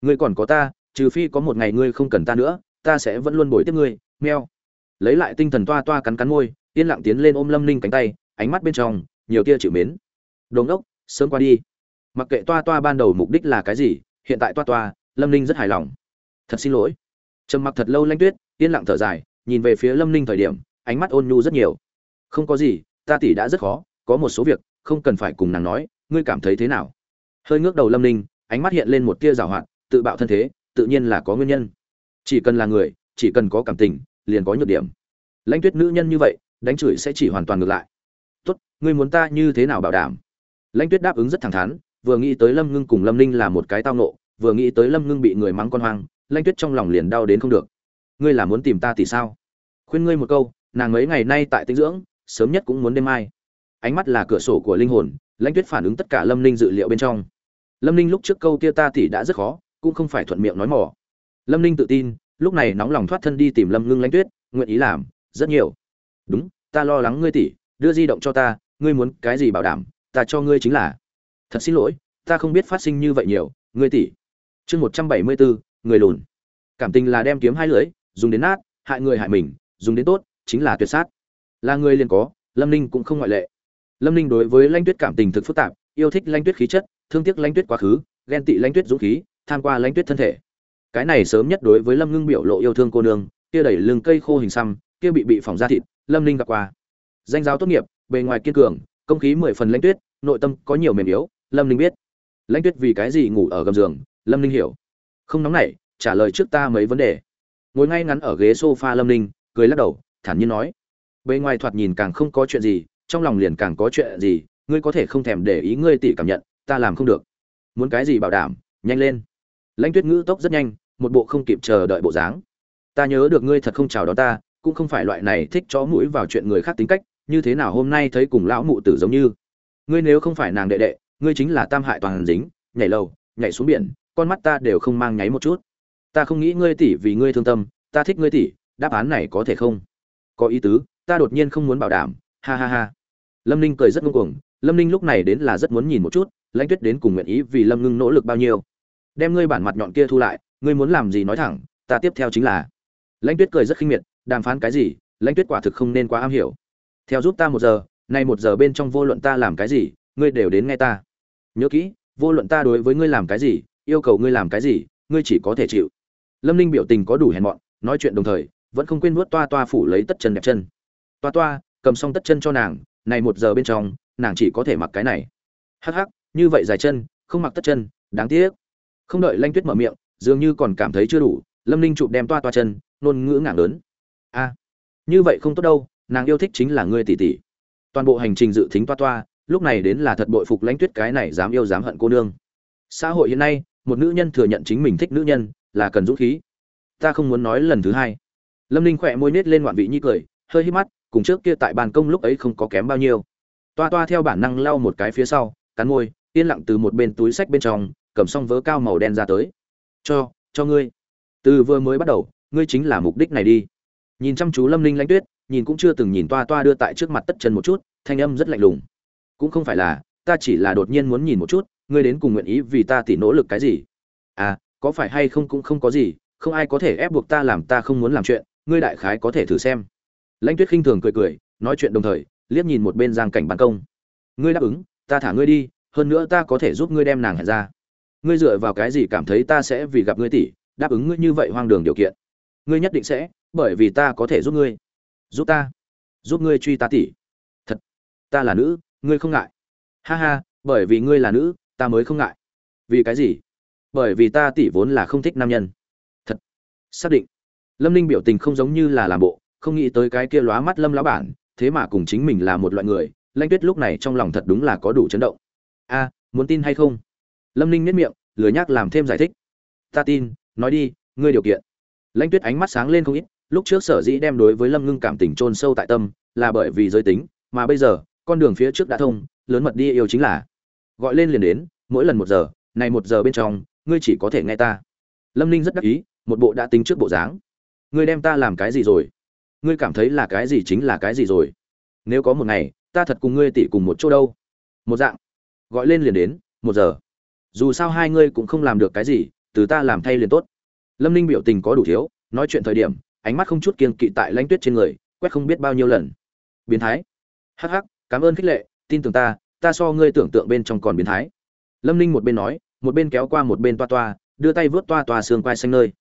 Ngươi còn có ta, trừ phi có một ngày ngươi không cần ta nữa, ta sẽ vẫn luôn bồi tiếp ngươi, meo. Lấy lại tinh thần toa toa cắn cắn môi yên lặng tiến lên ôm lâm ninh cánh tay, ánh mắt bên trong, nhiều tia chịu mến. Đồn đốc sớm qua đi. Mặc kệ toa toa ban đầu mục đích là cái gì, hiện tại toa toa, lâm ninh rất hài lòng. Thật xin lỗi. Trầm mặc thật lâu lanh tuyết, yên lặng thở dài, nhìn về phía lâm ninh thời điểm, ánh mắt ôn nhu rất nhiều. Không có gì, ta tỷ đã rất khó, có một số việc, không cần phải cùng nàng nói, ngươi cảm thấy thế nào? Hơi ngước đầu lâm ninh, ánh mắt hiện lên một tia rào hoạt, tự bạo thân thế, tự nhiên là có nguyên nhân. Chỉ cần là người, chỉ cần có cảm tình, liền có nhược điểm. Lãnh tuyết nữ nhân như vậy đánh chửi sẽ chỉ hoàn toàn ngược lại. Tốt, ngươi muốn ta như thế nào bảo đảm? Lãnh tuyết đáp ứng rất thẳng thắn, vừa nghĩ tới lâm ngưng cùng lâm ninh là một cái tao nộ vừa nghĩ tới lâm ngưng bị người mắng con hoang, lãnh tuyết trong lòng liền đau đến không được. Ngươi là muốn tìm ta thì sao? Khuyên ngươi một câu, nàng mấy ngày nay tại tinh dưỡng, sớm nhất cũng muốn đêm mai. Ánh mắt là cửa sổ của linh hồn, lãnh tuyết phản ứng tất cả lâm ninh dự liệu bên trong. Lâm ninh lúc trước câu kia ta thì đã rất khó, cũng không phải thuận miệng nói mỏ. Lâm ninh tự tin, lúc này nóng lòng thoát thân đi tìm lâm ngưng lãnh tuyết, nguyện ý làm, rất nhiều đúng, ta lo lắng ngươi tỷ, đưa di động cho ta, ngươi muốn cái gì bảo đảm, ta cho ngươi chính là. Thật xin lỗi, ta không biết phát sinh như vậy nhiều, ngươi tỷ. Chương một trăm bảy mươi bốn, người lùn. Cảm tình là đem kiếm hai lưỡi, dùng đến nát, hại người hại mình, dùng đến tốt, chính là tuyệt sát. Là người liền có, lâm ninh cũng không ngoại lệ. Lâm ninh đối với lanh tuyết cảm tình thực phức tạp, yêu thích lanh tuyết khí chất, thương tiếc lanh tuyết quá khứ, ghen tị lanh tuyết dũng khí, tham qua lanh tuyết thân thể. Cái này sớm nhất đối với lâm ngưng biểu lộ yêu thương cô nương, kia đẩy lưng cây khô hình xăm, kia bị bị phỏng ra thịt lâm ninh gặp qua. Danh giáo tốt nghiệp, bề ngoài kiên cường, công khí mười phần lãnh tuyết, nội tâm có nhiều mềm yếu, lâm ninh biết. Lãnh tuyết vì cái gì ngủ ở gầm giường, lâm ninh hiểu. Không nóng nảy, trả lời trước ta mấy vấn đề. Ngồi ngay ngắn ở ghế s o f a lâm ninh, cười lắc đầu, thản nhiên nói. Bề ngoài thoạt nhìn càng không có chuyện gì, trong lòng liền càng có chuyện gì, ngươi có thể không thèm để ý ngươi tỉ cảm nhận, ta làm không được. Muốn cái gì bảo đảm, nhanh lên. Lãnh tuyết ngữ tốc rất nhanh, một bộ không kịp chờ đợi bộ dáng. Ta nhớ được ngươi thật không chào đón ta cũng không phải loại này thích chó mũi vào chuyện người khác tính cách, như thế nào hôm nay thấy cùng lão mụ tử giống như. Ngươi nếu không phải nàng đệ đệ, ngươi chính là tam hại toàn dính, nhảy lầu, nhảy xuống biển, con mắt ta đều không mang nháy một chút. Ta không nghĩ ngươi tỉ vì ngươi thương tâm, ta thích ngươi tỷ đáp án này có thể không? Có ý tứ, ta đột nhiên không muốn bảo đảm, ha ha ha. Lâm ninh cười rất ngưng cuồng, lâm ninh lúc này đến là rất muốn nhìn một chút, lãnh tuyết đến cùng nguyện ý vì lâm ngưng nỗ lực bao nhiêu. Đem ngươi bản mặt nhọn kia thu lại, ngươi muốn làm gì nói thẳng, ta tiếp theo chính là. Lãnh tuyết cười rất khinh miệt đàm phán cái gì, lãnh tuyết quả thực không nên quá am hiểu. Theo giúp ta một giờ, nay một giờ bên trong vô luận ta làm cái gì, ngươi đều đến nghe ta. Nhớ kỹ, vô luận ta đối với ngươi làm cái gì, yêu cầu ngươi làm cái gì, ngươi chỉ có thể chịu. Lâm ninh biểu tình có đủ hèn mọn, nói chuyện đồng thời, vẫn không quên vuốt toa toa phủ lấy tất chân đẹp chân. Toa toa, cầm xong tất chân cho nàng, này một giờ bên trong, nàng chỉ có thể mặc cái này. Hắc hắc, như vậy dài chân, không mặc tất chân, đáng tiếc. Không đợi lanh tuyết mở miệng, dường như còn cảm thấy chưa đủ, lâm ninh chụp đem toa toa chân nôn ngữ ngảng lớn a như vậy không tốt đâu, nàng yêu thích chính là ngươi tỷ tỷ. Toàn bộ hành trình dự tính toa toa, lúc này đến là thật bội phục lãnh tuyết cái này dám yêu dám hận cô nương. Xã hội hiện nay, một nữ nhân thừa nhận chính mình thích nữ nhân, là cần dũng khí. Ta không muốn nói lần thứ hai. Lâm ninh khỏe môi nết lên ngoạn vị nhi cười, hơi hít mắt, cùng trước kia tại bàn công lúc ấy không có kém bao nhiêu. Toa toa theo bản năng lau một cái phía sau, cắn môi, yên lặng từ một bên túi sách bên trong, cầm xong vớ cao màu đen ra tới. Cho cho ngươi. Từ vừa mới bắt đầu, ngươi chính là mục đích này đi nhìn chăm chú lâm ninh lãnh tuyết, nhìn cũng chưa từng nhìn toa toa đưa tại trước mặt tất chân một chút, thanh âm rất lạnh lùng. Cũng không phải là, ta chỉ là đột nhiên muốn nhìn một chút, ngươi đến cùng nguyện ý vì ta tỉ nỗ lực cái gì? À có phải hay không cũng không có gì, không ai có thể ép buộc ta làm ta không muốn làm chuyện, ngươi đại khái có thể thử xem. Lãnh tuyết khinh thường cười cười, nói chuyện đồng thời, liếc nhìn một bên giang cảnh ban công. Ngươi đáp ứng, ta thả ngươi đi, hơn nữa ta có thể giúp ngươi đem nàng hẹn ra. Ngươi dựa vào cái gì cảm thấy ta sẽ vì gặp ngươi tỷ đáp ứng ngươi như vậy hoang đường điều kiện. Ngươi nhất định sẽ bởi vì ta có thể giúp ngươi. Giúp ta. Giúp ngươi truy ta tỷ thật. Ta là nữ, ngươi không ngại. Ha ha, bởi vì ngươi là nữ, ta mới không ngại. Vì cái gì? Bởi vì ta tỷ vốn là không thích nam nhân. Thật. Xác định. Lâm ninh biểu tình không giống như là làm bộ, không nghĩ tới cái kia lóa mắt lâm lão bản, thế mà cùng chính mình là một loại người lanh tuyết lúc này trong lòng thật đúng là có đủ chấn động. A, muốn tin hay không? Lâm ninh nếp miệng, lười nhác làm thêm giải thích. Ta tin, nói đi, ngươi điều kiện. Lãnh tuyết ánh mắt sáng lên không ít lúc trước sở dĩ đem đối với lâm ngưng cảm tình chôn sâu tại tâm là bởi vì giới tính, mà bây giờ, con đường phía trước đã thông, lớn mật đi yêu chính là, gọi lên liền đến, mỗi lần một giờ, này một giờ bên trong, ngươi chỉ có thể nghe ta. Lâm ninh rất đắc ý, một bộ đã tính trước bộ dáng. Ngươi đem ta làm cái gì rồi? Ngươi cảm thấy là cái gì chính là cái gì rồi? Nếu có một ngày, ta thật cùng ngươi tỉ cùng một chỗ đâu? Một dạng. Gọi lên liền đến, một giờ. Dù sao hai ngươi cũng không làm được cái gì, từ ta làm thay liền tốt. Lâm ninh biểu tình có đủ thiếu, nói chuyện thời điểm ánh mắt không chút kiên kỵ tại lãnh tuyết trên người, quét không biết bao nhiêu lần. Biến thái. Hắc hắc, cảm ơn khích lệ, tin tưởng ta ta so ngươi tưởng tượng bên trong còn biến thái. Lâm ninh một bên nói, một bên kéo qua một bên toa toa, đưa tay vớt toa toa xương quai xanh nơi.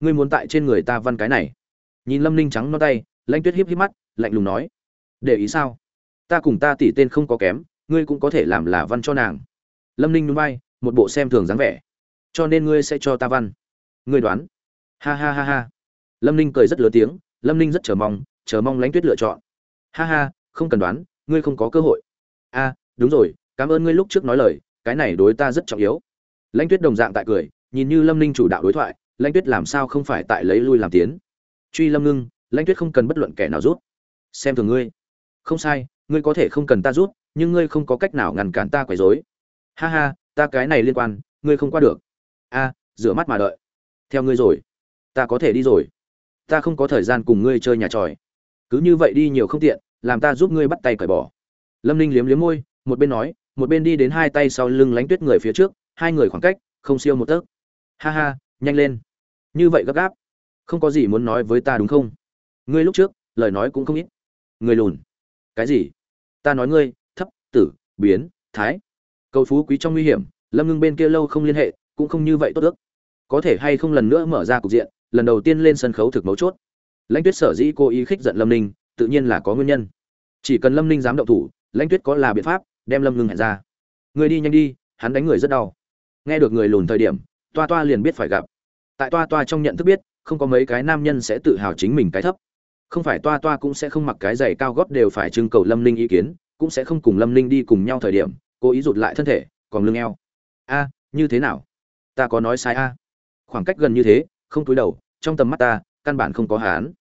Ngươi muốn tại trên người ta văn cái này. Nhìn lâm ninh trắng non tay, lãnh tuyết hiếp híp mắt, lạnh lùng nói. Để ý sao? Ta cùng ta tỉ tên không có kém, ngươi cũng có thể làm là văn cho nàng. Lâm ninh núi bay một bộ xem thường dáng vẻ. Cho nên ngươi sẽ cho ta văn. Ngươi đoán. Ha ha ha ha lâm ninh cười rất lớn tiếng, lâm ninh rất chờ mong chờ mong lãnh tuyết lựa chọn. Ha ha, không cần đoán, ngươi không có cơ hội. A đúng rồi, cảm ơn ngươi lúc trước nói lời, cái này đối ta rất trọng yếu. Lãnh tuyết đồng dạng tại cười, nhìn như lâm ninh chủ đạo đối thoại, lãnh tuyết làm sao không phải tại lấy lui làm tiến. Truy lâm ngưng, lãnh tuyết không cần bất luận kẻ nào rút. Xem thường ngươi. Không sai, ngươi có thể không cần ta rút, nhưng ngươi không có cách nào ngăn cản ta quấy rối. Ha ha, ta cái này liên quan, ngươi không qua được. A rửa mắt mà đợi. Theo ngươi rồi. Ta có thể đi rồi ta không có thời gian cùng ngươi chơi nhà tròi. Cứ như vậy đi nhiều không tiện, làm ta giúp ngươi bắt tay cởi bỏ. Lâm ninh liếm liếm môi, một bên nói, một bên đi đến hai tay sau lưng lánh tuyết người phía trước, hai người khoảng cách, không siêu một tấc. Ha ha, nhanh lên. Như vậy gấp gáp. Không có gì muốn nói với ta đúng không? Ngươi lúc trước, lời nói cũng không ít. Người lùn. Cái gì? Ta nói ngươi, thấp, tử, biến, thái. Cầu phú quý trong nguy hiểm, lâm ngưng bên kia lâu không liên hệ, cũng không như vậy tốt ước. Có thể hay không lần nữa mở ra cục diện lần đầu tiên lên sân khấu thực mấu chốt. Lãnh tuyết sở dĩ cô ý khích giận lâm ninh, tự nhiên là có nguyên nhân. Chỉ cần lâm ninh dám động thủ, lãnh tuyết có là biện pháp, đem lâm ngưng hẹn ra. Người đi nhanh đi, hắn đánh người rất đau. Nghe được người lùn thời điểm, toa toa liền biết phải gặp. Tại toa toa trong nhận thức biết, không có mấy cái nam nhân sẽ tự hào chính mình cái thấp. Không phải toa toa cũng sẽ không mặc cái giày cao gót đều phải trưng cầu lâm ninh ý kiến, cũng sẽ không cùng lâm ninh đi cùng nhau thời điểm, cố ý rụt lại thân thể, còn lưng eo. A, như thế nào? Ta có nói sai a? Khoảng cách gần như thế không túi đầu, trong tầm mắt ta, căn bản không có hán.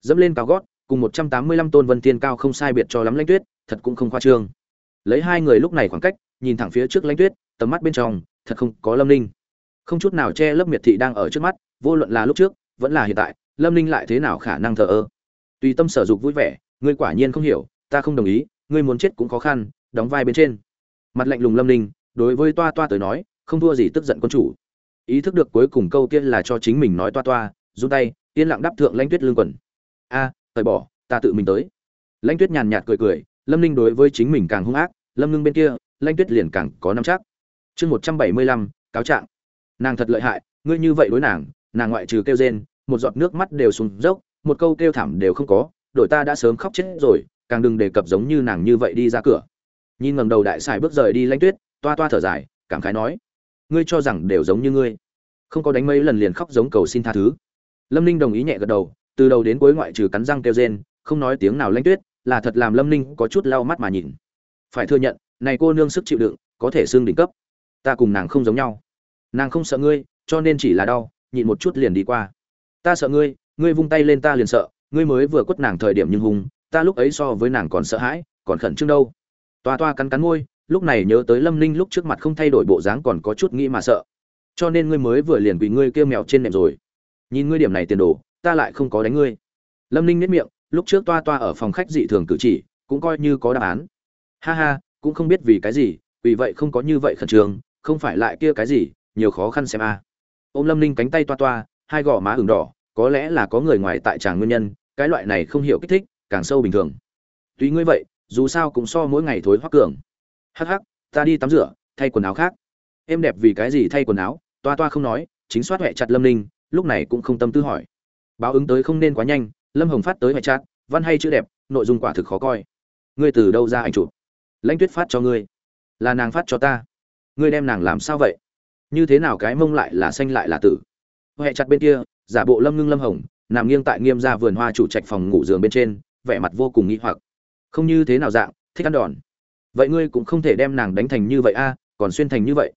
Dẫm lên cao gót, cùng một trăm tám mươi lăm tôn vân thiên cao không sai biệt cho lắm lãnh tuyết, thật cũng không khoa trương. Lấy hai người lúc này khoảng cách, nhìn thẳng phía trước lãnh tuyết, tầm mắt bên trong, thật không có lâm ninh. Không chút nào che lớp miệt thị đang ở trước mắt, vô luận là lúc trước, vẫn là hiện tại, lâm ninh lại thế nào khả năng thờ ơ? Tùy tâm sở dục vui vẻ, ngươi quả nhiên không hiểu, ta không đồng ý, ngươi muốn chết cũng khó khăn, đóng vai bên trên. Mặt lạnh lùng lâm ninh, đối với toa toa tới nói, không thua gì tức giận quân chủ ý thức được cuối cùng câu kia là cho chính mình nói toa toa run tay yên lặng đáp thượng lãnh tuyết lương quần. A à, thời bỏ ta tự mình tới. Lãnh tuyết nhàn nhạt cười cười lâm ninh đối với chính mình càng hung ác lâm ngưng bên kia lãnh tuyết liền càng có năm chắc. Chương một trăm bảy mươi lăm cáo trạng. Nàng thật lợi hại ngươi như vậy đối nàng nàng ngoại trừ kêu rên một giọt nước mắt đều sùng dốc một câu kêu thảm đều không có đội ta đã sớm khóc chết rồi càng đừng đề cập giống như nàng như vậy đi ra cửa. Nhìn ngầm đầu đại sải bước rời đi lãnh tuyết toa toa thở dài cảm khái nói ngươi cho rằng đều giống như ngươi. Không có đánh mấy lần liền khóc giống cầu xin tha thứ. Lâm ninh đồng ý nhẹ gật đầu, từ đầu đến cuối ngoại trừ cắn răng kêu rên, không nói tiếng nào lãnh tuyết, là thật làm lâm ninh có chút lau mắt mà nhìn. Phải thừa nhận, này cô nương sức chịu đựng, có thể xương đỉnh cấp. Ta cùng nàng không giống nhau. Nàng không sợ ngươi, cho nên chỉ là đau, nhịn một chút liền đi qua. Ta sợ ngươi ngươi vung tay lên ta liền sợ, ngươi mới vừa quất nàng thời điểm nhưng hùng ta lúc ấy so với nàng còn sợ hãi, còn khẩn trương đâu. Toa toa cắn cắn môi lúc này nhớ tới lâm ninh lúc trước mặt không thay đổi bộ dáng còn có chút nghĩ mà sợ. Cho nên ngươi mới vừa liền bị ngươi kêu mèo trên nệm rồi. Nhìn ngươi điểm này tiền đồ, ta lại không có đánh ngươi. Lâm ninh nếp miệng, lúc trước toa toa ở phòng khách dị thường cử chỉ, cũng coi như có đáp án. Ha ha, cũng không biết vì cái gì, vì vậy không có như vậy khẩn trương, không phải lại kia cái gì, nhiều khó khăn xem a. Ôm lâm ninh cánh tay toa toa, hai gò má ửng đỏ, có lẽ là có người ngoài tại tràng nguyên nhân, cái loại này không hiểu kích thích, càng sâu bình thường. Tuy ngươi vậy, dù sao cũng so mỗi ngày thối hoắc cường hắc hắc, ta đi tắm rửa, thay quần áo khác. Em đẹp vì cái gì thay quần áo? Toa toa không nói, chính soát huệ chặt lâm ninh, lúc này cũng không tâm tư hỏi. Báo ứng tới không nên quá nhanh, lâm hồng phát tới huệ chặt, văn hay chữ đẹp, nội dung quả thực khó coi. Ngươi từ đâu ra ảnh chụp? Lãnh tuyết phát cho ngươi. Là nàng phát cho ta. Ngươi đem nàng làm sao vậy? Như thế nào cái mông lại là xanh lại là tử? Huệ chặt bên kia, giả bộ lâm ngưng lâm hồng, nằm nghiêng tại nghiêm ra vườn hoa chủ trạch phòng ngủ giường bên trên, vẻ mặt vô cùng nghi hoặc. Không như thế nào dạng, thích ăn đòn vậy ngươi cũng không thể đem nàng đánh thành như vậy a, còn xuyên thành như vậy.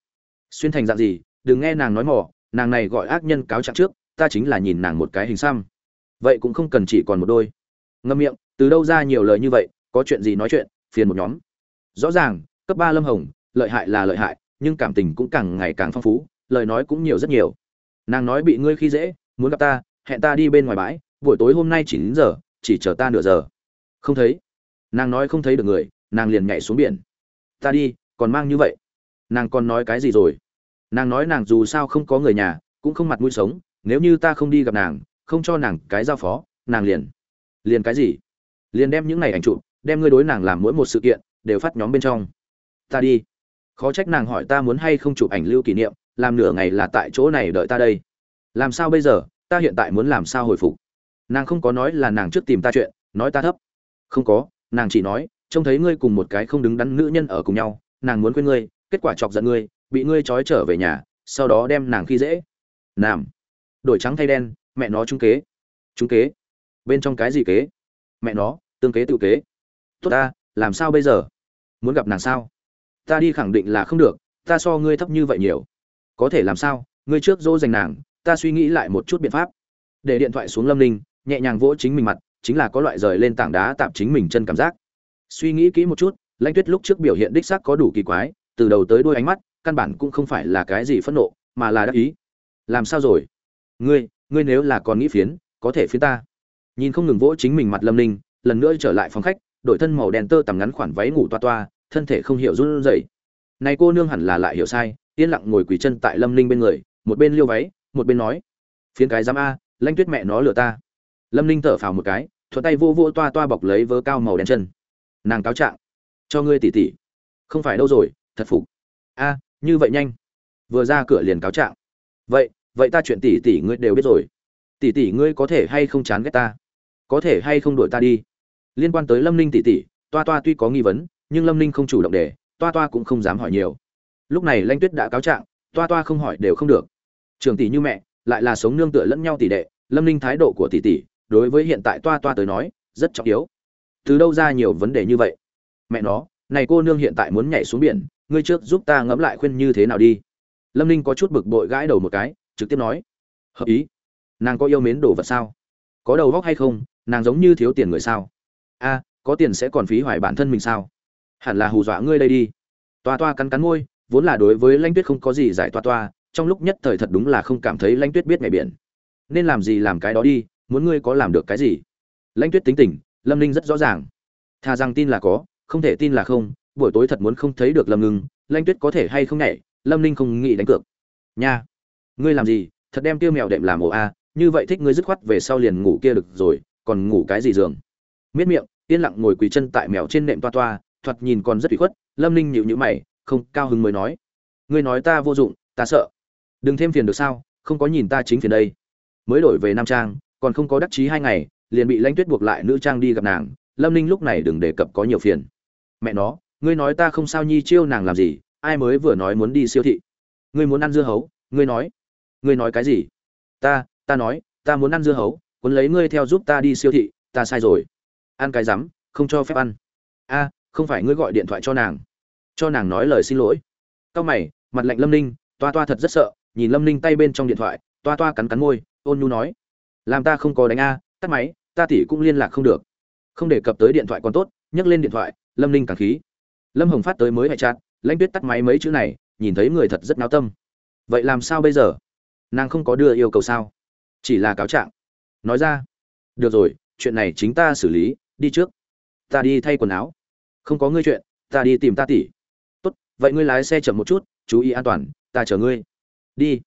Xuyên thành dạng gì? Đừng nghe nàng nói mỏ, nàng này gọi ác nhân cáo trạng trước, ta chính là nhìn nàng một cái hình xăm. Vậy cũng không cần chỉ còn một đôi. Ngâm miệng, từ đâu ra nhiều lời như vậy, có chuyện gì nói chuyện, phiền một nhóm. Rõ ràng, cấp ba lâm hồng, lợi hại là lợi hại, nhưng cảm tình cũng càng ngày càng phong phú, lời nói cũng nhiều rất nhiều. Nàng nói bị ngươi khi dễ, muốn gặp ta, hẹn ta đi bên ngoài bãi, buổi tối hôm nay chỉ đến giờ, chỉ chờ ta nửa giờ. Không thấy. Nàng nói không thấy được người nàng liền nhảy xuống biển. Ta đi, còn mang như vậy. Nàng còn nói cái gì rồi? Nàng nói nàng dù sao không có người nhà, cũng không mặt mũi sống, nếu như ta không đi gặp nàng, không cho nàng cái giao phó, nàng liền liền cái gì? Liền đem những này ảnh chụp, đem ngươi đối nàng làm mỗi một sự kiện, đều phát nhóm bên trong. Ta đi. Khó trách nàng hỏi ta muốn hay không chụp ảnh lưu kỷ niệm, làm nửa ngày là tại chỗ này đợi ta đây. Làm sao bây giờ? Ta hiện tại muốn làm sao hồi phục? Nàng không có nói là nàng trước tìm ta chuyện, nói ta thấp. Không có, nàng chỉ nói trông thấy ngươi cùng một cái không đứng đắn nữ nhân ở cùng nhau, nàng muốn quên ngươi, kết quả chọc giận ngươi, bị ngươi trói trở về nhà, sau đó đem nàng khi dễ. Làm đổi trắng thay đen, mẹ nó trung kế. Trung kế. Bên trong cái gì kế? Mẹ nó, tương kế tự kế. Tốt ta, làm sao bây giờ? Muốn gặp nàng sao? Ta đi khẳng định là không được, ta so ngươi thấp như vậy nhiều. Có thể làm sao? Ngươi trước dỗ dành nàng, ta suy nghĩ lại một chút biện pháp. Để điện thoại xuống lâm ninh, nhẹ nhàng vỗ chính mình mặt, chính là có loại rời lên tảng đá tạm chính mình chân cảm giác suy nghĩ kỹ một chút, lãnh tuyết lúc trước biểu hiện đích xác có đủ kỳ quái, từ đầu tới đuôi ánh mắt, căn bản cũng không phải là cái gì phẫn nộ, mà là đắc ý. Làm sao rồi? Ngươi ngươi nếu là còn nghĩ phiến, có thể phiến ta. Nhìn không ngừng vỗ chính mình mặt lâm ninh, lần nữa trở lại phòng khách đội thân màu đen tơ tằm ngắn khoản váy ngủ toa toa, thân thể không hiểu run rẩy. Này cô nương hẳn là lại hiểu sai, yên lặng ngồi quỳ chân tại lâm ninh bên người, một bên liêu váy, một bên nói, phiến cái dám a, lãnh tuyết mẹ nó lừa ta. Lâm ninh thở phào một cái, thuận tay vô vô toa toa bọc lấy vớ cao màu đen chân nàng cáo trạng, cho ngươi tỉ tỉ. Không phải đâu rồi, thật phục. A, như vậy nhanh. Vừa ra cửa liền cáo trạng. Vậy vậy ta chuyện tỉ tỉ ngươi đều biết rồi. Tỉ tỉ ngươi có thể hay không chán ghét ta? Có thể hay không đuổi ta đi? Liên quan tới lâm ninh tỉ tỉ, toa toa tuy có nghi vấn, nhưng lâm ninh không chủ động để, toa toa cũng không dám hỏi nhiều. Lúc này lanh tuyết đã cáo trạng, toa toa không hỏi đều không được. Trường tỷ như mẹ, lại là sống nương tựa lẫn nhau tỷ đệ, lâm ninh thái độ của tỷ tỷ đối với hiện tại toa toa tới nói, rất trọng yếu từ đâu ra nhiều vấn đề như vậy? Mẹ nó, này cô nương hiện tại muốn nhảy xuống biển, ngươi trước giúp ta ngẫm lại khuyên như thế nào đi. Lâm ninh có chút bực bội gãi đầu một cái, trực tiếp nói. Hợp ý. Nàng có yêu mến đồ vật sao? Có đầu góc hay không? Nàng giống như thiếu tiền người sao? A, có tiền sẽ còn phí hoài bản thân mình sao? Hẳn là hù dọa ngươi đây đi. Toa toa cắn cắn môi, vốn là đối với lãnh tuyết không có gì giải toa toa, trong lúc nhất thời thật đúng là không cảm thấy lãnh tuyết biết ngày biển. Nên làm gì làm cái đó đi, muốn ngươi có làm được cái gì? Lãnh tuyết tính tình lâm ninh rất rõ ràng. Thà rằng tin là có, không thể tin là không, buổi tối thật muốn không thấy được lâm ngưng, lanh tuyết có thể hay không nhảy, lâm ninh không nghĩ đánh cược. Nha, ngươi làm gì, thật đem tiêu mèo đệm làm ổ a, như vậy thích ngươi dứt khoát về sau liền ngủ kia được rồi, còn ngủ cái gì giường? Miết miệng, yên lặng ngồi quỳ chân tại mèo trên nệm toa toa, thoạt nhìn còn rất bị khuất, lâm ninh nhịu nhữ mày, không cao hứng mới nói. Ngươi nói ta vô dụng, ta sợ. Đừng thêm phiền được sao, không có nhìn ta chính phiền đây. Mới đổi về nam trang, còn không có đắc chí hai ngày liền bị lãnh tuyết buộc lại nữ trang đi gặp nàng, lâm ninh lúc này đừng đề cập có nhiều phiền. Mẹ nó, ngươi nói ta không sao nhi, chiêu nàng làm gì, ai mới vừa nói muốn đi siêu thị? Ngươi muốn ăn dưa hấu, ngươi nói. Ngươi nói cái gì? Ta ta nói, ta muốn ăn dưa hấu, cuốn lấy ngươi theo giúp ta đi siêu thị, ta sai rồi. Ăn cái rắm, không cho phép ăn. A, không phải ngươi gọi điện thoại cho nàng. Cho nàng nói lời xin lỗi. Cao mày, mặt lạnh lâm ninh, toa toa thật rất sợ, nhìn lâm ninh tay bên trong điện thoại, toa toa cắn cắn môi, ôn nhu nói. Làm ta không có đánh a tắt máy, ta tỷ cũng liên lạc không được. Không đề cập tới điện thoại còn tốt, nhấc lên điện thoại, lâm ninh càng khí. Lâm hồng phát tới mới hại chặt lãnh tuyết tắt máy mấy chữ này, nhìn thấy người thật rất náo tâm. Vậy làm sao bây giờ? Nàng không có đưa yêu cầu sao? Chỉ là cáo trạng. Nói ra. Được rồi, chuyện này chính ta xử lý, đi trước. Ta đi thay quần áo. Không có ngươi chuyện, ta đi tìm ta tỷ. Tốt, vậy ngươi lái xe chậm một chút, chú ý an toàn, ta chở ngươi. Đi.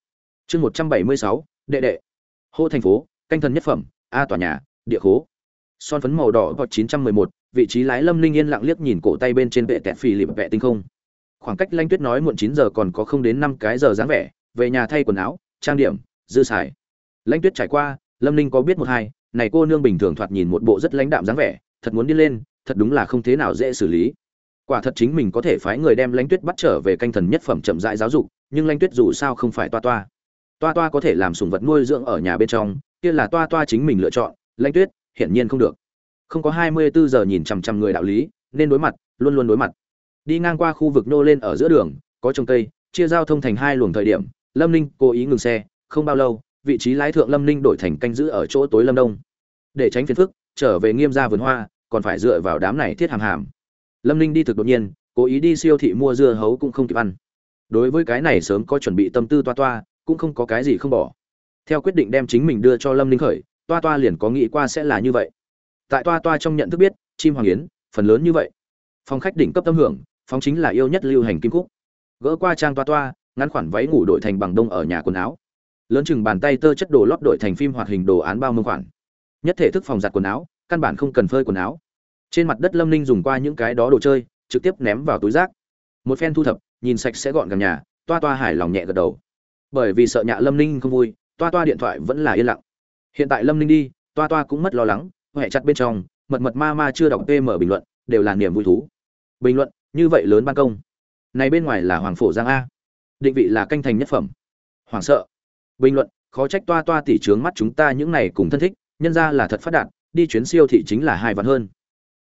Chương một trăm bảy mươi sáu, đệ đệ. Hô thành phố, canh thần nhất phẩm a tòa nhà, địa khố. Son phấn màu đỏ hoặc chín trăm mười một, vị trí lái lâm linh yên lặng liếc nhìn cổ tay bên trên vệ tẹt phì lịp vệ tinh không. Khoảng cách lanh tuyết nói muộn chín giờ còn có không đến năm cái giờ dáng vẻ, về nhà thay quần áo, trang điểm, dư xài. Lanh tuyết trải qua, lâm Linh có biết một hai, này cô nương bình thường thoạt nhìn một bộ rất lãnh đạm dáng vẻ, thật muốn đi lên, thật đúng là không thế nào dễ xử lý. Quả thật chính mình có thể phái người đem lãnh tuyết bắt trở về canh thần nhất phẩm chậm rãi giáo dục, nhưng lãnh tuyết dù sao không phải toa toa. Toa toa có thể làm sùng vật nuôi dưỡng ở nhà bên trong kia là toa toa chính mình lựa chọn, lãnh tuyết, hiển nhiên không được. Không có hai mươi bốn giờ nhìn chằm chằm người đạo lý, nên đối mặt, luôn luôn đối mặt. Đi ngang qua khu vực nô lên ở giữa đường, có trồng cây, chia giao thông thành hai luồng thời điểm, lâm ninh cố ý ngừng xe, không bao lâu, vị trí lái thượng lâm ninh đổi thành canh giữ ở chỗ tối lâm đông. Để tránh phiền phức, trở về nghiêm gia vườn hoa, còn phải dựa vào đám này thiết hàm hàm. Lâm ninh đi thực đột nhiên, cố ý đi siêu thị mua dưa hấu cũng không kịp ăn. Đối với cái này sớm có chuẩn bị tâm tư toa toa, cũng không có cái gì không bỏ theo quyết định đem chính mình đưa cho lâm ninh khởi, toa toa liền có nghĩ qua sẽ là như vậy. Tại toa toa trong nhận thức biết, chim hoàng yến, phần lớn như vậy. Phong khách đỉnh cấp tâm hưởng, phóng chính là yêu nhất lưu hành kim cúc gỡ qua trang toa toa, ngắn khoản váy ngủ đổi thành bằng đông ở nhà quần áo. Lớn chừng bàn tay tơ chất đồ lót đổi thành phim hoạt hình đồ án bao mương khoản. Nhất thể thức phòng giặt quần áo, căn bản không cần phơi quần áo. Trên mặt đất lâm ninh dùng qua những cái đó đồ chơi, trực tiếp ném vào túi rác. Một phen thu thập, nhìn sạch sẽ gọn gàng nhà, toa toa hài lòng nhẹ gật đầu. Bởi vì sợ nhạ lâm ninh không vui toa toa điện thoại vẫn là yên lặng. Hiện tại lâm ninh đi, toa toa cũng mất lo lắng huệ chặt bên trong, mật mật ma ma chưa đọc pm bình luận, đều là niềm vui thú. Bình luận, như vậy lớn ban công. Này bên ngoài là hoàng phổ giang a. Định vị là canh thành nhất phẩm. Hoàng sợ. Bình luận, khó trách toa toa tỉ trướng mắt chúng ta những này cùng thân thích, nhân ra là thật phát đạt, đi chuyến siêu thị chính là hai vạn hơn.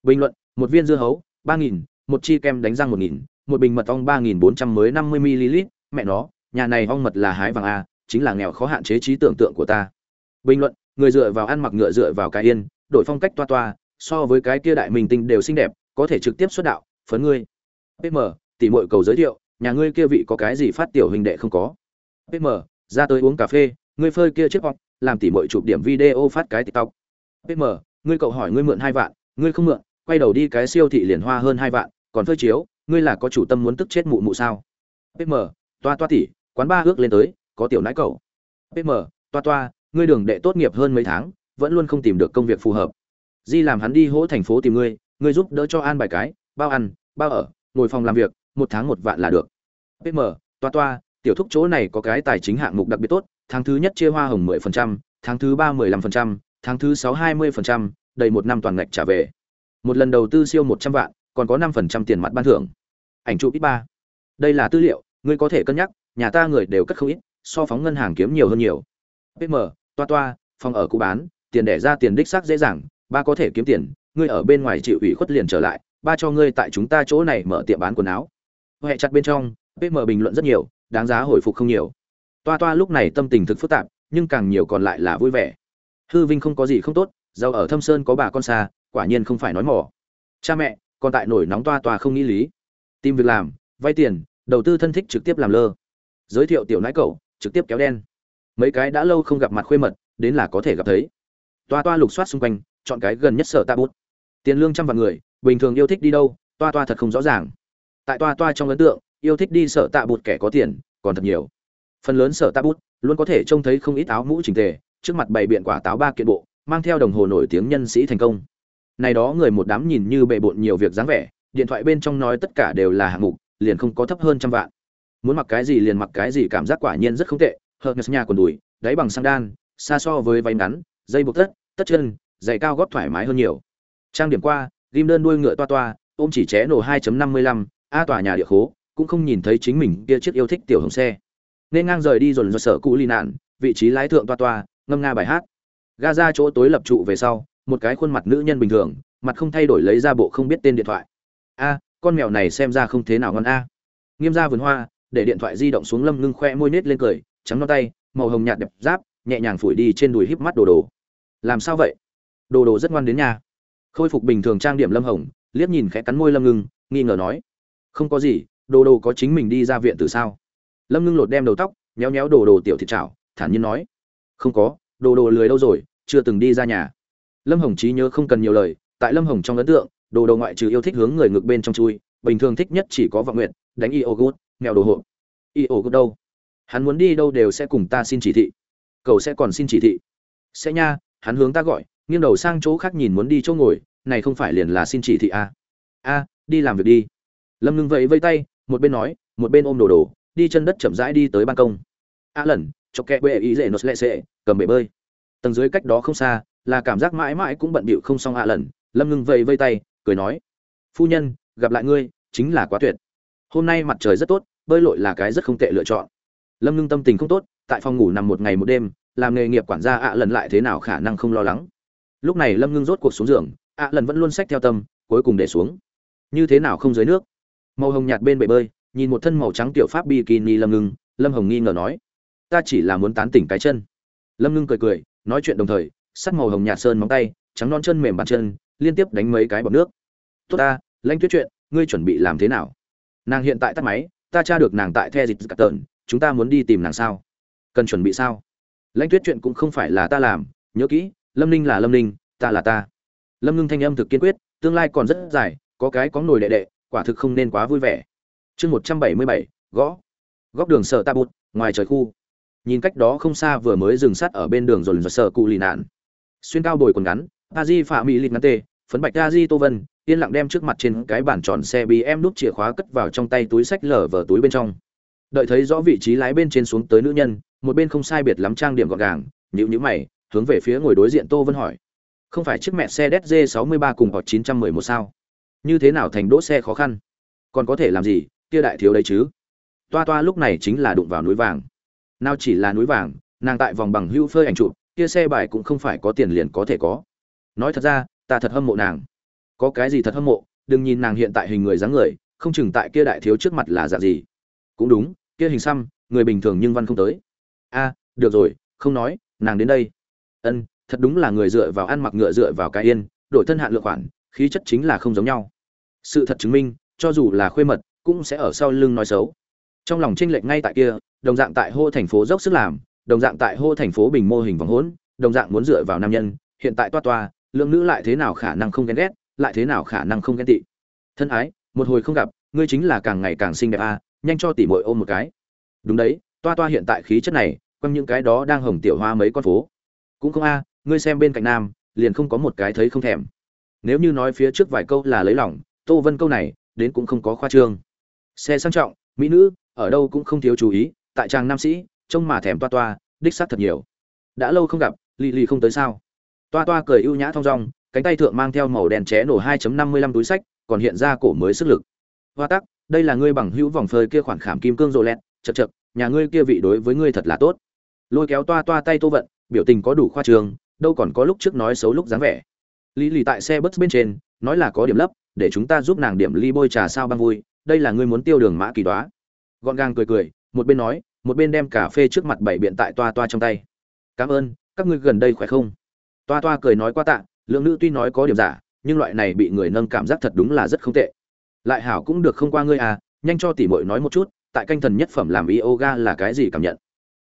Bình luận, một viên dưa hấu, ba nghìn, một chi kem đánh răng một nghìn, một bình mật ong ba nghìn bốn trăm mới năm mươi ml mẹ nó, nhà này ong mật là hái vàng a chính là nghèo khó hạn chế trí tưởng tượng của ta. Bình luận, người dựa vào ăn mặc ngựa dựa vào cái yên, đổi phong cách toa toa, so với cái kia đại minh tinh đều xinh đẹp, có thể trực tiếp xuất đạo, phấn ngươi. Pm tỷ muội cầu giới thiệu, nhà ngươi kia vị có cái gì phát tiểu hình đệ không có? Pm ra tới uống cà phê, ngươi phơi kia chiếc bọc làm tỷ muội chụp điểm video phát cái tiktok. Pm ngươi cậu hỏi ngươi mượn hai vạn, ngươi không mượn, quay đầu đi cái siêu thị liền hoa hơn hai vạn, còn phơi chiếu, ngươi là có chủ tâm muốn tức chết mụ mụ sao? Pm toa toa tỷ, quán ba ước lên tới có tiểu nãi cậu. Pm toa toa ngươi đường đệ tốt nghiệp hơn mấy tháng vẫn luôn không tìm được công việc phù hợp. Di làm hắn đi hỗ thành phố tìm ngươi ngươi giúp đỡ cho an bài cái bao ăn bao ở ngồi phòng làm việc một tháng một vạn là được. Pm toa toa tiểu thúc chỗ này có cái tài chính hạng mục đặc biệt tốt tháng thứ nhất chia hoa hồng 10%, tháng thứ ba 15%, tháng thứ sáu 20%, đầy một năm toàn ngạch trả về. Một lần đầu tư siêu 100 vạn còn có 5% tiền mặt ban thưởng. Ảnh chụp ít ba. Đây là tư liệu ngươi có thể cân nhắc nhà ta người đều cất không ít so phóng ngân hàng kiếm nhiều hơn nhiều. Pm toa toa, phòng ở cũ bán, tiền đẻ ra tiền đích xác dễ dàng, ba có thể kiếm tiền, ngươi ở bên ngoài chịu ủy khuất liền trở lại, ba cho ngươi tại chúng ta chỗ này mở tiệm bán quần áo. Huệ chặt bên trong pm bình luận rất nhiều, đáng giá hồi phục không nhiều. Toa toa lúc này tâm tình thực phức tạp, nhưng càng nhiều còn lại là vui vẻ. Hư vinh không có gì không tốt, giàu ở thâm sơn có bà con xa, quả nhiên không phải nói mỏ cha mẹ, còn tại nổi nóng toa toa không nghĩ lý. Tìm việc làm, vay tiền, đầu tư thân thích trực tiếp làm lơ. Giới thiệu tiểu nãi cậu trực tiếp kéo đen. Mấy cái đã lâu không gặp mặt khuê mật, đến là có thể gặp thấy. Toa toa lục soát xung quanh, chọn cái gần nhất sở tạ bút tiền lương trăm vạn người, bình thường yêu thích đi đâu, toa toa thật không rõ ràng. Tại toa toa trong ấn tượng, yêu thích đi sở tạ bút kẻ có tiền, còn thật nhiều. Phần lớn sở tạ bút luôn có thể trông thấy không ít áo mũ trình tề, trước mặt bày biện quả táo ba kiện bộ, mang theo đồng hồ nổi tiếng nhân sĩ thành công. Này đó người một đám nhìn như bệ bộn nhiều việc dáng vẻ, điện thoại bên trong nói tất cả đều là hạng mục, liền không có thấp hơn trăm vạn muốn mặc cái gì liền mặc cái gì cảm giác quả nhiên rất không tệ. Hợp nhà quần đùi đáy bằng sang đan xa so với váy ngắn dây buộc tất tất chân giày cao gót thoải mái hơn nhiều. Trang điểm qua ghim đơn đuôi ngựa toa toa ôm chỉ ché nổ 2.55, a tòa nhà địa khố cũng không nhìn thấy chính mình kia chiếc yêu thích tiểu hồng xe. Nên ngang rời đi rồi do sở cũ ly nạn vị trí lái thượng toa toa ngâm nga bài hát. Ga ra chỗ tối lập trụ về sau một cái khuôn mặt nữ nhân bình thường mặt không thay đổi lấy ra bộ không biết tên điện thoại. A con mèo này xem ra không thế nào ngon a. Nghiêm ra vườn hoa để điện thoại di động xuống lâm ngưng khoe môi nết lên cười, trắng non tay, màu hồng nhạt đẹp giáp, nhẹ nhàng phủi đi trên đùi híp mắt đồ đồ. Làm sao vậy? Đồ đồ rất ngoan đến nhà. Khôi phục bình thường trang điểm lâm hồng, liếc nhìn khẽ cắn môi lâm ngưng, nghi ngờ nói, không có gì, đồ đồ có chính mình đi ra viện từ sao? Lâm ngưng lột đem đầu tóc nhéo nhéo đồ đồ tiểu thịt chảo, thản nhiên nói, không có, đồ đồ lười đâu rồi, chưa từng đi ra nhà. Lâm hồng trí nhớ không cần nhiều lời, tại lâm hồng trong ấn tượng, đồ đồ ngoại trừ yêu thích hướng người ngược bên trong chui, bình thường thích nhất chỉ có vọng nguyện đánh y ô gút mèo đồ hộ. Y ổ gật đâu? Hắn muốn đi đâu đều sẽ cùng ta xin chỉ thị. Cậu sẽ còn xin chỉ thị. Sẽ nha, hắn hướng ta gọi, nghiêng đầu sang chỗ khác nhìn muốn đi chỗ ngồi, này không phải liền là xin chỉ thị a à? a, đi làm việc đi. Lâm ngưng vẫy vây tay, một bên nói, một bên ôm đồ đồ, đi chân đất chậm rãi đi tới ban công. A lần cho kẹ bệ ý dễ nốt lệ sệ, cầm bể bơi. Tầng dưới cách đó không xa, là cảm giác mãi mãi cũng bận bịu không xong a lần. Lâm ngưng vẫy vây tay, cười nói, phu nhân, gặp lại ngươi, chính là quá tuyệt hôm nay mặt trời rất tốt, bơi lội là cái rất không tệ lựa chọn. Lâm ngưng tâm tình không tốt, tại phòng ngủ nằm một ngày một đêm, làm nghề nghiệp quản gia ạ lần lại thế nào khả năng không lo lắng. Lúc này lâm ngưng rốt cuộc xuống giường, ạ lần vẫn luôn xách theo tâm, cuối cùng để xuống. Như thế nào không dưới nước? Màu hồng nhạt bên bể bơi, nhìn một thân màu trắng tiểu pháp bikini lâm ngưng, lâm hồng nghi ngờ nói, ta chỉ là muốn tán tỉnh cái chân. Lâm ngưng cười cười, nói chuyện đồng thời, sắt màu hồng nhạt sơn móng tay, trắng non chân mềm bàn chân, liên tiếp đánh mấy cái bọc nước. Tốt ta lãnh tuyết chuyện, ngươi chuẩn bị làm thế nào? Nàng hiện tại tắt máy, ta tra được nàng tại the dịch cắt tợn, chúng ta muốn đi tìm nàng sao? Cần chuẩn bị sao? Lãnh tuyết chuyện cũng không phải là ta làm, nhớ kỹ, lâm ninh là lâm ninh, ta là ta. Lâm ngưng thanh âm thực kiên quyết, tương lai còn rất dài, có cái có nồi đệ đệ, quả thực không nên quá vui vẻ. Chương một trăm bảy mươi bảy, gõ. Góc đường sở ta bụt, ngoài trời khu. Nhìn cách đó không xa vừa mới dừng sắt ở bên đường rồi sợ sở cụ lì nạn. Xuyên cao bồi quần ngắn, a di phạm mỹ lịch ngắn tê, phấn bạch a di tô vân yên lặng đem trước mặt trên cái bàn tròn xe bị em đút chìa khóa cất vào trong tay túi sách lở vở túi bên trong. Đợi thấy rõ vị trí lái bên trên xuống tới nữ nhân, một bên không sai biệt lắm trang điểm gọn gàng nhữ nhữ mày, hướng về phía ngồi đối diện tô vân hỏi. Không phải chiếc mẹ xe dz 63 cùng hoặc 911 sao? Như thế nào thành đỗ xe khó khăn? Còn có thể làm gì, kia đại thiếu đấy chứ? Toa toa lúc này chính là đụng vào núi vàng. Nào chỉ là núi vàng, nàng tại vòng bằng hữu phơi ảnh chụp, kia xe bài cũng không phải có tiền liền có thể có. Nói thật ra, ta thật hâm mộ nàng có cái gì thật hâm mộ, đừng nhìn nàng hiện tại hình người dáng người, không chừng tại kia đại thiếu trước mặt là dạng gì. Cũng đúng, kia hình xăm, người bình thường nhưng văn không tới. A, được rồi, không nói, nàng đến đây. Ân, thật đúng là người dựa vào ăn mặc ngựa dựa vào cái yên, đổi thân hạn lượng khoản, khí chất chính là không giống nhau. Sự thật chứng minh, cho dù là khuê mật, cũng sẽ ở sau lưng nói xấu. Trong lòng tranh lệch ngay tại kia, đồng dạng tại hô thành phố dốc sức làm, đồng dạng tại hô thành phố bình mô hình vòng hỗn, đồng dạng muốn dựa vào nam nhân, hiện tại toa toa, lượng nữ lại thế nào khả năng không ghen ghét lại thế nào khả năng không ghen tị? Thân ái, một hồi không gặp, ngươi chính là càng ngày càng xinh đẹp a nhanh cho tỉ mội ôm một cái. Đúng đấy, toa toa hiện tại khí chất này, quăng những cái đó đang hồng tiểu hoa mấy con phố. Cũng không a, ngươi xem bên cạnh nam, liền không có một cái thấy không thèm. Nếu như nói phía trước vài câu là lấy lòng, tô vân câu này, đến cũng không có khoa trương. Xe sang trọng, mỹ nữ, ở đâu cũng không thiếu chú ý, tại trang nam sĩ, trông mà thèm toa toa, đích xác thật nhiều. Đã lâu không gặp, lì lì không tới sao? Toa toa cười ưu nhã thong dong cánh tay thượng mang theo màu đèn ché nổ 2.55 túi sách còn hiện ra cổ mới sức lực. Hoa tắc đây là ngươi bằng hữu vòng phơi kia khoản khảm kim cương rồ lẹt chậc chậc, nhà ngươi kia vị đối với ngươi thật là tốt. Lôi kéo toa toa tay tô vận biểu tình có đủ khoa trường đâu còn có lúc trước nói xấu lúc dáng vẻ. Lý lì tại xe bus bên trên nói là có điểm lấp để chúng ta giúp nàng điểm ly bôi trà sao băng vui đây là ngươi muốn tiêu đường mã kỳ đoá. Gọn gàng cười cười một bên nói một bên đem cà phê trước mặt bảy biện tại toa toa trong tay. Cảm ơn các ngươi gần đây khỏe không? Toa toa cười nói qua tạ lượng nữ tuy nói có điểm giả, nhưng loại này bị người nâng cảm giác thật đúng là rất không tệ. Lại hảo cũng được không qua ngươi à nhanh cho tỷ muội nói một chút, tại canh thần nhất phẩm làm yoga là cái gì cảm nhận?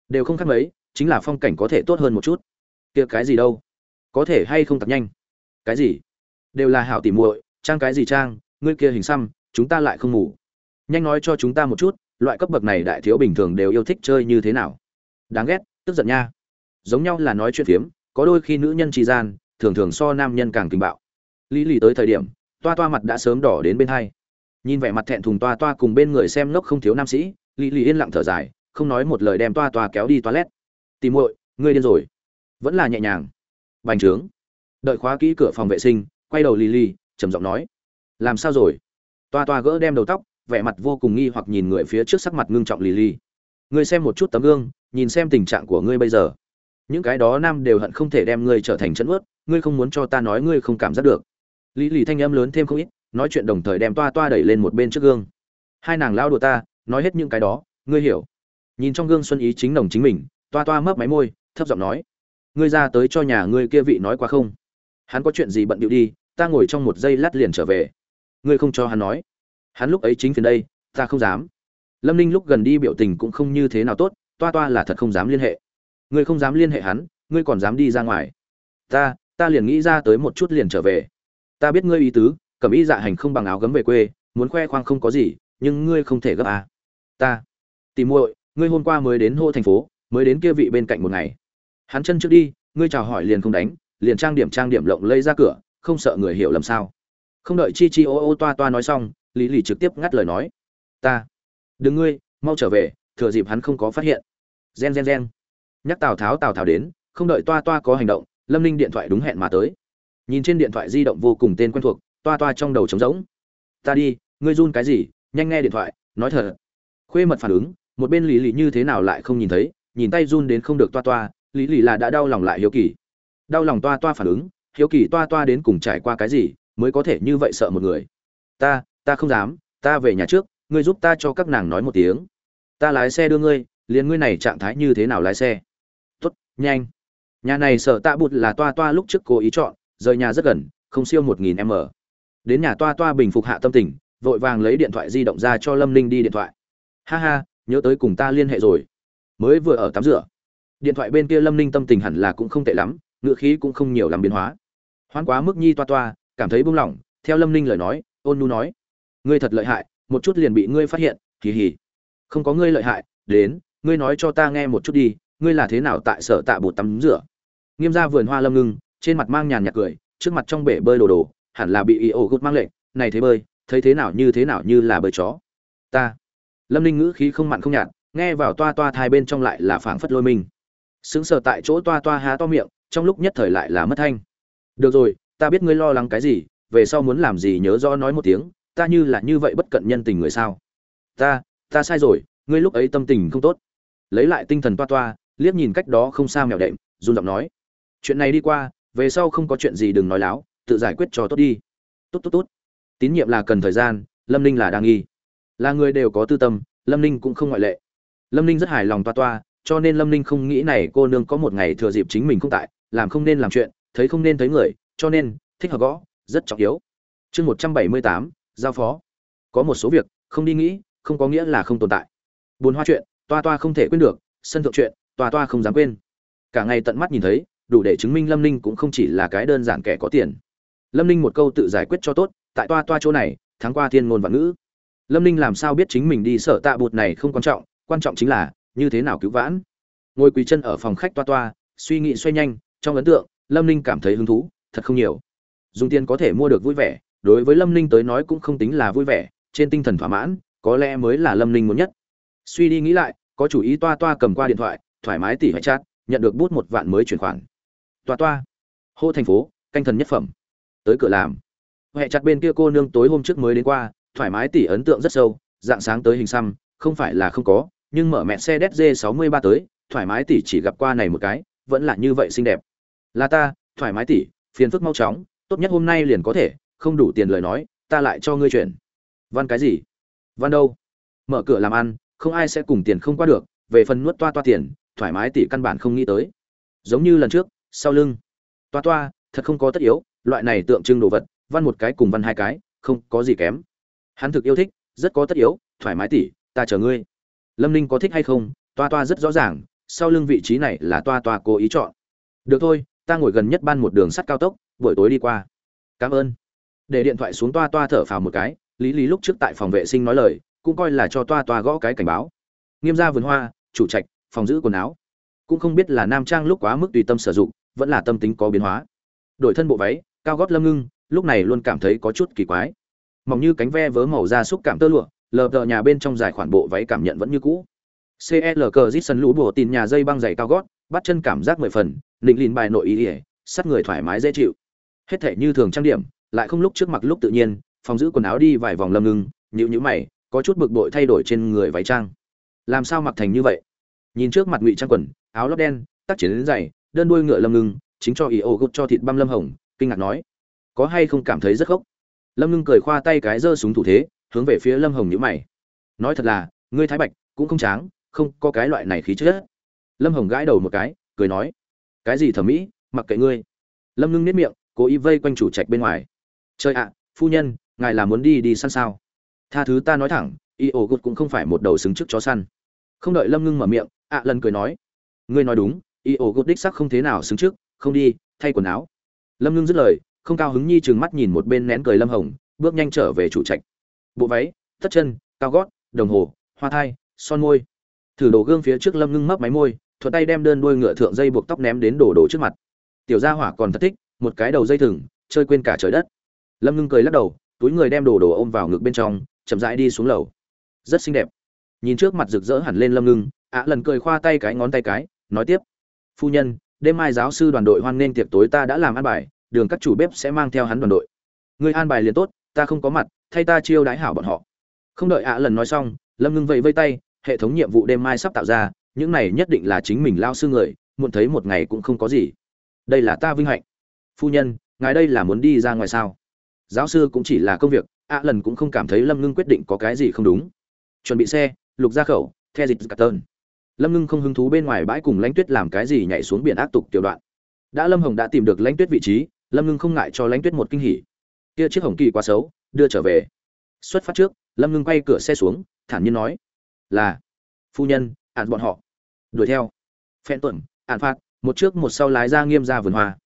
Đều không khác mấy, chính là phong cảnh có thể tốt hơn một chút. Kia cái gì đâu? Có thể hay không tập nhanh? Cái gì? Đều là hảo tỉ muội, trang cái gì trang, ngươi kia hình xăm, chúng ta lại không ngủ. Nhanh nói cho chúng ta một chút, loại cấp bậc này đại thiếu bình thường đều yêu thích chơi như thế nào? Đáng ghét, tức giận nha. Giống nhau là nói chuyện phiếm, có đôi khi nữ nhân trì gian thường thường so nam nhân càng kinh bạo. Lý lì tới thời điểm, toa toa mặt đã sớm đỏ đến bên hai. Nhìn vẻ mặt thẹn thùng toa toa cùng bên người xem ngốc không thiếu nam sĩ, lý lì yên lặng thở dài, không nói một lời đem toa toa kéo đi toilet. Tìm muội, ngươi điên rồi. Vẫn là nhẹ nhàng. Bành trướng. Đợi khóa kỹ cửa phòng vệ sinh, quay đầu lì lì, trầm giọng nói. Làm sao rồi? Toa toa gỡ đem đầu tóc, vẻ mặt vô cùng nghi hoặc nhìn người phía trước sắc mặt ngưng trọng lì lì. Ngươi xem một chút tấm gương, nhìn xem tình trạng của ngươi bây giờ. Những cái đó nam đều hận không thể đem ngươi trở thành chân ướt ngươi không muốn cho ta nói ngươi không cảm giác được. Lý lì thanh âm lớn thêm không ít, nói chuyện đồng thời đem toa toa đẩy lên một bên trước gương. Hai nàng lao đùa ta, nói hết những cái đó, ngươi hiểu. Nhìn trong gương xuân ý chính nồng chính mình, toa toa mấp máy môi, thấp giọng nói, ngươi ra tới cho nhà ngươi kia vị nói qua không? Hắn có chuyện gì bận điệu đi, ta ngồi trong một giây lát liền trở về. Ngươi không cho hắn nói. Hắn lúc ấy chính phiền đây, ta không dám. Lâm ninh lúc gần đi biểu tình cũng không như thế nào tốt, toa toa là thật không dám liên hệ. Ngươi không dám liên hệ hắn, ngươi còn dám đi ra ngoài. Ta ta liền nghĩ ra tới một chút liền trở về. Ta biết ngươi ý tứ, cầm ý dạ hành không bằng áo gấm về quê, muốn khoe khoang không có gì, nhưng ngươi không thể gấp à. ta tìm muội, ngươi hôm qua mới đến hô thành phố, mới đến kia vị bên cạnh một ngày. Hắn chân trước đi, ngươi chào hỏi liền không đánh, liền trang điểm trang điểm lộng lây ra cửa, không sợ người hiểu lầm sao. Không đợi chi chi ô ô toa toa nói xong, lý lì trực tiếp ngắt lời nói. Ta, đừng ngươi, mau trở về, thừa dịp hắn không có phát hiện. Gen gen gen. Nhắc tào tháo tào tháo đến, không đợi toa toa có hành động lâm ninh điện thoại đúng hẹn mà tới. Nhìn trên điện thoại di động vô cùng tên quen thuộc, toa toa trong đầu trống rỗng. Ta đi, ngươi run cái gì? Nhanh nghe điện thoại, nói thật. Khuê mật phản ứng, một bên lý lì như thế nào lại không nhìn thấy, nhìn tay run đến không được toa toa, lý lì là đã đau lòng lại hiếu kỳ. Đau lòng toa toa phản ứng, hiếu kỳ toa toa đến cùng trải qua cái gì mới có thể như vậy sợ một người. Ta ta không dám, ta về nhà trước, ngươi giúp ta cho các nàng nói một tiếng. Ta lái xe đưa ngươi, liền ngươi này trạng thái như thế nào lái xe? Tốt, nhanh nhà này sợ tạ bụt là toa toa lúc trước cố ý chọn, rời nhà rất gần, không siêu một nghìn m. Đến nhà toa toa bình phục hạ tâm tình, vội vàng lấy điện thoại di động ra cho lâm ninh đi điện thoại. Ha ha, nhớ tới cùng ta liên hệ rồi. Mới vừa ở tắm rửa. Điện thoại bên kia lâm ninh tâm tình hẳn là cũng không tệ lắm, ngựa khí cũng không nhiều làm biến hóa. Hoán quá mức nhi toa toa, cảm thấy buông lỏng, theo lâm ninh lời nói, ôn nu nói. Ngươi thật lợi hại, một chút liền bị ngươi phát hiện kỳ hỉ không có ngươi lợi hại, đến, ngươi nói cho ta nghe một chút đi ngươi là thế nào tại sở tạ bột tắm rửa? Nghiêm ra vườn hoa lâm ngưng, trên mặt mang nhàn nhạt cười, trước mặt trong bể bơi đồ đồ, hẳn là bị y ô gút mang lệnh, này thế bơi, thấy thế nào như thế nào như là bơi chó. Ta. Lâm ninh ngữ khí không mặn không nhạt, nghe vào toa toa thai bên trong lại là phảng phất lôi mình. Sững sờ tại chỗ toa toa há to miệng, trong lúc nhất thời lại là mất thanh. Được rồi, ta biết ngươi lo lắng cái gì, về sau muốn làm gì nhớ rõ nói một tiếng, ta như là như vậy bất cận nhân tình người sao? Ta ta sai rồi, ngươi lúc ấy tâm tình không tốt. Lấy lại tinh thần toa toa liếc nhìn cách đó không xa mèo đệm, run giọng nói, chuyện này đi qua, về sau không có chuyện gì đừng nói láo, tự giải quyết cho tốt đi. Tốt tốt tốt. Tín nhiệm là cần thời gian, lâm ninh là đang nghi. Là người đều có tư tâm, lâm ninh cũng không ngoại lệ. Lâm ninh rất hài lòng toa toa, cho nên lâm ninh không nghĩ này cô nương có một ngày thừa dịp chính mình không tại, làm không nên làm chuyện, thấy không nên thấy người, cho nên, thích hợp gõ, rất trọng yếu. Chương một trăm bảy mươi tám, giao phó. Có một số việc, không đi nghĩ, không có nghĩa là không tồn tại. Buồn hoa chuyện, toa toa không thể quên được, sân thượng chuyện toa toa không dám quên. Cả ngày tận mắt nhìn thấy, đủ để chứng minh lâm ninh cũng không chỉ là cái đơn giản kẻ có tiền. Lâm ninh một câu tự giải quyết cho tốt, tại toa toa chỗ này tháng qua thiên ngôn và ngữ. Lâm ninh làm sao biết chính mình đi sở tạ bụt này không quan trọng quan trọng chính là, như thế nào cứu vãn. Ngồi quỳ chân ở phòng khách toa toa, suy nghĩ xoay nhanh, trong ấn tượng, lâm ninh cảm thấy hứng thú, thật không nhiều. Dùng tiền có thể mua được vui vẻ, đối với lâm ninh tới nói cũng không tính là vui vẻ, trên tinh thần thỏa mãn, có lẽ mới là lâm ninh muốn nhất. Suy đi nghĩ lại, có chủ ý toa toa cầm qua điện thoại thoải mái tỉ hoại chát, nhận được bút một vạn mới chuyển khoản. Toa toa. Hô thành phố, canh thần nhất phẩm. Tới cửa làm. Huệ chặt bên kia cô nương tối hôm trước mới đến qua, thoải mái tỉ ấn tượng rất sâu, dạng sáng tới hình xăm, không phải là không có, nhưng mở mẹ xe dz sáu mươi ba tới, thoải mái tỉ chỉ gặp qua này một cái, vẫn là như vậy xinh đẹp. Là ta, thoải mái tỉ, phiền phức mau chóng, tốt nhất hôm nay liền có thể, không đủ tiền lời nói, ta lại cho ngươi chuyển. Văn cái gì? Văn đâu? Mở cửa làm ăn, không ai sẽ cùng tiền không qua được, về phần nuốt toa toa tiền thoải mái tỷ căn bản không nghĩ tới. Giống như lần trước, sau lưng. Toa toa, thật không có tất yếu, loại này tượng trưng đồ vật, văn một cái cùng văn hai cái, không có gì kém. Hắn thực yêu thích, rất có tất yếu, thoải mái tỷ ta chờ ngươi. Lâm ninh có thích hay không? Toa toa rất rõ ràng, sau lưng vị trí này là toa toa cố ý chọn. Được thôi, ta ngồi gần nhất ban một đường sắt cao tốc, buổi tối đi qua. Cảm ơn. Để điện thoại xuống toa toa thở phào một cái, lý lý lúc trước tại phòng vệ sinh nói lời, cũng coi là cho toa toa gõ cái cảnh báo. Nghiêm gia vườn hoa, chủ trạch phòng giữ quần áo. Cũng không biết là nam trang lúc quá mức tùy tâm sử dụng, vẫn là tâm tính có biến hóa. Đổi thân bộ váy, cao gót lâm ngưng, lúc này luôn cảm thấy có chút kỳ quái. Mỏng như cánh ve vớ màu da xúc cảm tơ lụa, lờ đờ nhà bên trong dài khoản bộ váy cảm nhận vẫn như cũ. Cl cờ dít sân lũ bùa tin nhà dây băng dày cao gót, bắt chân cảm giác mười phần định lìn bài nội ý ỉa, sắt người thoải mái dễ chịu. Hết thể như thường trang điểm, lại không lúc trước mặt lúc tự nhiên, phòng giữ quần áo đi vài vòng lâm ngưng nhịu nhữ mày, có chút bực bội thay đổi trên người váy trang. Làm sao mặc thành như vậy? Nhìn trước mặt ngụy trang quần, áo lót đen, tác chiến đến dày, đơn đuôi ngựa lâm ngưng, chính cho ý ô gục cho thịt băm lâm hồng, kinh ngạc nói, có hay không cảm thấy rất gốc lâm ngưng cười khoa tay cái giơ súng thủ thế, hướng về phía lâm hồng nhữ mày. Nói thật là, ngươi thái bạch cũng không tráng, không có cái loại này khí chất. Lâm hồng gãi đầu một cái, cười nói, cái gì thẩm mỹ, mặc kệ ngươi. Lâm ngưng nếp miệng, cố ý vây quanh chủ trạch bên ngoài. Trời ạ, phu nhân, ngài là muốn đi đi săn sao? Tha thứ ta nói thẳng, y ổ gục cũng không phải một đầu xứng trước chó săn. Không đợi lâm ngưng mở miệng ạ lần cười nói, ngươi nói đúng, y ổ gột đích sắc không thế nào xứng trước, không đi, thay quần áo. Lâm ngưng dứt lời, không cao hứng nhi trừng mắt nhìn một bên nén cười lâm hồng, bước nhanh trở về chủ trạch. Bộ váy, tất chân, cao gót, đồng hồ, hoa thai, son môi. Thử đổ gương phía trước lâm ngưng mấp máy môi thuật tay đem đơn đuôi ngựa thượng dây buộc tóc ném đến đổ đổ trước mặt. Tiểu gia hỏa còn thất thích, một cái đầu dây thừng, chơi quên cả trời đất. Lâm ngưng cười lắc đầu, túi người đem đồ đồ ôm vào ngực bên trong, chậm rãi đi xuống lầu. Rất xinh đẹp nhìn trước mặt rực rỡ hẳn lên lâm ngưng, ạ lần cười khoa tay cái ngón tay cái, nói tiếp. Phu nhân, đêm mai giáo sư đoàn đội hoan nghênh tiệc tối ta đã làm an bài, đường các chủ bếp sẽ mang theo hắn đoàn đội. Người an bài liền tốt, ta không có mặt, thay ta chiêu đái hảo bọn họ. Không đợi ạ lần nói xong, lâm ngưng vẫy vây tay, hệ thống nhiệm vụ đêm mai sắp tạo ra, những này nhất định là chính mình lao sư người, muộn thấy một ngày cũng không có gì. Đây là ta vinh hạnh. Phu nhân, ngài đây là muốn đi ra ngoài sao? Giáo sư cũng chỉ là công việc, ạ lần cũng không cảm thấy lâm ngưng quyết định có cái gì không đúng. Chuẩn bị xe lục ra khẩu, the dịch cắt tơn. Lâm ngưng không hứng thú bên ngoài bãi cùng lãnh tuyết làm cái gì nhảy xuống biển ác tục tiểu đoạn. Đã lâm hồng đã tìm được lãnh tuyết vị trí, lâm ngưng không ngại cho lãnh tuyết một kinh hỉ. Kia chiếc hồng kỳ quá xấu, đưa trở về. Xuất phát trước, lâm ngưng quay cửa xe xuống, thản nhiên nói, là, phu nhân ạn bọn họ. Đuổi theo. Phen tuẩn ạn phạt, một trước một sau lái ra nghiêm ra vườn hoa.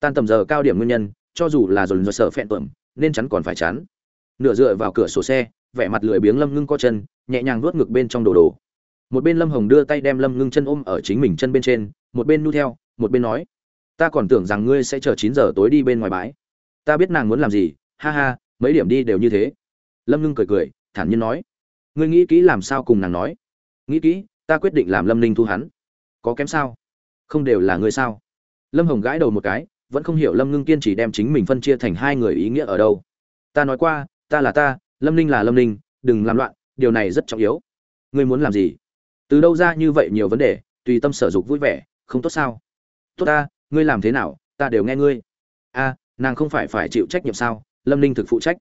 Tan tầm giờ cao điểm nguyên nhân, cho dù là dồn dồn sợ phen tuẩn, nên chắn còn phải chắn. Nửa dựa vào cửa sổ xe vẻ mặt lười biếng lâm ngưng co chân, nhẹ nhàng nuốt ngực bên trong đồ đồ. Một bên lâm hồng đưa tay đem lâm ngưng chân ôm ở chính mình chân bên trên, một bên nu theo, một bên nói, ta còn tưởng rằng ngươi sẽ chờ chín giờ tối đi bên ngoài bãi. Ta biết nàng muốn làm gì, ha ha, mấy điểm đi đều như thế. Lâm ngưng cười cười, thản nhiên nói, ngươi nghĩ kỹ làm sao cùng nàng nói. Nghĩ kỹ, ta quyết định làm lâm ninh thu hắn. Có kém sao? Không đều là ngươi sao? Lâm hồng gãi đầu một cái, vẫn không hiểu lâm ngưng kiên chỉ đem chính mình phân chia thành hai người ý nghĩa ở đâu. Ta nói qua, ta là ta lâm ninh là lâm ninh, đừng làm loạn, điều này rất trọng yếu. Ngươi muốn làm gì? Từ đâu ra như vậy nhiều vấn đề, tùy tâm sở dục vui vẻ, không tốt sao? Tốt ta, ngươi làm thế nào, ta đều nghe ngươi. A, nàng không phải phải chịu trách nhiệm sao? Lâm ninh thực phụ trách.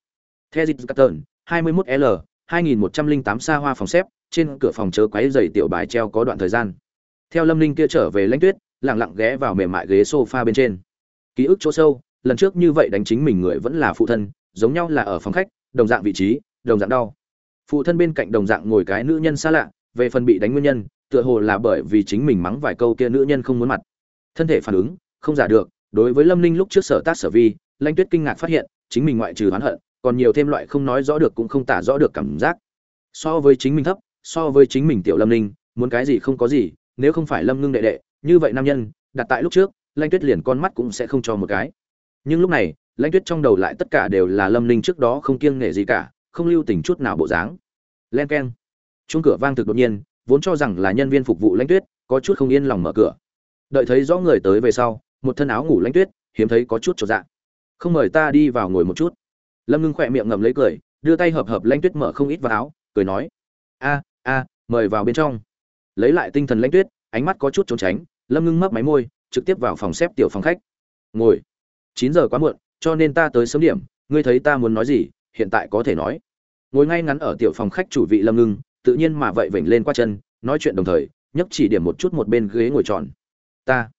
The dịch carton hai mươi 21 l, hai nghìn một trăm linh tám xa hoa phòng xếp, trên cửa phòng chớ quấy giày tiểu bài treo có đoạn thời gian. Theo lâm ninh kia trở về lãnh tuyết, lặng lặng ghé vào mềm mại ghế sofa bên trên. Ký ức chỗ sâu, lần trước như vậy đánh chính mình người vẫn là phụ thân, giống nhau là ở phòng khách đồng dạng vị trí, đồng dạng đau. Phụ thân bên cạnh đồng dạng ngồi cái nữ nhân xa lạ, về phần bị đánh nguyên nhân, tựa hồ là bởi vì chính mình mắng vài câu kia nữ nhân không muốn mặt. Thân thể phản ứng, không giả được, đối với lâm ninh lúc trước sở tác sở vi lanh tuyết kinh ngạc phát hiện, chính mình ngoại trừ oán hận, còn nhiều thêm loại không nói rõ được cũng không tả rõ được cảm giác. So với chính mình thấp, so với chính mình tiểu lâm ninh, muốn cái gì không có gì, nếu không phải lâm ngưng đệ đệ, như vậy nam nhân, đặt tại lúc trước lanh tuyết liền con mắt cũng sẽ không cho một cái. Nhưng lúc này Lãnh tuyết trong đầu lại tất cả đều là lâm ninh trước đó không kiêng nể gì cả, không lưu tình chút nào bộ dáng. Len k e n chung cửa vang thực đột nhiên, vốn cho rằng là nhân viên phục vụ lãnh tuyết, có chút không yên lòng mở cửa. Đợi thấy rõ người tới về sau, một thân áo ngủ lãnh tuyết, hiếm thấy có chút trọn dạng không mời ta đi vào ngồi một chút. Lâm ngưng khỏe miệng ngậm lấy cười, đưa tay hợp hợp lãnh tuyết mở không ít vào áo, cười nói, a a, mời vào bên trong. Lấy lại tinh thần lãnh tuyết, ánh mắt có chút trốn tránh, lâm ngưng mấp máy môi, trực tiếp vào phòng xếp tiểu phòng khách. Ngồi. Chín giờ quá muộn cho nên ta tới sớm điểm, ngươi thấy ta muốn nói gì, hiện tại có thể nói. Ngồi ngay ngắn ở tiểu phòng khách chủ vị lâm ngưng, tự nhiên mà vậy vểnh lên qua chân, nói chuyện đồng thời, nhấc chỉ điểm một chút một bên ghế ngồi tròn. Ta.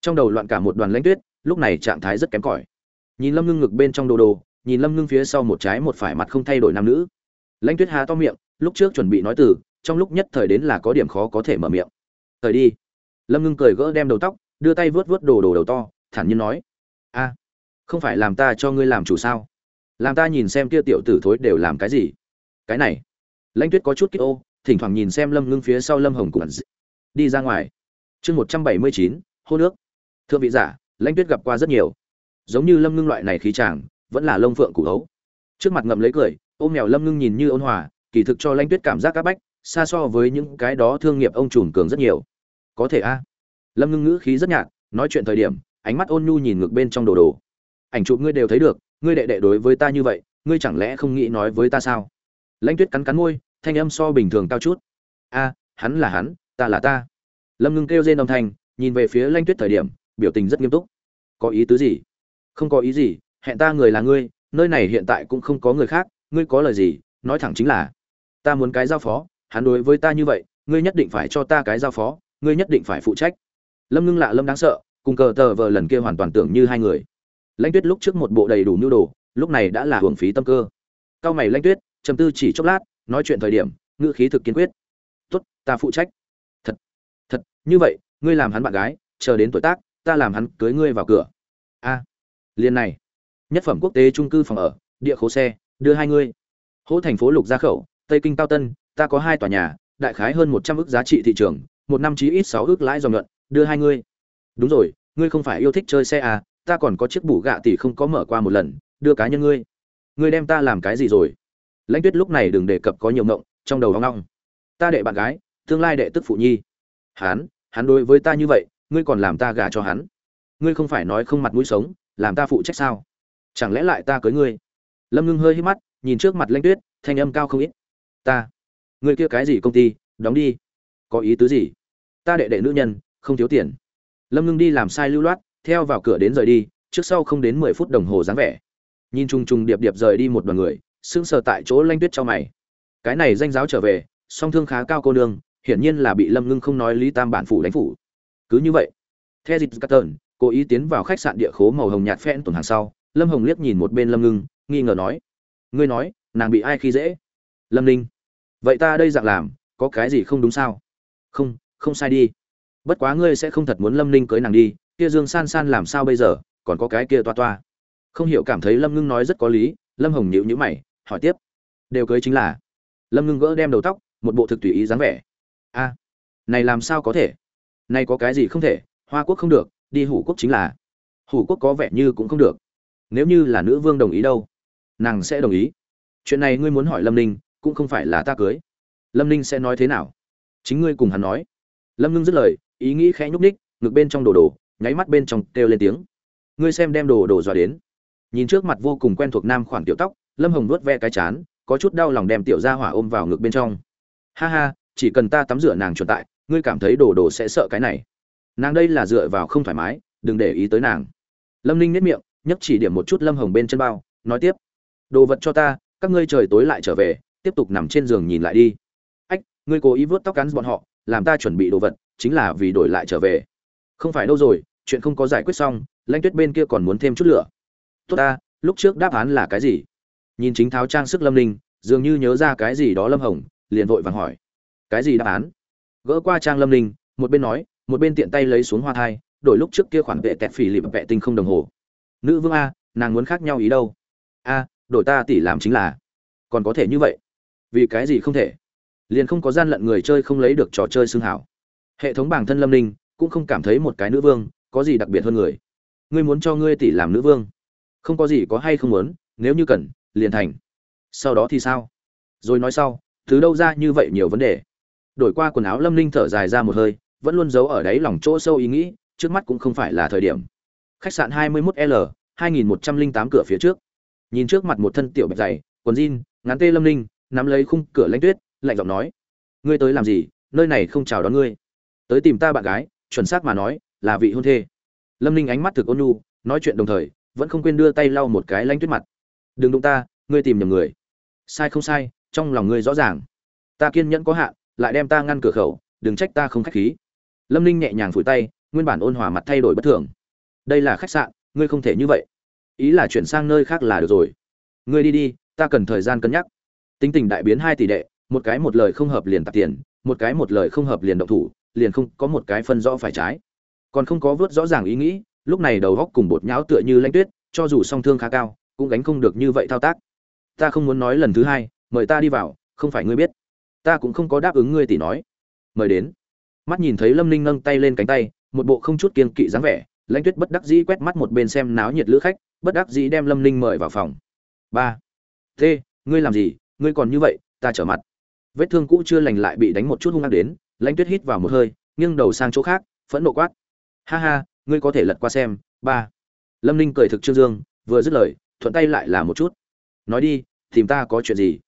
Trong đầu loạn cả một đoàn lãnh tuyết, lúc này trạng thái rất kém cỏi. Nhìn lâm ngưng ngực bên trong đồ đồ, nhìn lâm ngưng phía sau một trái một phải mặt không thay đổi nam nữ. Lãnh tuyết há to miệng, lúc trước chuẩn bị nói từ, trong lúc nhất thời đến là có điểm khó có thể mở miệng. Thời đi. Lâm ngưng cười gỡ đem đầu tóc, đưa tay vớt vớt đồ đồ đầu to, thản nhiên nói. A không phải làm ta cho ngươi làm chủ sao? Làm ta nhìn xem kia tiểu tử thối đều làm cái gì? Cái này. Lãnh tuyết có chút kích ô, thỉnh thoảng nhìn xem lâm ngưng phía sau lâm hồng cùng đi ra ngoài. Chương một trăm bảy mươi chín, hô nước. Thưa vị giả, lãnh tuyết gặp qua rất nhiều. Giống như lâm ngưng loại này khí chàng, vẫn là lông phượng củ hấu. Trước mặt ngậm lấy cười, ôm mèo lâm ngưng nhìn như ôn hòa, kỳ thực cho lãnh tuyết cảm giác c áp bách, xa so với những cái đó thương nghiệp ông trùm cường rất nhiều. Có thể a. Lâm ngưng ngữ khí rất nhạt, nói chuyện thời điểm, ánh mắt ôn nhu nhìn ngược bên trong đồ đồ ảnh chụp ngươi đều thấy được, ngươi đệ đệ đối với ta như vậy, ngươi chẳng lẽ không nghĩ nói với ta sao? Lãnh tuyết cắn cắn môi, thanh âm so bình thường cao chút. A, hắn là hắn, ta là ta. Lâm ngưng kêu rên âm thanh, nhìn về phía lãnh tuyết thời điểm, biểu tình rất nghiêm túc. Có ý tứ gì? Không có ý gì, hẹn ta người là ngươi, nơi này hiện tại cũng không có người khác, ngươi có lời gì, nói thẳng chính là, ta muốn cái giao phó, hắn đối với ta như vậy, ngươi nhất định phải cho ta cái giao phó, ngươi nhất định phải phụ trách. Lâm ngưng lạ lâm đáng sợ, cùng cờ tờ vờ lần kia hoàn toàn tưởng như hai người lãnh tuyết lúc trước một bộ đầy đủ nhu đồ lúc này đã là hưởng phí tâm cơ. Cao mày lãnh tuyết trầm tư chỉ chốc lát nói chuyện thời điểm ngữ khí thực kiên quyết. Tốt ta phụ trách. Thật thật như vậy ngươi làm hắn bạn gái chờ đến tuổi tác ta làm hắn cưới ngươi vào cửa. A à, liền này. Nhất phẩm quốc tế trung cư phòng ở địa khố xe đưa hai ngươi. Hỗ thành phố lục gia khẩu tây kinh cao tân ta có hai tòa nhà đại khái hơn một trăm ước giá trị thị trường một năm chí ít sáu ước lãi dòng nhuận đưa hai ngươi. Đúng rồi ngươi không phải yêu thích chơi xe à ta còn có chiếc bù gạ tỷ không có mở qua một lần, đưa cá nhân ngươi. Ngươi đem ta làm cái gì rồi? Lãnh tuyết lúc này đừng đề cập có nhiều ngộng, trong đầu hoang ngong ta đệ bạn gái, tương lai đệ tức phụ nhi. Hắn hắn đối với ta như vậy, ngươi còn làm ta gả cho hắn. Ngươi không phải nói không mặt mũi sống, làm ta phụ trách sao? Chẳng lẽ lại ta cưới ngươi? Lâm ngưng hơi hít mắt, nhìn trước mặt lãnh tuyết, thanh âm cao không ít. Ta. Ngươi kia cái gì công ty, đóng đi. Có ý tứ gì? Ta đệ đệ nữ nhân, không thiếu tiền. Lâm ngưng đi làm sai lưu loát theo vào cửa đến rời đi, trước sau không đến mười phút đồng hồ dáng vẻ. Nhìn chung chung điệp điệp rời đi một đoàn người, sững sờ tại chỗ lanh tuyết cho mày. Cái này danh giáo trở về, song thương khá cao cô nương, hiển nhiên là bị lâm ngưng không nói lý tam bản phủ đánh phủ. Cứ như vậy theo dịp cắt cố ý tiến vào khách sạn địa khố màu hồng nhạt phen tuần hàng sau, lâm hồng liếc nhìn một bên lâm ngưng, nghi ngờ nói, ngươi nói, nàng bị ai khi dễ? Lâm ninh. Vậy ta đây dạng làm, có cái gì không đúng sao? Không không sai đi. Bất quá ngươi sẽ không thật muốn lâm ninh cưới nàng đi kia dương san san làm sao bây giờ? Còn có cái kia toa toa. Không hiểu cảm thấy lâm ngưng nói rất có lý, lâm hồng nhịu nhữ mày, hỏi tiếp. Đều cưới chính là? Lâm ngưng gỡ đem đầu tóc, một bộ thực tùy ý dáng vẻ. A, này làm sao có thể? Này có cái gì không thể? Hoa quốc không được, đi hủ quốc chính là. Hủ quốc có vẻ như cũng không được. Nếu như là nữ vương đồng ý đâu? Nàng sẽ đồng ý. Chuyện này ngươi muốn hỏi lâm ninh, cũng không phải là ta cưới. Lâm ninh sẽ nói thế nào? Chính ngươi cùng hắn nói. Lâm ngưng dứt lời, ý nghĩ khẽ nhúc ních ngực bên trong đồ đồ nháy mắt bên trong kêu lên tiếng. Ngươi xem đem đồ đồ dọa đến. Nhìn trước mặt vô cùng quen thuộc nam khoản tiểu tóc, lâm hồng vuốt ve cái chán, có chút đau lòng đem tiểu gia hỏa ôm vào ngực bên trong. Ha ha, chỉ cần ta tắm rửa nàng chuẩn tại, ngươi cảm thấy đồ đồ sẽ sợ cái này. Nàng đây là dựa vào không thoải mái, đừng để ý tới nàng. Lâm ninh nếp miệng, nhấc chỉ điểm một chút lâm hồng bên chân bao, nói tiếp. Đồ vật cho ta, các ngươi trời tối lại trở về, tiếp tục nằm trên giường nhìn lại đi. Ách, ngươi cố ý vớt tóc cắn bọn họ, làm ta chuẩn bị đồ vật, chính là vì đổi lại trở về không phải đâu rồi chuyện không có giải quyết xong lãnh tuyết bên kia còn muốn thêm chút lửa. Tốt ta lúc trước đáp án là cái gì? Nhìn chính tháo trang sức lâm Ninh, dường như nhớ ra cái gì đó lâm hồng liền vội vàng hỏi. Cái gì đáp án? Gỡ qua trang lâm Ninh, một bên nói một bên tiện tay lấy xuống hoa thai đổi lúc trước kia khoản vệ tẹt phì lịp vệ tinh không đồng hồ. Nữ vương a nàng muốn khác nhau ý đâu? A đổi ta tỷ làm chính là. Còn có thể như vậy? Vì cái gì không thể? Liền không có gian lận người chơi không lấy được trò chơi xương hảo. Hệ thống bản thân lâm ninh cũng không cảm thấy một cái nữ vương có gì đặc biệt hơn người. Ngươi muốn cho ngươi tỷ làm nữ vương? Không có gì có hay không muốn, nếu như cần, liền thành. Sau đó thì sao? Rồi nói sau thứ đâu ra như vậy nhiều vấn đề? Đổi qua quần áo lâm ninh thở dài ra một hơi, vẫn luôn giấu ở đáy lòng chỗ sâu ý nghĩ, trước mắt cũng không phải là thời điểm. Khách sạn 21 l 2108 cửa phía trước. Nhìn trước mặt một thân tiểu bạch dày, quần jean, ngắn tê lâm ninh, nắm lấy khung cửa lãnh tuyết, lạnh giọng nói, ngươi tới làm gì? Nơi này không chào đón ngươi. Tới tìm ta bạn gái chuẩn xác mà nói, là vị hôn thê. Lâm ninh ánh mắt thực ôn nhu, nói chuyện đồng thời, vẫn không quên đưa tay lau một cái lanh tuyết mặt. Đừng đụng ta, ngươi tìm nhầm người. Sai không sai, trong lòng ngươi rõ ràng. Ta kiên nhẫn có hạn, lại đem ta ngăn cửa khẩu, đừng trách ta không khách khí. Lâm ninh nhẹ nhàng phủi tay, nguyên bản ôn hòa mặt thay đổi bất thường. Đây là khách sạn, ngươi không thể như vậy. Ý là chuyển sang nơi khác là được rồi. Ngươi đi đi, ta cần thời gian cân nhắc. Tính tình đại biến hai tỷ đệ, một cái một lời không hợp liền tạp tiền, một cái một lời không hợp liền động thủ liền không có một cái phân rõ phải trái. Còn không có vớt rõ ràng ý nghĩ, lúc này đầu góc cùng bột nhão tựa như lanh tuyết, cho dù song thương khá cao, cũng gánh không được như vậy thao tác. Ta không muốn nói lần thứ hai, mời ta đi vào, không phải ngươi biết. Ta cũng không có đáp ứng ngươi tỷ nói. Mời đến. Mắt nhìn thấy lâm ninh nâng tay lên cánh tay, một bộ không chút kiên kỵ dáng vẻ, lãnh tuyết bất đắc dĩ quét mắt một bên xem náo nhiệt lữ khách, bất đắc dĩ đem lâm ninh mời vào phòng. Ba. T ngươi làm gì? Ngươi còn như vậy, ta trở mặt. Vết thương cũ chưa lành lại bị đánh một chút hung hăng đến lãnh tuyết hít vào một hơi, nghiêng đầu sang chỗ khác, phẫn nộ quát. Ha ha, ngươi có thể lật qua xem, ba. Lâm ninh cười thực trương dương, vừa dứt lời, thuận tay lại là một chút. Nói đi, tìm ta có chuyện gì?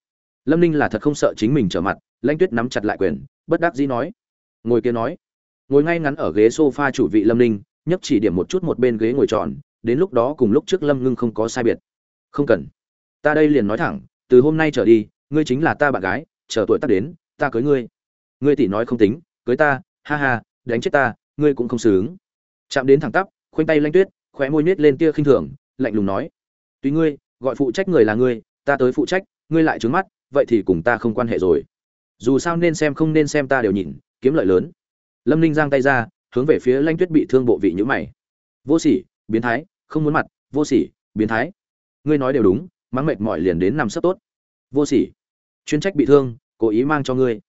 Lâm ninh là thật không sợ chính mình trở mặt, lãnh tuyết nắm chặt lại quyền, bất đắc dĩ nói. Ngồi kia nói. Ngồi ngay ngắn ở ghế s o f a chủ vị lâm ninh nhấp chỉ điểm một chút một bên ghế ngồi tròn, đến lúc đó cùng lúc trước lâm ngưng không có sai biệt. Không cần. Ta đây liền nói thẳng, từ hôm nay trở đi, ngươi chính là ta bạn gái, chờ tuổi tác đến, ta cưới ngươi ngươi tỷ nói không tính, cưới ta, ha ha, đánh chết ta, ngươi cũng không xứng. Chạm đến thẳng tắp, khoanh tay lanh tuyết, khóe môi nết lên tia khinh thường, lạnh lùng nói. Tùy ngươi, gọi phụ trách người là ngươi, ta tới phụ trách, ngươi lại trướng mắt, vậy thì cùng ta không quan hệ rồi. Dù sao nên xem không nên xem ta đều nhìn kiếm lợi lớn. Lâm ninh giang tay ra, hướng về phía lanh tuyết bị thương bộ vị nhữ mày. Vô sỉ, biến thái, không muốn mặt, vô sỉ, biến thái. Ngươi nói đều đúng, mắng mệt mỏi liền đến nằm sấp tốt. Vô sỉ, chuyên trách bị thương, cố ý mang cho ngươi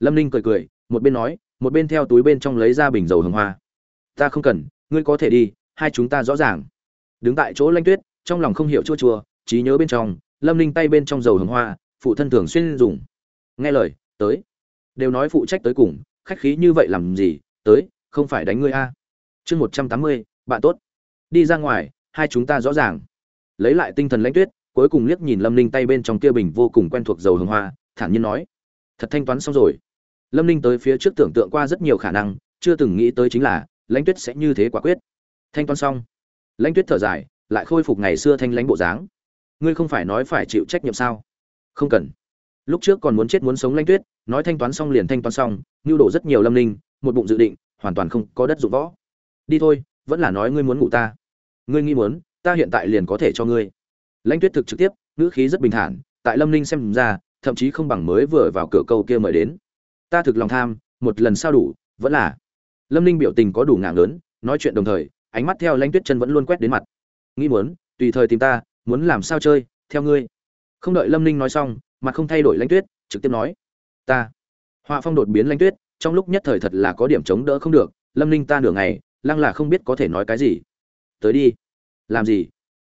lâm ninh cười cười, một bên nói, một bên theo túi bên trong lấy ra bình dầu hồng hoa. Ta không cần, ngươi có thể đi, hai chúng ta rõ ràng. Đứng tại chỗ lanh tuyết, trong lòng không hiểu chua chua, trí nhớ bên trong, lâm ninh tay bên trong dầu hồng hoa, phụ thân thường xuyên dùng. Nghe lời, tới. Đều nói phụ trách tới cùng, khách khí như vậy làm gì, tới, không phải đánh ngươi a. Chương một trăm tám mươi, bạn tốt. Đi ra ngoài, hai chúng ta rõ ràng. Lấy lại tinh thần lãnh tuyết, cuối cùng liếc nhìn lâm ninh tay bên trong kia bình vô cùng quen thuộc dầu hồng hoa, thản nhiên nói thật thanh toán xong rồi. Lâm ninh tới phía trước tưởng tượng qua rất nhiều khả năng, chưa từng nghĩ tới chính là, lãnh tuyết sẽ như thế quả quyết. Thanh toán xong, lãnh tuyết thở dài, lại khôi phục ngày xưa thanh lãnh bộ dáng. Ngươi không phải nói phải chịu trách nhiệm sao? Không cần. Lúc trước còn muốn chết muốn sống lãnh tuyết, nói thanh toán xong liền thanh toán xong nhu đổ rất nhiều lâm ninh, một bụng dự định, hoàn toàn không có đất dụng võ. Đi thôi, vẫn là nói ngươi muốn ngủ ta. Ngươi nghĩ muốn, ta hiện tại liền có thể cho ngươi. Lãnh tuyết thực trực tiếp, ngữ khí rất bình thản, tại lâm ninh xem ra thậm chí không bằng mới vừa vào cửa câu kia mời đến. Ta thực lòng tham, một lần sao đủ, vẫn là. Lâm ninh biểu tình có đủ ngạng lớn nói chuyện đồng thời, ánh mắt theo lãnh tuyết chân vẫn luôn quét đến mặt. Nghĩ muốn, tùy thời tìm ta, muốn làm sao chơi, theo ngươi. Không đợi lâm ninh nói xong mà không thay đổi lãnh tuyết, trực tiếp nói. Ta. Họa phong đột biến lãnh tuyết, trong lúc nhất thời thật là có điểm chống đỡ không được. Lâm ninh ta nửa ngày, lăng là không biết có thể nói cái gì. Tới đi. Làm gì?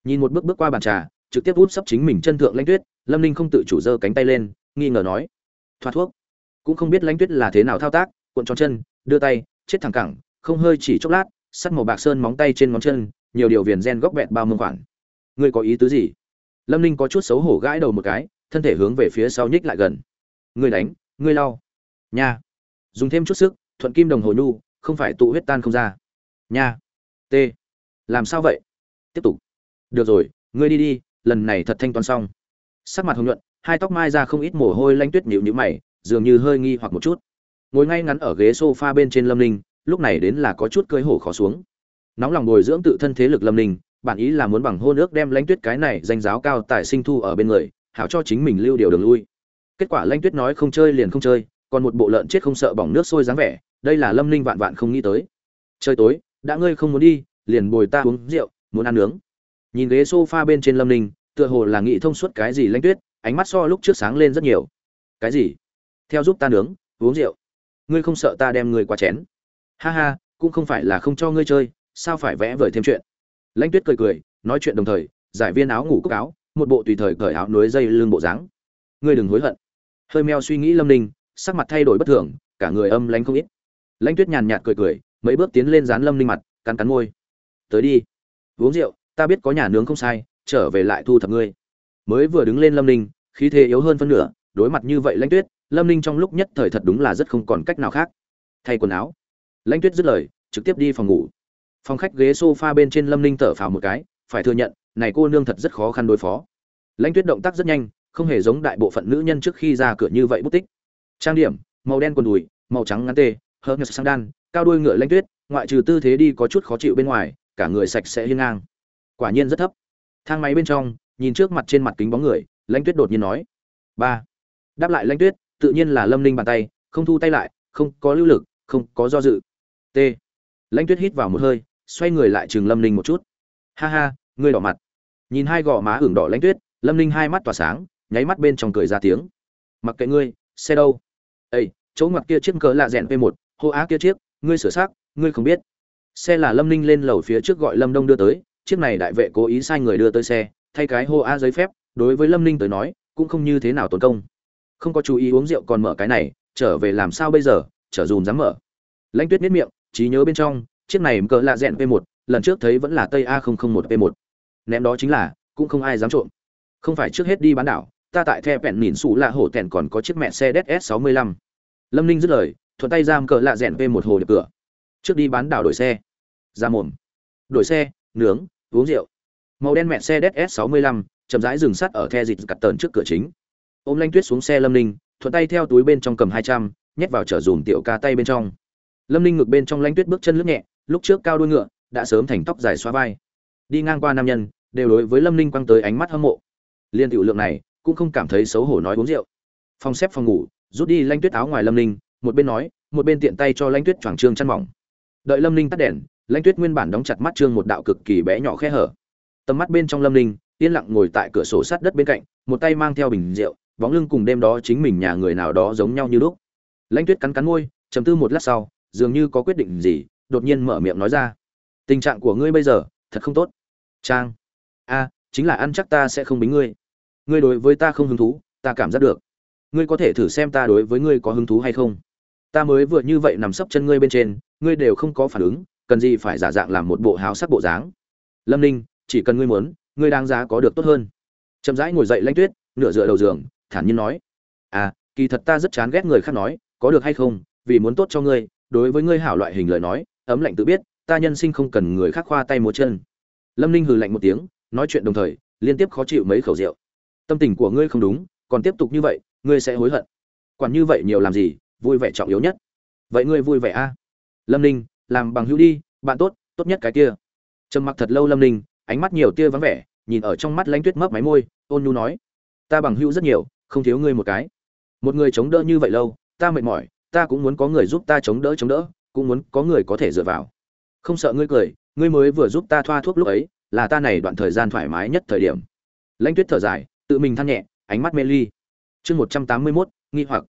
Nhìn một bước bước qua bàn trà trực tiếp út sấp chính mình chân thượng lãnh tuyết, lâm ninh không tự chủ giơ cánh tay lên, nghi ngờ nói thoát thuốc. Cũng không biết lãnh tuyết là thế nào thao tác, cuộn tròn chân, đưa tay, chết thẳng cẳng, không hơi chỉ chốc lát sắt màu bạc sơn móng tay trên ngón chân, nhiều điều viền gen góc bẹt bao mương khoản. Ngươi có ý tứ gì? Lâm ninh có chút xấu hổ gãi đầu một cái, thân thể hướng về phía sau nhích lại gần. Ngươi đánh, ngươi lau. Nha. Dùng thêm chút sức, thuận kim đồng hồ nhu, không phải tụ huyết tan không ra. Nha. T. Làm sao vậy? Tiếp tục. Được rồi, ngươi đi đi lần này thật thanh toán xong. Sắc mặt hồng nhuận, hai tóc mai ra không ít mồ hôi lanh tuyết nhịu nhữ mày, dường như hơi nghi hoặc một chút. Ngồi ngay ngắn ở ghế s o f a bên trên lâm ninh, lúc này đến là có chút cơi hổ khó xuống. Nóng lòng bồi dưỡng tự thân thế lực lâm ninh, bản ý là muốn bằng hôn ước đem lãnh tuyết cái này danh giáo cao tại sinh thu ở bên người, hảo cho chính mình lưu điều đường lui. Kết quả lãnh tuyết nói không chơi liền không chơi, còn một bộ lợn chết không sợ bỏng nước sôi dáng vẻ, đây là lâm ninh vạn vạn không nghĩ tới. Trời tối, đã ngươi không muốn đi, liền bồi ta uống rượu, muốn ăn nướng nhìn ghế sofa bên trên lâm ninh, tựa hồ là nghĩ thông suốt cái gì lãnh tuyết, ánh mắt so lúc trước sáng lên rất nhiều. Cái gì? Theo giúp ta nướng, uống rượu. Ngươi không sợ ta đem ngươi qua chén? Ha ha, cũng không phải là không cho ngươi chơi, sao phải vẽ vời thêm chuyện? Lãnh tuyết cười cười, nói chuyện đồng thời, giải viên áo ngủ cúc áo, một bộ tùy thời cởi áo nối dây lưng bộ dáng. Ngươi đừng hối hận. Hơi meo suy nghĩ lâm ninh, sắc mặt thay đổi bất thường, cả người âm lanh không ít. Lãnh tuyết nhàn nhạt cười cười, mấy bước tiến lên dán lâm ninh mặt, cắn cắn môi. Tới đi. Uống rượu ta biết có nhà nướng không sai, trở về lại thu thập ngươi. Mới vừa đứng lên lâm ninh, khí thế yếu hơn phân nửa, đối mặt như vậy lãnh tuyết, lâm ninh trong lúc nhất thời thật đúng là rất không còn cách nào khác. Thay quần áo. Lãnh tuyết dứt lời, trực tiếp đi phòng ngủ. Phòng khách ghế s o f a bên trên lâm ninh thở phào một cái, phải thừa nhận, này cô nương thật rất khó khăn đối phó. Lãnh tuyết động tác rất nhanh, không hề giống đại bộ phận nữ nhân trước khi ra cửa như vậy bút tích. Trang điểm, màu đen quần đùi, màu trắng ngắn tê hớt ngực sang đan, cao đuôi ngựa lãnh tuyết, ngoại trừ tư thế đi có chút khó chịu bên ngoài, cả người sạch sẽ hiên ngang quả nhiên rất thấp. Thang máy bên trong, nhìn trước mặt trên mặt kính bóng người, lãnh tuyết đột nhiên nói, ba. Đáp lại lãnh tuyết, tự nhiên là lâm ninh bàn tay, không thu tay lại, không có lưu lực, không có do dự. T. Lãnh tuyết hít vào một hơi, xoay người lại chừng lâm ninh một chút. Ha ha, ngươi đỏ mặt. Nhìn hai gò má ửng đỏ lãnh tuyết, lâm ninh hai mắt tỏa sáng, nháy mắt bên trong cười ra tiếng. Mặc kệ ngươi, xe đâu? Ây chỗ ngoặt kia chiếc cỡ lạ rèn p một, hô á kia chiếc, ngươi sửa xác, ngươi không biết. Xe là lâm ninh lên lầu phía trước gọi lâm đông đưa tới chiếc này đại vệ cố ý sai người đưa tới xe, thay cái hô a giấy phép, đối với lâm ninh tới nói, cũng không như thế nào tốn công. Không có chú ý uống rượu còn mở cái này, trở về làm sao bây giờ trở dùm dám mở. Lãnh tuyết miết miệng, trí nhớ bên trong, chiếc này cỡ lạ rẽn p 1 lần trước thấy vẫn là tây a 001 p 1 ném đó chính là, cũng không ai dám trộm. Không phải trước hết đi bán đảo, ta tại the vẹn nhìn xù lạ hổ tèn còn có chiếc mẹ xe ds 65 lâm ninh dứt lời, thuận tay giam cỡ lạ rẽn p 1 hồ đập cửa. Trước đi bán đảo đổi xe. Ra mồm. Đổi xe, nướng uống rượu. Màu đen mẹ xe ds 65 chậm rãi dừng sắt ở the dịch cắt tờn trước cửa chính. Ôm lanh tuyết xuống xe lâm ninh, thuận tay theo túi bên trong cầm hai trăm, nhét vào chở dùm tiểu ca tay bên trong. Lâm ninh ngược bên trong lanh tuyết bước chân lướt nhẹ, lúc trước cao đuôi ngựa, đã sớm thành tóc dài xóa vai. Đi ngang qua nam nhân, đều đối với lâm ninh quăng tới ánh mắt hâm mộ. Liên tiểu lượng này, cũng không cảm thấy xấu hổ nói uống rượu. Phòng xếp phòng ngủ, rút đi lanh tuyết áo ngoài lâm ninh, một bên nói, một bên tiện tay cho lanh tuyết choàng trương chăn mỏng. Đợi lâm ninh tắt đèn lãnh tuyết nguyên bản đóng chặt mắt trương một đạo cực kỳ bé nhỏ khe hở. Tầm mắt bên trong lâm linh yên lặng ngồi tại cửa sổ sát đất bên cạnh, một tay mang theo bình rượu, bóng lưng cùng đêm đó chính mình nhà người nào đó giống nhau như lúc. Lãnh tuyết cắn cắn môi, trầm tư một lát sau, dường như có quyết định gì, đột nhiên mở miệng nói ra. Tình trạng của ngươi bây giờ, thật không tốt. Trang. A, chính là ăn chắc ta sẽ không bính ngươi. Ngươi đối với ta không hứng thú, ta cảm giác được. Ngươi có thể thử xem ta đối với ngươi có hứng thú hay không. Ta mới vừa như vậy nằm sấp chân ngươi bên trên, ngươi đều không có phản ứng cần gì phải giả dạng làm một bộ háo sắc bộ dáng? Lâm ninh, chỉ cần ngươi muốn, ngươi đang giá có được tốt hơn. Chậm rãi ngồi dậy lanh tuyết, nửa dựa đầu giường, thản nhiên nói. À kỳ thật ta rất chán ghét người khác nói, có được hay không, vì muốn tốt cho ngươi, đối với ngươi hảo loại hình lời nói, ấm lạnh tự biết, ta nhân sinh không cần người khác khoa tay múa chân. Lâm ninh hừ lạnh một tiếng, nói chuyện đồng thời, liên tiếp khó chịu mấy khẩu rượu. Tâm tình của ngươi không đúng, còn tiếp tục như vậy, ngươi sẽ hối hận. Quản như vậy nhiều làm gì, vui vẻ trọng yếu nhất. Vậy ngươi vui vẻ a? À? lâm ninh làm bằng hữu đi, bạn tốt tốt nhất cái kia. Trầm mặc thật lâu lâm ninh, ánh mắt nhiều tia vắng vẻ, nhìn ở trong mắt lãnh tuyết mấp máy môi, ôn nhu nói, ta bằng hữu rất nhiều, không thiếu ngươi một cái. Một người chống đỡ như vậy lâu, ta mệt mỏi, ta cũng muốn có người giúp ta chống đỡ chống đỡ, cũng muốn có người có thể dựa vào. Không sợ ngươi cười, ngươi mới vừa giúp ta thoa thuốc lúc ấy, là ta này đoạn thời gian thoải mái nhất thời điểm. Lãnh tuyết thở dài, tự mình than nhẹ, ánh mắt mê ly. Chương một trăm tám mươi mốt, nghi hoặc.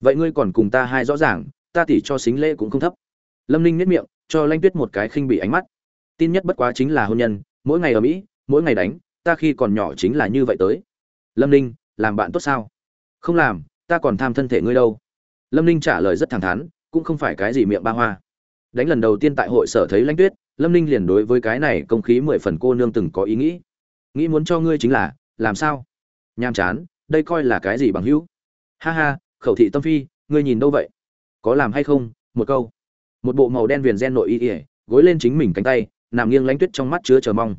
Vậy ngươi còn cùng ta hai rõ ràng, ta tỉ cho xính lễ cũng không thấp lâm ninh nhất miệng, cho Lanh tuyết một cái khinh bị ánh mắt. Tin nhất bất quá chính là hôn nhân, mỗi ngày ở mỹ, mỗi ngày đánh, ta khi còn nhỏ chính là như vậy tới. Lâm ninh, làm bạn tốt sao? Không làm, ta còn tham thân thể ngươi đâu. Lâm ninh trả lời rất thẳng thắn, cũng không phải cái gì miệng ba hoa. Đánh lần đầu tiên tại hội sở thấy lãnh tuyết, lâm ninh liền đối với cái này công khí mười phần cô nương từng có ý nghĩ. Nghĩ muốn cho ngươi chính là, làm sao? Nham chán, đây coi là cái gì bằng hữu? Ha ha, khẩu thị tâm phi, ngươi nhìn đâu vậy? Có làm hay không? Một câu một bộ màu đen viền gen nội y ỉa, gối lên chính mình cánh tay, nằm nghiêng lãnh tuyết trong mắt chứa chờ mong.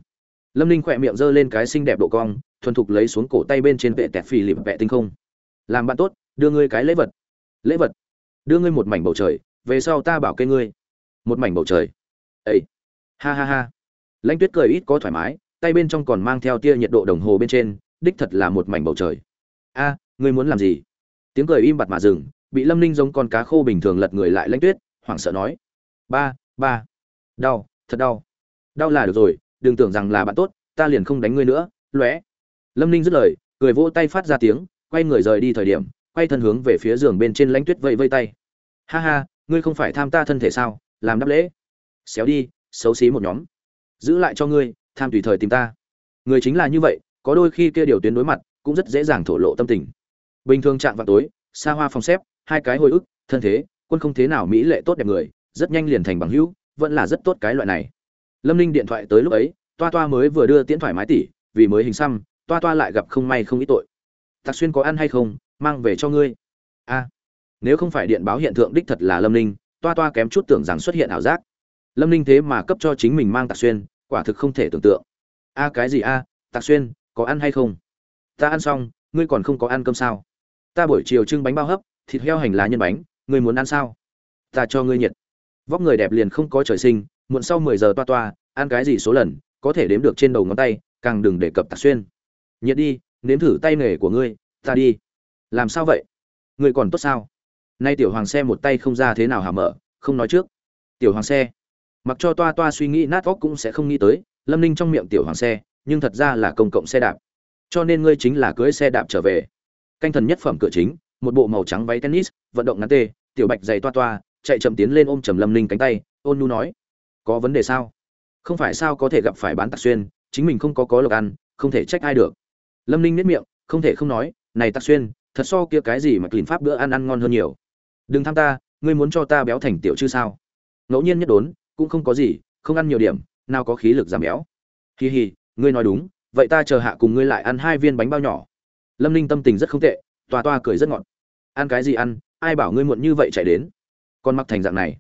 Lâm ninh khỏe miệng giơ lên cái xinh đẹp độ cong, thuần thục lấy xuống cổ tay bên trên vệ tẹt phì lịp vệ tinh không. Làm bạn tốt, đưa ngươi cái lễ vật. Lễ vật? Đưa ngươi một mảnh bầu trời, về sau ta bảo kê ngươi. Một mảnh bầu trời? Ấy ha ha ha. Lãnh tuyết cười ít có thoải mái, tay bên trong còn mang theo tia nhiệt độ đồng hồ bên trên, đích thật là một mảnh bầu trời. A, ngươi muốn làm gì? Tiếng cười im bặt mà dừng, bị lâm ninh giống con cá khô bình thường lật người lại lãnh tuyết hoảng sợ nói. Ba ba. Đau, thật đau. Đau là được rồi, đừng tưởng rằng là bạn tốt, ta liền không đánh ngươi nữa, lóe. Lâm ninh dứt lời, cười vỗ tay phát ra tiếng, quay người rời đi thời điểm, quay thân hướng về phía giường bên trên lãnh tuyết vẫy vây tay. Ha ha, ngươi không phải tham ta thân thể sao, làm đáp lễ. Xéo đi, xấu xí một nhóm. Giữ lại cho ngươi, tham tùy thời tìm ta. Người chính là như vậy, có đôi khi kia điều tuyến đối mặt, cũng rất dễ dàng thổ lộ tâm tình. Bình thường chạm vào tối, xa hoa phòng xếp, hai cái hồi ức, thân thế quân không thế nào mỹ lệ tốt đẹp người, rất nhanh liền thành bằng hữu, vẫn là rất tốt cái loại này. Lâm ninh điện thoại tới lúc ấy, toa toa mới vừa đưa tiễn thoải mái tỷ vì mới hình xăm, toa toa lại gặp không may không ít tội. Tạc xuyên có ăn hay không, mang về cho ngươi. A. Nếu không phải điện báo hiện tượng đích thật là lâm ninh, toa toa kém chút tưởng rằng xuất hiện ảo giác. Lâm ninh thế mà cấp cho chính mình mang tạc xuyên, quả thực không thể tưởng tượng. A, cái gì a? Tạc xuyên, có ăn hay không? Ta ăn xong, ngươi còn không có ăn cơm sao? Ta buổi chiều trưng bánh bao hấp, thịt heo hành lá nhân bánh ngươi muốn ăn sao? Ta cho ngươi nhiệt. Vóc người đẹp liền không có trời sinh, muộn sau mười giờ toa toa, ăn cái gì số lần, có thể đếm được trên đầu ngón tay, càng đừng đề cập tạc xuyên. Nhiệt đi, nếm thử tay nghề của ngươi, ta đi. Làm sao vậy? Ngươi còn tốt sao? Nay tiểu hoàng xe một tay không ra thế nào hả mở không nói trước. Tiểu hoàng xe. Mặc cho toa toa suy nghĩ nát óc cũng sẽ không nghĩ tới, lâm ninh trong miệng tiểu hoàng xe, nhưng thật ra là công cộng xe đạp. Cho nên ngươi chính là cưới xe đạp trở về. Canh thần nhất phẩm cửa chính, một bộ màu trắng váy tennis, vận động ngắn tê tiểu bạch giày toa toa, chạy chậm tiến lên ôm trầm lâm ninh cánh tay, ôn nu nói, có vấn đề sao? Không phải sao có thể gặp phải bán tạc xuyên, chính mình không có có lộc ăn, không thể trách ai được. Lâm ninh nếp miệng, không thể không nói, này tạc xuyên, thật so kia cái gì mà kìm pháp bữa ăn ăn ngon hơn nhiều. Đừng tham ta, ngươi muốn cho ta béo thành tiểu chứ sao? Ngẫu nhiên nhất đốn, cũng không có gì, không ăn nhiều điểm, nào có khí lực giảm béo. Hì hì ngươi nói đúng, vậy ta chờ hạ cùng ngươi lại ăn hai viên bánh bao nhỏ. Lâm ninh tâm tình rất không tệ, toa toa cười rất ngọt. Ăn cái gì ăn? Ai bảo ngươi muộn như vậy chạy đến? Còn mặc thành dạng này,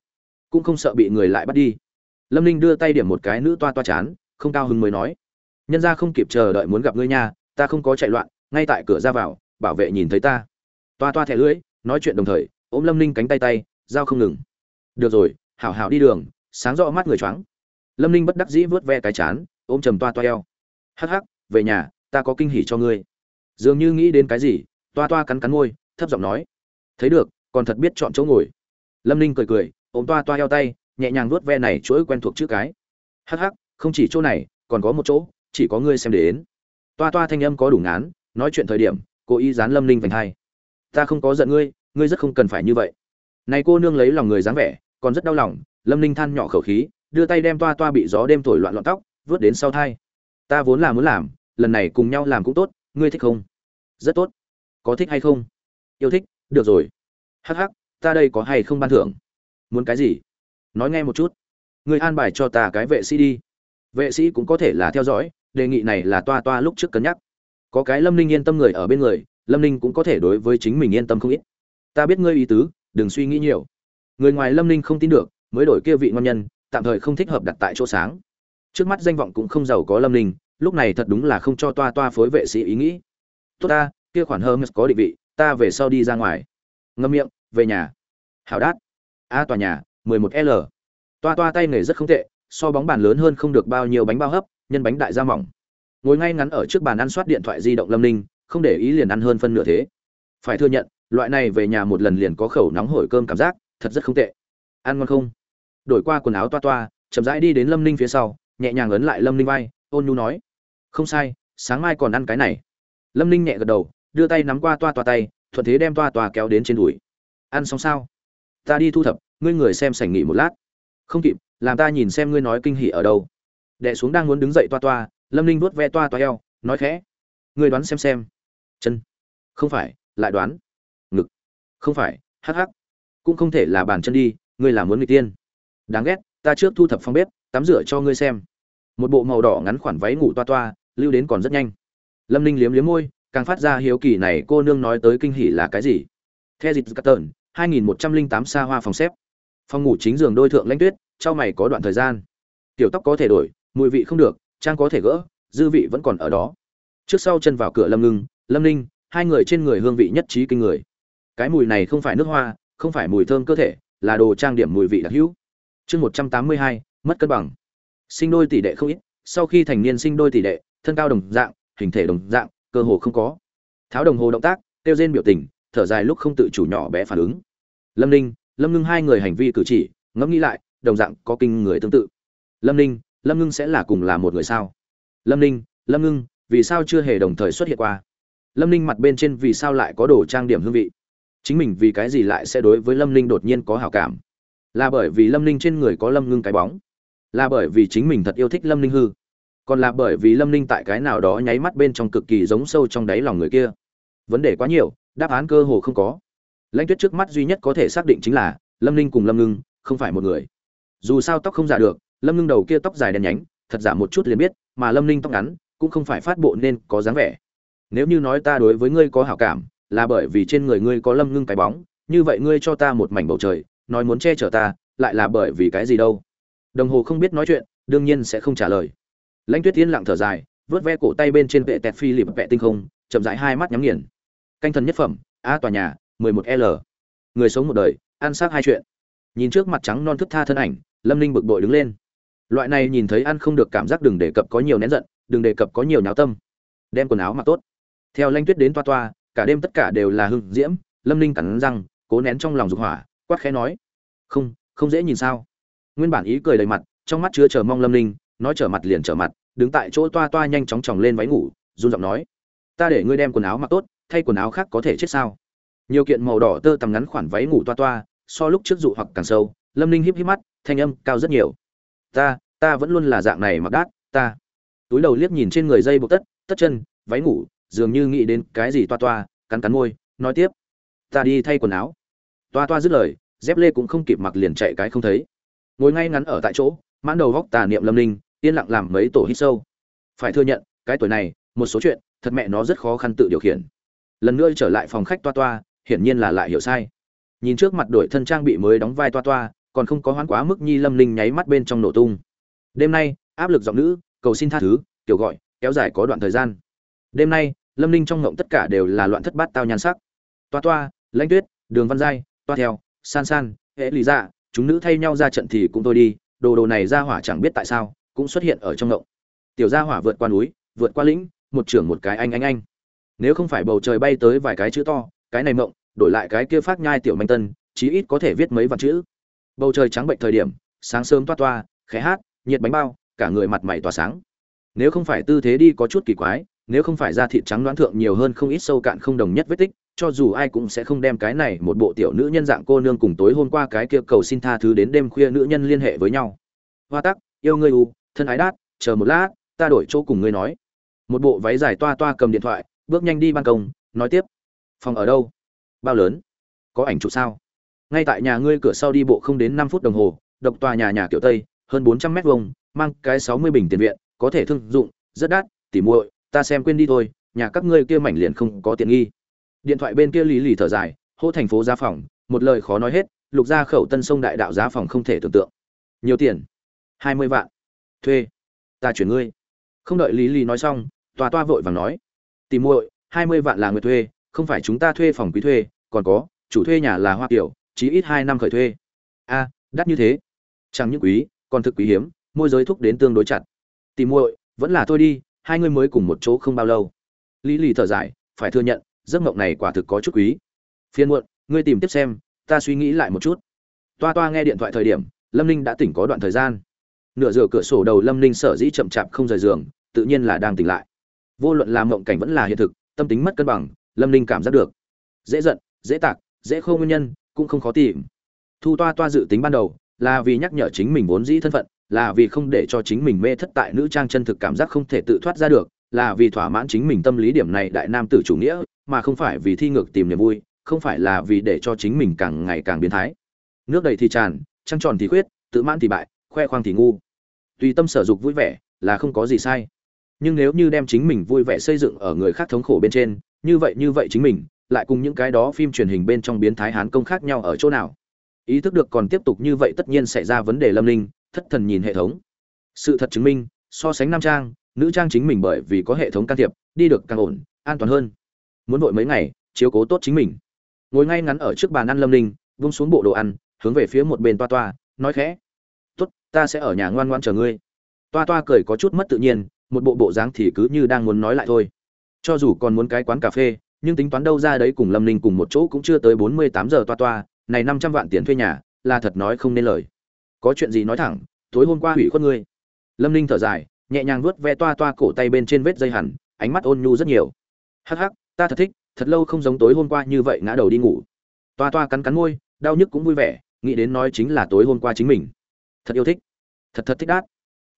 cũng không sợ bị người lại bắt đi. Lâm ninh đưa tay điểm một cái nữ toa toa chán, không cao hứng mới nói, nhân ra không kịp chờ đợi muốn gặp ngươi nha, ta không có chạy loạn, ngay tại cửa ra vào, bảo vệ nhìn thấy ta. Toa toa thẻ lưỡi, nói chuyện đồng thời, ôm lâm ninh cánh tay tay, dao không ngừng. Được rồi, hảo hảo đi đường, sáng rõ mắt người choáng. Lâm ninh bất đắc dĩ vớt ve cái chán, ôm trầm toa toa eo. Hắc hắc, về nhà, ta có kinh hỉ cho ngươi. Dường như nghĩ đến cái gì, toa toa cắn cắn môi, thấp giọng nói thấy được, còn thật biết chọn chỗ ngồi. Lâm ninh cười cười, ôm toa toa eo tay, nhẹ nhàng vuốt ve này chuỗi quen thuộc chữ cái. Hắc hắc, không chỉ chỗ này, còn có một chỗ, chỉ có ngươi xem đến. Toa toa thanh âm có đủ ngán, nói chuyện thời điểm, cô ý dán lâm ninh vành hai. Ta không có giận ngươi ngươi rất không cần phải như vậy. Này cô nương lấy lòng người dáng vẻ, còn rất đau lòng, lâm ninh than nhỏ khẩu khí, đưa tay đem toa toa bị gió đêm thổi loạn loạn tóc, vớt đến sau thai. Ta vốn là muốn làm, lần này cùng nhau làm cũng tốt, ngươi thích không? Rất tốt. Có thích hay không? Yêu thích được rồi. Hắc hắc, ta đây có hay không ban thưởng? Muốn cái gì? Nói nghe một chút. Người an bài cho ta cái vệ sĩ đi. Vệ sĩ cũng có thể là theo dõi, đề nghị này là toa toa lúc trước cân nhắc. Có cái lâm ninh yên tâm người ở bên người, lâm ninh cũng có thể đối với chính mình yên tâm không ít. Ta biết ngươi ý tứ, đừng suy nghĩ nhiều. Người ngoài lâm ninh không tin được, mới đổi kia vị ngon nhân, tạm thời không thích hợp đặt tại chỗ sáng. Trước mắt danh vọng cũng không giàu có lâm ninh, lúc này thật đúng là không cho toa toa phối vệ sĩ ý nghĩ. Tốt ta, kia khoản hermes có định vị ta về sau đi ra ngoài. Ngâm miệng, về nhà. Hào đát. A tòa nhà 11 l. Toa toa tay nghề rất không tệ, so bóng bàn lớn hơn không được bao nhiêu bánh bao hấp, nhân bánh đại da mỏng. Ngồi ngay ngắn ở trước bàn ăn soát điện thoại di động lâm ninh, không để ý liền ăn hơn phân nửa thế. Phải thừa nhận, loại này về nhà một lần liền có khẩu nóng hổi cơm cảm giác, thật rất không tệ. Ăn ngon không? Đổi qua quần áo toa toa, chậm rãi đi đến lâm ninh phía sau, nhẹ nhàng ấn lại lâm ninh vai, ôn nhu nói. Không sai, sáng mai còn ăn cái này. Lâm ninh nhẹ gật đầu đưa tay nắm qua toa toa tay, thuận thế đem toa toa kéo đến trên đùi. Ăn xong sao? Ta đi thu thập, ngươi người xem sảnh nghỉ một lát. Không kịp, làm ta nhìn xem ngươi nói kinh hỉ ở đâu. Đệ xuống đang muốn đứng dậy toa toa lâm ninh vuốt ve toa toa eo, nói khẽ. Ngươi đoán xem xem. Chân. Không phải, lại đoán. Ngực. Không phải, hắc hắc. Cũng không thể là bàn chân đi, ngươi là muốn người tiên. Đáng ghét, ta trước thu thập phòng bếp, tắm rửa cho ngươi xem. Một bộ màu đỏ ngắn khoản váy ngủ toa toa lưu đến còn rất nhanh. Lâm ninh liếm liếm môi càng phát ra hiếu kỳ này cô nương nói tới kinh hỉ là cái gì? The dịp cắt tợn hai nghìn một trăm linh tám xa hoa phòng xếp. Phòng ngủ chính giường đôi thượng lãnh tuyết trong mày có đoạn thời gian. Tiểu tóc có thể đổi, mùi vị không được, trang có thể gỡ, dư vị vẫn còn ở đó. Trước sau chân vào cửa lâm ngưng, lâm ninh, hai người trên người hương vị nhất trí kinh người. Cái mùi này không phải nước hoa, không phải mùi thơm cơ thể, là đồ trang điểm mùi vị đặc hữu. Chương một trăm tám mươi hai, mất cân bằng. Sinh đôi tỷ đệ không ít, sau khi thành niên sinh đôi tỷ đệ, thân cao đồng dạng, hình thể đồng dạng cơ hồ không có. Tháo đồng hồ động tác tiêu rên biểu tình, thở dài lúc không tự chủ nhỏ bé phản ứng. Lâm ninh, lâm ngưng hai người hành vi cử chỉ, ngẫm nghĩ lại, đồng dạng có kinh người tương tự. Lâm ninh, lâm ngưng sẽ là cùng là một người sao? Lâm ninh, lâm ngưng, vì sao chưa hề đồng thời xuất hiện qua? Lâm ninh mặt bên trên vì sao lại có đồ trang điểm hương vị? Chính mình vì cái gì lại sẽ đối với lâm ninh đột nhiên có hảo cảm? Là bởi vì lâm ninh trên người có lâm ngưng cái bóng? Là bởi vì chính mình thật yêu thích lâm ninh hư? Còn là bởi vì lâm ninh tại cái nào đó nháy mắt bên trong cực kỳ giống sâu trong đáy lòng người kia. Vấn đề quá nhiều, đáp án cơ hồ không có. Lãnh tuyết trước mắt duy nhất có thể xác định chính là lâm ninh cùng lâm ngưng không phải một người. Dù sao tóc không giả được, lâm ngưng đầu kia tóc dài đen nhánh, thật giả một chút liền biết, mà lâm ninh tóc ngắn, cũng không phải phát bộ nên có dáng vẻ. Nếu như nói ta đối với ngươi có hảo cảm, là bởi vì trên người ngươi có lâm ngưng cái bóng, như vậy ngươi cho ta một mảnh bầu trời, nói muốn che chở ta, lại là bởi vì cái gì đâu? Đồng hồ không biết nói chuyện, đương nhiên sẽ không trả lời lãnh tuyết yên lặng thở dài, vớt ve cổ tay bên trên vệ tẹt phi lịp vệ tinh không, chậm rãi hai mắt nhắm nghiền. Canh thần nhất phẩm, a tòa nhà 11 l. Người sống một đời, ăn xác hai chuyện. Nhìn trước mặt trắng non thức tha thân ảnh, lâm ninh bực bội đứng lên. Loại này nhìn thấy ăn không được cảm giác đừng đề cập có nhiều nén giận, đừng đề cập có nhiều nháo tâm. Đem quần áo mặc tốt. Theo lanh tuyết đến toa toa, cả đêm tất cả đều là hưng diễm, lâm ninh cắn răng, cố nén trong lòng dục hỏa, quát khẽ nói, không không dễ nhìn sao? Nguyên bản ý cười đầy mặt, trong mắt chứa chờ mong lâm ninh nói trở mặt liền trở mặt, đứng tại chỗ toa toa nhanh chóng chòng lên váy ngủ, run giọng nói, ta để ngươi đem quần áo mặc tốt, thay quần áo khác có thể chết sao? Nhiều kiện màu đỏ tơ tằm ngắn khoản váy ngủ toa toa, so lúc trước dụ hoặc càng sâu, lâm ninh híp híp mắt, thanh âm cao rất nhiều. Ta ta vẫn luôn là dạng này mặc đát, ta. Túi đầu liếc nhìn trên người dây buộc tất tất chân, váy ngủ, dường như nghĩ đến cái gì toa toa, cắn cắn môi, nói tiếp, ta đi thay quần áo. Toa toa dứt lời, dép lê cũng không kịp mặc liền chạy cái không thấy. Ngồi ngay ngắn ở tại chỗ, mãn đầu góc tà niệm lâm ninh yên lặng làm mấy tổ hít sâu. Phải thừa nhận, cái tuổi này, một số chuyện, thật mẹ nó rất khó khăn tự điều khiển. Lần nữa trở lại phòng khách toa toa, hiển nhiên là lại hiểu sai. Nhìn trước mặt đội thân trang bị mới đóng vai toa toa, còn không có hoán quá mức nhi lâm Linh nháy mắt bên trong nổ tung. Đêm nay, áp lực giọng nữ, cầu xin tha thứ, kiểu gọi, kéo dài có đoạn thời gian. Đêm nay, lâm Linh trong ngộng tất cả đều là loạn thất bát tao nhan sắc. Toa toa, lãnh tuyết, đường văn giai, toa theo, san san hễ lý dạ chúng nữ thay nhau ra trận thì cũng tôi đi, đồ đồ này ra hỏa chẳng biết tại sao cũng xuất hiện ở trong ngộng. Tiểu gia hỏa vượt qua núi, vượt qua lĩnh, một trưởng một cái anh anh anh. Nếu không phải bầu trời bay tới vài cái chữ to, cái này mộng đổi lại cái kia phát nhai tiểu manh tân, chí ít có thể viết mấy vạn chữ. Bầu trời trắng bệnh thời điểm, sáng sớm toa toa, khẽ hát, nhiệt bánh bao, cả người mặt mày tỏa sáng. Nếu không phải tư thế đi có chút kỳ quái, nếu không phải da thịt trắng đoán thượng nhiều hơn không ít sâu cạn không đồng nhất vết tích, cho dù ai cũng sẽ không đem cái này một bộ tiểu nữ nhân dạng cô nương cùng tối hôm qua cái kia cầu xin tha thứ đến đêm khuya nữ nhân liên hệ với nhau. Hoa tắc, yêu ngươi u thân ái đát, chờ một lát, ta đổi chỗ cùng ngươi nói. Một bộ váy dài toa toa cầm điện thoại, bước nhanh đi ban công, nói tiếp. Phòng ở đâu? Bao lớn? Có ảnh chụp sao? Ngay tại nhà ngươi cửa sau đi bộ không đến năm phút đồng hồ, độc tòa nhà nhà kiểu tây, hơn bốn trăm mét vuông, mang cái sáu mươi bình tiền viện, có thể thương dụng, rất đắt, tỉ muội, ta xem quên đi thôi, nhà các ngươi kia mảnh liền không có tiện nghi. Điện thoại bên kia lý lì thở dài, hô thành phố giá phòng, một lời khó nói hết, lục gia khẩu tân sông đại đạo giá phòng không thể tưởng tượng. Nhiều tiền? Hai mươi vạn thuê. Ta chuyển ngươi. Không đợi lý lý nói xong, tòa toa vội vàng nói tìm muội, hai mươi vạn là người thuê, không phải chúng ta thuê phòng quý thuê, còn có, chủ thuê nhà là hoa kiểu chí ít hai năm khởi thuê. A, đắt như thế? Chẳng những quý, còn thực quý hiếm, môi giới thúc đến tương đối chặt. Tìm muội, vẫn là thôi đi, hai người mới cùng một chỗ không bao lâu. Lý lý thở dài, phải thừa nhận, giấc mộng này quả thực có chút quý. Phiên muộn, ngươi tìm tiếp xem, ta suy nghĩ lại một chút. Toa toa nghe điện thoại thời điểm, lâm ninh đã tỉnh có đoạn thời gian nửa giờ cửa sổ đầu lâm ninh sở dĩ chậm chạp không rời giường, tự nhiên là đang tỉnh lại. Vô luận làm mộng cảnh vẫn là hiện thực, tâm tính mất cân bằng, lâm ninh cảm giác được. Dễ giận, dễ tạc, dễ khô nguyên nhân, cũng không khó tìm. Thu toa toa dự tính ban đầu, là vì nhắc nhở chính mình vốn dĩ thân phận, là vì không để cho chính mình mê thất tại nữ trang chân thực cảm giác không thể tự thoát ra được, là vì thỏa mãn chính mình tâm lý điểm này đại nam tử chủ nghĩa, mà không phải vì thi ngược tìm niềm vui, không phải là vì để cho chính mình càng ngày càng biến thái. Nước đầy thì tràn, trăng tròn thì khuyết, tự mãn thì bại khoe khoang thì ngu. Tùy tâm sở dục vui vẻ là không có gì sai. Nhưng nếu như đem chính mình vui vẻ xây dựng ở người khác thống khổ bên trên, như vậy như vậy chính mình, lại cùng những cái đó phim truyền hình bên trong biến thái hán công khác nhau ở chỗ nào? Ý thức được còn tiếp tục như vậy tất nhiên xảy ra vấn đề lâm linh, thất thần nhìn hệ thống. Sự thật chứng minh, so sánh nam trang, nữ trang chính mình bởi vì có hệ thống can thiệp, đi được càng ổn, an toàn hơn. Muốn vội mấy ngày, chiếu cố tốt chính mình. Ngồi ngay ngắn ở trước bàn ăn lâm linh, vung xuống bộ đồ ăn, hướng về phía một bên toa toa, nói khẽ tốt, ta sẽ ở nhà ngoan ngoan chờ ngươi. Toa toa cười có chút mất tự nhiên, một bộ bộ dáng thì cứ như đang muốn nói lại thôi. Cho dù còn muốn cái quán cà phê, nhưng tính toán đâu ra đấy cùng lâm ninh cùng một chỗ cũng chưa tới bốn mươi tám giờ toa toa, này năm trăm vạn tiền thuê nhà, là thật nói không nên lời. Có chuyện gì nói thẳng, tối hôm qua hủy khuất ngươi. Lâm ninh thở dài, nhẹ nhàng vuốt ve toa toa cổ tay bên trên vết dây hẳn, ánh mắt ôn nhu rất nhiều. Hắc hắc, ta thật thích, thật lâu không giống tối hôm qua như vậy ngã đầu đi ngủ. Toa toa cắn cắn môi, đau nhức cũng vui vẻ, nghĩ đến nói chính là tối hôm qua chính mình thật yêu thích, thật thật thích đát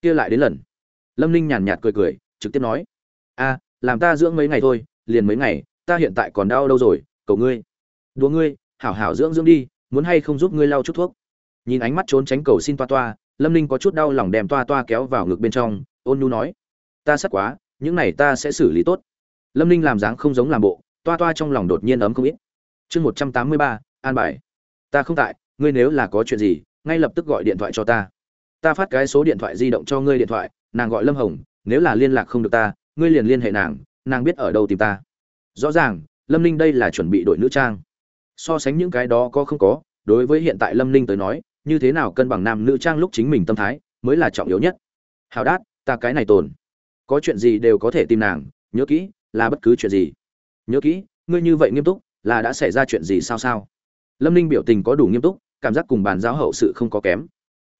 kia lại đến lần. Lâm ninh nhàn nhạt cười cười, trực tiếp nói, a, làm ta dưỡng mấy ngày thôi, liền mấy ngày, ta hiện tại còn đau đâu rồi, cầu ngươi. Đùa ngươi, hảo hảo dưỡng dưỡng đi, muốn hay không giúp ngươi lau chút thuốc. Nhìn ánh mắt trốn tránh cầu xin toa toa, lâm ninh có chút đau lòng đem toa toa kéo vào ngực bên trong, ôn nhu nói, ta sắt quá, những này ta sẽ xử lý tốt. Lâm ninh làm dáng không giống làm bộ, toa toa trong lòng đột nhiên ấm không ít. Chương một trăm tám mươi ba, an bài. Ta không tại, ngươi nếu là có chuyện gì ngay lập tức gọi điện thoại cho ta. Ta phát cái số điện thoại di động cho ngươi điện thoại, nàng gọi lâm hồng, nếu là liên lạc không được ta, ngươi liền liên hệ nàng nàng biết ở đâu tìm ta. Rõ ràng, lâm ninh đây là chuẩn bị đội nữ trang. So sánh những cái đó có không có, đối với hiện tại lâm ninh tới nói, như thế nào cân bằng nam nữ trang lúc chính mình tâm thái, mới là trọng yếu nhất. Hào đát, ta cái này tồn. Có chuyện gì đều có thể tìm nàng, nhớ kỹ, là bất cứ chuyện gì. Nhớ kỹ, ngươi như vậy nghiêm túc, là đã xảy ra chuyện gì sao sao? Lâm ninh biểu tình có đủ nghiêm túc cảm giác cùng bàn giáo hậu sự không có kém.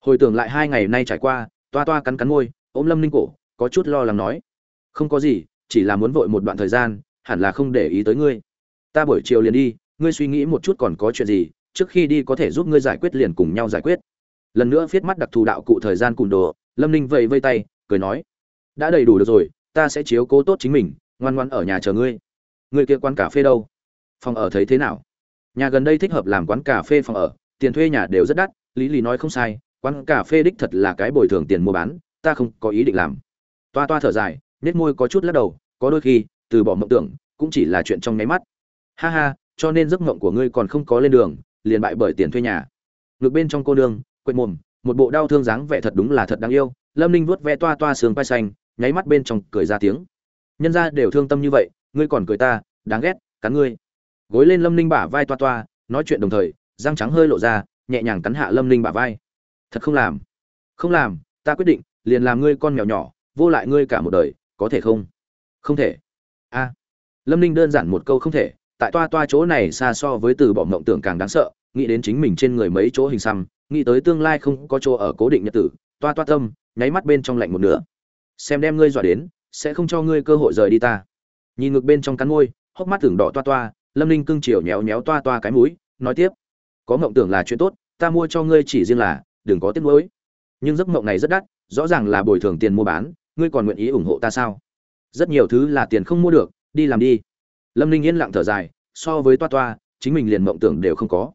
Hồi tưởng lại hai ngày nay trải qua, toa toa cắn cắn môi, ôm lâm ninh cổ, có chút lo lắng nói, không có gì, chỉ là muốn vội một đoạn thời gian, hẳn là không để ý tới ngươi. Ta buổi chiều liền đi, ngươi suy nghĩ một chút còn có chuyện gì, trước khi đi có thể giúp ngươi giải quyết liền cùng nhau giải quyết. Lần nữa viết mắt đặc thù đạo cụ thời gian cùn đồ, lâm ninh vẫy vây tay, cười nói, đã đầy đủ được rồi, ta sẽ chiếu cố tốt chính mình, ngoan ngoan ở nhà chờ ngươi. Ngươi kia quán cà phê đâu? Phòng ở thấy thế nào? Nhà gần đây thích hợp làm quán cà phê phòng ở tiền thuê nhà đều rất đắt, lý lý nói không sai, quán cà phê đích thật là cái bồi thường tiền mua bán, ta không có ý định làm. Toa toa thở dài nết môi có chút lắc đầu, có đôi khi, từ bỏ mộng tưởng, cũng chỉ là chuyện trong nháy mắt. Ha ha, cho nên giấc mộng của ngươi còn không có lên đường, liền bại bởi tiền thuê nhà. Ngược bên trong cô đường quệt mồm, một bộ đau thương dáng vẻ thật đúng là thật đáng yêu, lâm ninh vuốt ve toa toa sườn vai xanh, nháy mắt bên trong cười ra tiếng. Nhân ra đều thương tâm như vậy, ngươi còn cười ta, đáng ghét, cắn ngươi. Gối lên lâm ninh bả vai toa toa, nói chuyện đồng thời răng trắng hơi lộ ra, nhẹ nhàng cắn hạ lâm ninh bả vai. Thật không làm. Không làm, ta quyết định, liền làm ngươi con mèo nhỏ, vô lại ngươi cả một đời, có thể không? Không thể. A. Lâm ninh đơn giản một câu không thể, tại toa toa chỗ này xa so với từ bỏ mộng tưởng càng đáng sợ, nghĩ đến chính mình trên người mấy chỗ hình xăm, nghĩ tới tương lai không có chỗ ở cố định nhật tử, toa toa tâm, nháy mắt bên trong lạnh một nửa. Xem đem ngươi dọa đến, sẽ không cho ngươi cơ hội rời đi ta. Nhìn ngược bên trong cắn môi, hốc mắt tưởng đỏ toa toa, lâm ninh cưng chiều nhéo nhéo toa toa cái mũi, nói tiếp có mộng tưởng là chuyện tốt, ta mua cho ngươi chỉ riêng là, đừng có tiếc nuối. Nhưng giấc mộng này rất đắt, rõ ràng là bồi thường tiền mua bán, ngươi còn nguyện ý ủng hộ ta sao? Rất nhiều thứ là tiền không mua được, đi làm đi. Lâm ninh yên lặng thở dài, so với toa toa, chính mình liền mộng tưởng đều không có.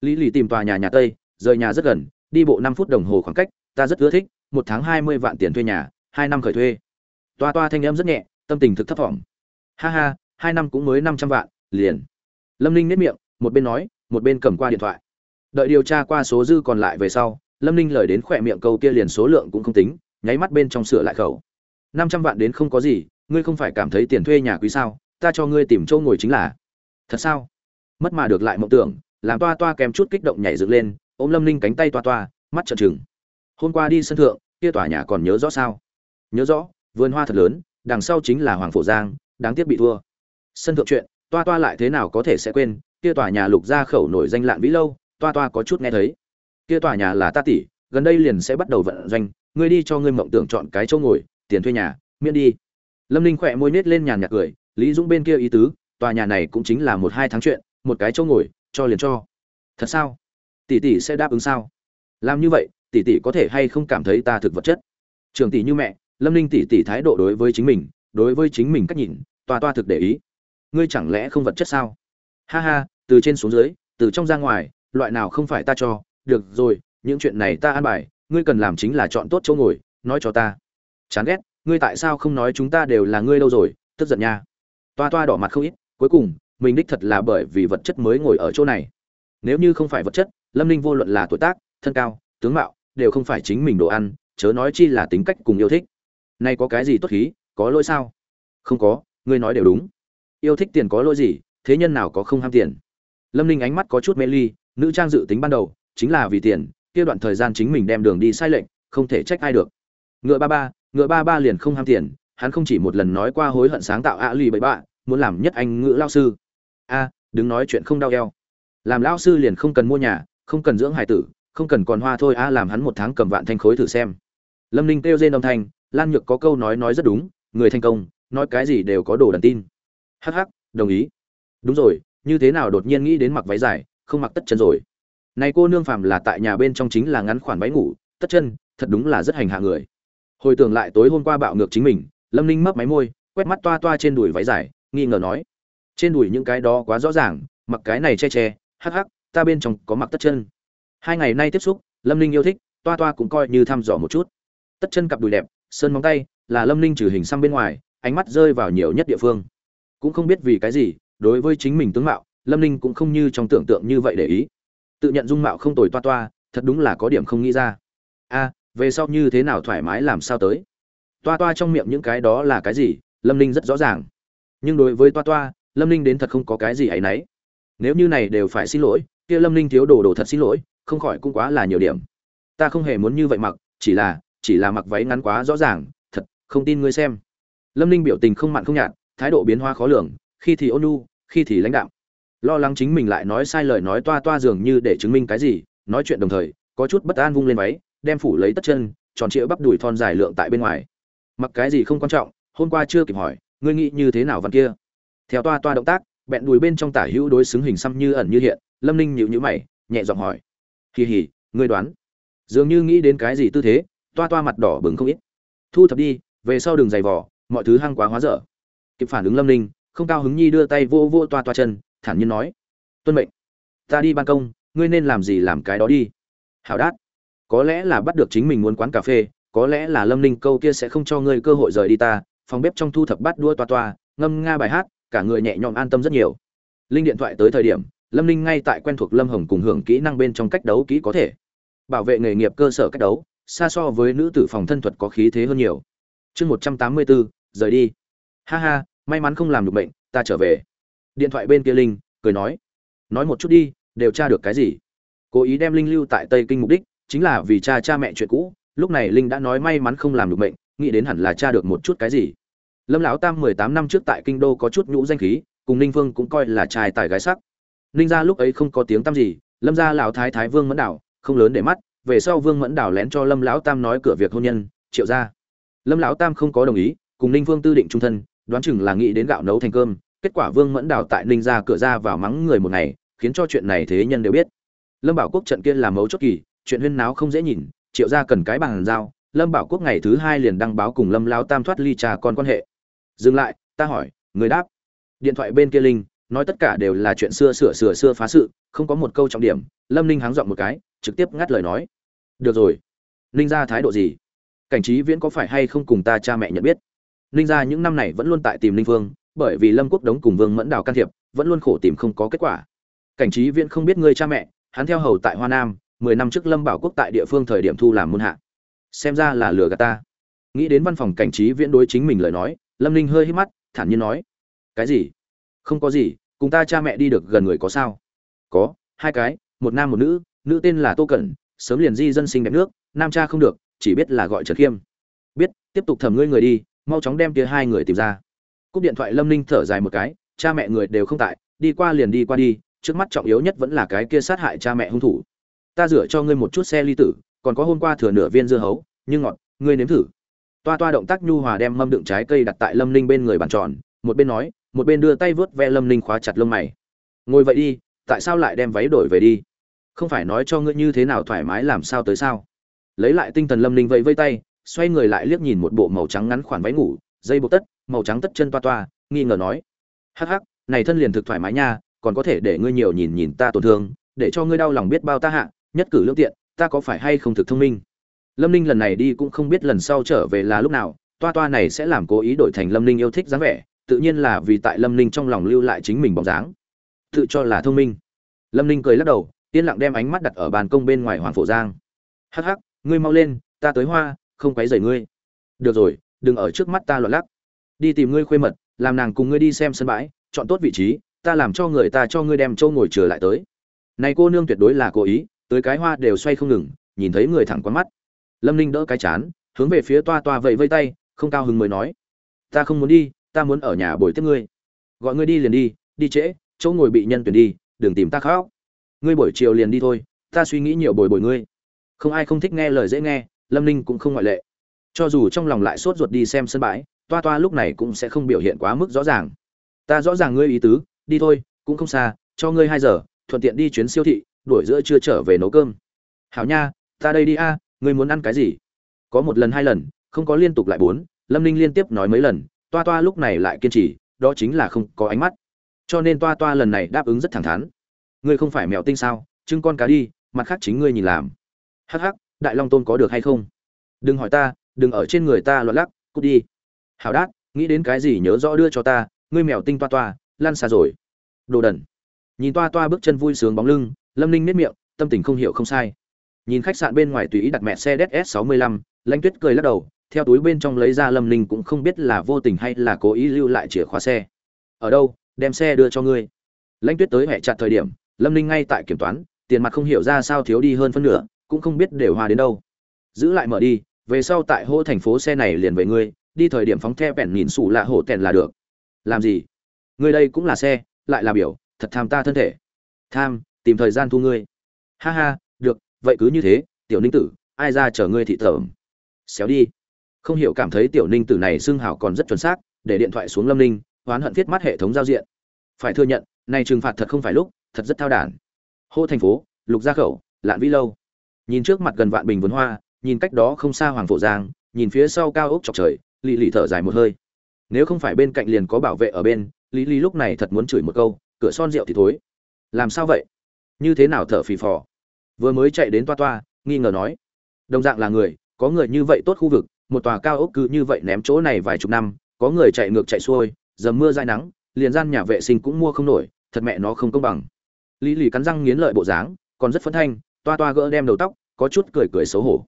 Lý lì tìm tòa nhà nhà tây, rời nhà rất gần, đi bộ năm phút đồng hồ khoảng cách, ta rất ưa thích, một tháng hai mươi vạn tiền thuê nhà, hai năm khởi thuê. Toa toa thanh âm rất nhẹ, tâm tình thực thấp thỏm. Ha ha, hai năm cũng mới năm trăm vạn, liền. Lâm ninh nếp miệng, một bên nói một bên cầm qua điện thoại. Đợi điều tra qua số dư còn lại về sau, lâm ninh lời đến khỏe miệng câu kia liền số lượng cũng không tính, nháy mắt bên trong sửa lại khẩu. Năm trăm vạn đến không có gì, ngươi không phải cảm thấy tiền thuê nhà quý sao, ta cho ngươi tìm chỗ ngồi chính là. Thật sao? Mất mà được lại mộng tưởng, làm toa toa kèm chút kích động nhảy dựng lên, ôm lâm ninh cánh tay toa toa, mắt trợn trừng. Hôm qua đi sân thượng, kia tòa nhà còn nhớ rõ sao? Nhớ rõ, vườn hoa thật lớn, đằng sau chính là hoàng phổ giang, đáng tiếc bị thua. Sân thượng chuyện, toa toa lại thế nào có thể sẽ quên kia tòa nhà lục gia khẩu nổi danh lạn vĩ lâu, toa toa có chút nghe thấy. Kia tòa nhà là ta tỷ, gần đây liền sẽ bắt đầu vận doanh, ngươi đi cho ngươi mộng tưởng chọn cái chỗ ngồi, tiền thuê nhà, miễn đi. Lâm ninh khỏe môi nết lên nhàn nhạt cười, lý dũng bên kia ý tứ, tòa nhà này cũng chính là một hai tháng chuyện, một cái chỗ ngồi, cho liền cho. Thật sao? Tỷ tỷ sẽ đáp ứng sao? Làm như vậy, tỷ tỷ có thể hay không cảm thấy ta thực vật chất? Trường tỷ như mẹ, lâm ninh tỷ tỷ thái độ đối với chính mình, đối với chính mình cách nhìn, toa toa thực để ý. Ngươi chẳng lẽ không vật chất sao? Ha ha, từ trên xuống dưới, từ trong ra ngoài, loại nào không phải ta cho, được rồi, những chuyện này ta an bài, ngươi cần làm chính là chọn tốt chỗ ngồi, nói cho ta. Chán ghét, ngươi tại sao không nói chúng ta đều là ngươi đâu rồi, tức giận nha. Toa toa đỏ mặt không ít, cuối cùng, mình đích thật là bởi vì vật chất mới ngồi ở chỗ này. Nếu như không phải vật chất, lâm ninh vô luận là tuổi tác, thân cao, tướng mạo, đều không phải chính mình đồ ăn, chớ nói chi là tính cách cùng yêu thích. Nay có cái gì tốt khí, có lỗi sao? Không có, ngươi nói đều đúng. Yêu thích tiền có lỗi gì? Thế nhân nào có không ham tiền? Lâm ninh ánh mắt có chút mê ly, nữ trang dự tính ban đầu chính là vì tiền, kia đoạn thời gian chính mình đem đường đi sai lệnh không thể trách ai được. Ngựa ba ba, ngựa ba ba liền không ham tiền, hắn không chỉ một lần nói qua hối hận sáng tạo ạ lì bậy bạ, muốn làm nhất anh ngữ lao sư. A đứng nói chuyện không đau eo. Làm lao sư liền không cần mua nhà, không cần dưỡng hải tử, không cần còn hoa thôi a, làm hắn một tháng cầm vạn thanh khối thử xem. Lâm ninh kêu trên âm thanh, lan nhược có câu nói nói rất đúng, người thành công, nói cái gì đều có đồ đàn tin. Hắc hắc, đồng ý đúng rồi, như thế nào đột nhiên nghĩ đến mặc váy dài, không mặc tất chân rồi. Này cô nương phàm là tại nhà bên trong chính là ngắn khoản váy ngủ, tất chân, thật đúng là rất hành hạ người. Hồi tưởng lại tối hôm qua bạo ngược chính mình, lâm ninh mấp máy môi, quét mắt toa toa trên đùi váy dài, nghi ngờ nói. Trên đùi những cái đó quá rõ ràng, mặc cái này che che, hắc hắc, ta bên trong có mặc tất chân. Hai ngày nay tiếp xúc, lâm ninh yêu thích, toa toa cũng coi như thăm dò một chút. Tất chân cặp đùi đẹp, sơn móng tay, là lâm ninh trừ hình xăm bên ngoài, ánh mắt rơi vào nhiều nhất địa phương. Cũng không biết vì cái gì đối với chính mình tướng mạo, lâm ninh cũng không như trong tưởng tượng như vậy để ý. Tự nhận dung mạo không tồi toa toa, thật đúng là có điểm không nghĩ ra. A, về sau như thế nào thoải mái làm sao tới? Toa toa trong miệng những cái đó là cái gì, lâm ninh rất rõ ràng. Nhưng đối với toa toa, lâm ninh đến thật không có cái gì ấ y nếu như này đều phải xin lỗi, kia lâm ninh thiếu đồ đồ thật xin lỗi, không khỏi cũng quá là nhiều điểm. Ta không hề muốn như vậy mặc, chỉ là chỉ là mặc váy ngắn quá rõ ràng, thật, không tin ngươi xem. Lâm ninh biểu tình không mặn không nhạt, thái độ biến hoa khó lường khi thì ôn nu khi thì lãnh đạo lo lắng chính mình lại nói sai lời nói toa toa dường như để chứng minh cái gì, nói chuyện đồng thời, có chút bất an vung lên váy, đem phủ lấy tất chân, tròn trịa bắp đùi thon dài lượng tại bên ngoài. Mặc cái gì không quan trọng, hôm qua chưa kịp hỏi, ngươi nghĩ như thế nào văn kia? Theo toa toa động tác, bẹn đùi bên trong tả hữu đối xứng hình xăm như ẩn như hiện, lâm ninh nhịu nhữ mày, nhẹ giọng hỏi. Kỳ hỉ ngươi đoán. Dường như nghĩ đến cái gì tư thế, toa toa mặt đỏ bừng không ít. Thu thập đi, về sau đường giày vỏ mọi thứ hăng quá hóa dở. Kịp phản ứng lâm ninh không cao hứng nhi đưa tay vô vô toa toa chân, thản nhiên nói, tuân mệnh, ta đi ban công, ngươi nên làm gì làm cái đó đi. Hảo đát, có lẽ là bắt được chính mình muốn quán cà phê, có lẽ là lâm ninh câu kia sẽ không cho ngươi cơ hội rời đi ta, phòng bếp trong thu thập bát đua toa toa, ngâm nga bài hát, cả người nhẹ nhõm an tâm rất nhiều. Linh điện thoại tới thời điểm, lâm ninh ngay tại quen thuộc lâm hồng cùng hưởng kỹ năng bên trong cách đấu kỹ có thể. Bảo vệ nghề nghiệp cơ sở cách đấu, xa so với nữ tử phòng thân thuật có khí thế hơn nhiều. Chương một trăm tám mươi bốn rời đi. Ha ha may mắn không làm được bệnh, ta trở về. Điện thoại bên kia linh cười nói nói một chút đi, đều tra được cái gì? Cố ý đem linh lưu tại tây kinh mục đích, chính là vì cha cha mẹ chuyện cũ, lúc này linh đã nói may mắn không làm được bệnh, nghĩ đến hẳn là tra được một chút cái gì. Lâm lão tam mười tám năm trước tại kinh đô có chút nhũ danh khí, cùng ninh vương cũng coi là trai tài gái sắc. Ninh gia lúc ấy không có tiếng tăm gì, lâm gia lão thái thái vương mẫn đảo, không lớn để mắt, về sau vương mẫn đảo lén cho lâm lão tam nói cửa việc hôn nhân, triệu gia. Lâm lão tam không có đồng ý, cùng ninh vương tư định trung thân đoán chừng là nghĩ đến gạo nấu thành cơm, kết quả vương mẫn đào tại ninh gia cửa ra vào mắng người một ngày, khiến cho chuyện này thế nhân đều biết. Lâm bảo quốc trận kia là mấu chốt kỳ, chuyện huyên náo không dễ nhìn, triệu gia cần cái bằng giao, lâm bảo quốc ngày thứ hai liền đăng báo cùng lâm lao tam thoát ly trà con quan hệ. Dừng lại, ta hỏi, người đáp. Điện thoại bên kia linh, nói tất cả đều là chuyện xưa sửa sửa xưa phá sự, không có một câu trọng điểm, lâm ninh háng dọn một cái, trực tiếp ngắt lời nói. Được rồi. Ninh ra thái độ gì? Cảnh trí viễn có phải hay không cùng ta cha mẹ nhận biết? Ninh gia những năm này vẫn luôn tại tìm ninh vương bởi vì lâm quốc đống cùng vương mẫn đào can thiệp, vẫn luôn khổ tìm không có kết quả. Cảnh trí viễn không biết người cha mẹ, hắn theo hầu tại hoa nam, mười năm trước lâm bảo quốc tại địa phương thời điểm thu làm môn hạ. Xem ra là lừa gạt ta. Nghĩ đến văn phòng cảnh trí viễn đối chính mình lời nói, lâm ninh hơi hít mắt, thản nhiên nói, cái gì? Không có gì, cùng ta cha mẹ đi được gần người có sao? Có, hai cái, một nam một nữ nữ tên là tô cẩn, sớm liền di dân sinh đẹp nước, nam cha không được, chỉ biết là gọi trần khiêm. Biết, tiếp tục thẩm ngươi người đi mau chóng đem kia hai người tìm ra. Cúp điện thoại lâm ninh thở dài một cái, cha mẹ người đều không tại, đi qua liền đi qua đi, trước mắt trọng yếu nhất vẫn là cái kia sát hại cha mẹ hung thủ. Ta rửa cho ngươi một chút xe ly tử, còn có hôm qua thừa nửa viên dưa hấu, nhưng ngọt, ngươi nếm thử. Toa toa động tác nhu hòa đem mâm đựng trái cây đặt tại lâm ninh bên người bàn tròn, một bên nói, một bên đưa tay vớt ve lâm ninh khóa chặt lông mày. Ngồi vậy đi, tại sao lại đem váy đổi về đi? Không phải nói cho ngươi như thế nào thoải mái làm sao tới sao? Lấy lại tinh thần lâm ninh vẫy vây tay xoay người lại liếc nhìn một bộ màu trắng ngắn khoản váy ngủ, dây buộc tất, màu trắng tất chân toa toa, nghi ngờ nói, hắc hắc, này thân liền thực thoải mái nha, còn có thể để ngươi nhiều nhìn nhìn ta tổn thương, để cho ngươi đau lòng biết bao ta hạ, nhất cử lương tiện, ta có phải hay không thực thông minh? Lâm ninh lần này đi cũng không biết lần sau trở về là lúc nào, toa toa này sẽ làm cố ý đổi thành lâm ninh yêu thích dáng vẻ, tự nhiên là vì tại lâm ninh trong lòng lưu lại chính mình bóng dáng. Tự cho là thông minh. Lâm ninh cười lắc đầu, yên lặng đem ánh mắt đặt ở bàn công bên ngoài hoàng phổ giang. Hắc hắc, ngươi mau lên, ta tới hoa không quấy rầy ngươi. Được rồi, đừng ở trước mắt ta loạn lắc. Đi tìm ngươi khuê mật, làm nàng cùng ngươi đi xem sân bãi, chọn tốt vị trí, ta làm cho người ta cho ngươi đem châu ngồi trở lại tới. Này cô nương tuyệt đối là cố ý, tới cái hoa đều xoay không ngừng, nhìn thấy người thẳng qua mắt. Lâm ninh đỡ cái chán, hướng về phía toa toa vẫy vây tay, không cao hứng mới nói. Ta không muốn đi, ta muốn ở nhà bồi tiếp ngươi. Gọi ngươi đi liền đi đi trễ, chỗ ngồi bị nhân tuyển đi, đừng tìm ta khóc. Ngươi buổi chiều liền đi thôi, ta suy nghĩ nhiều bồi bồi ngươi. Không ai không thích nghe lời dễ nghe lâm ninh cũng không ngoại lệ. Cho dù trong lòng lại sốt ruột đi xem sân bãi, toa toa lúc này cũng sẽ không biểu hiện quá mức rõ ràng. Ta rõ ràng ngươi ý tứ, đi thôi, cũng không xa, cho ngươi hai giờ, thuận tiện đi chuyến siêu thị đuổi giữa chưa trở về nấu cơm. Hảo nha, ta đây đi a, ngươi muốn ăn cái gì? Có một lần hai lần, không có liên tục lại bốn, lâm ninh liên tiếp nói mấy lần, toa toa lúc này lại kiên trì, đó chính là không có ánh mắt. Cho nên toa toa lần này đáp ứng rất thẳng thắn. Ngươi không phải mèo tinh sao chưng con cá đi, mặt khác chính ngươi nhìn làm. Hắc hắc đại long tôn có được hay không? Đừng hỏi ta, đừng ở trên người ta loạn lắc, cút đi. Hảo đát, nghĩ đến cái gì nhớ rõ đưa cho ta, ngươi mèo tinh toa toa lan xa rồi. Đồ đần. Nhìn toa toa bước chân vui sướng bóng lưng, lâm ninh nếp miệng, tâm tình không hiểu không sai. Nhìn khách sạn bên ngoài tùy ý đặt mẹ xe ds 65 lãnh tuyết cười lắc đầu, theo túi bên trong lấy ra lâm ninh cũng không biết là vô tình hay là cố ý lưu lại chìa khóa xe. Ở đâu, đem xe đưa cho ngươi? Lãnh tuyết tới hẹ chặt thời điểm, lâm ninh ngay tại kiểm toán, tiền mặt không hiểu ra sao thiếu đi hơn phân nửa cũng không biết đều hoa đến đâu. Giữ lại mở đi, về sau tại hô thành phố xe này liền về ngươi, đi thời điểm phóng theo bẻn nhìn xù lạ hổ tèn là được. Làm gì? Ngươi đây cũng là xe, lại là biểu, thật tham ta thân thể. Tham, tìm thời gian thu ngươi. Ha ha, được, vậy cứ như thế, tiểu ninh tử, ai ra chở ngươi thị tởm xéo đi. Không hiểu cảm thấy tiểu ninh tử này xưng hảo còn rất chuẩn xác, để điện thoại xuống lâm ninh, oán hận thiết mắt hệ thống giao diện. Phải thừa nhận, nay trừng phạt thật không phải lúc, thật rất thao đản. Hô thành phố, lục gia khẩu, lạn vĩ lâu nhìn trước mặt gần vạn bình vườn hoa, nhìn cách đó không xa hoàng phổ giang, nhìn phía sau cao ốc chọc trời, lì lì thở dài một hơi. Nếu không phải bên cạnh liền có bảo vệ ở bên lý lý lúc này thật muốn chửi một câu, cửa son rượu thì thối. Làm sao vậy? Như thế nào thở phì phò? Vừa mới chạy đến toa toa, nghi ngờ nói, đồng dạng là người, có người như vậy tốt khu vực, một tòa cao ốc cứ như vậy ném chỗ này vài chục năm, có người chạy ngược chạy xuôi dầm mưa dai nắng, liền gian nhà vệ sinh cũng mua không nổi, thật mẹ nó không công bằng. Lý lì cắn răng nghiến lợi bộ dáng, còn rất phấn thanh toa toa gỡ đem đầu tóc, có chút cười cười xấu hổ.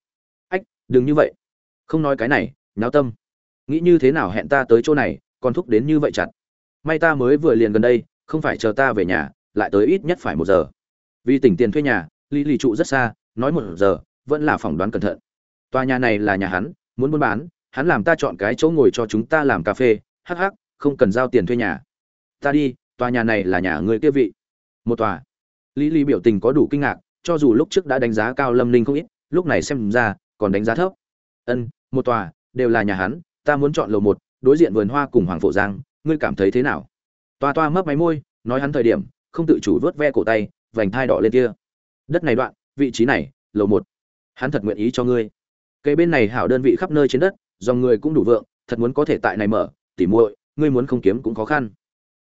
Ách, đừng như vậy. Không nói cái này, nháo tâm. Nghĩ như thế nào hẹn ta tới chỗ này, còn thúc đến như vậy chặt. May ta mới vừa liền gần đây, không phải chờ ta về nhà, lại tới ít nhất phải một giờ. Vì tỉnh tiền thuê nhà, lý lì trụ rất xa, nói một giờ, vẫn là phỏng đoán cẩn thận. Tòa nhà này là nhà hắn, muốn buôn bán, hắn làm ta chọn cái chỗ ngồi cho chúng ta làm cà phê, hắc hắc, không cần giao tiền thuê nhà. Ta đi, tòa nhà này là nhà người kia vị. Một tòa. Lý lý biểu tình có đủ kinh ngạc cho dù lúc trước đã đánh giá cao lâm ninh không ít, lúc này xem ra, còn đánh giá thấp. Ân, một tòa, đều là nhà hắn, ta muốn chọn lầu một, đối diện vườn hoa cùng hoàng phổ giang, ngươi cảm thấy thế nào? Toa toa mấp máy môi, nói hắn thời điểm, không tự chủ vớt ve cổ tay, vành thai đỏ lên kia. Đất này đoạn, vị trí này, lầu một. Hắn thật nguyện ý cho ngươi. Cây bên này hảo đơn vị khắp nơi trên đất, dòng người cũng đủ vượng, thật muốn có thể tại này mở, tỉ muội, ngươi muốn không kiếm cũng khó khăn.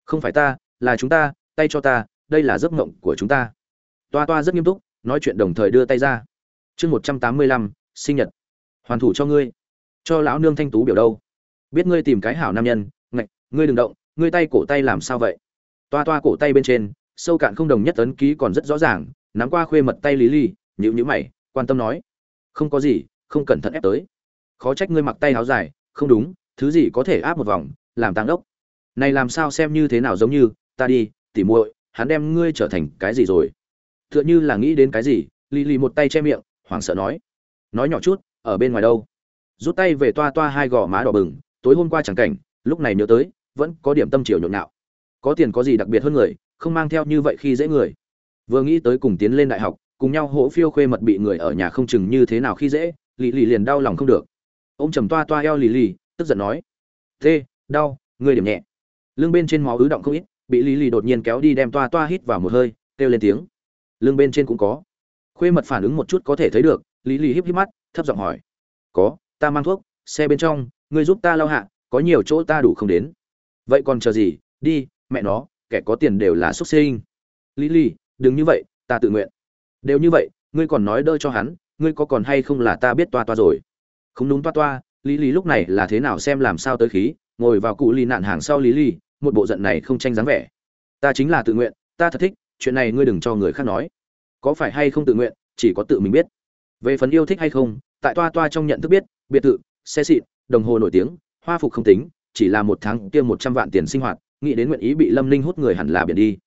Không phải ta, là chúng ta, tay cho ta, đây là giấc mộng của chúng ta. Toa toa rất nghiêm túc nói chuyện đồng thời đưa tay ra. Chương một trăm tám mươi lăm, sinh nhật. Hoàn thủ cho ngươi. Cho lão nương thanh tú biểu đâu? Biết ngươi tìm cái hảo nam nhân, ngạch, ngươi đừng động, ngươi tay cổ tay làm sao vậy? Toa toa cổ tay bên trên, sâu cạn không đồng nhất tấn ký còn rất rõ ràng, nắm qua khuê mật tay lý ly nhữ nhữ mày, quan tâm nói. Không có gì, không cẩn thận ép tới. Khó trách ngươi mặc tay áo dài, không đúng, thứ gì có thể áp một vòng, làm tăng đốc. Này làm sao xem như thế nào giống như, ta đi, tỉ muội, hắn đem ngươi trở thành cái gì rồi? Tựa như là nghĩ đến cái gì, lì lì một tay che miệng, hoảng sợ nói. Nói nhỏ chút, ở bên ngoài đâu? Rút tay về toa toa hai gò má đỏ bừng, tối hôm qua chẳng cảnh, lúc này nhớ tới, vẫn có điểm tâm chiều nhộn nhạo. Có tiền có gì đặc biệt hơn người, không mang theo như vậy khi dễ người. Vừa nghĩ tới cùng tiến lên đại học, cùng nhau hỗ phiêu khuê mật bị người ở nhà không chừng như thế nào khi dễ, lì lì liền đau lòng không được. Ô m trầm toa toa eo lì lì, tức giận nói. Tê đau, người điểm nhẹ. Lưng bên trên máu ứ động không ít, bị lì lì đột nhiên kéo đi đem toa toa hít vào một hơi, kêu lên tiếng lưng bên trên cũng có. Khuê mật phản ứng một chút có thể thấy được, lý lì híp híp mắt, thấp giọng hỏi. Có, ta mang thuốc, xe bên trong ngươi giúp ta lau hạ, có nhiều chỗ ta đủ không đến. Vậy còn chờ gì, đi, mẹ nó, kẻ có tiền đều là xuất sinh. Lý lì đừng như vậy, ta tự nguyện. Đều như vậy, ngươi còn nói đỡ cho hắn, ngươi có còn hay không là ta biết toa toa rồi. Không đúng toa toa, lý lý lúc này là thế nào xem làm sao tới khí, ngồi vào cụ lì nạn hàng sau lý lý, một bộ giận này không tranh dáng vẻ. Ta chính là tự nguyện, ta thật thích chuyện này ngươi đừng cho người khác nói. Có phải hay không tự nguyện, chỉ có tự mình biết. Về phần yêu thích hay không, tại toa toa trong nhận thức biết, biệt thự, xe xịn, đồng hồ nổi tiếng, hoa phục không tính, chỉ là một tháng tiêm một trăm vạn tiền sinh hoạt, nghĩ đến nguyện ý bị lâm linh hút người hẳn là biển đi.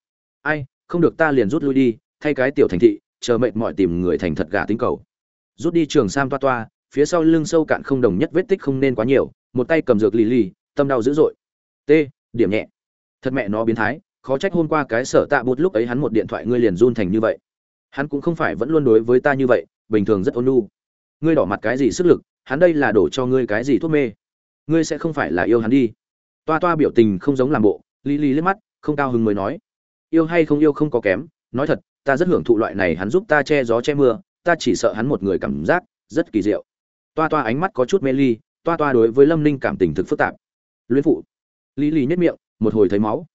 Ai, không được ta liền rút lui đi, thay cái tiểu thành thị, chờ mệt mỏi tìm người thành thật gà tính cầu. Rút đi trường sam toa toa, phía sau lưng sâu cạn không đồng nhất vết tích không nên quá nhiều, một tay cầm dược lì lì, tâm đau dữ dội. T, điểm nhẹ. Thật mẹ nó biến thái khó trách hôm qua cái sở tạ bút lúc ấy hắn một điện thoại ngươi liền run thành như vậy. Hắn cũng không phải vẫn luôn đối với ta như vậy, bình thường rất ôn nhu. Ngươi đỏ mặt cái gì sức lực, hắn đây là đổ cho ngươi cái gì thuốc mê. Ngươi sẽ không phải là yêu hắn đi. Toa toa biểu tình không giống làm bộ li li liếc mắt, không cao hứng mới nói. Yêu hay không yêu không có kém, nói thật, ta rất hưởng thụ loại này hắn giúp ta che gió che mưa, ta chỉ sợ hắn một người cảm giác, rất kỳ diệu. Toa toa ánh mắt có chút mê ly, toa toa đối với lâm ninh cảm tình thực phức tạp. Luyến phụ. Lý lý nhất miệng, một hồi thấy máu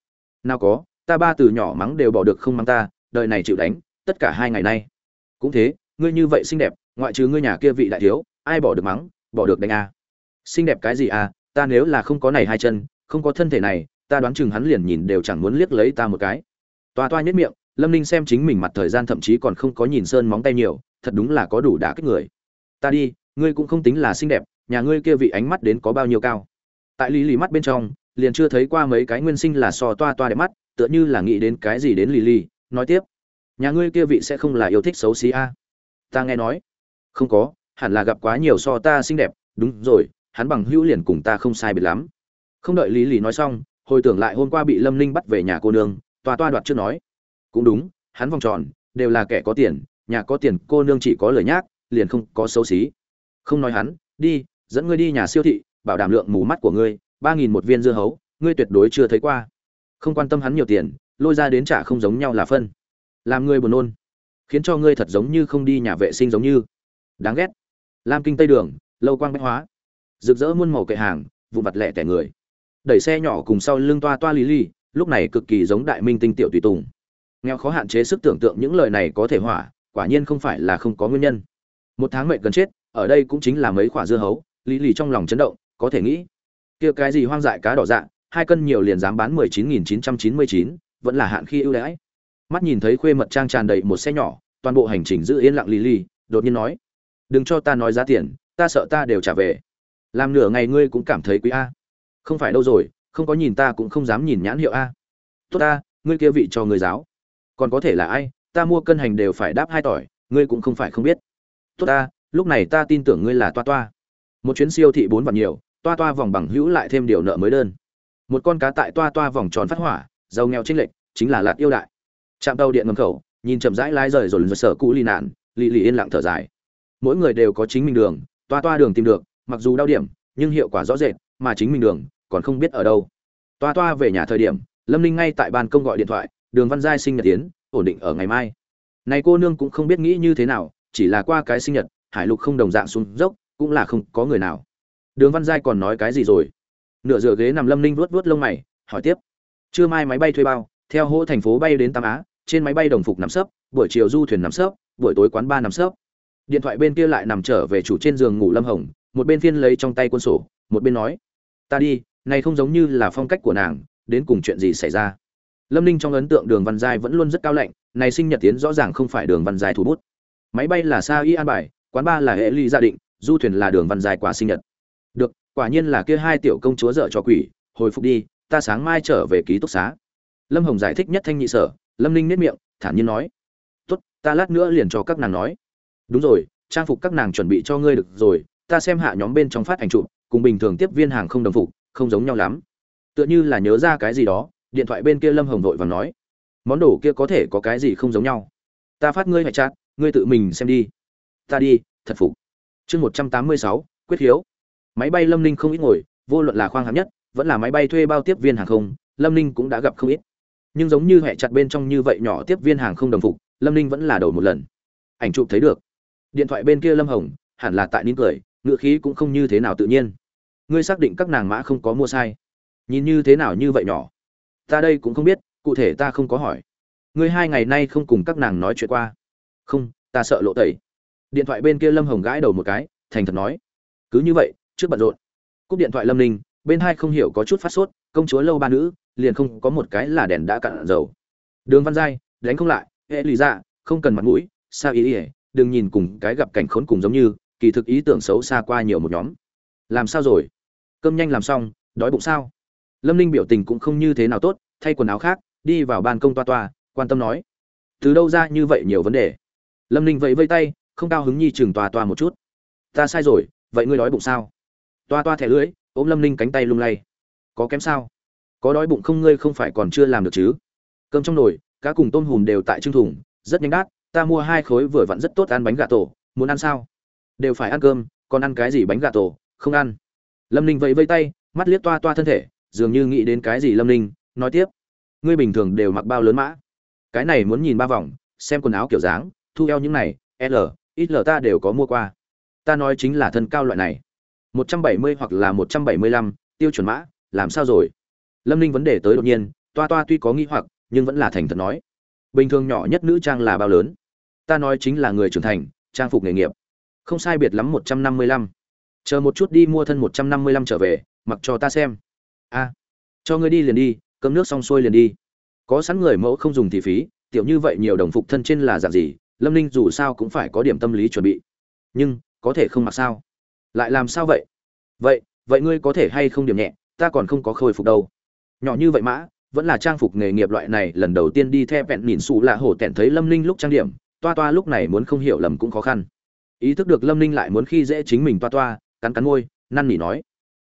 nào có, ta ba từ nhỏ mắng đều bỏ được không mắng ta, đời này chịu đánh, tất cả hai ngày nay. Cũng thế, ngươi như vậy xinh đẹp, ngoại trừ ngươi nhà kia vị đại thiếu, ai bỏ được mắng, bỏ được đánh à. xinh đẹp cái gì à ta nếu là không có này hai chân, không có thân thể này, ta đoán chừng hắn liền nhìn đều chẳng muốn liếc lấy ta một cái. Toa toa nhất miệng, lâm ninh xem chính mình mặt thời gian thậm chí còn không có nhìn sơn móng tay nhiều, thật đúng là có đủ đả kích người. Ta đi, ngươi cũng không tính là xinh đẹp, nhà ngươi kia vị ánh mắt đến có bao nhiêu cao. Tại lý lý mắt bên trong liền chưa thấy qua mấy cái nguyên sinh là so toa toa đẹp mắt, tựa như là nghĩ đến cái gì đến lì lì nói tiếp. Nhà ngươi kia vị sẽ không là yêu thích xấu xí a? À? ta nghe nói. Không có, hẳn là gặp quá nhiều so ta xinh đẹp. Đúng rồi, hắn bằng hữu liền cùng ta không sai biệt lắm. Không đợi lý lì nói xong, hồi tưởng lại hôm qua bị lâm ninh bắt về nhà cô nương, toa toa đoạt chưa nói. Cũng đúng, hắn vòng tròn, đều là kẻ có tiền, nhà có tiền, cô nương chỉ có lời nhác, liền không có xấu xí. Không nói hắn, đi, dẫn ngươi đi nhà siêu thị, bảo đảm lượng mù mắt của ngươi ba nghìn một viên dưa hấu, ngươi tuyệt đối chưa thấy qua. Không quan tâm hắn nhiều tiền, lôi ra đến trả không giống nhau là phân. Làm ngươi buồn nôn, khiến cho ngươi thật giống như không đi nhà vệ sinh giống như. Đáng ghét. Lam kinh tây đường, lâu quang bách hóa. Rực rỡ muôn màu kệ hàng vụ mặt lẻ tẻ người. Đẩy xe nhỏ cùng sau lưng toa toa lý ly lúc này cực kỳ giống đại minh tinh tiểu tùy tùng. Nghèo khó hạn chế sức tưởng tượng những lời này có thể hỏa, quả nhiên không phải là không có nguyên nhân. Một tháng mệnh gần chết, ở đây cũng chính là mấy quả dưa hấu lý lì trong lòng chấn động, có thể nghĩ kia cái gì hoang dại cá đỏ dạ hai cân nhiều liền dám bán mười chín nghìn chín trăm chín mươi chín, vẫn là hạn khi ưu đãi. Mắt nhìn thấy khuê mật trang tràn đầy một xe nhỏ, toàn bộ hành trình giữ yên lặng lì lì, đột nhiên nói, đừng cho ta nói giá tiền, ta sợ ta đều trả về. Làm nửa ngày ngươi cũng cảm thấy quý a. Không phải đâu rồi, không có nhìn ta cũng không dám nhìn nhãn hiệu a. Tốt ta, ngươi kia vị cho người giáo. Còn có thể là ai, ta mua cân hành đều phải đáp hai tỏi, ngươi cũng không phải không biết. Tốt ta, lúc này ta tin tưởng ngươi là toa toa. Một chuyến siêu thị bốn vạn nhiều toa toa vòng bằng hữu lại thêm điều nợ mới đơn. Một con cá tại toa toa vòng tròn phát hỏa, giàu nghèo trinh lệch, chính là lạt yêu đại. Trạm tàu điện ngầm khẩu, nhìn chậm rãi lái rời rồi lần sở cũ lì nạn, lì lì yên lặng thở dài. Mỗi người đều có chính mình đường, toa toa đường tìm được, mặc dù đau điểm, nhưng hiệu quả rõ rệt, mà chính mình đường, còn không biết ở đâu. Toa toa về nhà thời điểm, lâm ninh ngay tại ban công gọi điện thoại, đường văn giai sinh nhật tiến, ổn định ở ngày mai. Này cô nương cũng không biết nghĩ như thế nào, chỉ là qua cái sinh nhật, hải lục không đồng dạng xuống dốc, cũng là không có người nào đường văn giai còn nói cái gì rồi? Nửa dựa ghế nằm lâm ninh vuốt vuốt lông mày, hỏi tiếp. Trưa mai máy bay thuê bao, theo hỗ thành phố bay đến tam á, trên máy bay đồng phục nằm sấp, buổi chiều du thuyền nằm sấp, buổi tối quán ba nằm sấp. Điện thoại bên kia lại nằm trở về chủ trên giường ngủ lâm hồng, một bên phiên lấy trong tay quân sổ, một bên nói, ta đi, này không giống như là phong cách của nàng, đến cùng chuyện gì xảy ra? Lâm ninh trong ấn tượng đường văn giai vẫn luôn rất cao lạnh, này sinh nhật tiến rõ ràng không phải đường văn giai thủ bút. Máy bay là sa y an bài quán ba là hệ ly gia định, du thuyền là đường văn giai quả sinh nhật được, quả nhiên là kia hai tiểu công chúa dợ cho quỷ, hồi phục đi, ta sáng mai trở về ký túc xá. Lâm hồng giải thích nhất thanh nhị sở, lâm ninh nết miệng, thản nhiên nói. Tốt, ta lát nữa liền cho các nàng nói. Đúng rồi, trang phục các nàng chuẩn bị cho ngươi được rồi, ta xem hạ nhóm bên trong phát ảnh chụp, cùng bình thường tiếp viên hàng không đồng phục, không giống nhau lắm. Tựa như là nhớ ra cái gì đó, điện thoại bên kia lâm hồng vội và nói. Món đồ kia có thể có cái gì không giống nhau? Ta phát ngươi hại chát ngươi tự mình xem đi. Ta đi, thật phục. Chương một trăm tám mươi sáu, quyết hiếu máy bay lâm ninh không ít ngồi, vô luận là khoang hạng nhất, vẫn là máy bay thuê bao tiếp viên hàng không, lâm ninh cũng đã gặp không ít. Nhưng giống như hệ chặt bên trong như vậy nhỏ tiếp viên hàng không đồng phục, lâm ninh vẫn là đầu một lần. Ảnh chụp thấy được. Điện thoại bên kia lâm hồng, hẳn là tại nín cười ngựa khí cũng không như thế nào tự nhiên. Ngươi xác định các nàng mã không có mua sai. Nhìn như thế nào như vậy nhỏ. Ta đây cũng không biết, cụ thể ta không có hỏi. Ngươi hai ngày nay không cùng các nàng nói chuyện qua. Không, ta sợ lộ tẩy. Điện thoại bên kia lâm hồng gãi đầu một cái, thành thật nói. Cứ như vậy trước bận rộn. Cúp điện thoại lâm ninh, bên hai không hiểu có chút phát sốt, công chúa lâu ba nữ, liền không có một cái là đèn đã cạn dầu. Đường văn giai, đánh không lại, hệ lì ra dạ, không cần mặt mũi, sao ý ỉa đừng nhìn cùng cái gặp cảnh khốn cùng giống như, kỳ thực ý tưởng xấu xa qua nhiều một nhóm. Làm sao rồi? Cơm nhanh làm xong, đói bụng sao? Lâm ninh biểu tình cũng không như thế nào tốt, thay quần áo khác, đi vào ban công toa toa, quan tâm nói. Từ đâu ra như vậy nhiều vấn đề? Lâm ninh vẫy vây tay, không cao hứng nhi chừng toa toa một chút. Ta sai rồi, vậy ngươi đói bụng sao? Toa toa thẻ lưới, ôm lâm ninh cánh tay lung lay. Có kém sao? Có đói bụng không ngươi không phải còn chưa làm được chứ? Cơm trong nồi, cá cùng tôm hùm đều tại trưng thùng, rất nhanh đát, ta mua hai khối vừa vặn rất tốt ăn bánh gà tổ, muốn ăn sao? Đều phải ăn cơm, còn ăn cái gì bánh gà tổ? Không ăn. Lâm ninh vẫy vây tay, mắt liếc toa toa thân thể, dường như nghĩ đến cái gì lâm ninh, nói tiếp. Ngươi bình thường đều mặc bao lớn mã. Cái này muốn nhìn ba vòng, xem quần áo kiểu dáng, thu eo những này, l ít l ta đều có mua qua. Ta nói chính là thân cao loại này một trăm bảy mươi hoặc là một trăm bảy mươi lăm, tiêu chuẩn mã, làm sao rồi? Lâm ninh vấn đề tới đột nhiên, toa toa tuy có nghi hoặc, nhưng vẫn là thành thật nói. Bình thường nhỏ nhất nữ trang là bao lớn? Ta nói chính là người trưởng thành, trang phục nghề nghiệp. Không sai biệt lắm một trăm năm mươi lăm. Chờ một chút đi mua thân một trăm năm mươi lăm trở về, mặc cho ta xem. A, cho ngươi đi liền đi, cơm nước xong xuôi liền đi. Có sẵn người mẫu không dùng thì phí, tiểu như vậy nhiều đồng phục thân trên là dạng gì? Lâm ninh dù sao cũng phải có điểm tâm lý chuẩn bị. Nhưng, có thể không mặc sao? Lại làm sao vậy? Vậy vậy ngươi có thể hay không điểm nhẹ, ta còn không có khôi phục đâu. Nhỏ như vậy mã, vẫn là trang phục nghề nghiệp loại này, lần đầu tiên đi theo vẹn nhìn xù là hổ tẹn thấy lâm ninh lúc trang điểm, toa toa lúc này muốn không hiểu lầm cũng khó khăn. Ý thức được lâm ninh lại muốn khi dễ chính mình toa toa, cắn cắn môi, năn nỉ nói,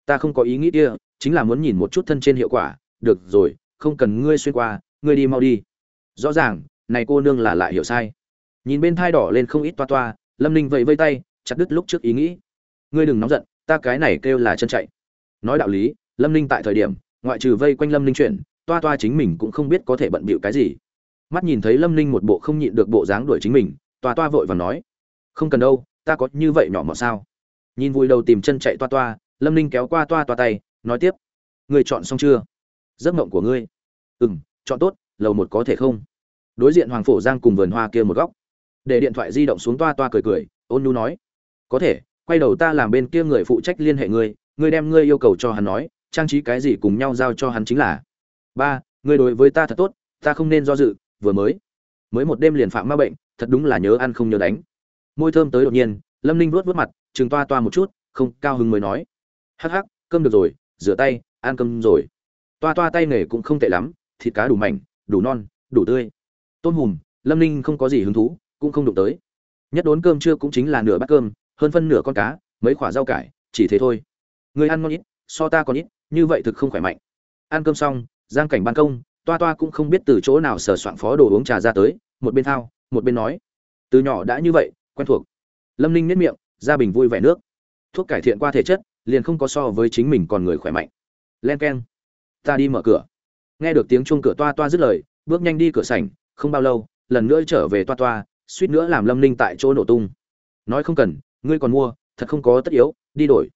ta không có ý nghĩ kia, chính là muốn nhìn một chút thân trên hiệu quả. Được rồi, không cần ngươi xuyên qua, ngươi đi mau đi. Rõ ràng, này cô nương là lại hiểu sai. Nhìn bên thai đỏ lên không ít toa toa, lâm ninh vẫy vây tay, chặt đứt lúc trước ý nghĩ ngươi đừng nóng giận, ta cái này kêu là chân chạy. Nói đạo lý, lâm ninh tại thời điểm, ngoại trừ vây quanh lâm ninh chuyển toa toa chính mình cũng không biết có thể bận bịu cái gì. Mắt nhìn thấy lâm ninh một bộ không nhịn được bộ dáng đuổi chính mình, toa toa vội và nói, không cần đâu, ta có như vậy nhỏ mọ sao? Nhìn vui đầu tìm chân chạy toa toa, lâm ninh kéo qua toa toa tay, nói tiếp người chọn xong chưa? Giấc mộng của ngươi. Ừ m chọn tốt, lầu một có thể không? Đối diện hoàng phổ giang cùng vườn hoa kia một góc. Để điện thoại di động xuống toa toa cười cười, ôn nhu nói, có thể quay đầu ta làm bên kia người phụ trách liên hệ ngươi ngươi đem ngươi yêu cầu cho hắn nói, trang trí cái gì cùng nhau giao cho hắn chính là. Ba, ngươi đối với ta thật tốt, ta không nên do dự, vừa mới mới một đêm liền phạm ma bệnh, thật đúng là nhớ ăn không nhớ đánh. Môi thơm tới đột nhiên, lâm ninh vuốt vuốt mặt chừng toa toa một chút, không, cao hứng mới nói. Hắc hắc, cơm được rồi, rửa tay, ăn cơm rồi. Toa toa tay nghề cũng không tệ lắm, thịt cá đủ mảnh, đủ non, đủ tươi. Tôm hùm, lâm ninh không có gì hứng thú, cũng không đụng tới. Nhất đốn cơm trưa cũng chính là nửa bát cơm hơn phân nửa con cá, mấy quả rau cải, chỉ thế thôi. Người ăn ngon ít, so ta còn ít, như vậy thực không khỏe mạnh. Ăn cơm xong, giang cảnh ban công, toa toa cũng không biết từ chỗ nào sờ soạn phó đồ uống trà ra tới, một bên thao, một bên nói. Từ nhỏ đã như vậy, quen thuộc. Lâm ninh nếp miệng gia bình vui vẻ nước. Thuốc cải thiện qua thể chất, liền không có so với chính mình còn người khỏe mạnh. Len k e n ta đi mở cửa. Nghe được tiếng chuông cửa toa toa dứt lời, bước nhanh đi cửa sảnh, không bao lâu, lần nữa trở về toa toa, suýt nữa làm lâm ninh tại chỗ nổ tung. Nói không cần ngươi còn mua, thật không có tất yếu, đi đổi.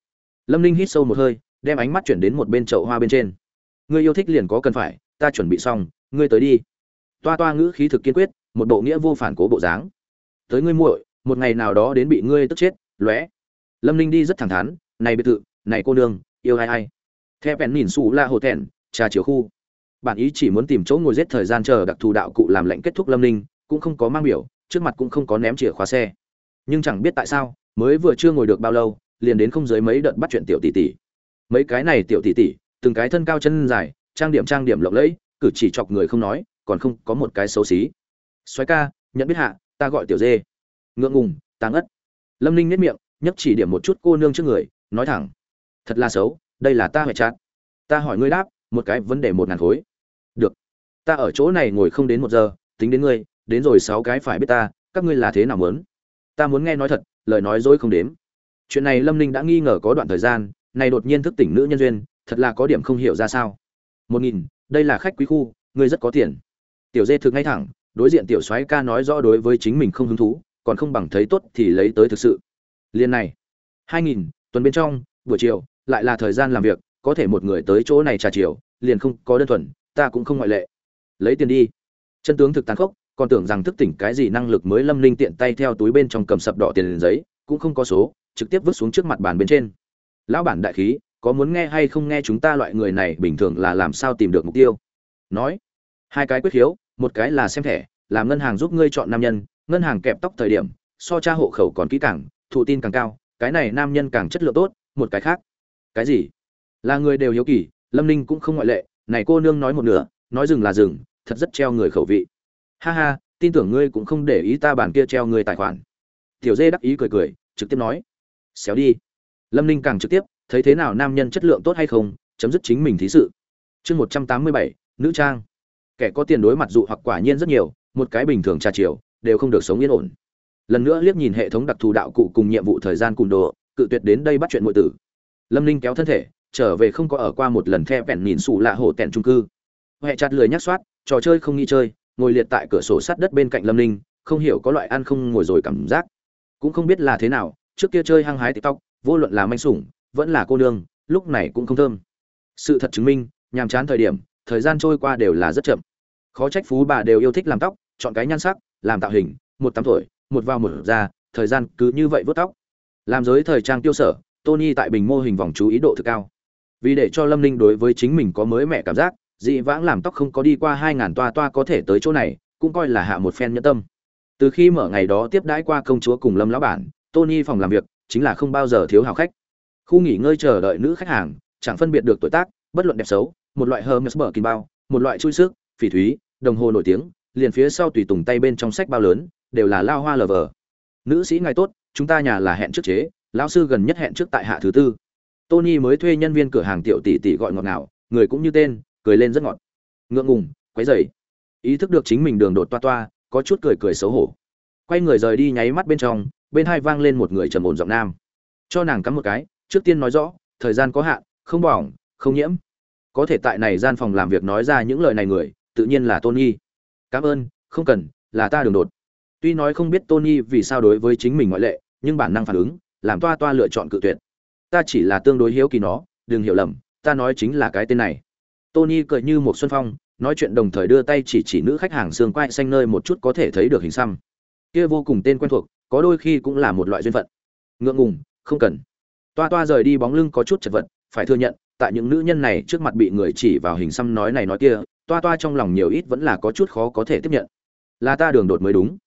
Lâm ninh hít sâu một hơi, đem ánh mắt chuyển đến một bên chậu hoa bên trên. Ngươi yêu thích liền có cần phải, ta chuẩn bị xong, ngươi tới đi. Toa toa ngữ khí thực kiên quyết, một bộ nghĩa vô phản cố bộ dáng. Tới ngươi muội, một ngày nào đó đến bị ngươi tức chết, lóe. Lâm ninh đi rất thẳng thắn, này biệt thự, này cô nương, yêu ai ai. Theo bèn nhìn xù la hồ thẹn, trà chiều khu. Bản ý chỉ muốn tìm chỗ ngồi giết thời gian chờ đặc thù đạo cụ làm lệnh kết thúc lâm ninh, cũng không có mang biểu, trước mặt cũng không có ném chìa khóa xe. Nhưng chẳng biết tại sao mới vừa chưa ngồi được bao lâu, liền đến không dưới mấy đợt bắt chuyện tiểu tỷ tỷ. Mấy cái này tiểu tỷ tỷ, từng cái thân cao chân dài, trang điểm trang điểm lộng lẫy, cử chỉ chọc người không nói, còn không có một cái xấu xí. Xoáy ca, nhận biết hạ, ta gọi tiểu dê. Ngượng ngùng tàng ất lâm ninh nếp miệng, nhấc chỉ điểm một chút cô nương trước người, nói thẳng. Thật là xấu, đây là ta hệ chát. Ta hỏi ngươi đáp, một cái vấn đề một ngàn khối. Được. Ta ở chỗ này ngồi không đến một giờ, tính đến ngươi, đến rồi sáu cái phải biết ta, các ngươi là thế nào muốn? Ta muốn nghe nói thật, lời nói dối không đếm. Chuyện này lâm ninh đã nghi ngờ có đoạn thời gian, này đột nhiên thức tỉnh nữ nhân duyên, thật là có điểm không hiểu ra sao. Một nghìn, đây là khách quý khu, ngươi rất có tiền. Tiểu dê thực ngay thẳng, đối diện tiểu soái ca nói rõ đối với chính mình không hứng thú, còn không bằng thấy tốt thì lấy tới thực sự. Liên này, hai nghìn, tuần bên trong, buổi chiều, lại là thời gian làm việc, có thể một người tới chỗ này trà chiều, liền không có đơn thuần, ta cũng không ngoại lệ. Lấy tiền đi. Chân tướng thực tàn khốc còn tưởng rằng thức tỉnh cái gì năng lực mới lâm linh tiện tay theo túi bên trong cầm sập đỏ tiền giấy, cũng không có số, trực tiếp vứt xuống trước mặt bàn bên trên. Lão bản đại khí, có muốn nghe hay không nghe chúng ta loại người này bình thường là làm sao tìm được mục tiêu? Nói, hai cái quyết hiếu, một cái là xem thẻ làm ngân hàng giúp ngươi chọn nam nhân, ngân hàng kẹp tóc thời điểm, so tra hộ khẩu còn kỹ càng, thụ tin càng cao, cái này nam nhân càng chất lượng tốt, một cái khác. Cái gì? Là người đều hiếu kỳ, lâm ninh cũng không ngoại lệ, này cô nương nói một nửa, nói rừng là rừng thật rất treo người khẩu vị ha ha, tin tưởng ngươi cũng không để ý ta bàn kia treo người tài khoản. Tiểu dê đắc ý cười cười, trực tiếp nói. Xéo đi. Lâm ninh càng trực tiếp, thấy thế nào nam nhân chất lượng tốt hay không, chấm dứt chính mình thí sự. Chương một trăm tám mươi bảy, nữ trang. Kẻ có tiền đối mặt dụ hoặc quả nhiên rất nhiều, một cái bình thường trà chiều, đều không được sống yên ổn. Lần nữa liếc nhìn hệ thống đặc thù đạo cụ cùng nhiệm vụ thời gian cùng đồ, cự tuyệt đến đây bắt chuyện mọi tử. Lâm ninh kéo thân thể, trở về không có ở qua một lần the vẹn nhìn xù lạ hổ tẹn trung cư. Huệ chặt lười nhắc soát, trò chơi không nghi chơi ngồi liệt tại cửa sổ sát đất bên cạnh lâm ninh, không hiểu có loại ăn không ngồi rồi cảm giác. Cũng không biết là thế nào, trước kia chơi hăng hái tiktok, vô luận là manh sủng, vẫn là cô nương, lúc này cũng không thơm. Sự thật chứng minh, nhàm chán thời điểm, thời gian trôi qua đều là rất chậm. Khó trách phú bà đều yêu thích làm tóc, chọn cái nhan sắc, làm tạo hình, một tắm tuổi, một vào một ra, thời gian cứ như vậy vớt tóc. Làm giới thời trang tiêu sở, tony tại bình mô hình vòng chú ý độ thực cao. Vì để cho lâm ninh đối với chính mình có mới mẹ cảm giác dị vãng làm tóc không có đi qua hai ngàn toa toa có thể tới chỗ này, cũng coi là hạ một phen nhẫn tâm. Từ khi mở ngày đó tiếp đãi qua công chúa cùng lâm lão bản, tony phòng làm việc, chính là không bao giờ thiếu hào khách. Khu nghỉ ngơi chờ đợi nữ khách hàng, chẳng phân biệt được tuổi tác, bất luận đẹp xấu, một loại hermes bờ kín bao, một loại chui sức phỉ thúy, đồng hồ nổi tiếng, liền phía sau tùy tùng tay bên trong sách bao lớn, đều là lao hoa lờ vờ. Nữ sĩ ngài tốt, chúng ta nhà là hẹn trước chế, lão sư gần nhất hẹn trước tại hạ thứ tư. Tony mới thuê nhân viên cửa hàng tiểu tỷ tỷ gọi ngọt ngào, người cũng như tên cười lên rất ngọt. Ngượng ngùng, quấy dày ý thức được chính mình đường đột toa toa, có chút cười cười xấu hổ. Quay người rời đi nháy mắt bên trong, bên hai vang lên một người trầm ổn giọng nam. Cho nàng cắm một cái, trước tiên nói rõ, thời gian có hạn, không bỏng, không nhiễm. Có thể tại này gian phòng làm việc nói ra những lời này người, tự nhiên là tony. Cảm ơn, không cần, là ta đường đột. Tuy nói không biết tony vì sao đối với chính mình ngoại lệ, nhưng bản năng phản ứng, làm toa toa lựa chọn cự tuyệt. Ta chỉ là tương đối hiếu kỳ nó, đừng hiểu lầm, ta nói chính là cái tên này tony cười như một xuân phong, nói chuyện đồng thời đưa tay chỉ chỉ nữ khách hàng xương quai xanh nơi một chút có thể thấy được hình xăm. Kia vô cùng tên quen thuộc, có đôi khi cũng là một loại duyên phận. Ngượng ngùng, không cần. Toa toa rời đi bóng lưng có chút chật vật, phải thừa nhận, tại những nữ nhân này trước mặt bị người chỉ vào hình xăm nói này nói kia, toa toa trong lòng nhiều ít vẫn là có chút khó có thể tiếp nhận. Là ta đường đột mới đúng.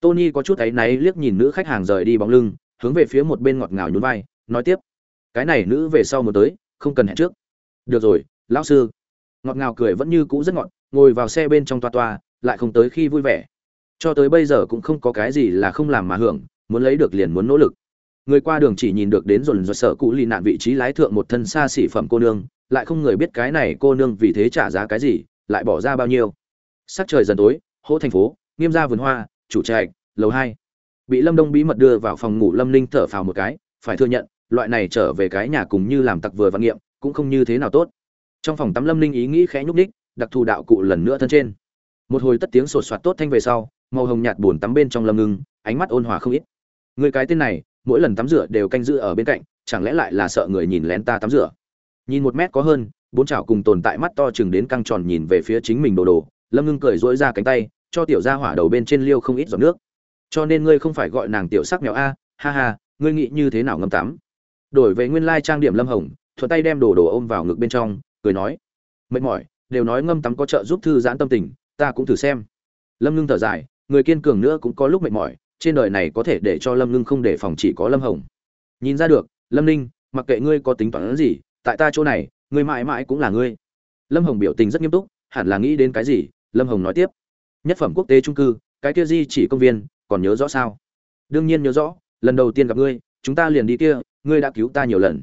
Tony có chút thấy náy liếc nhìn nữ khách hàng rời đi bóng lưng, hướng về phía một bên ngọt ngào nhún vai, nói tiếp. Cái này nữ về sau một tới, không cần hẹn trước. Được rồi, lão sư ngọt ngào cười vẫn như cũ rất ngọt, ngồi vào xe bên trong toa toa, lại không tới khi vui vẻ. Cho tới bây giờ cũng không có cái gì là không làm mà hưởng, muốn lấy được liền muốn nỗ lực. Người qua đường chỉ nhìn được đến dồn dồn sợ cụ lì nạn vị trí lái thượng một thân xa xỉ phẩm cô nương, lại không người biết cái này cô nương vì thế trả giá cái gì, lại bỏ ra bao nhiêu. Sắc trời dần tối hỗ thành phố, nghiêm gia vườn hoa, chủ trạch, lầu hai. Bị lâm đông bí mật đưa vào phòng ngủ, lâm ninh thở phào một cái, phải thừa nhận, loại này trở về cái nhà cùng như làm tặc vừa văn nghiệm, cũng không như thế nào tốt trong phòng tắm lâm Linh ý nghĩ khẽ nhúc ních đặc thù đạo cụ lần nữa thân trên. Một hồi tất tiếng sột soạt tốt thanh về sau, màu hồng nhạt buồn tắm bên trong lâm ngưng, ánh mắt ôn hòa không ít. Người cái tên này, mỗi lần tắm rửa đều canh giữ ở bên cạnh, chẳng lẽ lại là sợ người nhìn lén ta tắm rửa? Nhìn một mét có hơn, bốn chảo cùng tồn tại mắt to chừng đến căng tròn nhìn về phía chính mình đồ đồ, lâm ngưng cười dỗi ra cánh tay, cho tiểu ra hỏa đầu bên trên liêu không ít giọt nước. Cho nên ngươi không phải gọi nàng tiểu sắc mèo a, ha ha, ngươi nghĩ như thế nào ngâm tắm? Đổi về nguyên lai trang điểm lâm hồng, thuận tay đem đồ đồ ôm vào ngực bên trong cười nói, mệt mỏi, đều nói ngâm tắm có trợ giúp thư giãn tâm tình, ta cũng thử xem. Lâm ngưng thở dài, người kiên cường nữa cũng có lúc mệt mỏi, trên đời này có thể để cho lâm ngưng không để phòng chỉ có lâm hồng. Nhìn ra được, lâm ninh, mặc kệ ngươi có tính toán gì, tại ta chỗ này, ngươi mãi mãi cũng là ngươi. Lâm hồng biểu tình rất nghiêm túc, hẳn là nghĩ đến cái gì, lâm hồng nói tiếp. Nhất phẩm quốc tế trung cư, cái kia di chỉ công viên, còn nhớ rõ sao? Đương nhiên nhớ rõ, lần đầu tiên gặp ngươi, chúng ta liền đi kia, ngươi đã cứu ta nhiều lần.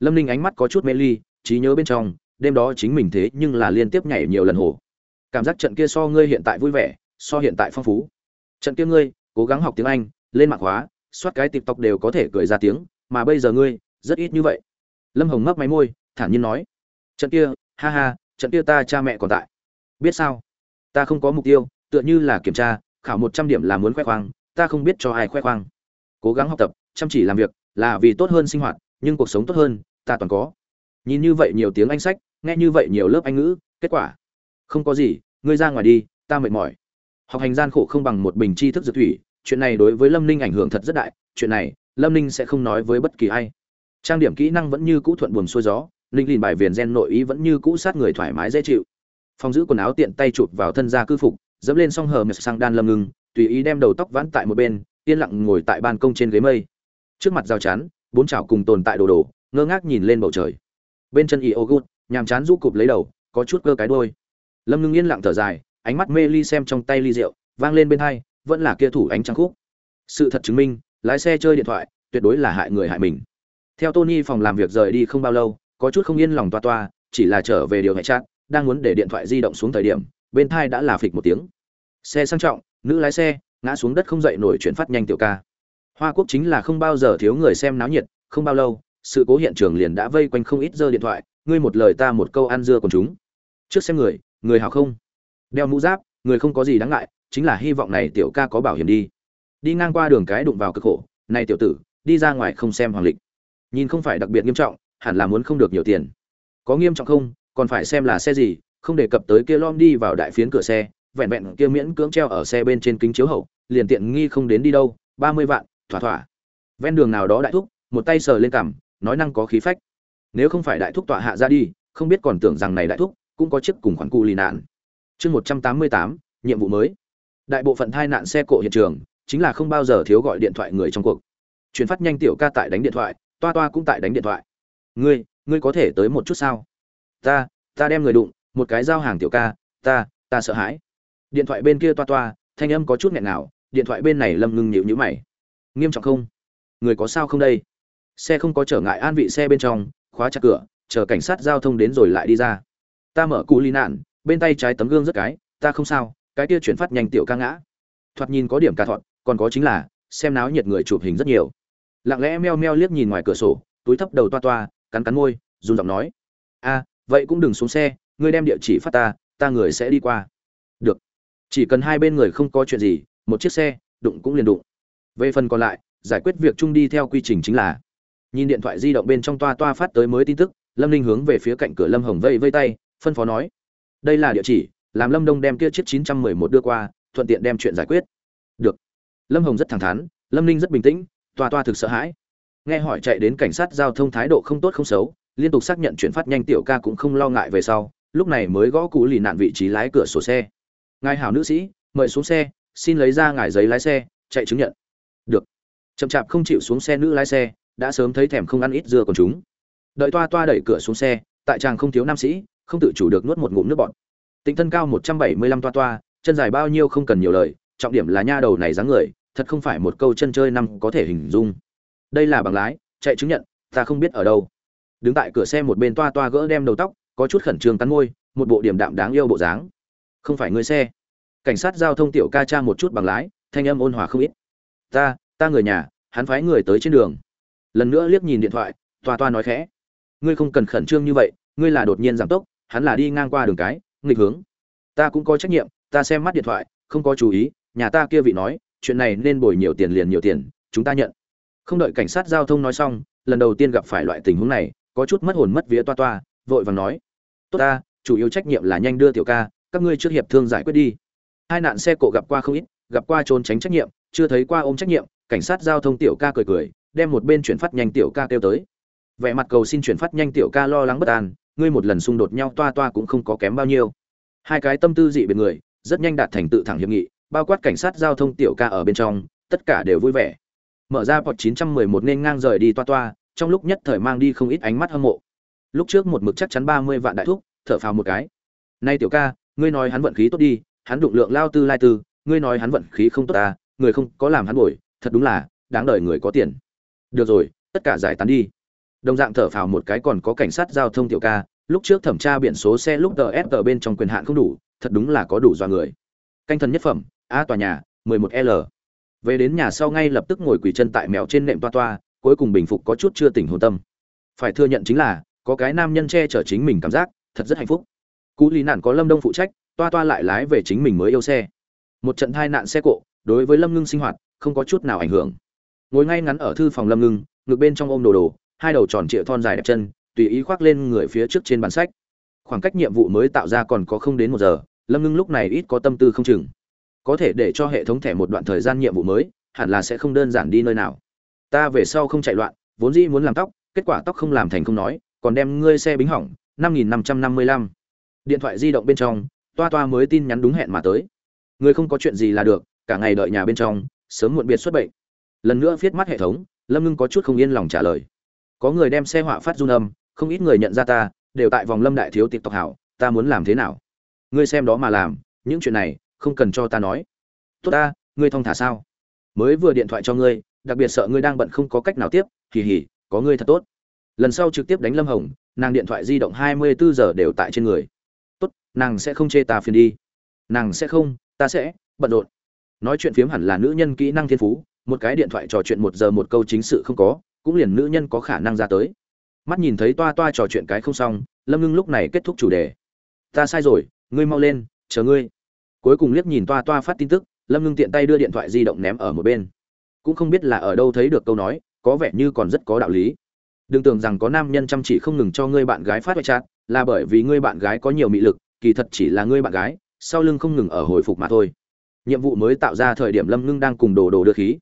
Lâm ninh ánh mắt có chút mê ly, trí nhớ bên trong đêm đó chính mình thế nhưng là liên tiếp nhảy nhiều lần hồ. Cảm giác trận kia so ngươi hiện tại vui vẻ, so hiện tại phong phú. Trận kia ngươi, cố gắng học tiếng anh, lên mạng hóa, soát cái tiktok đều có thể cười ra tiếng, mà bây giờ ngươi, rất ít như vậy. Lâm hồng mấp máy môi, thản nhiên nói. Trận kia, ha ha, trận kia ta, cha mẹ còn tại. Biết sao? Ta không có mục tiêu, tựa như là kiểm tra, khảo một trăm điểm là muốn khoe khoang, ta không biết cho ai khoe khoang. Cố gắng học tập, chăm chỉ làm việc, là vì tốt hơn sinh hoạt, nhưng cuộc sống tốt hơn, ta toàn có nhìn như vậy nhiều tiếng anh sách, nghe như vậy nhiều lớp anh ngữ, kết quả? Không có gì, ngươi ra ngoài đi, ta mệt mỏi. Học hành gian khổ không bằng một bình tri thức dược thủy, chuyện này đối với lâm ninh ảnh hưởng thật rất đại, chuyện này, lâm ninh sẽ không nói với bất kỳ ai. Trang điểm kỹ năng vẫn như cũ thuận buồm xuôi gió linh lìn bài viền gen nội ý vẫn như cũ sát người thoải mái dễ chịu. Phong giữ quần áo tiện tay chụp vào thân gia cư phục, dẫm lên song hờ mệt sang đan lâm ngưng, tùy ý đem đầu tóc vãn tại một bên, yên lặng ngồi tại ban công trên ghế mây. Trước mặt rào chắn, bốn chảo cùng tồn tại đồ đồ, ngơ ngác nhìn lên bầu trời bên chân y nhàm chán rũ cụp lấy đầu, có chút cơ cái đuôi. Lâm ngưng yên lặng thở dài, ánh mắt mê ly xem trong tay ly rượu, vang lên bên hai, vẫn là kia thủ ánh trăng khúc. Sự thật chứng minh, lái xe chơi điện thoại, tuyệt đối là hại người hại mình. Theo tony phòng làm việc rời đi không bao lâu, có chút không yên lòng toa toa, chỉ là trở về điều hệ chat, đang muốn để điện thoại di động xuống thời điểm, bên thai đã là phịch một tiếng. Xe sang trọng, nữ lái xe, ngã xuống đất không dậy nổi chuyển phát nhanh tiểu ca. Hoa quốc chính là không bao giờ thiếu người xem náo nhiệt, không bao lâu sự cố hiện trường liền đã vây quanh không ít giơ điện thoại, ngươi một lời ta một câu ăn dưa còn chúng. Trước xem người người hào không? Đeo mũ giáp, người không có gì đáng ngại, chính là hy vọng này tiểu ca có bảo hiểm đi. Đi ngang qua đường cái đụng vào cực khổ, này tiểu tử, đi ra ngoài không xem hoàng lịch. Nhìn không phải đặc biệt nghiêm trọng, hẳn là muốn không được nhiều tiền. Có nghiêm trọng không? Còn phải xem là xe gì, không đề cập tới kia lom đi vào đại phiến cửa xe, vẹn vẹn kia miễn cưỡng treo ở xe bên trên kính chiếu hậu, liền tiện nghi không đến đi đâu, ba mươi vạn, thỏa thỏa. Ven đường nào đó đại thúc, một tay sờ lên cằm nói năng có khí phách. Nếu không phải đại thúc tọa hạ ra đi, không biết còn tưởng rằng này đại thúc cũng có chiếc cùng khoản cụ lì nạn. Chương một trăm tám mươi tám, nhiệm vụ mới. Đại bộ phận tai nạn xe cộ hiện trường chính là không bao giờ thiếu gọi điện thoại người trong cuộc. Chuyển phát nhanh tiểu ca tại đánh điện thoại, toa toa cũng tại đánh điện thoại. Ngươi ngươi có thể tới một chút sao? Ta ta đem người đụng, một cái giao hàng tiểu ca, ta ta sợ hãi. Điện thoại bên kia toa toa, thanh âm có chút nghẹn nào điện thoại bên này lâm ngưng nhịu nhữ mày. Nghiêm trọng không? Người có sao không đây? Xe không có trở ngại an vị xe bên trong, khóa chặt cửa, chờ cảnh sát giao thông đến rồi lại đi ra. Ta mở cụ ly nạn, bên tay trái tấm gương rất cái, ta không sao, cái kia chuyển phát nhanh tiểu ca ngã. Thoạt nhìn có điểm ca thọn, còn có chính là, xem náo nhiệt người chụp hình rất nhiều. Lặng lẽ meo meo liếc nhìn ngoài cửa sổ, túi thấp đầu toa toa, cắn cắn môi, run giọng nói. A, vậy cũng đừng xuống xe, ngươi đem địa chỉ phát ta ta người sẽ đi qua. Được. Chỉ cần hai bên người không có chuyện gì, một chiếc xe, đụng cũng liền đụng. Về phần còn lại, giải quyết việc chung đi theo quy trình chính là nhìn điện thoại di động bên trong toa toa phát tới mới tin tức, lâm ninh hướng về phía cạnh cửa lâm hồng vây vây tay, phân phó nói, đây là địa chỉ, làm lâm đông đem kia chiếc chín trăm mười một đưa qua, thuận tiện đem chuyện giải quyết. Được. Lâm hồng rất thẳng thắn, lâm ninh rất bình tĩnh, toa toa thực sợ hãi. Nghe hỏi chạy đến cảnh sát giao thông thái độ không tốt không xấu, liên tục xác nhận chuyển phát nhanh tiểu ca cũng không lo ngại về sau, lúc này mới gõ cụ lì nạn vị trí lái cửa sổ xe. Ngài hảo nữ sĩ, mời xuống xe, xin lấy ra ngài giấy lái xe, chạy chứng nhận. Được. Chậm chạp không chịu xuống xe nữ lái xe đã sớm thấy thèm không ăn ít dưa còn chúng. Đợi toa toa đẩy cửa xuống xe, tại chàng không thiếu nam sĩ, không tự chủ được nuốt một ngụm nước bọt. Tính thân cao một trăm bảy mươi lăm toa toa, chân dài bao nhiêu không cần nhiều lời, trọng điểm là nha đầu này dáng người, thật không phải một câu chân chơi năm có thể hình dung. Đây là bằng lái, chạy chứng nhận, ta không biết ở đâu. Đứng tại cửa xe một bên toa toa gỡ đem đầu tóc, có chút khẩn trương cắn môi, một bộ điểm đạm đáng yêu bộ dáng. Không phải người xe. Cảnh sát giao thông tiểu ca cha một chút bằng lái, thanh âm ôn hòa không ít. Ta ta người nhà, hắn phái người tới trên đường lần nữa liếc nhìn điện thoại, toa toa nói khẽ. Ngươi không cần khẩn trương như vậy, ngươi là đột nhiên giảm tốc, hắn là đi ngang qua đường cái, nghịch hướng. Ta cũng có trách nhiệm, ta xem mắt điện thoại, không có chú ý, nhà ta kia vị nói, chuyện này nên bồi nhiều tiền liền nhiều tiền, chúng ta nhận. Không đợi cảnh sát giao thông nói xong, lần đầu tiên gặp phải loại tình huống này, có chút mất hồn mất vía toa toa, vội vàng nói. Tốt ta, chủ yếu trách nhiệm là nhanh đưa tiểu ca, các ngươi trước hiệp thương giải quyết đi. Hai nạn xe cộ gặp qua không ít, gặp qua trốn tránh trách nhiệm, chưa thấy qua ôm trách nhiệm, cảnh sát giao thông tiểu ca cười cười đem một bên chuyển phát nhanh tiểu ca kêu tới. Vẻ mặt cầu xin chuyển phát nhanh tiểu ca lo lắng bất an, ngươi một lần xung đột nhau toa toa cũng không có kém bao nhiêu. Hai cái tâm tư dị biệt người, rất nhanh đạt thành tự thẳng hiệp nghị, bao quát cảnh sát giao thông tiểu ca ở bên trong, tất cả đều vui vẻ. Mở ra pot 911 nên ngang rời đi toa toa, trong lúc nhất thời mang đi không ít ánh mắt hâm mộ. Lúc trước một mực chắc chắn 30 vạn đại thúc, thở phào một cái. Nay tiểu ca, ngươi nói hắn vận khí tốt đi, hắn đụng lượng lao tư lai tư, ngươi nói hắn vận khí không tốt ta người không có làm hắn bồi, thật đúng là, đáng đời người có tiền được rồi, tất cả giải tán đi. Đồng dạng thở phào một cái còn có cảnh sát giao thông tiểu ca, lúc trước thẩm tra biển số xe lúc ds ở bên trong quyền hạn không đủ, thật đúng là có đủ do người. Canh thần nhất phẩm, a tòa nhà 11 l. Về đến nhà sau ngay lập tức ngồi quỳ chân tại mèo trên nệm toa toa, cuối cùng bình phục có chút chưa tỉnh hồn tâm. Phải thừa nhận chính là, có cái nam nhân che chở chính mình cảm giác, thật rất hạnh phúc. Cú lý nạn có lâm đông phụ trách, toa toa lại lái về chính mình mới yêu xe. Một trận tai nạn xe cộ, đối với lâm ngưng sinh hoạt, không có chút nào ảnh hưởng ngồi ngay ngắn ở thư phòng lâm ngưng ngược bên trong ôm đồ đồ, hai đầu tròn trịa thon dài đẹp chân, tùy ý khoác lên người phía trước trên bàn sách. Khoảng cách nhiệm vụ mới tạo ra còn có không đến một giờ, lâm ngưng lúc này ít có tâm tư không chừng. Có thể để cho hệ thống thẻ một đoạn thời gian nhiệm vụ mới, hẳn là sẽ không đơn giản đi nơi nào. Ta về sau không chạy loạn, vốn dĩ muốn làm tóc, kết quả tóc không làm thành không nói, còn đem ngươi xe bính hỏng, năm nghìn năm trăm năm mươi lăm. Điện thoại di động bên trong, toa toa mới tin nhắn đúng hẹn mà tới. Người không có chuyện gì là được, cả ngày đợi nhà bên trong, sớm muộn biệt xuất bệnh lần nữa viết mắt hệ thống, lâm ngưng có chút không yên lòng trả lời. Có người đem xe họa phát run âm, không ít người nhận ra ta, đều tại vòng lâm đại thiếu tộc hảo, ta muốn làm thế nào? Ngươi xem đó mà làm, những chuyện này, không cần cho ta nói. Tốt ta, ngươi thong thả sao? Mới vừa điện thoại cho ngươi, đặc biệt sợ ngươi đang bận không có cách nào tiếp kỳ hỉ có ngươi thật tốt. Lần sau trực tiếp đánh lâm hồng, nàng điện thoại di động hai mươi bốn giờ đều tại trên người. Tốt, nàng sẽ không chê ta phiền đi. Nàng sẽ không, ta sẽ bận rộn. Nói chuyện phiếm hẳn là nữ nhân kỹ năng thiên phú một cái điện thoại trò chuyện một giờ một câu chính sự không có, cũng liền nữ nhân có khả năng ra tới. Mắt nhìn thấy toa toa trò chuyện cái không xong, lâm ngưng lúc này kết thúc chủ đề. Ta sai rồi, ngươi mau lên, chờ ngươi. Cuối cùng liếc nhìn toa toa phát tin tức, lâm ngưng tiện tay đưa điện thoại di động ném ở một bên. Cũng không biết là ở đâu thấy được câu nói, có vẻ như còn rất có đạo lý. Đừng tưởng rằng có nam nhân chăm chỉ không ngừng cho ngươi bạn gái phát hoại chat là bởi vì ngươi bạn gái có nhiều mị lực, kỳ thật chỉ là ngươi bạn gái, sau lưng không ngừng ở hồi phục mà thôi. Nhiệm vụ mới tạo ra thời điểm lâm ngưng đang cùng đồ đồ đưa khí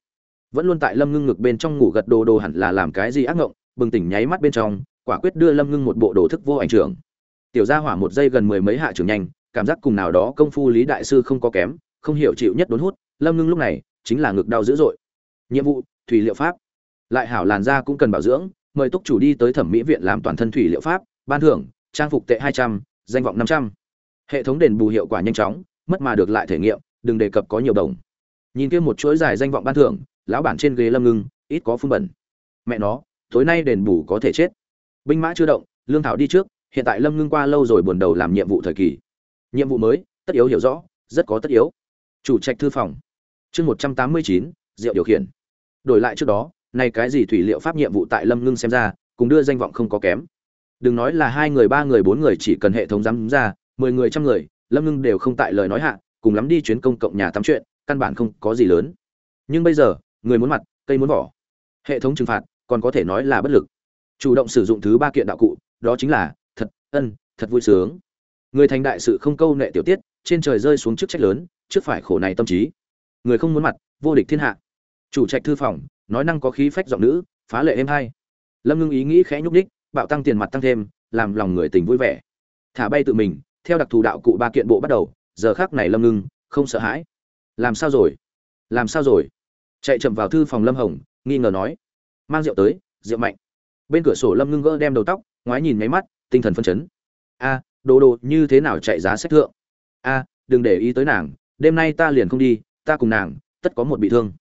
vẫn luôn tại lâm ngưng ngực bên trong ngủ gật đồ đồ hẳn là làm cái gì ác ngộng, bừng tỉnh nháy mắt bên trong, quả quyết đưa lâm ngưng một bộ đồ thức vô ảnh trưởng. Tiểu gia hỏa một giây gần mười mấy hạ trưởng nhanh, cảm giác cùng nào đó công phu lý đại sư không có kém, không hiểu chịu nhất đốn hút, lâm ngưng lúc này chính là ngực đau dữ dội. Nhiệm vụ, thủy liệu pháp. Lại hảo làn da cũng cần bảo dưỡng, mời túc chủ đi tới thẩm mỹ viện làm toàn thân thủy liệu pháp, ban thưởng, trang phục tệ hai trăm, danh vọng năm trăm. Hệ thống đền bù hiệu quả nhanh chóng, mất mà được lại thể nghiệm, đừng đề cập có nhiều đồng. Nhìn kia một chuỗi dài danh vọng ban thưởng lão bản trên ghế lâm ngưng, ít có phun bẩn. Mẹ nó, tối nay đền bù có thể chết. Binh mã chưa động, lương thảo đi trước, hiện tại lâm ngưng qua lâu rồi buồn đầu làm nhiệm vụ thời kỳ. Nhiệm vụ mới, tất yếu hiểu rõ, rất có tất yếu. Chủ trạch thư phòng. Chương một trăm tám mươi chín rượu điều khiển. Đổi lại trước đó nay cái gì thủy liệu pháp nhiệm vụ tại lâm ngưng xem ra, cùng đưa danh vọng không có kém. Đừng nói là hai người, ba người, bốn người chỉ cần hệ thống giám ra, mười người, trăm người, lâm ngưng đều không tại lời nói hạ, cùng lắm đi chuyến công cộng nhà tắm chuyện, căn bản không có gì lớn. Nhưng bây giờ người muốn mặt, cây muốn vỏ. Hệ thống trừng phạt, còn có thể nói là bất lực. Chủ động sử dụng thứ ba kiện đạo cụ, đó chính là, thật, ân, thật vui sướng. Người thành đại sự không câu nệ tiểu tiết, trên trời rơi xuống chức trách lớn, trước phải khổ này tâm trí. Người không muốn mặt, vô địch thiên hạ. Chủ trạch thư phòng, nói năng có khí phách giọng nữ, phá lệ êm hay. Lâm ngưng ý nghĩ khẽ nhúc đích bạo tăng tiền mặt tăng thêm, làm lòng người tình vui vẻ. Thả bay tự mình, theo đặc thù đạo cụ ba kiện bộ bắt đầu, giờ khác này lâm ngưng, không sợ hãi. Làm sao rồi? Làm sao rồi? Chạy chậm vào thư phòng lâm hồng, nghi ngờ nói, mang rượu tới, rượu mạnh. Bên cửa sổ lâm ngưng gỡ đem đầu tóc, ngoái nhìn máy mắt, tinh thần phân chấn. A, đồ đồ như thế nào chạy giá sách thượng? A, đừng để ý tới nàng, đêm nay ta liền không đi, ta cùng nàng, tất có một bị thương.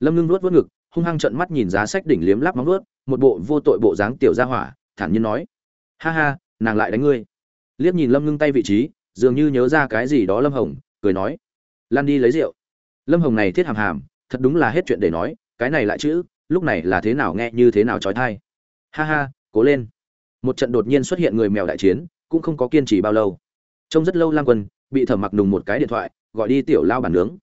Lâm ngưng nuốt vớt ngực, hung hăng trận mắt nhìn giá sách đỉnh liếm lắp móng nuốt một bộ vô tội bộ dáng tiểu gia hỏa, thản nhiên nói, ha ha, nàng lại đánh ngươi. Liếc nhìn lâm ngưng tay vị trí, dường như nhớ ra cái gì đó lâm hồng, cười nói, lan đi lấy rượu. Lâm hồng này thiết hàm hàm thật đúng là hết chuyện để nói, cái này lại chữ, lúc này là thế nào nghe như thế nào trói thai. Ha ha, cố lên. Một trận đột nhiên xuất hiện người mèo đại chiến, cũng không có kiên trì bao lâu. Trông rất lâu lam quân bị thẩm mặc nùng một cái điện thoại, gọi đi tiểu lao bản nướng.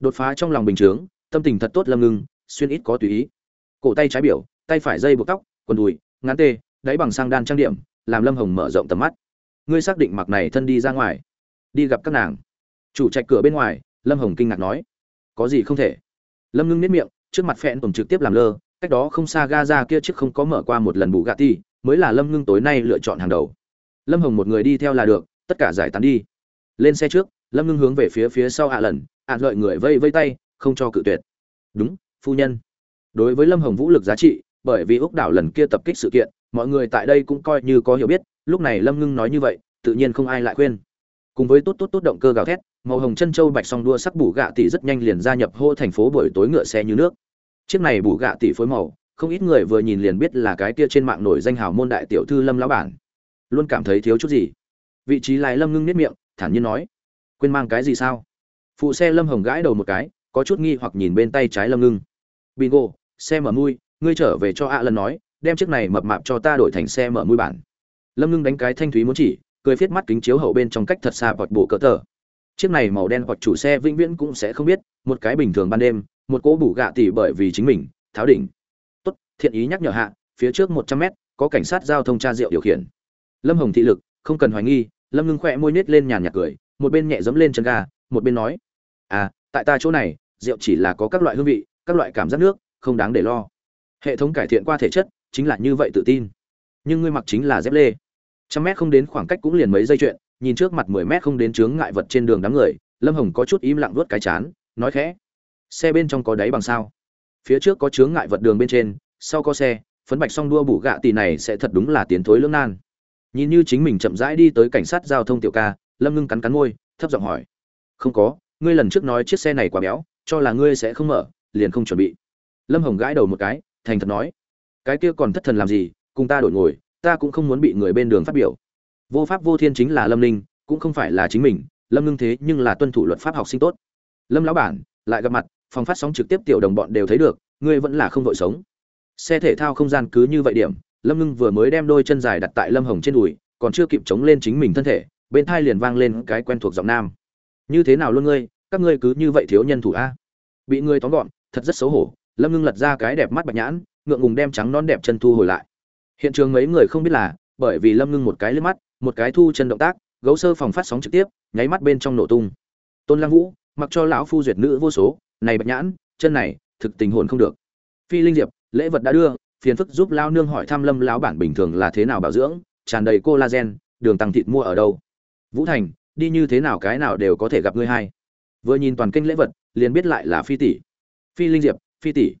Đột phá trong lòng bình chướng, tâm tình thật tốt lâm ngưng, xuyên ít có tùy ý. Cổ tay trái biểu, tay phải dây buộc tóc, quần đùi, ngắn tê, đáy bằng sang đan trang điểm, làm lâm hồng mở rộng tầm mắt. Ngươi xác định mặc này thân đi ra ngoài, đi gặp các nàng. Chủ trạch cửa bên ngoài, lâm hồng kinh ngạc nói, có gì không thể? Lâm ngưng nếp miệng, trước mặt phẹn tùng trực tiếp làm lơ, cách đó không xa ga ra kia trước không có mở qua một lần bù gà ti, mới là lâm ngưng tối nay lựa chọn hàng đầu. Lâm hồng một người đi theo là được, tất cả giải tán đi. Lên xe trước, lâm ngưng hướng về phía phía sau hạ lần ạn lợi người vây vây tay, không cho cự tuyệt. Đúng, phu nhân. Đối với lâm hồng vũ lực giá trị, bởi vì úc đảo lần kia tập kích sự kiện, mọi người tại đây cũng coi như có hiểu biết, lúc này lâm ngưng nói như vậy, tự nhiên không ai lại khuyên cùng với tốt tốt tốt động cơ gào thét, màu hồng chân châu bạch song đua sắc bù gạ tỷ rất nhanh liền gia nhập hô thành phố buổi tối ngựa xe như nước. Chiếc này bù gạ tỷ phối màu, không ít người vừa nhìn liền biết là cái kia trên mạng nổi danh hào môn đại tiểu thư lâm lão bản. Luôn cảm thấy thiếu chút gì. Vị trí lái lâm ngưng nếp miệng, thản nhiên nói, quên mang cái gì sao? Phụ xe lâm hồng gãi đầu một cái, có chút nghi hoặc nhìn bên tay trái lâm ngưng. Bingo, xe mở mui, ngươi trở về cho ạ lần nói, đem chiếc này mập mạp cho ta đổi thành xe mở mui bản. Lâm ngưng đánh cái thanh thúy muốn chỉ cười phết mắt kính chiếu hậu bên trong cách thật xa vọt bộ cỡ tờ. Chiếc này màu đen hoặc chủ xe vĩnh viễn cũng sẽ không biết, một cái bình thường ban đêm, một cỗ bủ gạ tỉ bởi vì chính mình, tháo đỉnh. Tốt, thiện ý nhắc nhở hạ, phía trước một trăm mét, có cảnh sát giao thông tra rượu điều khiển. Lâm hồng thị lực, không cần hoài nghi, lâm ngưng khỏe môi nết lên nhàn nhạt cười, một bên nhẹ dẫm lên chân ga, một bên nói à tại ta chỗ này, rượu chỉ là có các loại hương vị, các loại cảm giác nước, không đáng để lo. Hệ thống cải thiện qua thể chất, chính là như vậy tự tin. Nhưng ngươi mặc chính là dép lê trăm mét không đến khoảng cách cũng liền mấy giây chuyện, nhìn trước mặt mười mét không đến chướng ngại vật trên đường đám người, lâm hồng có chút im lặng vuốt cái chán, nói khẽ, xe bên trong có đáy bằng sao? Phía trước có chướng ngại vật đường bên trên, sau có xe, phấn bạch song đua bủ gạ tỷ này sẽ thật đúng là tiến thối lưỡng nan. Nhìn như chính mình chậm rãi đi tới cảnh sát giao thông tiểu ca, lâm ngưng cắn cắn môi, thấp giọng hỏi, không có, ngươi lần trước nói chiếc xe này quá béo, cho là ngươi sẽ không mở, liền không chuẩn bị. Lâm hồng gãi đầu một cái, thành thật nói, cái kia còn thất thần làm gì, cùng ta đổi ngồi ta cũng không muốn bị người bên đường phát biểu. Vô pháp vô thiên chính là lâm ninh, cũng không phải là chính mình, lâm ngưng thế nhưng là tuân thủ luật pháp học sinh tốt. Lâm lão bản, lại gặp mặt, phòng phát sóng trực tiếp tiểu đồng bọn đều thấy được, ngươi vẫn là không vội sống. Xe thể thao không gian cứ như vậy điểm, lâm ngưng vừa mới đem đôi chân dài đặt tại lâm hồng trên đùi, còn chưa kịp chống lên chính mình thân thể, bên thai liền vang lên cái quen thuộc giọng nam. Như thế nào luôn ngươi, các ngươi cứ như vậy thiếu nhân thủ a? Bị ngươi tóm gọn, thật rất xấu hổ, lâm ngưng lật ra cái đẹp mắt bạch nhãn, ngượng ngùng đem trắng non đẹp chân thu hồi lại hiện trường mấy người không biết là, bởi vì lâm ngưng một cái lướt mắt, một cái thu chân động tác, gấu sơ phòng phát sóng trực tiếp, nháy mắt bên trong nổ tung. Tôn lăng vũ, mặc cho lão phu duyệt nữ vô số, này bạch nhãn, chân này, thực tình hồn không được. Phi linh diệp, lễ vật đã đưa, phiền phức giúp lao nương hỏi thăm lâm lão bản bình thường là thế nào bảo dưỡng, tràn đầy collagen, đường tăng thịt mua ở đâu. Vũ thành, đi như thế nào cái nào đều có thể gặp ngươi hai. Vừa nhìn toàn kênh lễ vật, liền biết lại là phi tỷ. Phi linh diệp, phi tỷ.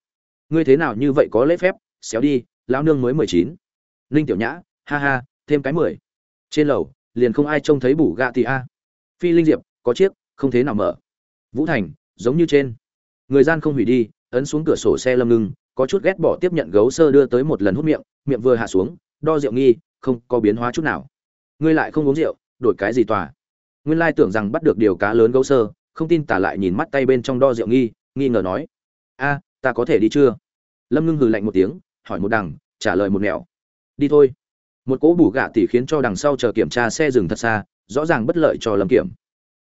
Ngươi thế nào như vậy có lễ phép? Xéo đi, lão nương mới mười chín linh tiểu nhã, ha ha, thêm cái mười. Trên lầu, liền không ai trông thấy bủ gạ tì a. Phi linh diệp, có chiếc, không thế nào mở. Vũ thành, giống như trên. Người gian không hủy đi, ấn xuống cửa sổ xe lâm ngưng, có chút ghét bỏ tiếp nhận gấu sơ đưa tới một lần hút miệng miệng vừa hạ xuống, đo rượu nghi, không có biến hóa chút nào. Ngươi lại không uống rượu, đổi cái gì tòa? Nguyên lai tưởng rằng bắt được điều cá lớn gấu sơ, không tin tả lại nhìn mắt tay bên trong đo rượu nghi nghi ngờ nói. A, ta có thể đi chưa? Lâm ngưng hừ lạnh một tiếng, hỏi một đằng, trả lời một nẻo đi thôi. Một cỗ bù gạ tỉ khiến cho đằng sau chờ kiểm tra xe dừng thật xa, rõ ràng bất lợi cho lâm kiểm.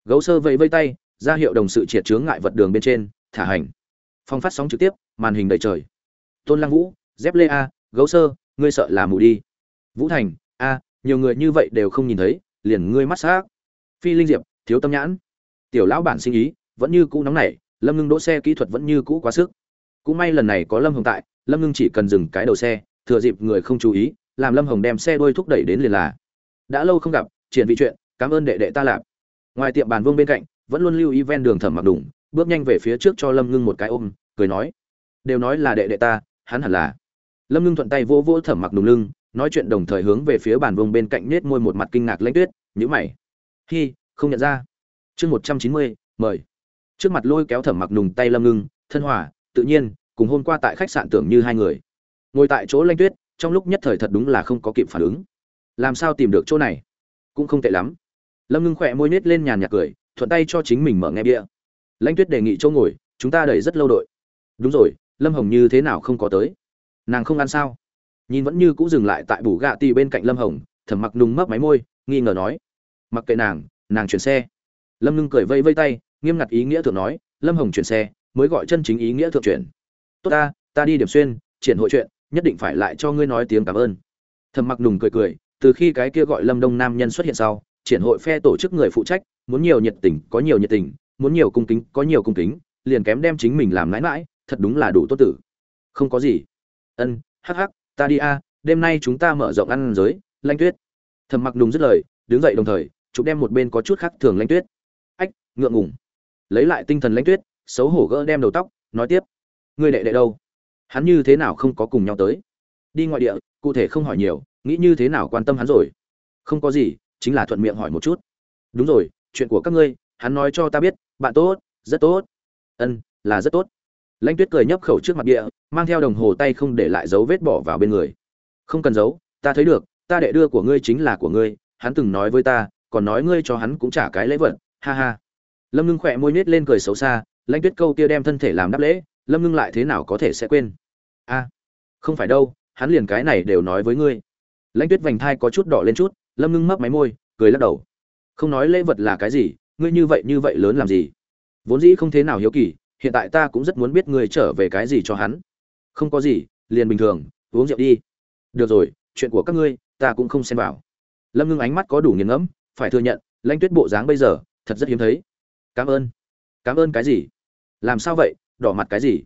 Gấu sơ vẫy vây tay, ra hiệu đồng sự triệt chướng ngại vật đường bên trên, thả hành. Phong phát sóng trực tiếp, màn hình đầy trời. Tôn lăng vũ, dép lê a, gấu sơ, ngươi sợ là mù đi. Vũ thành, a, nhiều người như vậy đều không nhìn thấy, liền ngươi mắt xác. Phi linh diệp, thiếu tâm nhãn. Tiểu lão bản sinh ý, vẫn như cũ nóng nảy, lâm ngưng đỗ xe kỹ thuật vẫn như cũ quá sức. Cũng may lần này có lâm hồng tại, lâm ngưng chỉ cần dừng cái đầu xe thừa dịp người không chú ý, làm lâm hồng đem xe đuôi thúc đẩy đến liền là. Đã lâu không gặp, triển vị chuyện, cảm ơn đệ đệ ta lạp ngoài tiệm bàn vương bên cạnh, vẫn luôn lưu ý ven đường thẩm mặc đủng, bước nhanh về phía trước cho lâm ngưng một cái ôm, cười nói. Đều nói là đệ đệ ta, hắn hẳn là. Lâm ngưng thuận tay vỗ vỗ thẩm mặc đùng lưng, nói chuyện đồng thời hướng về phía bàn vương bên cạnh nết môi một mặt kinh ngạc lãnh tuyết nhữ mày. Hi, không nhận ra. Chương một trăm chín mươi, mời. Trước mặt lôi kéo thẩm mặc nùng tay lâm ngưng, thân hòa, tự nhiên, cùng hôm qua tại khách sạn tưởng như hai người ngồi tại chỗ lanh tuyết, trong lúc nhất thời thật đúng là không có kịp phản ứng. Làm sao tìm được chỗ này? Cũng không tệ lắm. Lâm ngưng khỏe môi nết lên nhàn nhạt cười, thuận tay cho chính mình mở nghe bia. Lanh tuyết đề nghị chỗ ngồi, chúng ta đẩy rất lâu đội. Đúng rồi, lâm hồng như thế nào không có tới? Nàng không ăn sao? Nhìn vẫn như cũ dừng lại tại bù gạ tì bên cạnh lâm hồng thẩm mặc nùng mấp máy môi, nghi ngờ nói. Mặc kệ nàng nàng chuyển xe. Lâm ngưng cười vây vây tay, nghiêm ngặt ý nghĩa thượng nói, lâm hồng chuyển xe, mới gọi chân chính ý nghĩa thượng chuyển. Tốt ta ta đi điểm xuyên, triển hội chuyện nhất định phải lại cho ngươi nói tiếng cảm ơn. Thầm mặc nùng cười cười, từ khi cái kia gọi lâm đông nam nhân xuất hiện sau, triển hội phe tổ chức người phụ trách, muốn nhiều nhiệt tình có nhiều nhiệt tình, muốn nhiều cung kính có nhiều cung kính, liền kém đem chính mình làm mãi mãi, thật đúng là đủ tốt tử. Không có gì. Ân, hắc hắc, ta đi a, đêm nay chúng ta mở rộng ăn giới, lanh tuyết. Thầm mặc nùng dứt lời, đứng dậy đồng thời, chụp đem một bên có chút khác thường lanh tuyết. Ách, ngượng ngùng. Lấy lại tinh thần lanh tuyết, xấu hổ gỡ đem đầu tóc, nói tiếp. Ngươi đệ đệ đâu? Hắn như thế nào không có cùng nhau tới? Đi ngoại địa, cụ thể không hỏi nhiều, nghĩ như thế nào quan tâm hắn rồi? Không có gì, chính là thuận miệng hỏi một chút. Đúng rồi, chuyện của các ngươi, hắn nói cho ta biết, bạn tốt, rất tốt. Ân, là rất tốt. Lãnh tuyết cười nhấp khẩu trước mặt địa, mang theo đồng hồ tay không để lại dấu vết bỏ vào bên người. Không cần giấu, ta thấy được, ta đệ đưa của ngươi chính là của ngươi, hắn từng nói với ta, còn nói ngươi cho hắn cũng trả cái lễ vật, ha ha. Lâm ngưng khỏe môi nết lên cười xấu xa, lãnh tuyết câu kia đem thân thể làm đáp lễ lâm ngưng lại thế nào có thể sẽ quên? A, không phải đâu, hắn liền cái này đều nói với ngươi. Lãnh tuyết vành thai có chút đỏ lên chút, lâm ngưng mấp máy môi, cười lắc đầu. Không nói lễ vật là cái gì, ngươi như vậy như vậy lớn làm gì? Vốn dĩ không thế nào hiếu kỳ, hiện tại ta cũng rất muốn biết ngươi trở về cái gì cho hắn. Không có gì, liền bình thường, uống rượu đi. Được rồi, chuyện của các ngươi, ta cũng không xem vào. Lâm ngưng ánh mắt có đủ nghiền ngẫm, phải thừa nhận, lãnh tuyết bộ dáng bây giờ, thật rất hiếm thấy. Cảm ơn. Cảm ơn cái gì? Làm sao vậy? Đỏ mặt cái gì?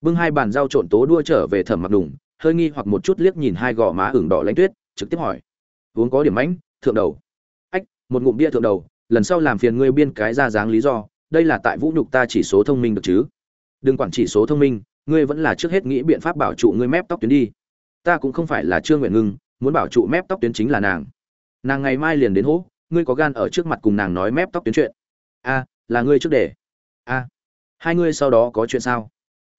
Bưng hai bàn dao trộn tố đua trở về thẩm mặc đùng, hơi nghi hoặc một chút liếc nhìn hai gò má ửng đỏ lãnh tuyết, trực tiếp hỏi. Uống có điểm mãnh, thượng đầu. Ách, một ngụm bia thượng đầu, lần sau làm phiền ngươi biên cái ra dáng lý do, đây là tại vũ nhục ta chỉ số thông minh được chứ? Đừng quản chỉ số thông minh, ngươi vẫn là trước hết nghĩ biện pháp bảo trụ ngươi mép tóc tuyến đi. Ta cũng không phải là trương nguyện ngưng, muốn bảo trụ mép tóc tuyến chính là nàng. Nàng ngày mai liền đến hố, ngươi có gan ở trước mặt cùng nàng nói mép tóc tuyến chuyện. A, là ngươi trước để. A hai ngươi sau đó có chuyện sao?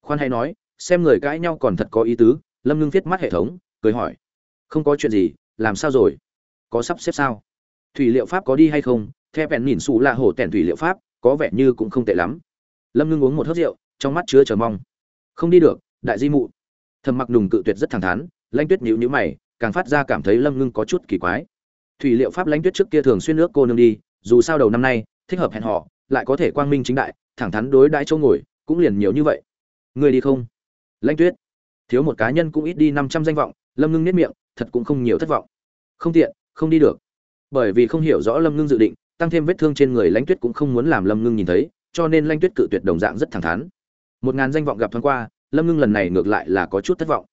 Khoan hay nói, xem người cãi nhau còn thật có ý tứ, lâm ngưng viết mắt hệ thống, cười hỏi. Không có chuyện gì, làm sao rồi? Có sắp xếp sao? Thủy liệu pháp có đi hay không? Theo bèn nhìn xù là hổ tẻn thủy liệu pháp, có vẻ như cũng không tệ lắm. Lâm ngưng uống một hớt rượu, trong mắt chứa chờ mong. Không đi được, đại di mụ. Thầm mặc nùng cự tuyệt rất thẳng thắn lanh tuyết nhíu nhíu mày, càng phát ra cảm thấy lâm ngưng có chút kỳ quái. Thủy liệu pháp lanh tuyết trước kia thường xuyên nước cô nương đi, dù sao đầu năm nay, thích hợp hẹn họ lại có thể quang minh chính đại, thẳng thắn đối đãi chỗ ngồi, cũng liền nhiều như vậy. Người đi không? Lãnh tuyết. Thiếu một cá nhân cũng ít đi năm trăm danh vọng, lâm ngưng nết miệng, thật cũng không nhiều thất vọng. Không tiện, không đi được. Bởi vì không hiểu rõ lâm ngưng dự định, tăng thêm vết thương trên người lãnh tuyết cũng không muốn làm lâm ngưng nhìn thấy, cho nên lãnh tuyết cự tuyệt đồng dạng rất thẳng thắn. Một ngàn danh vọng gặp thoáng qua, lâm ngưng lần này ngược lại là có chút thất vọng.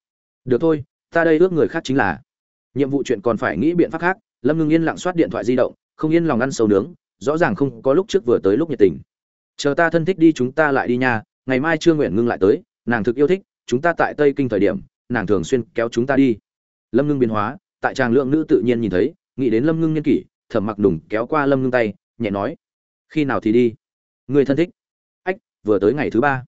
Được thôi, ta đây ước người khác chính là. Nhiệm vụ chuyện còn phải nghĩ biện pháp khác, lâm ngưng yên lặng soát điện thoại di động, không yên lòng ăn sầu nướng rõ ràng không có lúc trước vừa tới lúc nhiệt tình. Chờ ta thân thích đi chúng ta lại đi nha, ngày mai trương nguyện ngưng lại tới, nàng thực yêu thích, chúng ta tại tây kinh thời điểm, nàng thường xuyên kéo chúng ta đi. Lâm ngưng biến hóa, tại tràng lượng nữ tự nhiên nhìn thấy, nghĩ đến lâm ngưng nhân kỷ thẩm mặc đùng kéo qua lâm ngưng tay, nhẹ nói, khi nào thì đi? Người thân thích. Ách, vừa tới ngày thứ ba.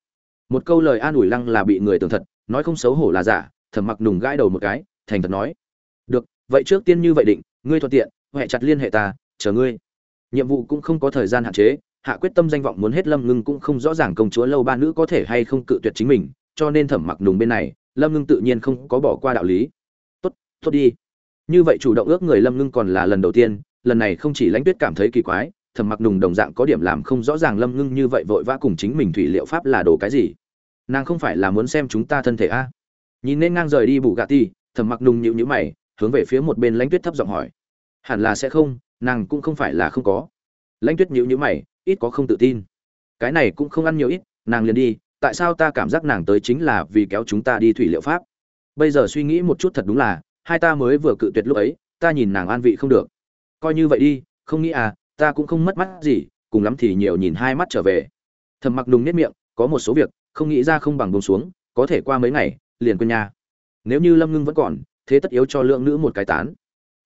Một câu lời an ủi lăng là bị người tưởng thật, nói không xấu hổ là giả thẩm mặc đùng gãi đầu một cái, thành thật nói, được, vậy trước tiên như vậy định, ngươi thuận tiện huệ chặt liên hệ ta, chờ ngươi nhiệm vụ cũng không có thời gian hạn chế, hạ quyết tâm danh vọng muốn hết lâm ngưng cũng không rõ ràng công chúa lâu ba nữ có thể hay không cự tuyệt chính mình, cho nên thẩm mặc nùng bên này, lâm ngưng tự nhiên không có bỏ qua đạo lý. Tốt tốt đi. Như vậy chủ động ước người lâm ngưng còn là lần đầu tiên, lần này không chỉ lãnh tuyết cảm thấy kỳ quái, thẩm mặc nùng đồng dạng có điểm làm không rõ ràng lâm ngưng như vậy vội vã cùng chính mình thủy liệu pháp là đồ cái gì. Nàng không phải là muốn xem chúng ta thân thể a? Nhìn nên ngang rời đi bù gà ti, thẩm mặc nùng nhịu nhữ mày, hướng về phía một bên lãnh tuyết thấp giọng hỏi. Hẳn là sẽ không nàng cũng không phải là không có. Lãnh tuyết nhữ nhữ mày, ít có không tự tin. Cái này cũng không ăn nhiều ít, nàng liền đi, tại sao ta cảm giác nàng tới chính là vì kéo chúng ta đi thủy liệu pháp? Bây giờ suy nghĩ một chút thật đúng là, hai ta mới vừa cự tuyệt lúc ấy, ta nhìn nàng an vị không được. Coi như vậy đi, không nghĩ à ta cũng không mất mắt gì, cùng lắm thì nhiều nhìn hai mắt trở về. Thầm mặc đùng nết miệng, có một số việc, không nghĩ ra không bằng bông xuống, có thể qua mấy ngày, liền quên nhà. Nếu như lâm ngưng vẫn còn, thế tất yếu cho lượng nữ một cái tán.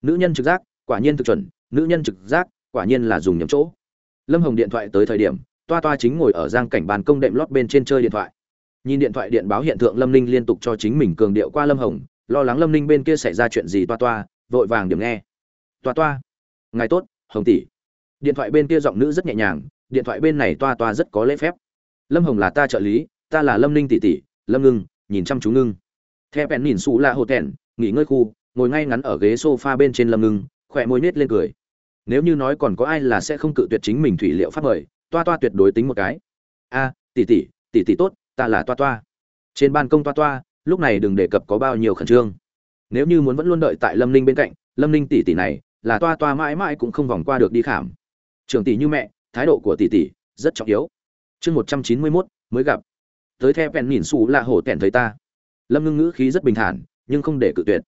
Nữ nhân trực giác, quả nhiên thực chuẩn nữ nhân trực giác, quả nhiên là dùng nhầm chỗ. Lâm hồng điện thoại tới thời điểm, toa toa chính ngồi ở giang cảnh bàn công đệm lót bên trên chơi điện thoại. Nhìn điện thoại điện báo hiện tượng lâm ninh liên tục cho chính mình cường điệu qua lâm hồng, lo lắng lâm ninh bên kia xảy ra chuyện gì toa toa, vội vàng điểm nghe. Toa toa, ngài tốt, hồng tỷ. Điện thoại bên kia giọng nữ rất nhẹ nhàng, điện thoại bên này toa toa rất có lễ phép. Lâm hồng là ta trợ lý, ta là lâm ninh tỷ tỷ, lâm ngưng, nhìn chăm chú ngưng. The bèn nhìn xù là hồ tèn, nghỉ ngơi khu, ngồi ngay ngắn ở ghế sofa bên trên lâm ngưng, khỏe môi nết lên cười nếu như nói còn có ai là sẽ không cự tuyệt chính mình thủy liệu pháp mời, toa toa tuyệt đối tính một cái. A, tỷ tỷ tỷ tỷ tốt, ta là toa toa. Trên ban công toa toa, lúc này đừng đề cập có bao nhiêu khẩn trương. Nếu như muốn vẫn luôn đợi tại lâm ninh bên cạnh, lâm ninh tỷ tỷ này, là toa toa mãi mãi cũng không vòng qua được đi khảm. Trường tỷ như mẹ, thái độ của tỷ tỷ rất trọng yếu. Chương một trăm chín mươi mốt, mới gặp. Tới theo vẹn nhìn xù là hổ tẻn thấy ta. Lâm ngưng ngữ khí rất bình thản, nhưng không để cự tuyệt.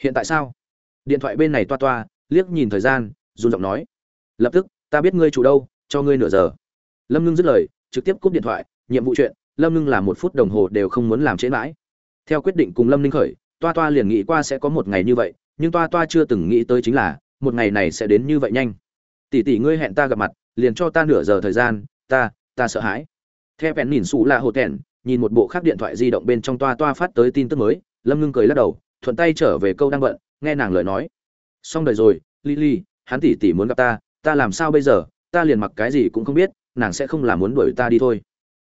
Hiện tại sao? Điện thoại bên này toa toa, liếc nhìn thời gian run giọng nói. Lập tức, ta biết ngươi chủ đâu, cho ngươi nửa giờ. Lâm ngưng dứt lời, trực tiếp cúp điện thoại, nhiệm vụ chuyện, lâm ngưng làm một phút đồng hồ đều không muốn làm trễ mãi. Theo quyết định cùng lâm ninh khởi, toa toa liền nghĩ qua sẽ có một ngày như vậy, nhưng toa toa chưa từng nghĩ tới chính là, một ngày này sẽ đến như vậy nhanh. Tỷ tỷ ngươi hẹn ta gặp mặt, liền cho ta nửa giờ thời gian, ta ta sợ hãi. Theo bèn nhìn xù là hồ tẻn nhìn một bộ khác điện thoại di động bên trong toa toa phát tới tin tức mới, lâm ngưng cười lắc đầu, thuận tay trở về câu đang bận, nghe nàng lời nói. Xong đời rồi, lily hắn tỷ tỷ muốn gặp ta ta làm sao bây giờ, ta liền mặc cái gì cũng không biết, nàng sẽ không làm muốn đuổi ta đi thôi.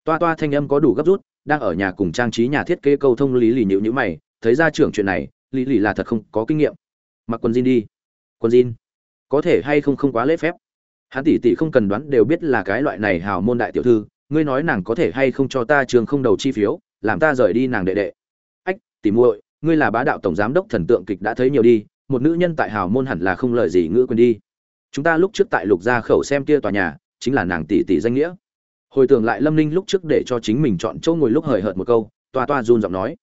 Toa toa thanh âm có đủ gấp rút, đang ở nhà cùng trang trí nhà thiết kế câu thông lý lì nhịu nhữ mày, thấy ra trưởng chuyện này, lý lì là thật không có kinh nghiệm. Mặc quần jean đi. Quần jean? Có thể hay không không quá lễ phép? Hắn tỷ tỷ không cần đoán đều biết là cái loại này hào môn đại tiểu thư, ngươi nói nàng có thể hay không cho ta trường không đầu chi phiếu, làm ta rời đi nàng đệ đệ. Ách tỷ muội, ngươi là bá đạo tổng giám đốc thần tượng kịch đã thấy nhiều đi một nữ nhân tại hào môn hẳn là không lời gì ngữ quên đi. Chúng ta lúc trước tại lục gia khẩu xem kia tòa nhà, chính là nàng tỷ tỷ danh nghĩa. Hồi tưởng lại lâm ninh lúc trước để cho chính mình chọn chỗ ngồi lúc hời hợt một câu, toa toa run giọng nói.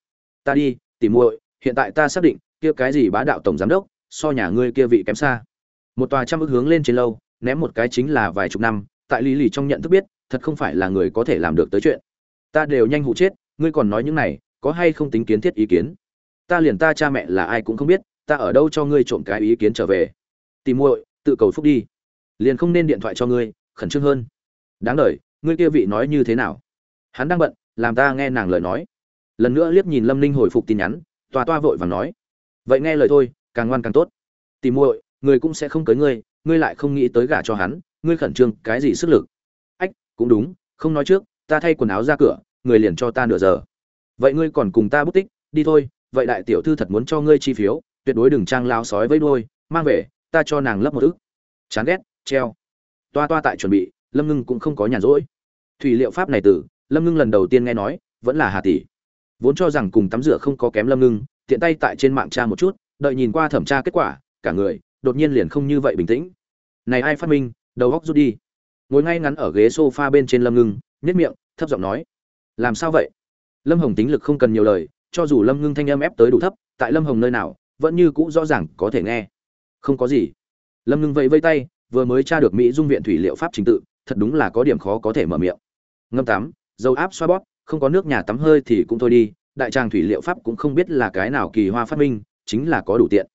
Ta đi, tỷ muội, hiện tại ta xác định, kia cái gì bá đạo tổng giám đốc, so nhà ngươi kia vị kém xa. Một tòa trăm ước hướng lên trên lâu, ném một cái chính là vài chục năm, tại lý lì trong nhận thức biết, thật không phải là người có thể làm được tới chuyện. Ta đều nhanh hụ chết, ngươi còn nói những này, có hay không tính kiến thiết ý kiến? Ta liền ta cha mẹ là ai cũng không biết ta ở đâu cho ngươi trộm cái ý kiến trở về? Tìm muội, tự cầu phúc đi. Liền không nên điện thoại cho ngươi, khẩn trương hơn. Đáng đời, ngươi kia vị nói như thế nào? Hắn đang bận, làm ta nghe nàng lời nói. Lần nữa liếc nhìn lâm ninh hồi phục tin nhắn toa toa vội vàng nói. Vậy nghe lời thôi, càng ngoan càng tốt. Tìm muội, người cũng sẽ không cưới ngươi ngươi lại không nghĩ tới gả cho hắn, ngươi khẩn trương cái gì sức lực? Ách, cũng đúng, không nói trước, ta thay quần áo ra cửa, người liền cho ta nửa giờ. Vậy ngươi còn cùng ta bút tích, đi thôi, vậy đại tiểu thư thật muốn cho ngươi chi phiếu tuyệt đối đừng trang lao sói với đôi mang về, ta cho nàng lấp một ức. Chán ghét, treo. Toa toa tại chuẩn bị, lâm ngưng cũng không có nhàn rỗi. Thủy liệu pháp này từ lâm ngưng lần đầu tiên nghe nói, vẫn là hà tỷ. Vốn cho rằng cùng tắm rửa không có kém lâm ngưng, tiện tay tại trên mạng tra một chút, đợi nhìn qua thẩm tra kết quả, cả người, đột nhiên liền không như vậy bình tĩnh. Này ai phát minh, đầu góc rút đi. Ngồi ngay ngắn ở ghế sofa bên trên lâm ngưng nhất miệng, thấp giọng nói. Làm sao vậy? Lâm hồng tính lực không cần nhiều lời, cho dù lâm ngưng thanh âm ép tới đủ thấp, tại lâm hồng nơi nào vẫn như cũ rõ ràng có thể nghe. Không có gì. Lâm ngưng vẫy vây tay, vừa mới tra được mỹ dung viện thủy liệu pháp trình tự, thật đúng là có điểm khó có thể mở miệng. Ngâm tắm, dầu áp xoa bóp, không có nước nhà tắm hơi thì cũng thôi đi, đại tràng thủy liệu pháp cũng không biết là cái nào kỳ hoa phát minh, chính là có đủ tiện.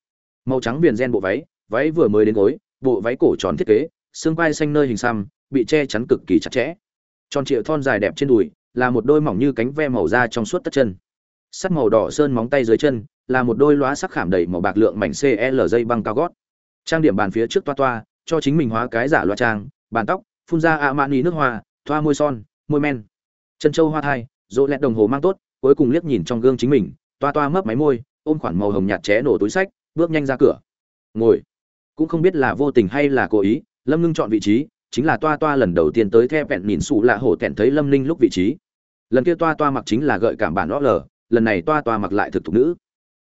Màu trắng viền gen bộ váy váy vừa mới đến gối, bộ váy cổ tròn thiết kế, xương vai xanh nơi hình xăm, bị che chắn cực kỳ chặt chẽ. Tròn trịa thon dài đẹp trên đùi, là một đôi mỏng như cánh ve màu da trong suốt tất chân sắt màu đỏ sơn móng tay dưới chân, là một đôi lóa sắc khảm đầy màu bạc lượng mảnh cl dây băng cao gót. Trang điểm bàn phía trước toa toa, cho chính mình hóa cái giả loa trang, bàn tóc, phun ra a mani nước hoa, thoa môi son, môi men. Chân châu hoa thai rỗ lẹt đồng hồ mang tốt, cuối cùng liếc nhìn trong gương chính mình, toa toa mấp máy môi, ôm khoản màu hồng nhạt ché nổ túi sách, bước nhanh ra cửa. Ngồi. Cũng không biết là vô tình hay là cố ý, lâm ngưng chọn vị trí, chính là toa toa lần đầu tiên tới theo vẹn nhìn xù lạ hổ tẹn thấy lâm ninh lúc vị trí. Lần kia toa toa mặc chính là gợi cảm bản đó lờ lần này toa toa mặc lại thực thục nữ.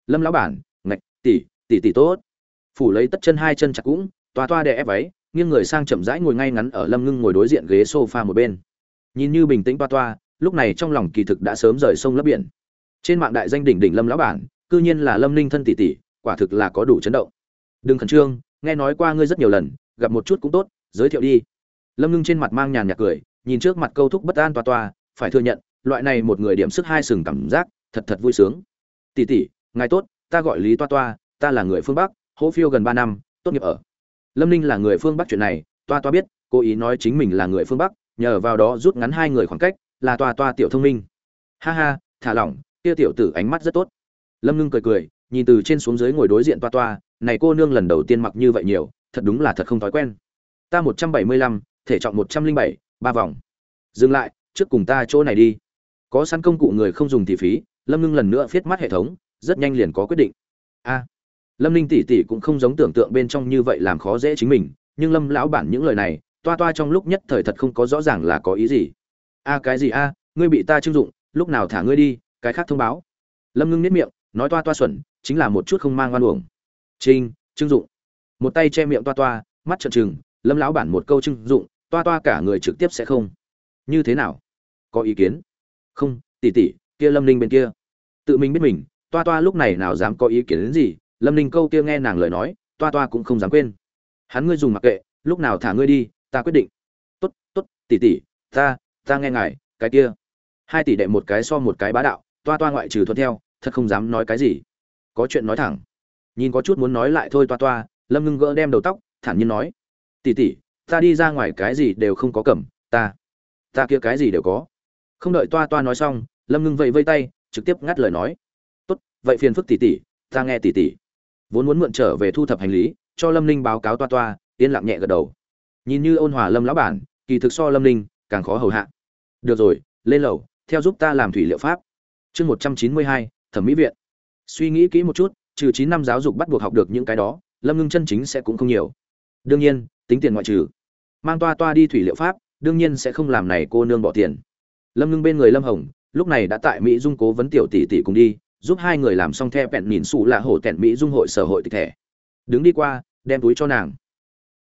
Lâm lão bản, ngạch, tỷ tỷ tỷ tốt. Phủ lấy tất chân hai chân chặt cũng, toa toa đè ép váy, nghiêng người sang chậm rãi ngồi ngay ngắn ở lâm ngưng ngồi đối diện ghế sofa một bên. Nhìn như bình tĩnh toa toa, lúc này trong lòng kỳ thực đã sớm rời sông lấp biển. Trên mạng đại danh đỉnh đỉnh lâm lão bản, cư nhiên là lâm ninh thân tỷ tỷ, quả thực là có đủ chấn động. Đừng khẩn trương, nghe nói qua ngươi rất nhiều lần, gặp một chút cũng tốt, giới thiệu đi. Lâm ngưng trên mặt mang nhàn nhạt cười, nhìn trước mặt câu thúc bất an toa toa, phải thừa nhận, loại này một người điểm sức hai sừng cảm giác thật thật vui sướng. Tỷ tỷ, ngài tốt, ta gọi lý toa toa, ta là người phương bắc, hỗ phiêu gần ba năm, tốt nghiệp ở. Lâm ninh là người phương bắc chuyện này, toa toa biết cô ý nói chính mình là người phương bắc, nhờ vào đó rút ngắn hai người khoảng cách, là toa toa tiểu thông minh. Ha ha, thả lỏng, kia tiểu tử ánh mắt rất tốt. Lâm ngưng cười cười, nhìn từ trên xuống dưới ngồi đối diện toa toa, này cô nương lần đầu tiên mặc như vậy nhiều, thật đúng là thật không thói quen. Ta một trăm bảy mươi lăm, thể trọng một trăm linh bảy, ba vòng. Dừng lại, trước cùng ta chỗ này đi. Có sẵn công cụ người không dùng thì phí lâm ngưng lần nữa viết mắt hệ thống, rất nhanh liền có quyết định. A, lâm ninh tỷ tỷ cũng không giống tưởng tượng bên trong như vậy làm khó dễ chính mình, nhưng lâm lão bản những lời này, toa toa trong lúc nhất thời thật không có rõ ràng là có ý gì. A, cái gì a, ngươi bị ta trưng dụng, lúc nào thả ngươi đi, cái khác thông báo. Lâm ngưng nếp miệng, nói toa toa xuẩn, chính là một chút không mang oan uổng. Trinh trưng dụng. Một tay che miệng toa toa, mắt trợn trừng, lâm lão bản một câu trưng dụng, toa toa cả người trực tiếp sẽ không. Như thế nào? Có ý kiến? Không, tỷ tỷ, kia lâm ninh bên kia tự mình biết mình, toa toa lúc này nào dám có ý kiến đến gì, lâm ninh câu kia nghe nàng lời nói, toa toa cũng không dám quên. Hắn ngươi dùng mặc kệ, lúc nào thả ngươi đi, ta quyết định. Tốt tốt, tỷ tỷ, ta ta nghe ngài, cái kia. Hai tỷ đệ một cái so một cái bá đạo, toa toa ngoại trừ thuận theo, thật không dám nói cái gì. Có chuyện nói thẳng. Nhìn có chút muốn nói lại thôi toa toa, lâm ngưng gỡ đem đầu tóc, thản nhiên nói. Tỷ tỷ, ta đi ra ngoài cái gì đều không có cầm, ta ta kia cái gì đều có. Không đợi toa toa nói xong, lâm ngưng vẫy vây tay trực tiếp ngắt lời nói. Tốt, vậy phiền phức tỷ tỷ, ta nghe tỷ tỷ. Vốn muốn mượn trở về thu thập hành lý, cho lâm ninh báo cáo toa toa, yên lặng nhẹ gật đầu. Nhìn như ôn hòa lâm lão bản, kỳ thực so lâm ninh càng khó hầu hạ. Được rồi, lên lầu, theo giúp ta làm thủy liệu pháp. Chương một trăm chín mươi hai, thẩm mỹ viện. Suy nghĩ kỹ một chút, trừ chín năm giáo dục bắt buộc học được những cái đó, lâm ngưng chân chính sẽ cũng không nhiều. Đương nhiên, tính tiền ngoại trừ. Mang toa toa đi thủy liệu pháp, đương nhiên sẽ không làm này cô nương bỏ tiền. Lâm ngưng bên người lâm hồng lúc này đã tại mỹ dung cố vấn tiểu tỷ tỷ cùng đi, giúp hai người làm xong the bẹn nhìn xù là hổ tẹn mỹ dung hội sở hội tịch thẻ. Đứng đi qua, đem túi cho nàng.